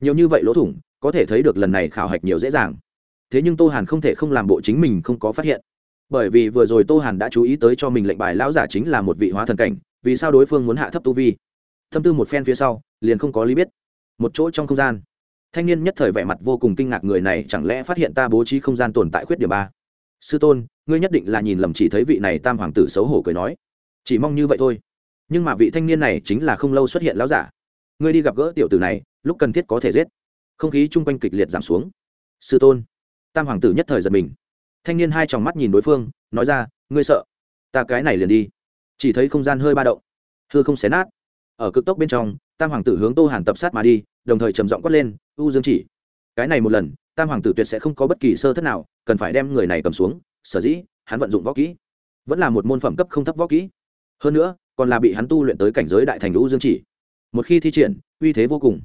Nhiều như vậy lỗ thủng, có thể thấy được lần này khảo hạch nhiều dễ dàng. Thế nhưng tô hàn không thể không làm bộ chính mình không có phát hiện. Bởi vì vừa rồi tô hàn đã chú ý tới cho mình lệnh bài lão giả chính là một vị hóa thần cảnh, vì sao đối phương muốn hạ thấp tu vi? Thâm tư một phen phía sau, liền không có lý biết một chỗ trong không gian. Thanh niên nhất thời vẻ mặt vô cùng kinh ngạc người này chẳng lẽ phát hiện ta bố trí không gian tồn tại khuyết điểm ba? Sư tôn, ngươi nhất định là nhìn lầm chỉ thấy vị này tam hoàng tử xấu hổ cười nói. Chỉ mong như vậy thôi. Nhưng mà vị thanh niên này chính là không lâu xuất hiện lão giả. Ngươi đi gặp gỡ tiểu tử này, lúc cần thiết có thể giết. Không khí chung quanh kịch liệt giảm xuống. Sư tôn. Tam hoàng tử nhất thời giật mình. Thanh niên hai tròng mắt nhìn đối phương, nói ra, ngươi sợ? Ta cái này liền đi. Chỉ thấy không gian hơi ba động. Thưa không xé nát. Ở cực tốc bên trong tam hoàng tử hướng tô hàn tập sát mà đi, đồng thời trầm giọng quát lên, u dương chỉ, cái này một lần, tam hoàng tử tuyệt sẽ không có bất kỳ sơ thất nào, cần phải đem người này cầm xuống, sở dĩ, hắn vận dụng võ kỹ. Vẫn là một môn phẩm cấp không thấp võ kỹ. Hơn nữa, còn là bị hắn tu luyện tới cảnh giới đại thành u dương chỉ. Một khi thi triển, uy thế vô cùng.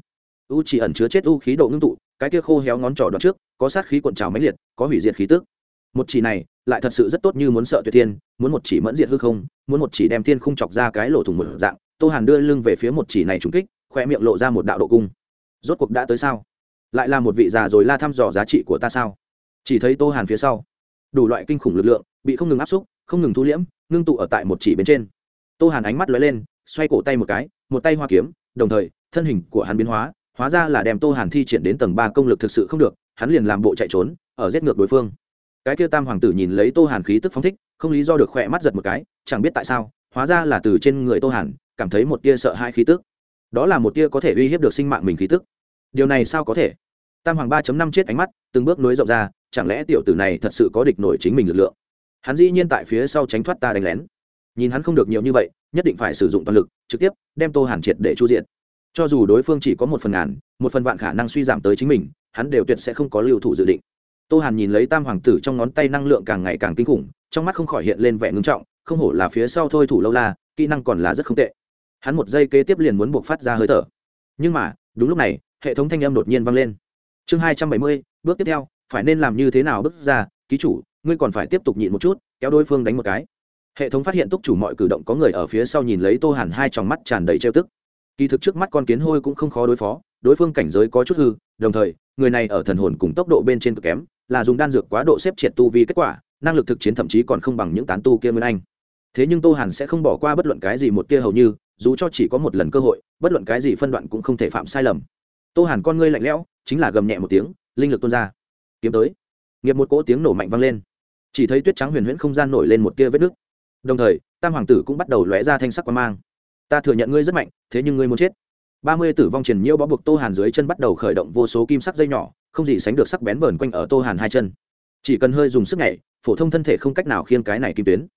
U chỉ ẩn chứa chết u khí độ ngưng tụ, cái kia khô héo ngón trỏ đoạn trước, có sát khí cuộn trào máy liệt, có hủy diệt khí tức. Một chỉ này, lại thật sự rất tốt như muốn sợ tuyệt thiên, muốn một chỉ mẫn diệt hư không, muốn một chỉ đem thiên không chọc ra cái lỗ thủng một dạng tô hàn đưa lưng về phía một chỉ này trúng kích, khoe miệng lộ ra một đạo độ cung. Rốt cuộc đã tới sao? Lại là một vị già rồi la thăm dò giá trị của ta sao? Chỉ thấy tô hàn phía sau. Đủ loại kinh khủng lực lượng, bị không ngừng áp xúc, không ngừng thu liễm, ngưng tụ ở tại một chỉ bên trên. Tô hàn ánh mắt lóe lên, xoay cổ tay một cái, một tay hoa kiếm, đồng thời, thân hình của hắn biến hóa hóa ra là đem tô hàn thi triển đến tầng ba công lực thực sự không được, hắn liền làm bộ chạy trốn, ở giết ngược đối phương. Cái kia tam hoàng tử nhìn lấy tô hàn khí tức phóng thích, không lý do được khỏe mắt giật một cái, chẳng biết tại sao, hóa ra là từ trên người tô hàn cảm thấy một tia sợ hai khí tức. Đó là một tia có thể uy hiếp được sinh mạng mình khí tức. Điều này sao có thể? Tam hoàng ba năm chết ánh mắt, từng bước nối rộng ra, chẳng lẽ tiểu tử này thật sự có địch nổi chính mình lực lượng? Hắn dĩ nhiên tại phía sau tránh thoát ta đánh lén. Nhìn hắn không được nhiều như vậy, nhất định phải sử dụng toàn lực, trực tiếp đem tô hàn triệt để chu diện. Cho dù đối phương chỉ có một phần ngàn, một phần vạn khả năng suy giảm tới chính mình, hắn đều tuyệt sẽ không có lưu thủ dự định. Tô hàn nhìn lấy tam hoàng tử trong ngón tay năng lượng càng ngày càng kinh khủng, trong mắt không khỏi hiện lên vẻ ngưng trọng, không hổ là phía sau thôi thủ lâu la, kỹ năng còn là rất không tệ hắn một giây kế tiếp liền muốn buộc phát ra hơi thở. Nhưng mà, đúng lúc này, hệ thống thanh âm đột nhiên vang lên. Chương hai trăm bảy mươi, bước tiếp theo, phải nên làm như thế nào bước ra? Ký chủ, ngươi còn phải tiếp tục nhịn một chút, kéo đối phương đánh một cái. Hệ thống phát hiện túc chủ mọi cử động có người ở phía sau nhìn lấy tô hàn hai tròng mắt tràn đầy trêu tức. Kỳ thực trước mắt con kiến hôi cũng không khó đối phó, đối phương cảnh giới có chút hư, đồng thời, người này ở thần hồn cùng tốc độ bên trên cực kém, là dùng đan dược quá độ xếp triệt tu vi kết quả, năng lực thực chiến thậm chí còn không bằng những tán tu kia nguyên anh. Thế nhưng tô hàn sẽ không bỏ qua bất luận cái gì một tia hầu như dù cho chỉ có một lần cơ hội, bất luận cái gì phân đoạn cũng không thể phạm sai lầm. Tô hàn con ngươi lạnh lẽo, chính là gầm nhẹ một tiếng, linh lực tuôn ra. Kiếm tới. Nghiệp một cỗ tiếng nổ mạnh vang lên. Chỉ thấy tuyết trắng huyền huyễn không gian nổi lên một tia vết nứt. Đồng thời, tam hoàng tử cũng bắt đầu lóe ra thanh sắc quan mang. Ta thừa nhận ngươi rất mạnh, thế nhưng ngươi muốn chết. Ba mươi tử vong triển nhiễu bó buộc tô hàn dưới chân bắt đầu khởi động vô số kim sắc dây nhỏ, không gì sánh được sắc bén vờn quanh ở tô hàn hai chân. Chỉ cần hơi dùng sức nhảy, phổ thông thân thể không cách nào khiêng cái này kim tuyến.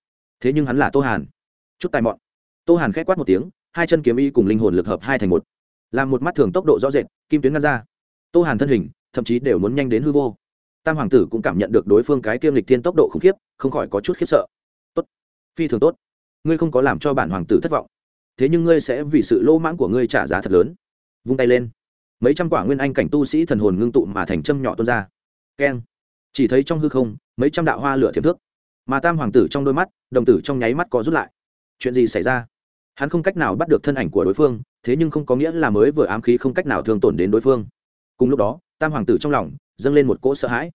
Thế nhưng hắn là tô hàn. Chút tài mọn tô hàn k h quát một tiếng, hai chân kiếm y cùng linh hồn lực hợp hai thành một. Làm một mắt thường tốc độ rõ rệt, kim tuyến ngăn ra. Tô hàn thân hình, thậm chí đều muốn nhanh đến hư vô. Tam hoàng tử cũng cảm nhận được đối phương cái kiêm lịch thiên tốc độ khủng khiếp, không khỏi có chút khiếp sợ. Tốt. Phi thường tốt. Ngươi không có làm cho bản hoàng tử thất vọng. Thế nhưng ngươi sẽ vì sự lỗ mãng của ngươi trả giá thật lớn. Vung tay lên. Mấy trăm quả nguyên anh cảnh tu sĩ thần hồn ngưng tụ mà thành châm nhỏ tuôn ra. Keng. Chỉ thấy trong hư không, mấy trăm đạo hoa lửa thiệp thước. Mà tam hoàng tử trong đôi mắt, đồng tử trong nháy mắt có rút lại. Chuyện gì xảy ra? Hắn không cách nào bắt được thân ảnh của đối phương, thế nhưng không có nghĩa là mới vừa ám khí không cách nào thương tổn đến đối phương. Cùng lúc đó, tam hoàng tử trong lòng dâng lên một cỗ sợ hãi,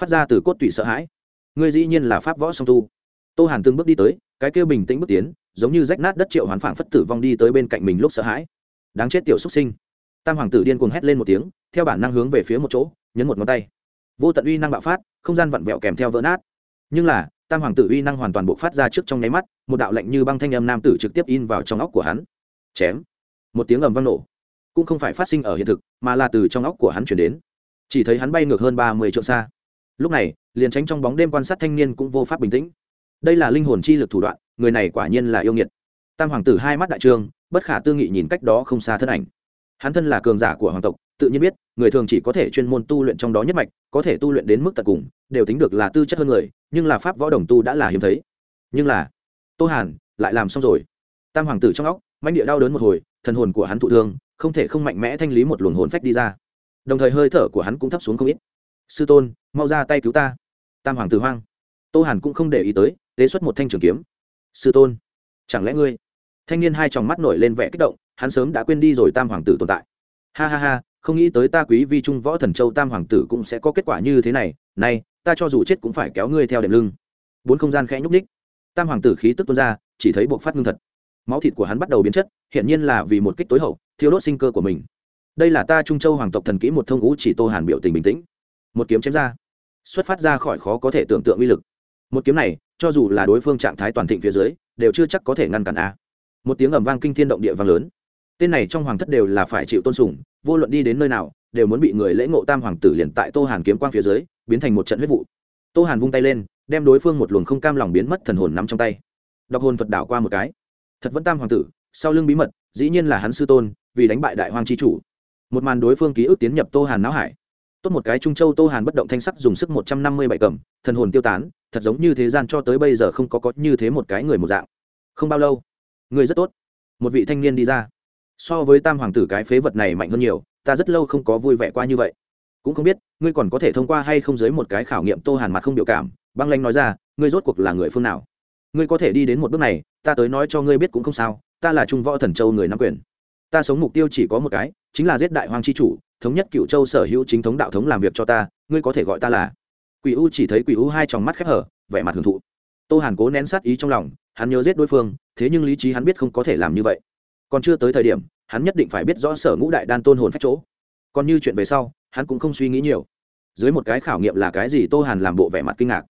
phát ra từ cốt tủy sợ hãi. Ngươi dĩ nhiên là pháp võ song tu. Tô hàn từng bước đi tới, cái kêu bình tĩnh bước tiến, giống như rách nát đất triệu hoán phảng phất tử vong đi tới bên cạnh mình lúc sợ hãi. Đáng chết tiểu xuất sinh. Tam hoàng tử điên cuồng hét lên một tiếng, theo bản năng hướng về phía một chỗ, nhấn một ngón tay. Vô tận uy năng bạo phát, không gian vặn vẹo kèm theo vỡ nát. Nhưng là tam hoàng tử uy năng hoàn toàn bộc phát ra trước trong nháy mắt, một đạo lệnh như băng thanh âm nam tử trực tiếp in vào trong óc của hắn. Chém. Một tiếng ầm vang nổ. Cũng không phải phát sinh ở hiện thực, mà là từ trong óc của hắn chuyển đến. Chỉ thấy hắn bay ngược hơn ba mươi triệu xa. Lúc này, liền tránh trong bóng đêm quan sát thanh niên cũng vô pháp bình tĩnh. Đây là linh hồn chi lực thủ đoạn, người này quả nhiên là yêu nghiệt. Tam hoàng tử hai mắt đại trương, bất khả tư nghị nhìn cách đó không xa thân ảnh. Hắn thân là cường giả của hoàng tộc, tự nhiên biết, người thường chỉ có thể chuyên môn tu luyện trong đó nhất mạch, có thể tu luyện đến mức tận cùng, đều tính được là tư chất hơn người nhưng là pháp võ đồng tu đã là hiếm thấy. Nhưng là, tô hàn, lại làm xong rồi. Tam hoàng tử trong óc manh địa đau đớn một hồi, thần hồn của hắn thụ thương, không thể không mạnh mẽ thanh lý một luồng hồn phách đi ra. Đồng thời hơi thở của hắn cũng thấp xuống không ít. Sư tôn, mau ra tay cứu ta. Tam hoàng tử hoang. Tô hàn cũng không để ý tới, tế xuất một thanh trường kiếm. Sư tôn, chẳng lẽ ngươi? Thanh niên hai tròng mắt nổi lên vẻ kích động, hắn sớm đã quên đi rồi tam hoàng tử tồn tại. Ha ha ha, không nghĩ tới ta quý vi trung võ thần châu tam hoàng tử cũng sẽ có kết quả như thế này. Này ta cho dù chết cũng phải kéo ngươi theo đệm lưng. Bốn không gian khẽ nhúc ních tam hoàng tử khí tức tuôn ra, chỉ thấy buộc phát ngưng thật. Máu thịt của hắn bắt đầu biến chất hiện nhiên là vì một kích tối hậu thiếu đốt sinh cơ của mình. Đây là ta trung châu hoàng tộc thần kỹ một thông ngũ chỉ tô hàn biểu tình bình tĩnh. Một kiếm chém ra, xuất phát ra khỏi khó có thể tưởng tượng uy lực. Một kiếm này, cho dù là đối phương trạng thái toàn thịnh phía dưới, đều chưa chắc có thể ngăn cản a. Một tiếng ầm vang kinh thiên động địa vang lớn. Tên này trong hoàng thất đều là phải chịu tôn sùng, vô luận đi đến nơi nào, đều muốn bị người lễ ngộ tam hoàng tử liền tại tô hàn kiếm quang phía dưới biến thành một trận huyết vụ. Tô hàn vung tay lên, đem đối phương một luồng không cam lòng biến mất thần hồn nắm trong tay. Đọc hồn thuật đảo qua một cái. Thật vẫn tam hoàng tử, sau lưng bí mật, dĩ nhiên là hắn sư tôn, vì đánh bại đại hoàng tri chủ. Một màn đối phương ký ức tiến nhập tô hàn não hải. Tốt một cái trung châu tô hàn bất động thanh sắc dùng sức một trăm năm mươi bảy cầm, thần hồn tiêu tán, thật giống như thế gian cho tới bây giờ không có có như thế một cái người một dạng. Không bao lâu, người rất tốt. Một vị thanh niên đi ra. So với tam hoàng tử cái phế vật này mạnh hơn nhiều, ta rất lâu không có vui vẻ qua như vậy cũng không biết, ngươi còn có thể thông qua hay không dưới một cái khảo nghiệm tô hàn mặt không biểu cảm, băng lanh nói ra, ngươi rốt cuộc là người phương nào? Ngươi có thể đi đến một bước này, ta tới nói cho ngươi biết cũng không sao, ta là trung võ thần châu người nắm quyền. Ta sống mục tiêu chỉ có một cái, chính là giết đại hoàng chi chủ, thống nhất cựu châu sở hữu chính thống đạo thống làm việc cho ta, ngươi có thể gọi ta là? Quỷ u chỉ thấy quỷ u hai tròng mắt khép hở, vẻ mặt hưởng thụ. Tô hàn cố nén sát ý trong lòng, hắn nhớ giết đối phương, thế nhưng lý trí hắn biết không có thể làm như vậy. Còn chưa tới thời điểm, hắn nhất định phải biết rõ sở ngũ đại đan tôn hồn phách chỗ. Còn như chuyện về sau hắn cũng không suy nghĩ nhiều. Dưới một cái khảo nghiệm là cái gì, tô hàn làm bộ vẻ mặt kinh ngạc.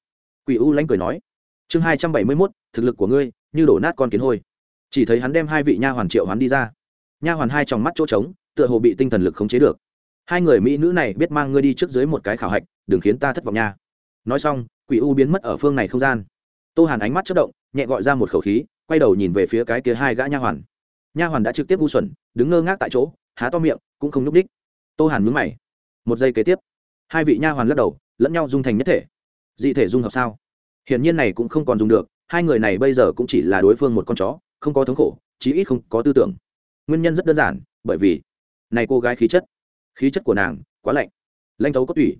Quỷ u lanh cười nói, chương hai trăm bảy mươi mốt, thực lực của ngươi, như đổ nát con kiến hôi. Chỉ thấy hắn đem hai vị nha hoàn triệu hắn đi ra. Nha hoàn hai trong mắt chỗ trống, tựa hồ bị tinh thần lực khống chế được. Hai người mỹ nữ này biết mang ngươi đi trước dưới một cái khảo hạch, đừng khiến ta thất vọng nha. Nói xong, quỷ u biến mất ở phương này không gian. Tô hàn ánh mắt chất động, nhẹ gọi ra một khẩu khí, quay đầu nhìn về phía cái kia hai gã nha hoàn. Nha hoàn đã trực tiếp ngu xuẩn, đứng ngơ ngác tại chỗ, há to miệng, cũng không nhúc đích tô hàn mướn mày một giây kế tiếp, hai vị nha hoàn lắc đầu, lẫn nhau dung thành nhất thể. Dị thể dung hợp sao? Hiển nhiên này cũng không còn dùng được, hai người này bây giờ cũng chỉ là đối phương một con chó, không có thống khổ, chí ít không có tư tưởng. Nguyên nhân rất đơn giản, bởi vì này cô gái khí chất khí chất của nàng quá lạnh, lanh thấu có tủy.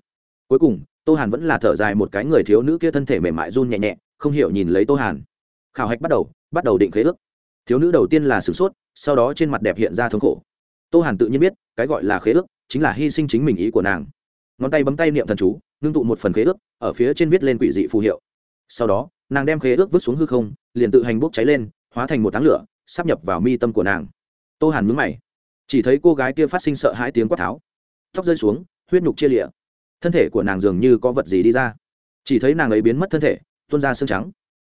Cuối cùng, tô hàn vẫn là thở dài một cái người thiếu nữ kia thân thể mềm mại run nhẹ nhẹ, không hiểu nhìn lấy tô hàn. Khảo hạch bắt đầu bắt đầu định khế ước. Thiếu nữ đầu tiên là sửng sốt, sau đó trên mặt đẹp hiện ra thống khổ. Tô hàn tự nhiên biết, cái gọi là khế ước chính là hy sinh chính mình ý của nàng. Ngón tay bấm tay niệm thần chú, ngưng tụ một phần khế ước, ở phía trên viết lên quỷ dị phù hiệu. Sau đó, nàng đem khế ước vứt xuống hư không, liền tự hành bốc cháy lên, hóa thành một tháng lửa, sắp nhập vào mi tâm của nàng. Tô hàn mướn mày. Chỉ thấy cô gái kia phát sinh sợ hãi tiếng quát tháo. Tóc rơi xuống, huyết nhục chia lịa. Thân thể của nàng dường như có vật gì đi ra. Chỉ thấy nàng ấy biến mất thân thể, tuôn ra xương trắng.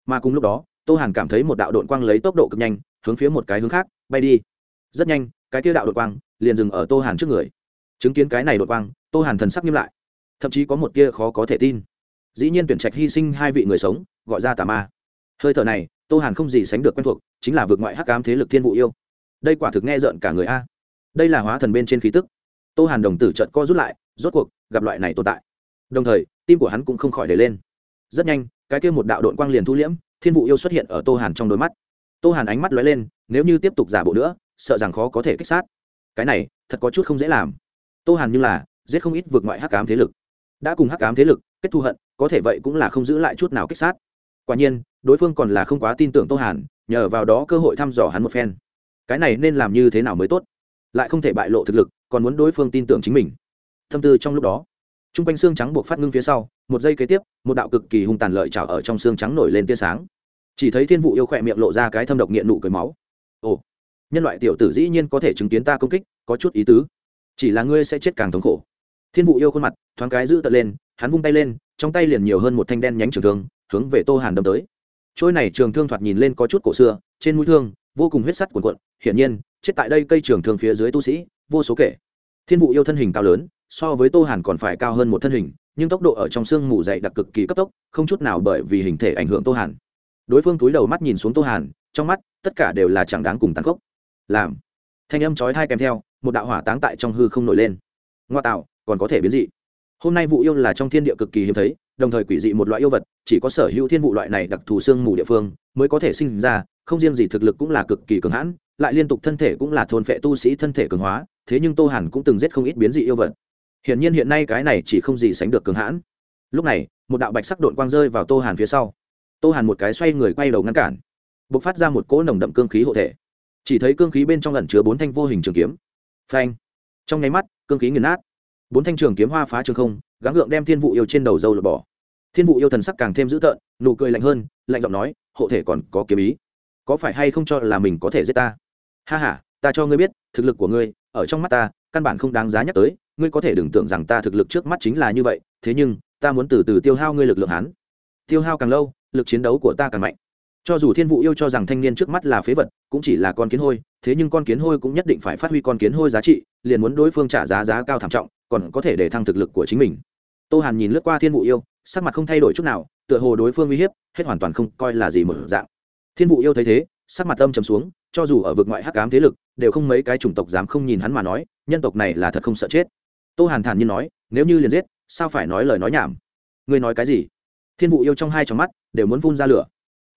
Mà cùng lúc đó, tô hàn cảm thấy một đạo đội quang lấy tốc độ cực nhanh, hướng phía một cái hướng khác, bay đi. Rất nhanh, cái kia đạo đội quang liền dừng ở tô hàn trước người chứng kiến cái này đột quang, tô hàn thần sắc nghiêm lại. Thậm chí có một tia khó có thể tin. Dĩ nhiên tuyển trạch hy sinh hai vị người sống, gọi ra tà ma. Hơi thở này, tô hàn không gì sánh được quen thuộc, chính là vượt ngoại hắc ám thế lực thiên vụ yêu. Đây quả thực nghe rợn cả người a. Đây là hóa thần bên trên khí tức. Tô hàn đồng tử trợt co rút lại, rốt cuộc, gặp loại này tồn tại. Đồng thời, tim của hắn cũng không khỏi để lên. Rất nhanh, cái kia một đạo đội quang liền thu liễm, thiên vụ yêu xuất hiện ở tô hàn trong đôi mắt. Tô hàn ánh mắt lóe lên, nếu như tiếp tục giả bộ nữa, sợ rằng khó có thể kích sát. Cái này, thật có chút không dễ làm tô hàn như là giết không ít vượt ngoại hắc ám thế lực. Đã cùng hắc ám thế lực kết thù hận, có thể vậy cũng là không giữ lại chút nào kích sát. Quả nhiên, đối phương còn là không quá tin tưởng tô hàn, nhờ vào đó cơ hội thăm dò hắn một phen. Cái này nên làm như thế nào mới tốt? Lại không thể bại lộ thực lực, còn muốn đối phương tin tưởng chính mình. Thâm tư trong lúc đó t r u n g quanh xương trắng buộc phát ngưng phía sau, một giây kế tiếp, một đạo cực kỳ hung tàn lợi trào ở trong xương trắng nổi lên tia sáng. Chỉ thấy thiên vụ yêu khỏe miệng lộ ra cái thâm độc nghiện nụ cười máu. Ồ, nhân loại tiểu tử dĩ nhiên có thể chứng kiến ta công kích, có chút ý tứ chỉ là ngươi sẽ chết càng thống khổ. Thiên vụ yêu khuôn mặt, thoáng cái giữ tật lên, hắn vung tay lên, trong tay liền nhiều hơn một thanh đen nhánh trường thương, hướng về tô hàn đâm tới. Trôi này trường thương thoạt nhìn lên có chút cổ xưa, trên mũi thương, vô cùng huyết sắt cuồn cuộn, hiển nhiên, chết tại đây cây trường thương phía dưới tu sĩ, vô số kể. Thiên vụ yêu thân hình cao lớn, so với tô hàn còn phải cao hơn một thân hình, nhưng tốc độ ở trong xương mù dày đặc cực kỳ cấp tốc, không chút nào bởi vì hình thể ảnh hưởng tô hàn. Đối phương túi đầu mắt nhìn xuống tô hàn, trong mắt, tất cả đều là chẳng đáng cùng tăng cốc làm. Thanh âm chói thai kèm theo một đạo hỏa táng tại trong hư không nổi lên. Ngoa tạo, còn có thể biến dị. Hôm nay vụ yêu là trong thiên địa cực kỳ hiếm thấy, đồng thời quỷ dị một loại yêu vật, chỉ có sở hữu thiên vụ loại này đặc thù xương mù địa phương mới có thể sinh ra, không riêng gì thực lực cũng là cực kỳ cường hãn, lại liên tục thân thể cũng là thôn phệ tu sĩ thân thể cường hóa, thế nhưng tô hàn cũng từng giết không ít biến dị yêu vật. Hiển nhiên hiện nay cái này chỉ không gì sánh được cường hãn. Lúc này, một đạo bạch sắc độn quang rơi vào tô hàn phía sau. Tô hàn một cái xoay người quay đầu ngăn cản b ộ c phát ra một cỗ nồng đậm cương khí hộ thể. Chỉ thấy cương khí bên trong lần chứa bốn thanh vô hình trường kiếm phanh. Trong nháy mắt, cương khí nghiền nát. Bốn thanh trường kiếm hoa phá trường không, gắng gượng đem thiên vụ yêu trên đầu dâu lột bỏ. Thiên vụ yêu thần sắc càng thêm dữ tợn, nụ cười lạnh hơn, lạnh giọng nói, hộ thể còn có kiếm ý. Có phải hay không cho là mình có thể giết ta? Ha h a ta cho ngươi biết, thực lực của ngươi, ở trong mắt ta, căn bản không đáng giá nhắc tới, ngươi có thể đừng tưởng rằng ta thực lực trước mắt chính là như vậy, thế nhưng, ta muốn từ từ tiêu hao ngươi lực lượng hắn. Tiêu hao càng lâu, lực chiến đấu của ta càng mạnh cho dù thiên vụ yêu cho rằng thanh niên trước mắt là phế vật, cũng chỉ là con kiến hôi, thế nhưng con kiến hôi cũng nhất định phải phát huy con kiến hôi giá trị, liền muốn đối phương trả giá giá cao thảm trọng, còn có thể để thăng thực lực của chính mình. Tô hàn nhìn lướt qua thiên vụ yêu, sắc mặt không thay đổi chút nào, tựa hồ đối phương uy hiếp, hết hoàn toàn không coi là gì một dạng. Thiên vụ yêu thấy thế, sắc mặt âm trầm xuống, cho dù ở vực ngoại hắc ám thế lực, đều không mấy cái chủng tộc dám không nhìn hắn mà nói, nhân tộc này là thật không sợ chết. Tô hàn thản nhiên nói, nếu như liền giết, sao phải nói lời nói nhảm? Ngươi nói cái gì? Thiên vụ yêu trong hai trong mắt đều muốn vun ra lửa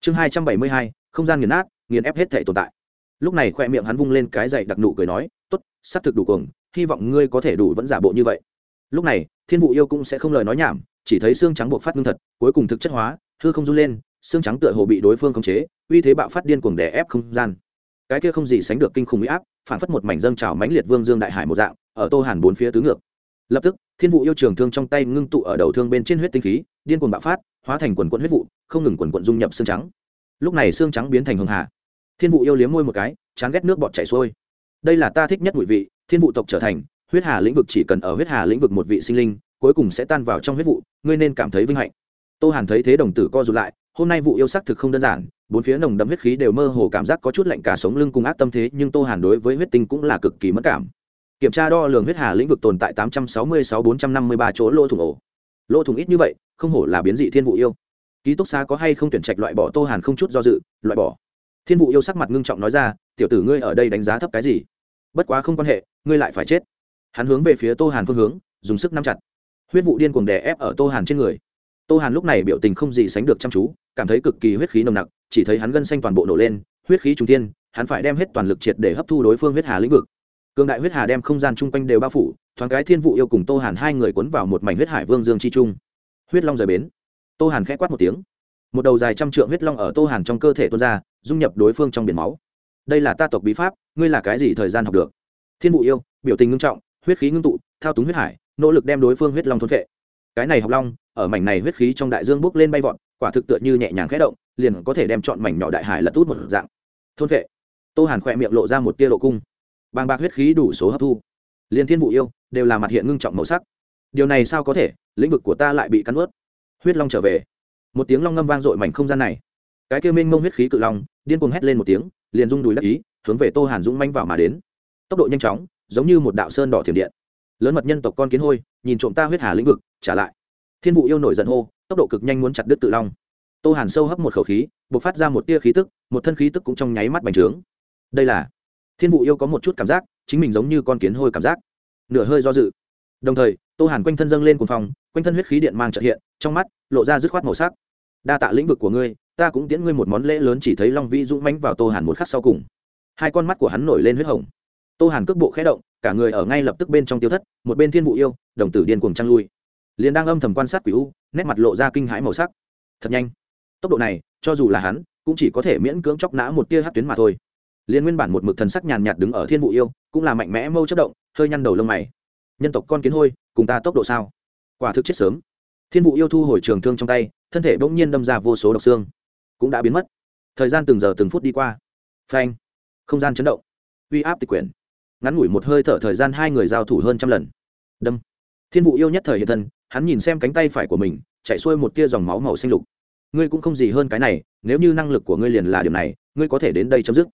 chương hai trăm bảy mươi hai, không gian nghiền nát, nghiền ép hết thể tồn tại. Lúc này khoe miệng hắn vung lên cái dậy đặc nụ cười nói t ố t s ắ c thực đủ cuồng, hy vọng ngươi có thể đủ vẫn giả bộ như vậy. Lúc này, thiên vụ yêu cũng sẽ không lời nói nhảm, chỉ thấy xương trắng buộc phát ngưng thật, cuối cùng thực chất hóa, hư không run lên, xương trắng tựa hồ bị đối phương khống chế, uy thế bạo phát điên cuồng đè ép không gian. Cái kia không gì sánh được kinh khủng huy áp, phản phất một mảnh dâng trào mãnh liệt vương dương đại hải một dạng, ở tô hàn bốn phía tứ ngược. Lập tức, thiên vụ yêu trường thương trong tay ngưng tụ ở đầu thương bên trên huyết tinh khí điên cuồng bạo phát, hóa thành quần quận huyết vụ, không ngừng quần quận dung nhập xương trắng. Lúc này xương trắng biến thành hường hà. Thiên vụ yêu liếm môi một cái, chán ghét nước bọt chảy xuôi. Đây là ta thích nhất mùi vị, thiên vụ tộc trở thành, huyết hà lĩnh vực chỉ cần ở huyết hà lĩnh vực một vị sinh linh, cuối cùng sẽ tan vào trong huyết vụ, ngươi nên cảm thấy vinh hạnh. Tô hàn thấy thế đồng tử co rụt lại, hôm nay vụ yêu sắc thực không đơn giản, bốn phía nồng đậm huyết khí đều mơ hồ cảm giác có chút lạnh cả sống lưng cùng ác tâm thế, nhưng tô hàn đối với huyết tinh cũng là cực kỳ mất cảm. Kiểm tra đo lường huyết hà lĩnh vực tồn tại tám trăm sáu mươi sáu bốn trăm năm mươi ba chỗ lỗ thủng ổ lỗ thủng ít như vậy, không hổ là biến dị thiên vụ yêu. Ký túc xá có hay không tuyển trạch loại bỏ tô hàn không chút do dự, loại bỏ. Thiên vụ yêu sắc mặt ngưng trọng nói ra, tiểu tử ngươi ở đây đánh giá thấp cái gì? Bất quá không quan hệ, ngươi lại phải chết. Hắn hướng về phía tô hàn phương hướng, dùng sức nắm chặt. Huyết vụ điên cuồng đè ép ở tô hàn trên người. Tô hàn lúc này biểu tình không gì sánh được chăm chú, cảm thấy cực kỳ huyết khí nồng nặc, chỉ thấy hắn gân xanh toàn bộ nổ lên, huyết khí trung thiên, hắn phải đem hết toàn lực triệt để hấp thu đối phương huyết hà lĩnh vực. Cường đại huyết hà đem không gian chung quanh đều bao phủ thoáng cái thiên vụ yêu cùng tô hàn hai người cuốn vào một mảnh huyết hải vương dương chi trung. Huyết long rời bến. Tô hàn khẽ quát một tiếng. Một đầu dài trăm trượng huyết long ở tô hàn trong cơ thể tuôn ra, dung nhập đối phương trong biển máu. Đây là ta tộc bí pháp, ngươi là cái gì thời gian học được? Thiên vụ yêu, biểu tình ngưng trọng, huyết khí ngưng tụ, thao túng huyết hải, nỗ lực đem đối phương huyết long thôn vệ cái này học long, ở mảnh này huyết khí trong đại dương bốc lên bay vọt, quả thực tựa như nhẹ nhàng khẽ động, liền có thể đem chọn mảnh nhỏ đại hải lật út một dạng. Thôn vệ tô hàn khỏe miệng lộ ra một tia lộ cung. Bàng bạc huyết khí đủ số hấp thu. Liền thiên vụ yêu đều là mặt hiện ngưng trọng màu sắc. Điều này sao có thể? Lĩnh vực của ta lại bị cắn ướt huyết long trở về. Một tiếng long ngâm vang dội mảnh không gian này. Cái kêu minh mông huyết khí cự long, điên cuồng hét lên một tiếng, liền rung đùi đắc ý, hướng về tô hàn dũng manh vào mà đến. Tốc độ nhanh chóng, giống như một đạo sơn đỏ thiểm điện. Lớn mật nhân tộc con kiến hôi, nhìn trộm ta huyết hà lĩnh vực, trả lại. Thiên vụ yêu nổi giận hô, tốc độ cực nhanh muốn chặt đứt tự long. Tô hàn sâu hấp một khẩu khí b ộ c phát ra một tia khí tức, một thân khí tức cũng trong nháy mắt bành trướng. Đây là thiên vụ yêu có một chút cảm giác, chính mình giống như con kiến hôi cảm giác nửa hơi do dự. Đồng thời, tô hàn quanh thân dâng lên cùng phòng quanh thân huyết khí điện mang trợ hiện, trong mắt lộ ra dứt khoát màu sắc. Đa tạ lĩnh vực của ngươi, ta cũng tiễn ngươi một món lễ lớn chỉ thấy long vĩ dũng mánh vào tô hàn một khắc sau cùng. Hai con mắt của hắn nổi lên huyết hồng. Tô hàn cước bộ khẽ động, cả người ở ngay lập tức bên trong tiêu thất, một bên thiên vụ yêu, đồng tử điên cuồng trăng lui. Liền đang âm thầm quan sát quỷ u, nét mặt lộ ra kinh hãi màu sắc. Thật nhanh. Tốc độ này, cho dù là hắn, cũng chỉ có thể miễn cưỡng chóc nã một tia hát tuyến mà thôi. Liền nguyên bản một mực thần sắc nhàn nhạt đứng ở thiên vụ yêu, cũng là mạnh mẽ mâu chất động hơi nhăn đầu lông mày. Nhân tộc con kiến hôi, cùng ta tốc độ sao? Quả thực chết sớm. Thiên vụ yêu thu hồi trường thương trong tay, thân thể bỗng nhiên đâm ra vô số độc xương. Cũng đã biến mất. Thời gian từng giờ từng phút đi qua. Phanh. Không gian chấn động. Uy áp tịch quyển. Ngắn ngủi một hơi thở thời gian hai người giao thủ hơn trăm lần. Đâm. Thiên vụ yêu nhất thời hiện thân, hắn nhìn xem cánh tay phải của mình, chạy xuôi một tia dòng máu màu xanh lục. Ngươi cũng không gì hơn cái này, nếu như năng lực của ngươi liền là điều này, ngươi có thể đến đây chấm dứt.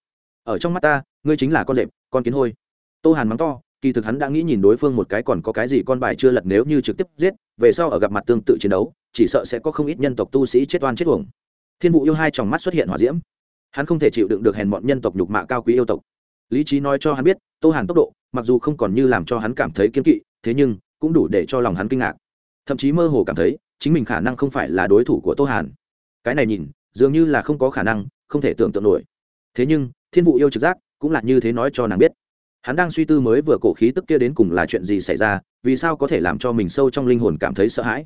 Ở trong mắt ta, ngươi chính là con rệp, con kiến hôi. Tô hàn mắng to kỳ thực hắn đã nghĩ nhìn đối phương một cái còn có cái gì con bài chưa lật nếu như trực tiếp giết, về sau ở gặp mặt tương tự chiến đấu, chỉ sợ sẽ có không ít nhân tộc tu sĩ chết oan chết uổng. Thiên vụ yêu hai tròng mắt xuất hiện hỏa diễm. Hắn không thể chịu đựng được hèn bọn nhân tộc nhục mạ cao quý yêu tộc. Lý trí nói cho hắn biết, tô hàn tốc độ, mặc dù không còn như làm cho hắn cảm thấy kiên kỵ, thế nhưng, cũng đủ để cho lòng hắn kinh ngạc. Thậm chí mơ hồ cảm thấy, chính mình khả năng không phải là đối thủ của tô hàn. Cái này nhìn, dường như là không có khả năng, không thể tưởng tượng nổi. Thế nhưng, thiên vụ yêu trực giác, cũng là như thế nói cho nàng biết hắn đang suy tư mới vừa cổ khí tức kia đến cùng là chuyện gì xảy ra, vì sao có thể làm cho mình sâu trong linh hồn cảm thấy sợ hãi?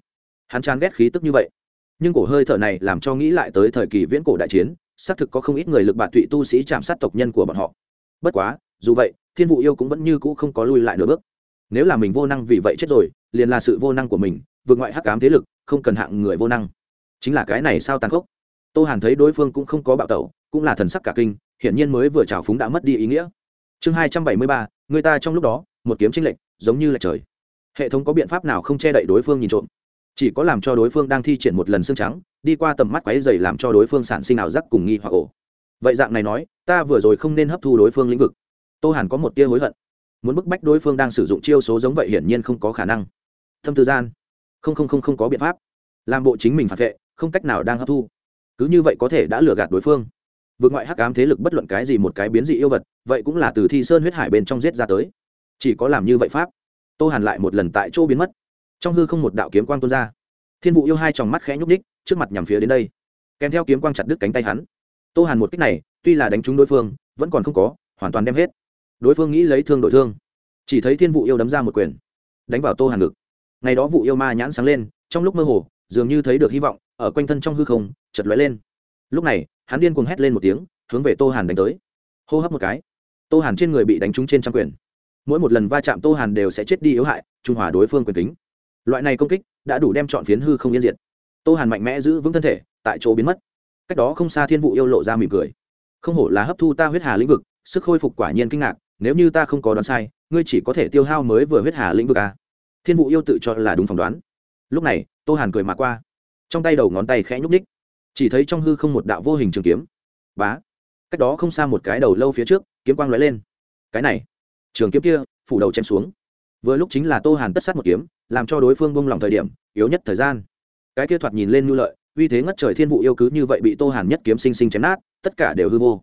Hắn chán ghét khí tức như vậy. Nhưng cổ hơi thở này làm cho nghĩ lại tới thời kỳ viễn cổ đại chiến, xác thực có không ít người lực bạn tụy tu sĩ chạm sát tộc nhân của bọn họ. Bất quá, dù vậy, thiên vụ yêu cũng vẫn như cũ không có lui lại nửa bước. Nếu là mình vô năng vì vậy chết rồi, liền là sự vô năng của mình, vượt ngoại hắc cám thế lực, không cần hạng người vô năng. Chính là cái này sao tàn khốc? Tô hàn thấy đối phương cũng không có bạo tẩu, cũng là thần sắc cả kinh, hiển nhiên mới vừa trào phúng đã mất đi ý nghĩa chương hai trăm bảy mươi ba, người ta trong lúc đó, một kiếm tranh lệch, giống như là trời. Hệ thống có biện pháp nào không che đậy đối phương nhìn trộm? Chỉ có làm cho đối phương đang thi triển một lần xương trắng, đi qua tầm mắt quáy dày làm cho đối phương sản sinh ảo giác cùng nghi hoặc ổ. Vậy dạng này nói, ta vừa rồi không nên hấp thu đối phương lĩnh vực. Tô hàn có một tia hối hận. Muốn bức bách đối phương đang sử dụng chiêu số giống vậy hiển nhiên không có khả năng. Thâm tư gian. Không không không không có biện pháp. Làm bộ chính mình phản vệ, không cách nào đang hấp thu. Cứ như vậy có thể đã lừa gạt đối phương vượt ngoại hắc ám thế lực bất luận cái gì một cái biến dị yêu vật, vậy cũng là từ thi sơn huyết hải bên trong giết ra tới. Chỉ có làm như vậy pháp, tô hàn lại một lần tại chỗ biến mất. Trong hư không một đạo kiếm quang tuôn ra. Thiên vụ yêu hai tròng mắt khẽ nhúc ních trước mặt nhằm phía đến đây. Kèm theo kiếm quang chặt đứt cánh tay hắn. Tô hàn một cách này, tuy là đánh trúng đối phương, vẫn còn không có, hoàn toàn đem hết. Đối phương nghĩ lấy thương đổi thương. Chỉ thấy thiên vụ yêu đấm ra một quyền, đánh vào tô hàn ngực. Ngày đó vụ yêu ma nhãn sáng lên, trong lúc mơ hồ, dường như thấy được hy vọng, ở quanh thân trong hư không chật lóe lên lúc này, hắn điên cuồng hét lên một tiếng, hướng về tô hàn đánh tới. Hô hấp một cái, tô hàn trên người bị đánh trúng trên trăm quyền. Mỗi một lần va chạm tô hàn đều sẽ chết đi yếu hại, trung hòa đối phương quyền tính. loại này công kích đã đủ đem chọn phiến hư không yên diệt. Tô hàn mạnh mẽ giữ vững thân thể, tại chỗ biến mất. Cách đó không xa thiên vụ yêu lộ ra mỉm cười. Không hổ là hấp thu ta huyết hà lĩnh vực, sức khôi phục quả nhiên kinh ngạc, nếu như ta không có đoán sai, ngươi chỉ có thể tiêu hao mới vừa huyết hà lĩnh vực à. thiên vụ yêu tự cho là đúng phỏng đoán. Lúc này, tô hàn cười mà qua. Trong tay đầu ngón tay khẽ nhúc ních chỉ thấy trong hư không một đạo vô hình trường kiếm. Bá. Cách đó không xa một cái đầu lâu phía trước, kiếm quang lóe lên. Cái này. Trường kiếm kia, phủ đầu chém xuống. Vừa lúc chính là tô hàn tất sát một kiếm, làm cho đối phương bông lòng thời điểm, yếu nhất thời gian. Cái kia thoạt nhìn lên nhu lợi, uy thế ngất trời thiên vụ yêu cứ như vậy bị tô hàn nhất kiếm sinh sinh chém nát, tất cả đều hư vô.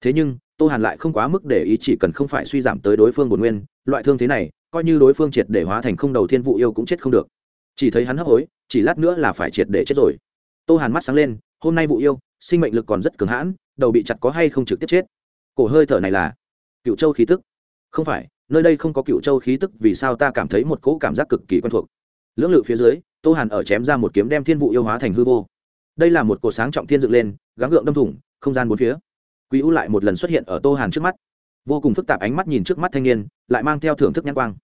Thế nhưng, tô hàn lại không quá mức để ý, chỉ cần không phải suy giảm tới đối phương bồn nguyên, loại thương thế này, coi như đối phương triệt để hóa thành không đầu thiên vụ yêu cũng chết không được. Chỉ thấy hắn hấp hối, chỉ lát nữa là phải triệt để chết rồi. Tô hàn mắt sáng lên hôm nay vụ yêu, sinh mệnh lực còn rất cường hãn, đầu bị chặt có hay không trực tiếp chết? Cổ hơi thở này là cựu châu khí tức. Không phải, nơi đây không có cựu châu khí tức, vì sao ta cảm thấy một cỗ cảm giác cực kỳ quen thuộc? Lưỡng lự phía dưới, tô hàn ở chém ra một kiếm đem thiên vụ yêu hóa thành hư vô. Đây là một cột sáng trọng thiên dựng lên, gắng gượng đâm thủng, không gian bốn phía. Quý u lại một lần xuất hiện ở tô hàn trước mắt. Vô cùng phức tạp ánh mắt nhìn trước mắt thanh niên, lại mang theo thưởng thức nhãn quang.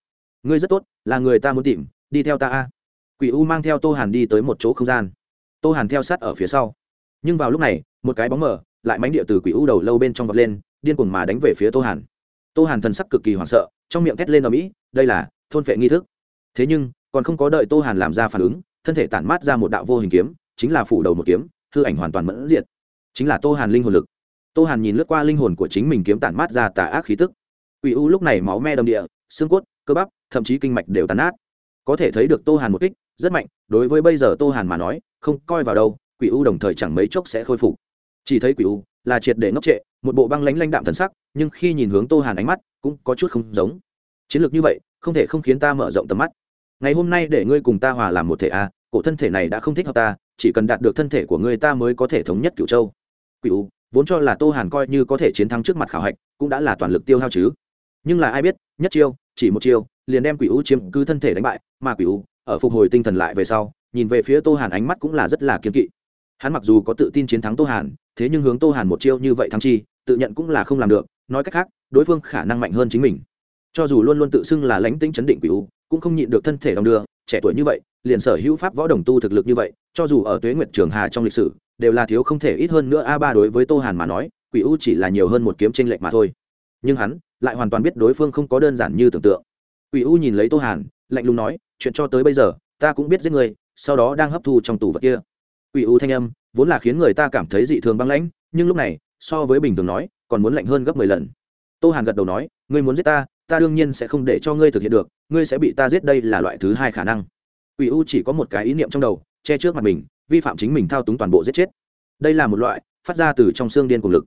Ngươi rất tốt, là người ta muốn tìm, đi theo ta a. Quỷ u mang theo tô hàn đi tới một chỗ không gian. Tô hàn theo sát ở phía sau nhưng vào lúc này, một cái bóng mở lại mánh địa từ quỷ u đầu lâu bên trong vọt lên, điên cuồng mà đánh về phía tô hàn. Tô hàn thần sắc cực kỳ hoảng sợ, trong miệng thét lên ở mỹ đây là thôn phệ nghi thức. Thế nhưng, còn không có đợi tô hàn làm ra phản ứng, thân thể tản mát ra một đạo vô hình kiếm, chính là phủ đầu một kiếm, hư ảnh hoàn toàn mẫn diệt. Chính là tô hàn linh hồn lực. Tô hàn nhìn lướt qua linh hồn của chính mình kiếm tản mát ra tà ác khí tức. Quỷ u lúc này máu me đầm địa, xương cốt, cơ bắp, thậm chí kinh mạch đều tàn nát. Có thể thấy được tô hàn một kích, rất mạnh, đối với bây giờ tô hàn mà nói, không coi vào đâu quỷ u đồng thời chẳng mấy chốc sẽ khôi phục. Chỉ thấy quỷ u là triệt để ngốc trệ, một bộ băng lánh lanh đạm thần sắc, nhưng khi nhìn hướng tô hàn ánh mắt, cũng có chút không giống. Chiến lược như vậy, không thể không khiến ta mở rộng tầm mắt. Ngày hôm nay để ngươi cùng ta hòa làm một thể a, cổ thân thể này đã không thích hợp ta, chỉ cần đạt được thân thể của ngươi ta mới có thể thống nhất cửu châu. Quỷ u, vốn cho là tô hàn coi như có thể chiến thắng trước mặt khảo hạch, cũng đã là toàn lực tiêu hao chứ. Nhưng là ai biết, nhất chiêu, chỉ một chiêu, liền đem quỷ u chiếm cứ thân thể đánh bại, mà quỷ u, ở phục hồi tinh thần lại về sau, nhìn về phía tô hàn ánh mắt cũng là rất là kiên kỵ hắn mặc dù có tự tin chiến thắng tô hàn, thế nhưng hướng tô hàn một chiêu như vậy thắng chi, tự nhận cũng là không làm được, nói cách khác, đối phương khả năng mạnh hơn chính mình. Cho dù luôn luôn tự xưng là lãnh tĩnh chấn định quỷ u, cũng không nhịn được thân thể đồng đưa, trẻ tuổi như vậy, liền sở hữu pháp võ đồng tu thực lực như vậy, cho dù ở tuế nguyệt trường hà trong lịch sử, đều là thiếu không thể ít hơn nữa a ba đối với tô hàn mà nói, quỷ u chỉ là nhiều hơn một kiếm tranh lệch mà thôi. Nhưng hắn lại hoàn toàn biết đối phương không có đơn giản như tưởng tượng. Quỷ u nhìn lấy tô hàn, lạnh lùng nói, chuyện cho tới bây giờ, ta cũng biết giết người sau đó đang hấp thu trong tủ vật kia quỷ u thanh âm vốn là khiến người ta cảm thấy dị thường băng lãnh, nhưng lúc này, so với bình thường nói, còn muốn lạnh hơn gấp mười lần. Tô hàn gật đầu nói, ngươi muốn giết ta ta đương nhiên sẽ không để cho ngươi thực hiện được, ngươi sẽ bị ta giết đây là loại thứ hai khả năng. Quỷ u chỉ có một cái ý niệm trong đầu, che trước mặt mình, vi phạm chính mình thao túng toàn bộ giết chết. Đây là một loại phát ra từ trong xương điên cùng lực.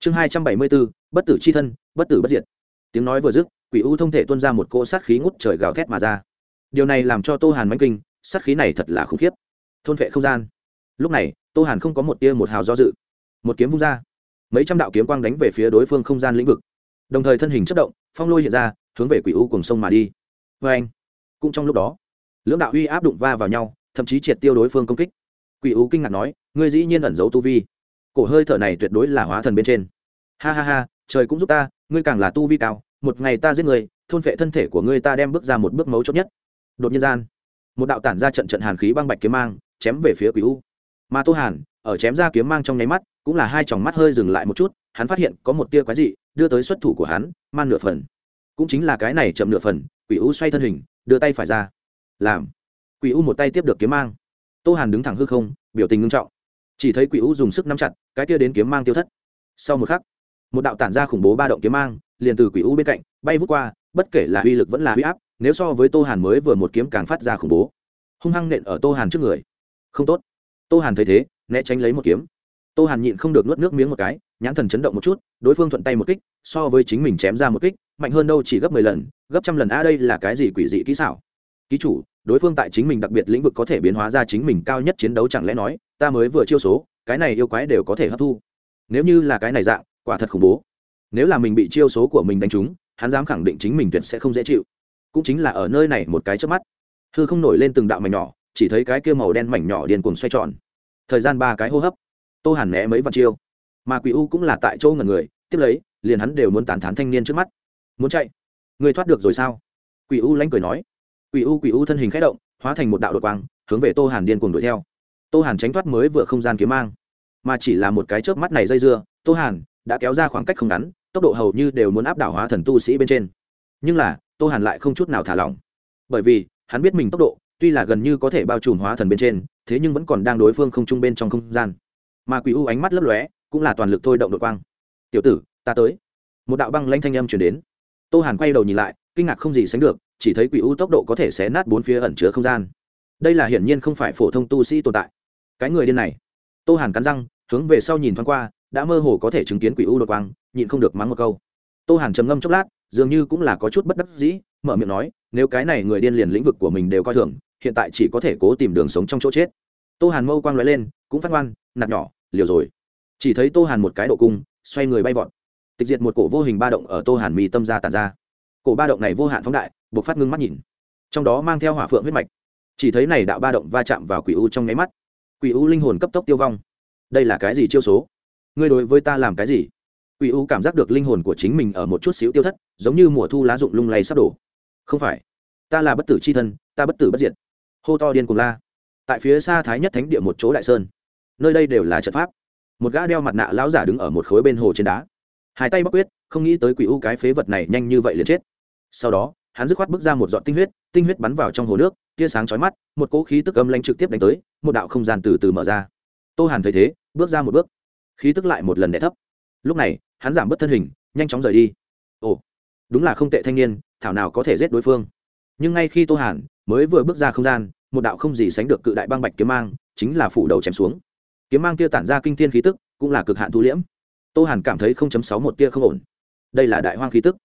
Chương hai trăm bảy mươi bốn, bất tử c h i thân, bất tử bất diệt. Tiếng nói vừa dứt, quỷ u thông thể tuân ra một cỗ sát khí ngút trời gào thét mà ra. Điều này làm cho tô hàn mánh kinh, sát khí này thật là khủng khiếp. Thôn vệ không gian lúc này, tô hàn không có một tia một hào do dự. Một kiếm vung ra, mấy trăm đạo kiếm quang đánh về phía đối phương không gian lĩnh vực. Đồng thời thân hình chất động, phong lôi hiện ra, hướng về quỷ u cùng sông mà đi. Vê anh, cũng trong lúc đó, lưỡng đạo uy áp đụng va vào nhau, thậm chí triệt tiêu đối phương công kích. Quỷ u kinh ngạc nói, ngươi dĩ nhiên ẩn giấu tu vi. Cổ hơi thở này tuyệt đối là hóa thần bên trên. Ha ha ha, trời cũng giúp ta, ngươi càng là tu vi cao, một ngày ta giết người, thôn phệ thân thể của ngươi ta đem bước ra một bước mấu chốt nhất. Đột nhiên gian, một đạo tản ra trận trận hàn khí băng bạch kiếm mang, chém về phía quỷ u mà tô hàn, ở chém ra kiếm mang trong nháy mắt, cũng là hai tròng mắt hơi dừng lại một chút, hắn phát hiện có một tia quái dị, đưa tới xuất thủ của hắn, man nửa phần. Cũng chính là cái này chậm nửa phần, quỷ u xoay thân hình, đưa tay phải ra. Làm. Quỷ u một tay tiếp được kiếm mang. Tô hàn đứng thẳng hư không, biểu tình ngưng trọng. Chỉ thấy quỷ u dùng sức nắm chặt, cái tia đến kiếm mang tiêu thất. Sau một khắc, một đạo tản ra khủng bố ba động kiếm mang, liền từ quỷ u bên cạnh, bay vút qua, bất kể là uy lực vẫn là uy áp, nếu so với tô hàn mới vừa một kiếm càng phát ra khủng bố. Hung hăng nện ở tô hàn trước người. Không tốt tô hàn thấy thế, né tránh lấy một kiếm. Tô hàn nhịn không được nuốt nước miếng một cái, nhãn thần chấn động một chút, đối phương thuận tay một kích, so với chính mình chém ra một kích, mạnh hơn đâu chỉ gấp mười lần, gấp trăm lần, a, đây là cái gì quỷ dị kỹ xảo? Ký chủ, đối phương tại chính mình đặc biệt lĩnh vực có thể biến hóa ra chính mình cao nhất chiến đấu chẳng lẽ nói, ta mới vừa chiêu số, cái này yêu quái đều có thể hấp thu. Nếu như là cái này dạng, quả thật khủng bố. Nếu là mình bị chiêu số của mình đánh trúng, hắn dám khẳng định chính mình tuyệt sẽ không dễ chịu. Cũng chính là ở nơi này một cái trước mắt. Hư không nổi lên từng đạo mảnh nhỏ chỉ thấy cái kia màu đen mảnh nhỏ điên cuồng xoay tròn. Thời gian ba cái hô hấp. Tô hàn né mấy vạn chiêu. Mà quỷ u cũng là tại chỗ ngần người, tiếp lấy, liền hắn đều muốn tàn thán thanh niên trước mắt. Muốn chạy? Người thoát được rồi sao? Quỷ u lanh cười nói. Quỷ u quỷ u thân hình k h ẽ động, hóa thành một đạo đột quang, hướng về tô hàn điên cuồng đuổi theo. Tô hàn tránh thoát mới vừa không gian kiếm mang. Mà chỉ là một cái chớp mắt này dây dưa, tô hàn đã kéo ra khoảng cách không ngắn, tốc độ hầu như đều muốn áp đảo hóa thần tu sĩ bên trên. Nhưng là, tô hàn lại không chút nào thả lỏng. Bởi vì, hắn biết mình tốc độ tuy là gần như có thể bao trùm hóa thần bên trên, thế nhưng vẫn còn đang đối phương không trung bên trong không gian. Mà quỷ u ánh mắt lấp lóe, cũng là toàn lực thôi động đội quang. Tiểu tử, ta tới. Một đạo băng lanh thanh âm chuyển đến. Tô hàn quay đầu nhìn lại, kinh ngạc không gì sánh được, chỉ thấy quỷ u tốc độ có thể xé nát bốn phía ẩn chứa không gian. Đây là hiển nhiên không phải phổ thông tu sĩ tồn tại. Cái người điên này. Tô hàn cắn răng, hướng về sau nhìn thoáng qua, đã mơ hồ có thể chứng kiến quỷ u đột quang, nhịn không được mắng một câu. Tô hàn trầm ngâm chốc lát, dường như cũng là có chút bất đắc dĩ mở miệng nói, nếu cái này người điên liền lĩnh vực của mình đều coi thường, hiện tại chỉ có thể cố tìm đường sống trong chỗ chết. Tô hàn mâu quang l lên, cũng phát ngoan, nạt nhỏ, liều rồi. Chỉ thấy tô hàn một cái độ cung, xoay người bay vọt. Tịch diệt một cổ vô hình ba động ở tô hàn mì tâm ra tàn ra. Cổ ba động này vô hạn phóng đại, buộc phát ngưng mắt nhìn. Trong đó mang theo hỏa phượng huyết mạch. Chỉ thấy này đạo ba động va chạm vào quỷ u trong nháy mắt. Quỷ u linh hồn cấp tốc tiêu vong. Đây là cái gì chiêu số? Ngươi đối với ta làm cái gì? Quỷ u cảm giác được linh hồn của chính mình ở một chút xíu tiêu thất, giống như mùa thu lá rụng lung lay sắp đổ không phải. Ta là bất tử c h i thân, ta bất tử bất diệt. Hô to điên cùng la. Tại phía xa thái nhất thánh địa một chỗ đại sơn. Nơi đây đều là trận pháp. Một gã đeo mặt nạ lão giả đứng ở một khối bên hồ trên đá. Hai tay bắc quyết, không nghĩ tới quỷ u cái phế vật này nhanh như vậy liền chết. Sau đó, hắn dứt khoát bước ra một giọt tinh huyết tinh huyết bắn vào trong hồ nước, tia sáng chói mắt, một cỗ khí tức âm lanh trực tiếp đánh tới, một đạo không gian từ từ mở ra. Tô hàn thấy thế, bước ra một bước. Khí tức lại một lần đẻ thấp. Lúc này, hắn giảm bớt thân hình, nhanh chóng rời đi. Ồ đúng là không tệ thanh niên, thảo nào có thể giết đối phương. Nhưng ngay khi tô hàn mới vừa bước ra không gian, một đạo không gì sánh được cự đại băng bạch kiếm mang chính là phủ đầu chém xuống. Kiếm mang kia tản ra kinh thiên khí tức, cũng là cực hạn thu liễm. Tô hàn cảm thấy không chấm sáu một tia không ổn. Đây là đại hoang khí tức.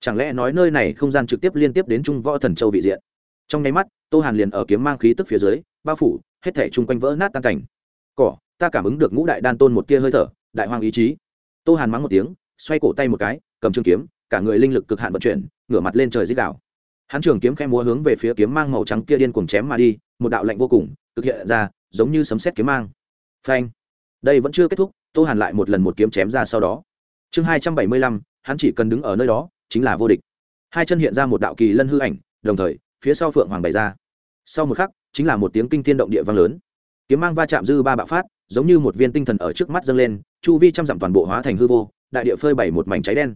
Chẳng lẽ nói nơi này không gian trực tiếp liên tiếp đến trung võ thần châu vị diện? Trong nháy mắt, tô hàn liền ở kiếm mang khí tức phía dưới, bao phủ, hết thể chung quanh vỡ nát tan cảnh. Cỏ, ta cảm ứng được ngũ đại đan tôn một tia hơi thở, đại hoang ý chí. Tô hàn mắng một tiếng, xoay cổ tay một cái, cầm trường kiếm cả người linh lực cực hạn vận chuyển, ngửa mặt lên trời dích đạo hắn trường kiếm khe múa hướng về phía kiếm mang màu trắng kia điên cuồng chém mà đi, một đạo lạnh vô cùng thực hiện ra, giống như sấm sét kiếm mang. Phanh. Đây vẫn chưa kết thúc, tô hàn lại một lần một kiếm chém ra sau đó. Chương hai trăm bảy mươi lăm, hắn chỉ cần đứng ở nơi đó, chính là vô địch. Hai chân hiện ra một đạo kỳ lân hư ảnh, đồng thời, phía sau phượng hoàng bày ra. Sau một khắc, chính là một tiếng kinh thiên động địa vang lớn. Kiếm mang va chạm dư ba bạo phát, giống như một viên tinh thần ở trước mắt dâng lên, chu vi trăm dặm toàn bộ hóa thành hư vô, đại địa phơi bày một mảnh cháy đen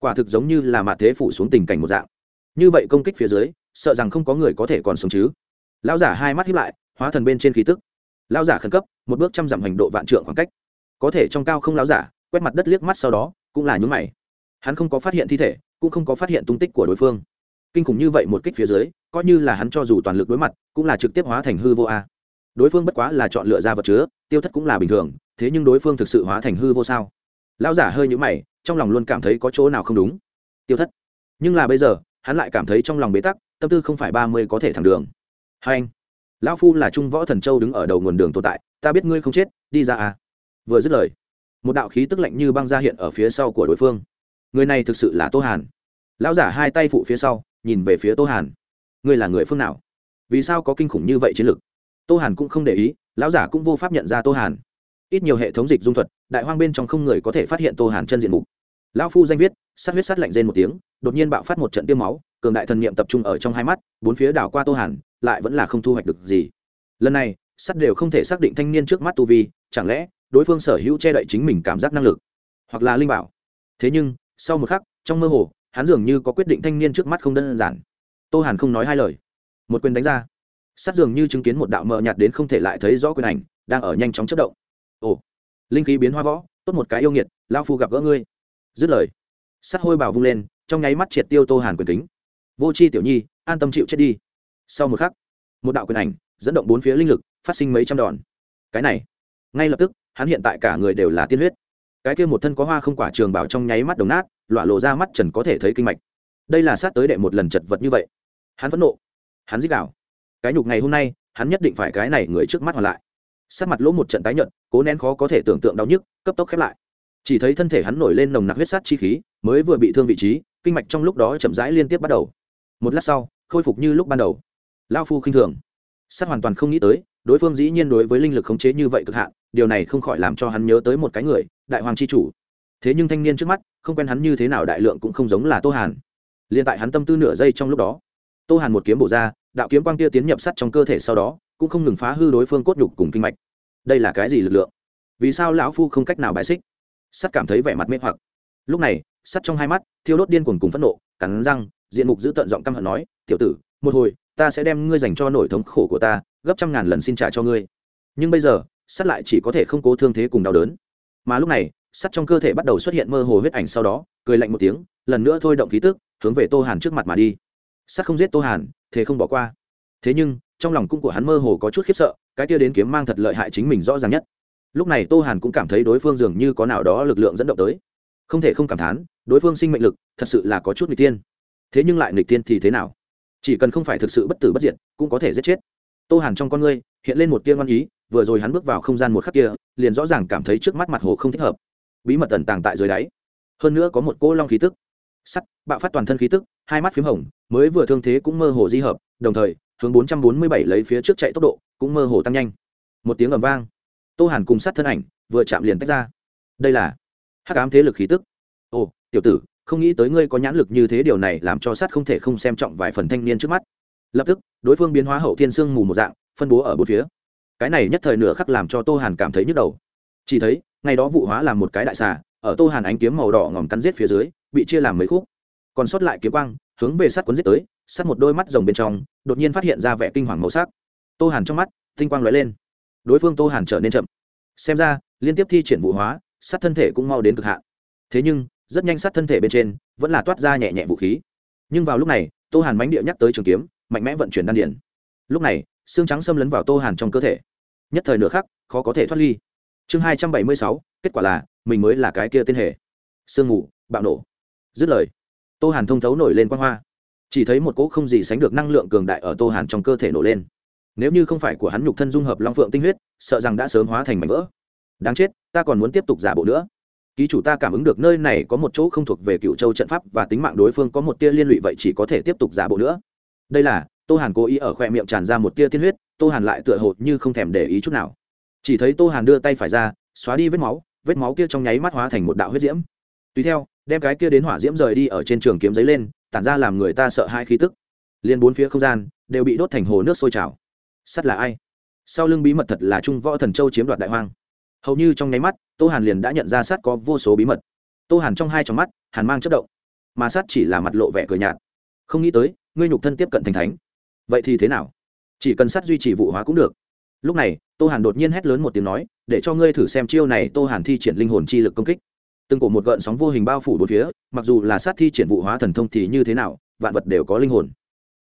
quả thực giống như là mạ thế phủ xuống tình cảnh một dạng. Như vậy công kích phía dưới, sợ rằng không có người có thể còn sống chứ. Lão giả hai mắt hiếp lại, hóa thần bên trên khí tức. Lão giả khẩn cấp, một bước trăm dặm hành độ vạn trượng khoảng cách. Có thể trong cao không lão giả, quét mặt đất liếc mắt sau đó, cũng là nhúng mày. Hắn không có phát hiện thi thể, cũng không có phát hiện tung tích của đối phương. Kinh khủng như vậy một kích phía dưới, coi như là hắn cho dù toàn lực đối mặt, cũng là trực tiếp hóa thành hư vô a. Đối phương bất quá là chọn lựa ra vật chứa, tiêu thất cũng là bình thường, thế nhưng đối phương thực sự hóa thành hư vô sao? Lão giả hơi nhũ mày trong lòng luôn cảm thấy có chỗ nào không đúng. Tiêu thất. Nhưng là bây giờ, hắn lại cảm thấy trong lòng bế tắc, tâm tư không phải ba mươi có thể thẳng đường. Hai anh, lão phu là trung võ thần châu đứng ở đầu nguồn đường tồn tại, ta biết ngươi không chết, đi ra à. Vừa dứt lời, một đạo khí tức lạnh như băng ra hiện ở phía sau của đối phương. Người này thực sự là tô hàn. Lão giả hai tay phụ phía sau, nhìn về phía tô hàn. Ngươi là người phương nào? Vì sao có kinh khủng như vậy chiến lược tô hàn cũng không để ý, lão giả cũng vô pháp nhận ra tô hàn ít nhiều hệ thống dịch dung thuật, đại hoang bên trong không người có thể phát hiện tô hàn chân diện mục. Lão phu danh viết, sát huyết sát lạnh rên một tiếng, đột nhiên bạo phát một trận tiêm máu, cường đại thần niệm tập trung ở trong hai mắt, bốn phía đảo qua tô hàn, lại vẫn là không thu hoạch được gì. Lần này sắt đều không thể xác định thanh niên trước mắt tu vi, chẳng lẽ đối phương sở hữu che đậy chính mình cảm giác năng lực, hoặc là linh bảo. Thế nhưng, sau một khắc, trong mơ hồ, hắn dường như có quyết định thanh niên trước mắt không đơn giản. Tô hàn không nói hai lời. Một quyền đánh ra. Sắt dường như chứng kiến một đạo mờ nhạt đến không thể lại thấy rõ quyền ảnh, đang ở nhanh chóng chất động ồ, linh khí biến hoa võ, tốt một cái yêu nghiệt lao phu gặp gỡ ngươi. Dứt lời sắt hôi bào vung lên, trong nháy mắt triệt tiêu tô hàn quyền kính. Vô c h i tiểu nhi, an tâm chịu chết đi. Sau một khắc, một đạo quyền ảnh dẫn động bốn phía linh lực, phát sinh mấy trăm đòn. Cái này, ngay lập tức, hắn hiện tại cả người đều là tiên huyết. Cái kia một thân có hoa không quả trường bảo trong nháy mắt đồng nát, lọa lộ ra mắt trần có thể thấy kinh mạch. Đây là sát tới đệ một lần chật vật như vậy. Hắn phẫn nộ, hắn dích đạo. Cái nhục ngày hôm nay, hắn nhất định phải cái này người trước mắt hoàn lại sát mặt lỗ một trận tái nhợt, cố nén khó có thể tưởng tượng đau nhức, cấp tốc khép lại. Chỉ thấy thân thể hắn nổi lên nồng nặc huyết sát chi khí, mới vừa bị thương vị trí, kinh mạch trong lúc đó chậm rãi liên tiếp bắt đầu. Một lát sau, khôi phục như lúc ban đầu. Lao phu khinh thường. Sát hoàn toàn không nghĩ tới, đối phương dĩ nhiên đối với linh lực khống chế như vậy cực hạn, điều này không khỏi làm cho hắn nhớ tới một cái người, đại hoàng c h i chủ. Thế nhưng thanh niên trước mắt, không quen hắn như thế nào đại lượng cũng không giống là tô hàn. L i ê n tại hắn tâm tư nửa giây trong lúc đó, tô hàn một kiếm bổ ra, đạo kiếm quang kia tiến nhập sắt trong cơ thể sau đó cũng không ngừng phá hư đối phương cốt nhục cùng kinh mạch. Đây là cái gì lực lượng? Vì sao lão phu không cách nào bài xích? Sắt cảm thấy vẻ mặt mê hoặc. Lúc này, sắt trong hai mắt, thiêu đốt điên cuồng cùng phẫn nộ, cắn răng, diện mục giữ tận giọng căm hận nói, tiểu tử, một hồi, ta sẽ đem ngươi dành cho nổi thống khổ của ta, gấp trăm ngàn lần xin trả cho ngươi. Nhưng bây giờ, sắt lại chỉ có thể không cố thương thế cùng đau đớn. Mà lúc này, sắt trong cơ thể bắt đầu xuất hiện mơ hồ huyết ảnh sau đó, cười lạnh một tiếng, lần nữa thôi động khí tức, hướng về tô hàn trước mặt mà đi. Sắt không giết tô hàn, thế không bỏ qua. Thế nhưng trong lòng cung của hắn mơ hồ có chút khiếp sợ, cái kia đến kiếm mang thật lợi hại chính mình rõ ràng nhất. Lúc này tô hàn cũng cảm thấy đối phương dường như có nào đó lực lượng dẫn động tới. Không thể không cảm thán, đối phương sinh mệnh lực thật sự là có chút n tiên thế nhưng lại nghịch tiên thì thế nào? Chỉ cần không phải thực sự bất tử bất diệt, cũng có thể giết chết. Tô hàn trong con ngươi hiện lên một tiên ngoan ý, vừa rồi hắn bước vào không gian một khắc kia, liền rõ ràng cảm thấy trước mắt mặt hồ không thích hợp. Bí mật tẩn tàng tại dưới đáy. Hơn nữa có một cô long khí tức. Sắt, bạo phát toàn thân khí tức, hai mắt p h í m hồng, mới vừa thương thế cũng mơ hồ di hợp, đồng thời hướng bốn trăm bốn mươi bảy lấy phía trước chạy tốc độ, cũng mơ hồ tăng nhanh. Một tiếng ầm vang. Tô hàn cùng sát thân ảnh vừa chạm liền tách ra. Đây là hắc ám thế lực khí tức. Ồ, tiểu tử, không nghĩ tới ngươi có nhãn lực như thế, điều này làm cho sát không thể không xem trọng vài phần thanh niên trước mắt. Lập tức, đối phương biến hóa hậu thiên sương mù một dạng, phân bố ở bốn phía. Cái này nhất thời nửa khắc làm cho tô hàn cảm thấy nhức đầu. Chỉ thấy, ngày đó vụ hóa làm một cái đại xà, ở tô hàn ánh kiếm màu đỏ ngòm cắn giết phía dưới, bị chia làm mấy khúc. Còn sót lại kiếm quang, hướng về sát cuốn giết tới sát một đôi mắt rồng bên trong, đột nhiên phát hiện ra vẻ kinh hoàng màu sắc. Tô hàn trong mắt, tinh quang lóe lên. Đối phương tô hàn trở nên chậm. Xem ra, liên tiếp thi triển vụ hóa sát thân thể cũng mau đến cực hạn. Thế nhưng, rất nhanh sát thân thể bên trên vẫn là toát ra nhẹ nhẹ vũ khí. Nhưng vào lúc này, tô hàn mánh địa nhắc tới trường kiếm, mạnh mẽ vận chuyển đan điển lúc này, xương trắng xâm lấn vào tô hàn trong cơ thể. Nhất thời nửa khắc, khó có thể thoát ly. Chương hai trăm bảy mươi sáu, kết quả là, mình mới là cái kia tên hệ sương mù, bạo nổ. Dứt lời, tô hàn thông thấu nổi lên quan hoa chỉ thấy một cỗ không gì sánh được năng lượng cường đại ở tô hàn trong cơ thể nổ lên. Nếu như không phải của hắn nhục thân dung hợp long phượng tinh huyết, sợ rằng đã sớm hóa thành mảnh vỡ. Đáng chết, ta còn muốn tiếp tục giả bộ nữa. Ký chủ ta cảm ứng được nơi này có một chỗ không thuộc về cựu châu trận pháp và tính mạng đối phương có một tia liên lụy vậy chỉ có thể tiếp tục giả bộ nữa. Đây là, tô hàn cố ý ở khoe miệng tràn ra một tia tiên huyết, tô hàn lại tựa hồ như không thèm để ý chút nào. Chỉ thấy tô hàn đưa tay phải ra, xóa đi vết máu vết máu kia trong nháy mắt hóa thành một đạo huyết diễm. Tùy theo, đem cái kia đến hỏa diễm rời đi ở trên trường kiếm giấy lên tản ra làm người ta sợ hai khí tức. Liên bốn phía không gian đều bị đốt thành hồ nước sôi trào. Sắt là ai? Sau lưng bí mật thật là trung võ thần châu chiếm đoạt đại hoang. Hầu như trong nháy mắt, tô hàn liền đã nhận ra sát có vô số bí mật. Tô hàn trong hai trong mắt, hàn mang chất động. Mà sát chỉ là mặt lộ vẻ cười nhạt. Không nghĩ tới, ngươi nhục thân tiếp cận thành thánh. Vậy thì thế nào? Chỉ cần sát duy trì vụ hóa cũng được. Lúc này, tô hàn đột nhiên hét lớn một tiếng nói, để cho ngươi thử xem chiêu này tô hàn thi triển linh hồn chi lực công kích từng cổ một gợn sóng vô hình bao phủ bốn phía, mặc dù là sát thi triển vụ hóa thần thông thì như thế nào, vạn vật đều có linh hồn.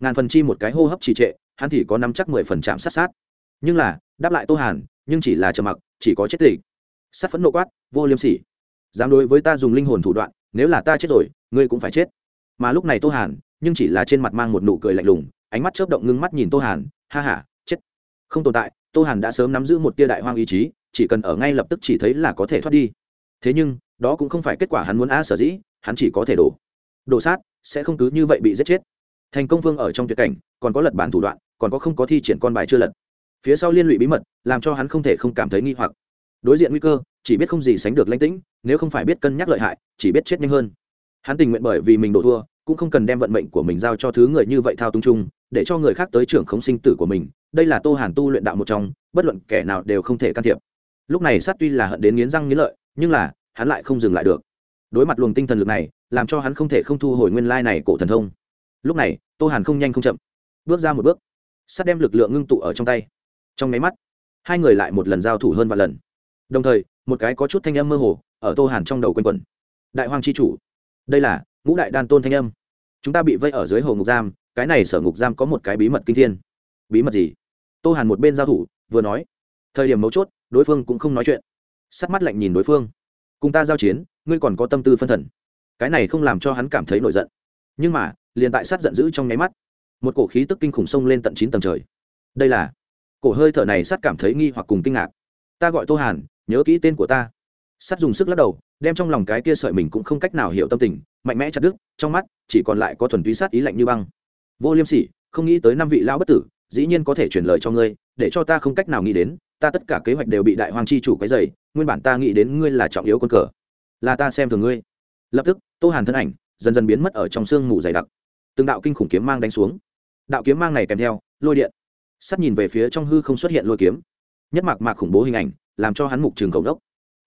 Ngàn phần chi một cái hô hấp trì trệ, hắn thì có năm chắc mười phần chạm sát sát. Nhưng là, đáp lại tô hàn, nhưng chỉ là trầm mặc, chỉ có chết tịch. Sát phẫn nộ quát, vô liêm sỉ, dám đối với ta dùng linh hồn thủ đoạn, nếu là ta chết rồi, ngươi cũng phải chết. Mà lúc này tô hàn, nhưng chỉ là trên mặt mang một nụ cười lạnh lùng, ánh mắt chớp động ngưng mắt nhìn tô hàn, ha ha, chết. Không tồn tại, tô hàn đã sớm nắm giữ một tia đại hoang ý chí, chỉ cần ở ngay lập tức chỉ thấy là có thể thoát đi. Thế nhưng đó cũng không phải kết quả hắn muốn a sở dĩ, hắn chỉ có thể đổ. Đổ sát, sẽ không cứ như vậy bị giết chết. Thành công vương ở trong tuyệt cảnh, còn có lật bản thủ đoạn, còn có không có thi triển con bài chưa lật. Phía sau liên lụy bí mật, làm cho hắn không thể không cảm thấy nghi hoặc. Đối diện nguy cơ, chỉ biết không gì sánh được lãnh tĩnh, nếu không phải biết cân nhắc lợi hại, chỉ biết chết nhanh hơn. Hắn tình nguyện bởi vì mình đổ thua, cũng không cần đem vận mệnh của mình giao cho thứ người như vậy thao túng chung, để cho người khác tới trưởng khống sinh tử của mình. Đây là tô hàn tu luyện đạo một trong, bất luận kẻ nào đều không thể can thiệp. Lúc này sát tuy là hận đến nghiến răng nghiến lợi, nhưng là hắn lại không dừng lại được. Đối mặt luồng tinh thần lực này, làm cho hắn không thể không thu hồi nguyên lai này cổ thần thông. Lúc này, tô hàn không nhanh không chậm, bước ra một bước sát đem lực lượng ngưng tụ ở trong tay. Trong máy mắt, hai người lại một lần giao thủ hơn vài lần. Đồng thời, một cái có chút thanh âm mơ hồ, ở tô hàn trong đầu quanh quẩn. Đại hoàng c h i chủ, đây là ngũ đại đan tôn thanh âm. Chúng ta bị vây ở dưới hồ ngục giam, cái này sở ngục giam có một cái bí mật kinh thiên. Bí mật gì? Tô hàn một bên giao thủ, vừa nói. Thời điểm mấu chốt, đối phương cũng không nói chuyện. Sắt mắt lạnh nhìn đối phương cùng ta giao chiến, ngươi còn có tâm tư phân thần. Cái này không làm cho hắn cảm thấy nổi giận. Nhưng mà, liền tại sát giận dữ trong nháy mắt, một cổ khí tức kinh khủng sông lên tận chín tầng trời. Đây là, cổ hơi thở này sát cảm thấy nghi hoặc cùng kinh ngạc. Ta gọi tô hàn, nhớ kỹ tên của ta. Sát dùng sức lắc đầu, đem trong lòng cái kia sợi mình cũng không cách nào hiểu tâm tình, mạnh mẽ chặt đứt, trong mắt chỉ còn lại có thuần túy sát ý lạnh như băng. Vô liêm sỉ, không nghĩ tới năm vị lão bất tử, dĩ nhiên có thể truyền lời cho ngươi, để cho ta không cách nào nghĩ đến, ta tất cả kế hoạch đều bị đại hoàng chi chủ cái dày nguyên bản ta nghĩ đến ngươi là trọng yếu quân cờ. Là ta xem thường ngươi. Lập tức, tô hàn thân ảnh dần dần biến mất ở trong sương mù dày đặc. Từng đạo kinh khủng kiếm mang đánh xuống. Đạo kiếm mang này kèm theo, lôi điện. Sắt nhìn về phía trong hư không xuất hiện lôi kiếm. Nhất mạc mạc khủng bố hình ảnh, làm cho hắn mục trường cầu đốc.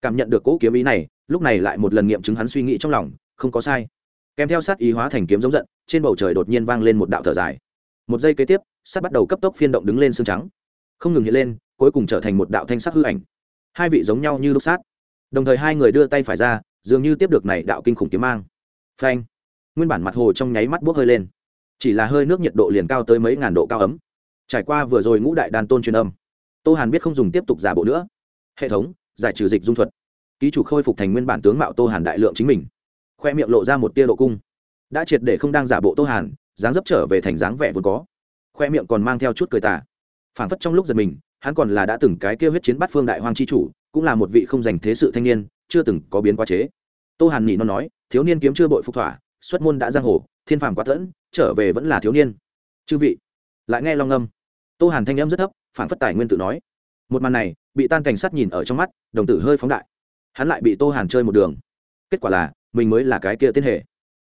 Cảm nhận được cỗ kiếm ý này, lúc này lại một lần nghiệm chứng hắn suy nghĩ trong lòng, không có sai. Kèm theo sát ý hóa thành kiếm giống giận, trên bầu trời đột nhiên vang lên một đạo thở dài. Một giây kế tiếp, sắt bắt đầu cấp tốc phiên động đứng lên xương trắng. Không ngừng hiện lên, cuối cùng trở thành một đạo thanh sắc hư ảnh hai vị giống nhau như lúc sát. Đồng thời hai người đưa tay phải ra, dường như tiếp được này đạo kinh khủng kiếm mang. Phanh. Nguyên bản mặt hồ trong nháy mắt bốc hơi lên. Chỉ là hơi nước nhiệt độ liền cao tới mấy ngàn độ cao ấm. Trải qua vừa rồi ngũ đại đàn tôn truyền âm, tô hàn biết không dùng tiếp tục giả bộ nữa. Hệ thống, giải trừ dịch dung thuật. Ký chủ khôi phục thành nguyên bản tướng mạo tô hàn đại lượng chính mình. Khoe miệng lộ ra một tia độ cung. Đã triệt để không đang giả bộ tô hàn, dáng dấp trở về thành dáng vẻ vốn có. Khoe miệng còn mang theo chút cười tả phảng phất trong lúc giật mình hắn còn là đã từng cái kêu huyết chiến bắt phương đại hoang chi chủ, cũng là một vị không dành thế sự thanh niên, chưa từng có biến quá chế. Tô hàn nhị nó nói, thiếu niên kiếm chưa bội phục thỏa, xuất môn đã giang hồ, thiên phàm quá tẫn, trở về vẫn là thiếu niên. Chư vị. Lại nghe long ngâm. Tô hàn thanh âm rất thấp phản phất tài nguyên tự nói. Một màn này, bị tan cảnh sát nhìn ở trong mắt, đồng tử hơi phóng đại. Hắn lại bị tô hàn chơi một đường. Kết quả là, mình mới là cái kia tiên hệ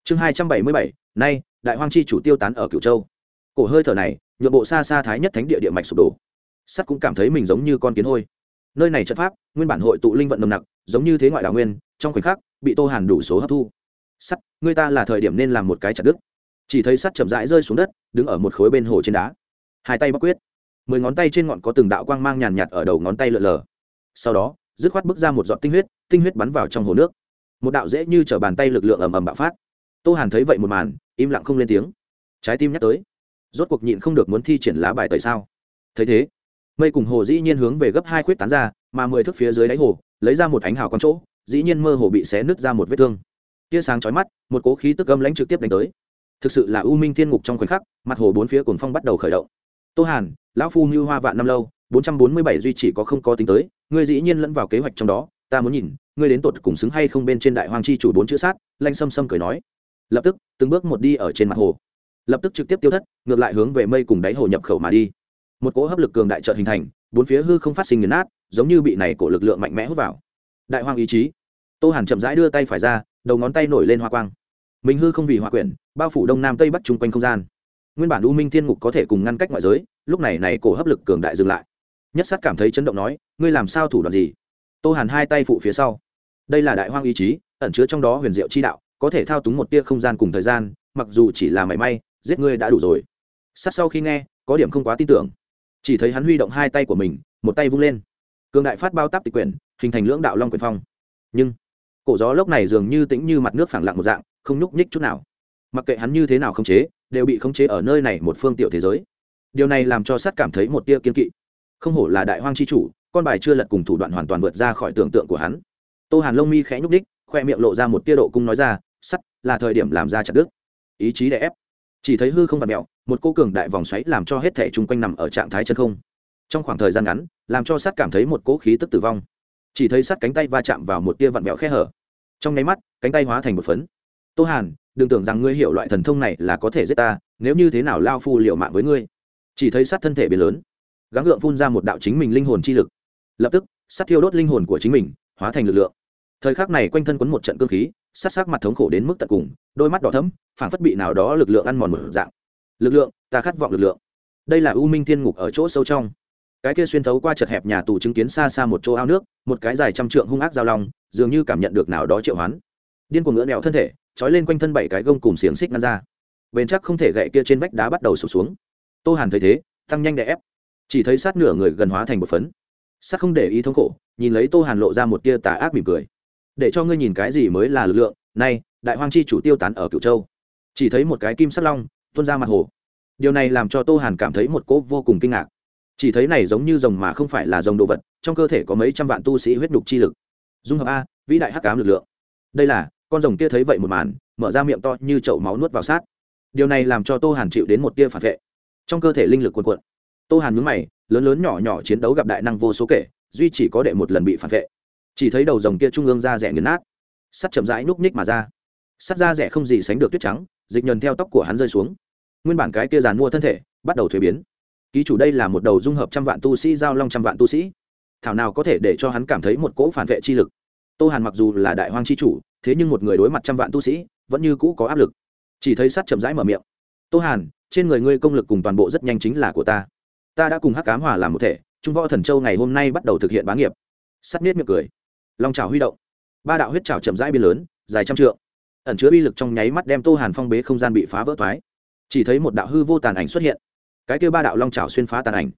chương hai trăm bảy mươi bảy, nay, đại hoang chi chủ tiêu tán ở cửu châu. Cổ hơi thở này nhuộm bộ xa xa thái nhất thánh địa địa mạch sụp đổ sắt cũng cảm thấy mình giống như con kiến hôi. Nơi này trận pháp, nguyên bản hội tụ linh vận nồng nặc, giống như thế ngoại đảo nguyên, trong khoảnh khắc, bị tô hàn đủ số hấp thu. Sắt, người ta là thời điểm nên làm một cái chặt đứt. Chỉ thấy sắt chậm rãi rơi xuống đất, đứng ở một khối bên hồ trên đá. Hai tay bắc quyết. Mười ngón tay trên ngọn có từng đạo quang mang nhàn nhạt ở đầu ngón tay lượn lờ. Sau đó, dứt khoát bước ra một giọt tinh huyết tinh huyết bắn vào trong hồ nước. Một đạo dễ như t bàn tay lực lượng ầm ầm bạo phát. Tô hàn thấy vậy một màn, im lặng không lên tiếng. Trái tim nhắc tới. Rốt cuộc nhịn không được muốn thi triển lá bài tại sao? Thấy thế mây cùng hồ dĩ nhiên hướng về gấp hai khuyết tán ra, mà mười thước phía dưới đáy hồ, lấy ra một ánh hào con chỗ, dĩ nhiên mơ hồ bị xé nứt ra một vết thương. Tia sáng chói mắt, một cố khí tức âm lãnh trực tiếp đánh tới. Thực sự là u minh thiên ngục trong khoảnh khắc, mặt hồ bốn phía cuồng phong bắt đầu khởi động. Tô hàn, lão phu như hoa vạn năm lâu, bốn trăm bốn mươi bảy duy chỉ có không có tính tới, ngươi dĩ nhiên lẫn vào kế hoạch trong đó, ta muốn nhìn, ngươi đến tột cùng xứng hay không bên trên đại hoàng chi chủ bốn chữ sát lanh xâm xâm cười nói. Lập tức, từng bước một đi ở trên mặt hồ. Lập tức trực tiếp tiêu thất, ngược lại hướng về mây cùng đáy hồ nhập khẩu mà đi một cỗ hấp lực cường đại trợt hình thành, bốn phía hư không phát sinh nghiền nát, giống như bị này cổ lực lượng mạnh mẽ hút vào. Đại hoàng ý chí. Tô hàn chậm rãi đưa tay phải ra, đầu ngón tay nổi lên hoa quang. Mình hư không vì hoa quyển, bao phủ đông nam tây bắc chung quanh không gian. Nguyên bản u minh thiên ngục có thể cùng ngăn cách ngoại giới, lúc này này cổ hấp lực cường đại dừng lại. Nhất sát cảm thấy chấn động nói, ngươi làm sao thủ đoạn gì? Tô hàn hai tay phụ phía sau. Đây là đại hoang ý chí, ẩn chứa trong đó huyền diệu chi đạo, có thể thao túng một tia không gian cùng thời gian, mặc dù chỉ là mảy may, giết ngươi đã đủ rồi. Sát sau khi nghe, có điểm không quá tin tưởng chỉ thấy hắn huy động hai tay của mình, một tay vung lên. Cường đại phát bao táp tịch quyển, hình thành lưỡng đạo long quyền phong. Nhưng, cổ gió lốc này dường như tĩnh như mặt nước phẳng lặng một dạng, không nhúc nhích chút nào. Mặc kệ hắn như thế nào khống chế, đều bị khống chế ở nơi này một phương tiểu thế giới. Điều này làm cho sát cảm thấy một tia kiên kỵ. Không hổ là đại hoang chi chủ, con bài chưa lật cùng thủ đoạn hoàn toàn vượt ra khỏi tưởng tượng của hắn. Tô hàn lông mi khẽ nhúc đích khoe miệng lộ ra một tia độ cung nói ra, sắt, là thời điểm làm ra chặt đức ý chí đè ép. Chỉ thấy hư không vặt mẹo một cô cường đại vòng xoáy làm cho hết thể chung quanh nằm ở trạng thái chân không. Trong khoảng thời gian ngắn, làm cho sắt cảm thấy một cỗ khí tức tử vong. Chỉ thấy sắt cánh tay va chạm vào một tia vặn vẹo khe hở. Trong nháy mắt, cánh tay hóa thành một phấn. Tô hàn, đừng tưởng rằng ngươi hiểu loại thần thông này là có thể giết ta, nếu như thế nào lao phu liệu mạng với ngươi. Chỉ thấy sát thân thể biến lớn. Gắng gượng phun ra một đạo chính mình linh hồn chi lực. Lập tức, sát thiêu đốt linh hồn của chính mình, hóa thành lực lượng. Thời khắc này quanh thân quấn một trận cương khí, sát sắc mặt thống khổ đến mức tận cùng, đôi mắt đỏ thấm phản phất bị nào đó lực lượng ăn mòn một dạng lực lượng, ta khát vọng lực lượng. Đây là u minh thiên ngục ở chỗ sâu trong. Cái kia xuyên thấu qua chật hẹp nhà tù chứng kiến xa xa một chỗ ao nước, một cái dài trăm trượng hung ác giao long, dường như cảm nhận được nào đó triệu hoán. Điên cuồng ngỡ nẹo thân thể, trói lên quanh thân bảy cái gông cùng xiềng xích ngăn ra. Bền chắc không thể gậy kia trên vách đá bắt đầu sụp xuống. Tô hàn thấy thế, tăng nhanh đè ép. Chỉ thấy sát nửa người gần hóa thành một phấn. Sát không để ý thống khổ, nhìn lấy tô hàn lộ ra một tia tà ác mỉm cười. Để cho ngươi nhìn cái gì mới là lực lượng, nay, đại hoang chi chủ tiêu tán ở cửu châu. Chỉ thấy một cái kim sắt long tuôn ra mặt hồ. Điều này làm cho tô hàn cảm thấy một cỗ vô cùng kinh ngạc. Chỉ thấy này giống như rồng mà không phải là rồng đồ vật, trong cơ thể có mấy trăm vạn tu sĩ huyết đục chi lực. Dung hợp a, vĩ đại hắc cám lực lượng. Đây là, con rồng kia thấy vậy một màn, mở ra miệng to như chậu máu nuốt vào sát. Điều này làm cho tô hàn chịu đến một tia phản vệ. Trong cơ thể linh lực cuồn cuộn, tô hàn nhướng mày, lớn lớn nhỏ nhỏ chiến đấu gặp đại năng vô số kể, duy chỉ có đệ một lần bị phản vệ. Chỉ thấy đầu rồng kia trung ương ra rẻ nghiền nát, sắt chậm rãi núp ních mà ra. Sắt da rẻ không gì sánh được tuyết trắng dịch nhờn theo tóc của hắn rơi xuống. Nguyên bản cái kia giàn mua thân thể bắt đầu thuế biến. Ký chủ đây là một đầu dung hợp trăm vạn tu sĩ giao long trăm vạn tu sĩ. Thảo nào có thể để cho hắn cảm thấy một cỗ phản vệ chi lực. Tô hàn mặc dù là đại hoang chi chủ, thế nhưng một người đối mặt trăm vạn tu sĩ vẫn như cũ có áp lực. Chỉ thấy sắt chậm rãi mở miệng. Tô hàn, trên người ngươi công lực cùng toàn bộ rất nhanh chính là của ta. Ta đã cùng hắc cám hòa làm một thể, trung võ thần châu ngày hôm nay bắt đầu thực hiện bá nghiệp. Sắt nết miệng cười. Long trào huy động. Ba đạo huyết trào chậm rãi biên lớn, dài trăm trượng ẩn chứa uy lực trong nháy mắt đem tô hàn phong bế không gian bị phá vỡ toái. Chỉ thấy một đạo hư vô tàn ảnh xuất hiện. Cái kêu ba đạo long trào xuyên phá tàn ảnh.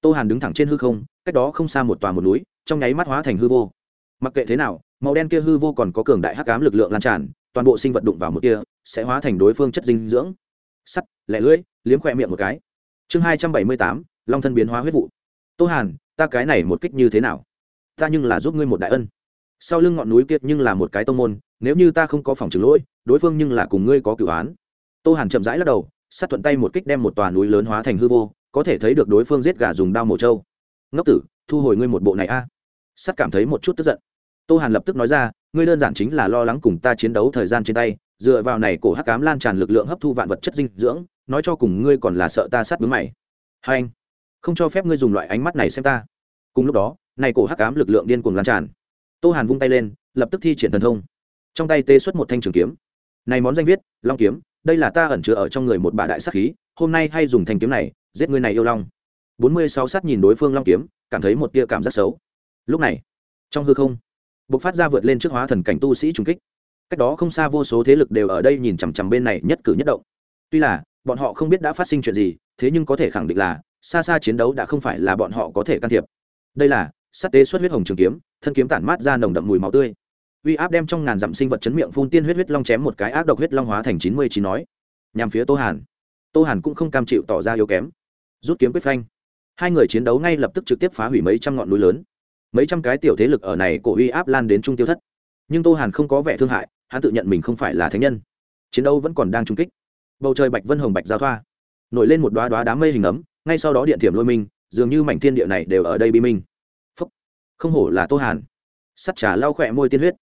Tô hàn đứng thẳng trên hư không, cách đó không xa một tòa một núi, trong nháy mắt hóa thành hư vô. Mặc kệ thế nào, màu đen kia hư vô còn có cường đại hắc cám lực lượng lan tràn, toàn bộ sinh vật đụng vào một kia, sẽ hóa thành đối phương chất dinh dưỡng. Sắt lẻ lưỡi, liếm khỏe miệng một cái. Chương hai trăm bảy mươi tám, long thân biến hóa huyết vụ. Tô hàn, ta cái này một kích như thế nào? Ta nhưng là giúp ngươi một đại ân sau lưng ngọn núi kia nhưng là một cái tông môn, nếu như ta không có phòng trừng lỗi, đối phương nhưng là cùng ngươi có cửu án. Tô hàn chậm rãi lắc đầu, sát thuận tay một kích đem một tòa núi lớn hóa thành hư vô, có thể thấy được đối phương giết gà dùng đao mổ trâu. Ngốc tử, thu hồi ngươi một bộ này a. À. sắt cảm thấy một chút tức giận. Tô hàn lập tức nói ra, ngươi đơn giản chính là lo lắng cùng ta chiến đấu thời gian trên tay, dựa vào này cổ hắc cám lan tràn lực lượng hấp thu vạn vật chất dinh dưỡng, nói cho cùng ngươi còn là sợ ta sát bướng mày. Hai anh, không cho phép ngươi dùng loại ánh mắt này xem ta. Cùng lúc đó, này cổ hắc cám lực lượng điên cuồng lan tràn tô hàn vung tay lên, lập tức thi triển thần thông. Trong tay tê xuất một thanh trường kiếm. Này món danh viết, long kiếm, đây là ta ẩn chứa ở trong người một bà đại sắc khí, hôm nay hay dùng thanh kiếm này, giết người này yêu long. Bốn mươi sáu sát nhìn đối phương long kiếm, cảm thấy một tia cảm giác xấu. Lúc này, trong hư không, bộc phát ra vượt lên trước hóa thần cảnh tu sĩ trung kích. Cách đó không xa vô số thế lực đều ở đây nhìn chằm chằm bên này nhất cử nhất động. Tuy là, bọn họ không biết đã phát sinh chuyện gì, thế nhưng có thể khẳng định là, xa xa chiến đấu đã không phải là bọn họ có thể can thiệp. Đây là sắt tế xuất huyết hồng trường kiếm, thân kiếm tản mát ra nồng đậm mùi máu tươi. Uy áp đem trong ngàn dặm sinh vật chấn miệng phun tiên huyết huyết long chém một cái ác độc huyết long hóa thành chín mươi chín nói. Nhằm phía tô hàn. Tô hàn cũng không cam chịu tỏ ra yếu kém. Rút kiếm quyết phanh. Hai người chiến đấu ngay lập tức trực tiếp phá hủy mấy trăm ngọn núi lớn. Mấy trăm cái tiểu thế lực ở này cổ uy áp lan đến trung tiêu thất. Nhưng tô hàn không có vẻ thương hại, hắn tự nhận mình không phải là thánh nhân. Chiến đấu vẫn còn đang trung kích. Bầu trời bạch vân hồng bạch giao thoa. Nổi lên một đoá đoá đám mây hình ấm, ngay sau đó điện thiểm lôi minh dường như mảnh thiên địa này đều ở đây bi minh không hổ là tô hàn. Sắt trà lau khỏe môi tiên huyết.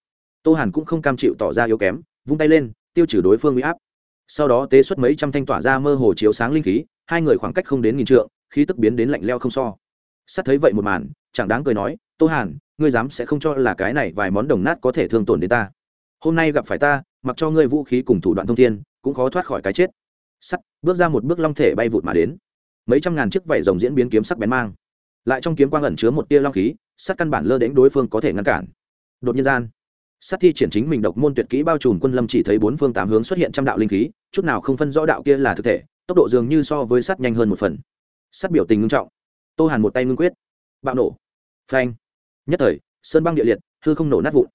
Tô hàn cũng không cam chịu tỏ ra yếu kém, vung tay lên, tiêu trừ đối phương uy áp. Sau đó tế xuất mấy trăm thanh tỏa ra mơ hồ chiếu sáng linh khí, hai người khoảng cách không đến nghìn trượng, khí tức biến đến lạnh leo không so. Sắt thấy vậy một màn, chẳng đáng cười nói, tô hàn, ngươi dám sẽ không cho là cái này vài món đồng nát có thể thương tổn đến ta. Hôm nay gặp phải ta, mặc cho ngươi vũ khí cùng thủ đoạn thông thiên, cũng khó thoát khỏi cái chết. Sắt bước ra một bước long thể bay vụt mà đến. Mấy trăm ngàn chiếc vảy rồng diễn biến kiếm sắc bén mang. Lại trong kiếm quang ẩn chứa một tia long khí Sát căn bản lơ đến đối phương có thể ngăn cản. Đột nhiên gian, sát thi triển chính mình độc môn tuyệt kỹ bao trùm quân lâm chỉ thấy bốn phương tám hướng xuất hiện trăm đạo linh khí, chút nào không phân rõ đạo kia là thực thể, tốc độ dường như so với sát nhanh hơn một phần. Sát biểu tình ngưng trọng. Tô hàn một tay ngưng quyết. Bạo nổ. Phanh. Nhất thời, sơn băng địa liệt, hư không nổ nát vụn.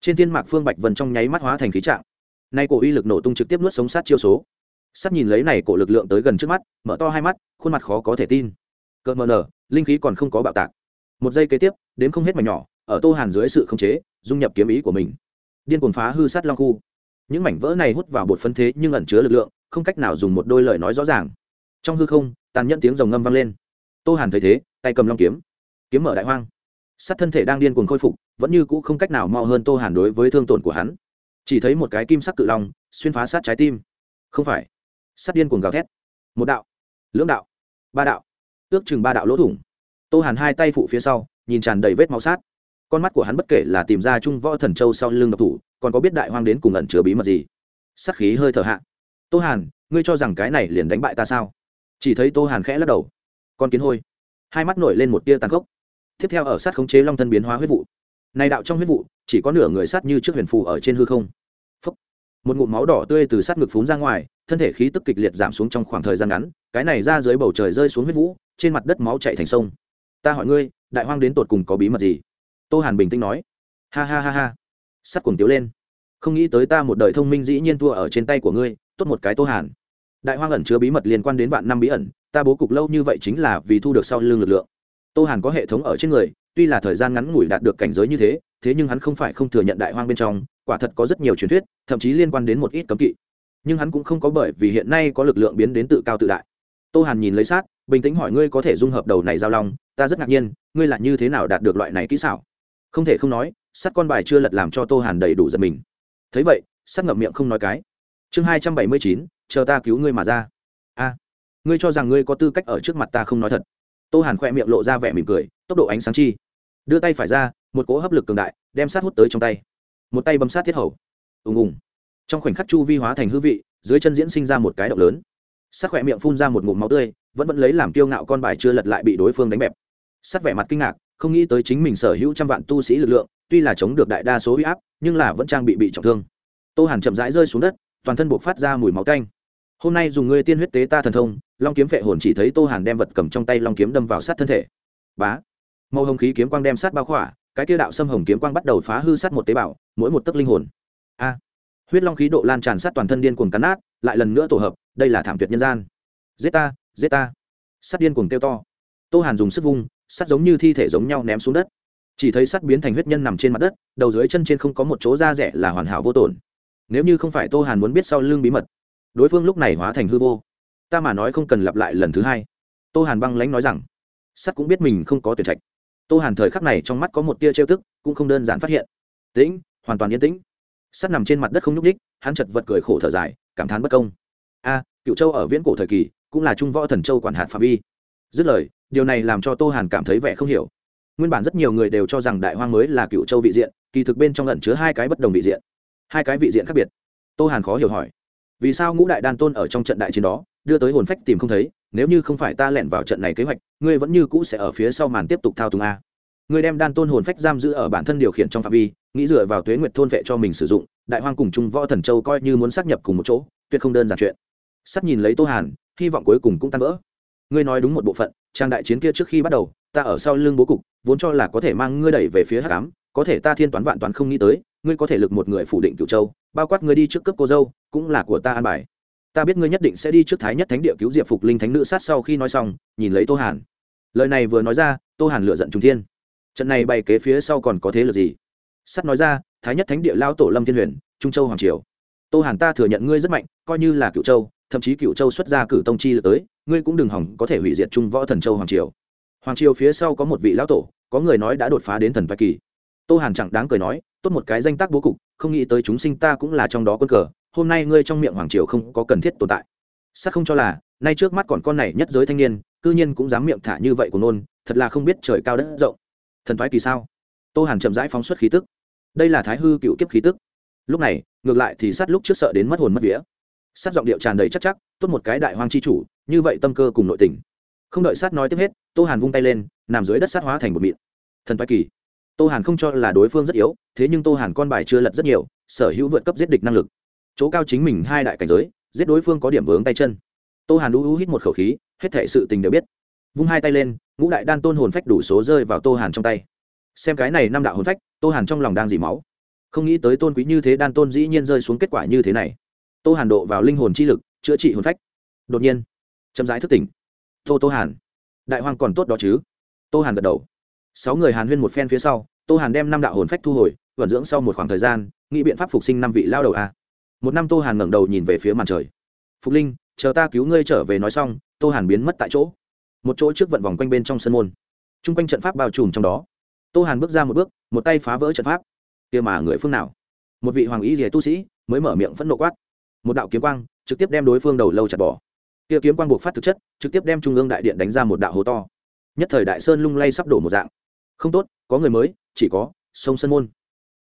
Trên thiên mạc phương bạch vần trong nháy mắt hóa thành khí trạng. Nay cổ uy lực nổ tung trực tiếp nuốt sống sát chiêu số. Sát nhìn lấy này cổ lực lượng tới gần trước mắt, mở to hai mắt, khuôn mặt khó có thể tin. Cợt mờ nở, linh khí còn không có bạo tạc một giây kế tiếp, đến không hết mảnh nhỏ, ở tô hàn dưới sự khống chế, dung nhập kiếm ý của mình. Điên cuồng phá hư sát long khu. Những mảnh vỡ này hút vào bột phân thế nhưng ẩn chứa lực lượng, không cách nào dùng một đôi lời nói rõ ràng. Trong hư không, tàn nhẫn tiếng rồng ngâm vang lên. Tô hàn thấy thế, tay cầm long kiếm. Kiếm mở đại hoang. Sát thân thể đang điên cuồng khôi phục, vẫn như cũ không cách nào mau hơn tô hàn đối với thương tổn của hắn. Chỉ thấy một cái kim sắc cự long, xuyên phá sát trái tim. Không phải. Sát điên cuồng gào thét. Một đạo. Lưỡng đạo. Ba đạo. Ước chừng ba đạo lỗ thủng tô hàn hai tay phụ phía sau, nhìn tràn đầy vết máu sát. Con mắt của hắn bất kể là tìm ra trung võ thần châu sau lưng độc thủ, còn có biết đại hoang đến cùng ẩn chứa bí mật gì. Sắc khí hơi thở hạ. Tô hàn, ngươi cho rằng cái này liền đánh bại ta sao? Chỉ thấy tô hàn khẽ lắc đầu. Con kiến hôi. Hai mắt nổi lên một tia tàn khốc. Tiếp theo ở sát khống chế long thân biến hóa huyết vụ. Này đạo trong huyết vụ, chỉ có nửa người sát như trước huyền phù ở trên hư không. Phúc. một ngụm máu đỏ tươi từ sát ngực phún ra ngoài, thân thể khí tức kịch liệt giảm xuống trong khoảng thời gian ngắn, cái này ra dưới bầu trời rơi xuống huyết vũ, trên mặt đất máu chạy thành sông ta hỏi ngươi, đại hoang đến tột cùng có bí mật gì? Tô hàn bình tĩnh nói. Ha ha ha ha. Sắt cuồng tiếu lên. Không nghĩ tới ta một đời thông minh dĩ nhiên thua ở trên tay của ngươi, tốt một cái tô hàn. Đại hoang ẩn chứa bí mật liên quan đến vạn năm bí ẩn, ta bố cục lâu như vậy chính là vì thu được sau lưng lực lượng. Tô hàn có hệ thống ở trên người, tuy là thời gian ngắn ngủi đạt được cảnh giới như thế thế nhưng hắn không phải không thừa nhận đại hoang bên trong, quả thật có rất nhiều truyền thuyết, thậm chí liên quan đến một ít cấm kỵ. Nhưng hắn cũng không có bởi vì hiện nay có lực lượng biến đến tự cao tự đại. Tô hàn nhìn lấy sát, bình tĩnh hỏi ngươi có thể dung hợp đầu này giao long ta rất ngạc nhiên, ngươi là như thế nào đạt được loại này kỹ xảo? Không thể không nói, sắt con bài chưa lật làm cho tô hàn đầy đủ giật mình. Thấy vậy, sắt ngậm miệng không nói cái. Chương hai trăm bảy mươi chín, chờ ta cứu ngươi mà ra. A, ngươi cho rằng ngươi có tư cách ở trước mặt ta không nói thật. Tô hàn khoe miệng lộ ra vẻ mỉm cười, tốc độ ánh sáng chi. Đưa tay phải ra, một cỗ hấp lực cường đại, đem sát hút tới trong tay. Một tay bấm sát thiết hầu. Ùng ùng. Trong khoảnh khắc chu vi hóa thành hư vị, dưới chân diễn sinh ra một cái động lớn. Sát khỏe miệng phun ra một ngụm máu tươi vẫn vẫn lấy làm kiêu ngạo con bài chưa lật lại bị đối phương đánh bẹp. Sát vẻ mặt kinh ngạc, không nghĩ tới chính mình sở hữu trăm vạn tu sĩ lực lượng, tuy là chống được đại đa số huy áp, nhưng là vẫn trang bị bị trọng thương. Tô hàn chậm rãi rơi xuống đất, toàn thân buộc phát ra mùi máu canh hôm nay dùng ngươi tiên huyết tế ta thần thông, long kiếm phệ hồn chỉ thấy tô hàn đem vật cầm trong tay long kiếm đâm vào sát thân thể. Bá! Màu hồng khí kiếm quang đem sát bao khỏa, cái tiêu đạo xâm hồng kiếm quang bắt đầu phá hư sát một tế bào, mỗi một tấc linh hồn. A! Huyết long khí độ lan tràn sát toàn thân điên cuồng cắn nát, lại lần nữa tổ hợp, đây là thảm tuyệt nhân gian. Giết ta! Giết ta. Sắt điên cuồng kêu to. Tô hàn dùng sức vung, sắt giống như thi thể giống nhau ném xuống đất. Chỉ thấy sắt biến thành huyết nhân nằm trên mặt đất, đầu dưới chân trên không có một chỗ da rẻ là hoàn hảo vô tổn. Nếu như không phải tô hàn muốn biết sau lưng bí mật, đối phương lúc này hóa thành hư vô. Ta mà nói không cần lặp lại lần thứ hai. Tô hàn băng lãnh nói rằng, sắt cũng biết mình không có tuyển trạch. Tô hàn thời khắc này trong mắt có một tia trêu tức, cũng không đơn giản phát hiện. Tĩnh, hoàn toàn yên tĩnh. Sắt nằm trên mặt đất không nhúc ních hắn chật vật cười khổ thở dài, cảm thán bất công. A, cựu châu ở viễn cổ thời kỳ cũng là trung võ thần châu quản hạt phạm vi. Dứt lời, điều này làm cho tô hàn cảm thấy vẻ không hiểu. Nguyên bản rất nhiều người đều cho rằng đại hoang mới là cựu châu vị diện, kỳ thực bên trong ẩn chứa hai cái bất đồng vị diện. Hai cái vị diện khác biệt. Tô hàn khó hiểu hỏi, vì sao ngũ đại đan tôn ở trong trận đại chiến đó, đưa tới hồn phách tìm không thấy, nếu như không phải ta lẻn vào trận này kế hoạch, ngươi vẫn như cũ sẽ ở phía sau màn tiếp tục thao túng a? Ngươi đem đan tôn hồn phách giam giữ ở bản thân điều khiển trong phạm vi, nghĩ dựa vào tuế nguyệt thôn vệ cho mình sử dụng, đại hoang cùng trung võ thần châu coi như muốn xác nhập cùng một chỗ, tuyệt không đơn giản chuyện. Sắt nhìn lấy tô hàn hy vọng cuối cùng cũng tan vỡ. Ngươi nói đúng một bộ phận, trang đại chiến kia trước khi bắt đầu, ta ở sau lưng bố cục, vốn cho là có thể mang ngươi đẩy về phía hắc ám, có thể ta thiên toán vạn toán không nghĩ tới, ngươi có thể lực một người phủ định cựu châu, bao quát ngươi đi trước cấp cô dâu, cũng là của ta an bài. Ta biết ngươi nhất định sẽ đi trước thái nhất thánh địa cứu diệp phục linh thánh nữ sát sau khi nói xong, nhìn lấy tô hàn. Lời này vừa nói ra, tô hàn lựa giận trung thiên. Trận này bày kế phía sau còn có thế lực gì? Sắt nói ra, thái nhất thánh địa lao tổ lâm thiên huyền, trung châu hoàng triều. Tô hàn ta thừa nhận ngươi rất mạnh, coi như là cựu châu thậm chí cựu châu xuất ra cử tông chi tới, ngươi cũng đừng hỏng, có thể hủy diệt trung võ thần châu hoàng triều. Hoàng triều phía sau có một vị lão tổ, có người nói đã đột phá đến thần bạch kỳ. Tô hàn chẳng đáng cười nói, tốt một cái danh tác bố cục, không nghĩ tới chúng sinh ta cũng là trong đó quân cờ, hôm nay ngươi trong miệng hoàng triều không có cần thiết tồn tại. Sắc không cho là, nay trước mắt còn con này nhất giới thanh niên, cư nhiên cũng dám miệng thả như vậy của nôn, thật là không biết trời cao đất rộng. Thần thoái kỳ sao? Tô hàn chậm rãi phóng xuất khí tức. Đây là thái hư cựu kiếp khí tức. Lúc này, ngược lại thì sát lúc trước sợ đến mất hồn mất vía sát giọng điệu tràn đầy chắc chắc, tốt một cái đại hoang chi chủ, như vậy tâm cơ cùng nội tình. Không đợi sát nói tiếp hết, tô hàn vung tay lên, nằm dưới đất sát hóa thành một mịn. Thần toa kỳ. Tô hàn không cho là đối phương rất yếu, thế nhưng tô hàn con bài chưa lật rất nhiều, sở hữu vượt cấp giết địch năng lực. Chỗ cao chính mình hai đại cảnh giới, giết đối phương có điểm vướng tay chân. Tô hàn u u hít một khẩu khí, hết thệ sự tình đều biết. Vung hai tay lên, ngũ đại đan tôn hồn phách đủ số rơi vào tô hàn trong tay. Xem cái này năm đạo hồn phách, tô hàn trong lòng đang dỉ máu. Không nghĩ tới tôn quý như thế đan tôn dĩ nhiên rơi xuống kết quả như thế này tô hàn độ vào linh hồn chi lực, chữa trị hồn phách. Đột nhiên, chậm rãi thức tỉnh. Tô tô hàn, đại hoàng còn tốt đó chứ? Tô hàn gật đầu. Sáu người hàn huyên một phen phía sau, tô hàn đem năm đạo hồn phách thu hồi, vận dưỡng sau một khoảng thời gian, nghĩ biện pháp phục sinh năm vị lao đầu a. Một năm tô hàn ngẩng đầu nhìn về phía màn trời. Phục linh, chờ ta cứu ngươi trở về nói xong, tô hàn biến mất tại chỗ. Một chỗ trước vận vòng quanh bên trong sân môn. T r u n g quanh trận pháp bao trùm trong đó. Tô hàn bước ra một bước, một tay phá vỡ trận pháp. Kia mà người phương nào? Một vị hoàng ý rìa tu sĩ, mới mở miệng phẫn nộ quát một đạo kiếm quang trực tiếp đem đối phương đầu lâu chặt bỏ. Kia kiếm quang buộc phát thực chất, trực tiếp đem trung ương đại điện đánh ra một đạo hố to. Nhất thời đại sơn lung lay sắp đổ một dạng. Không tốt, có người mới, chỉ có sông sơn môn.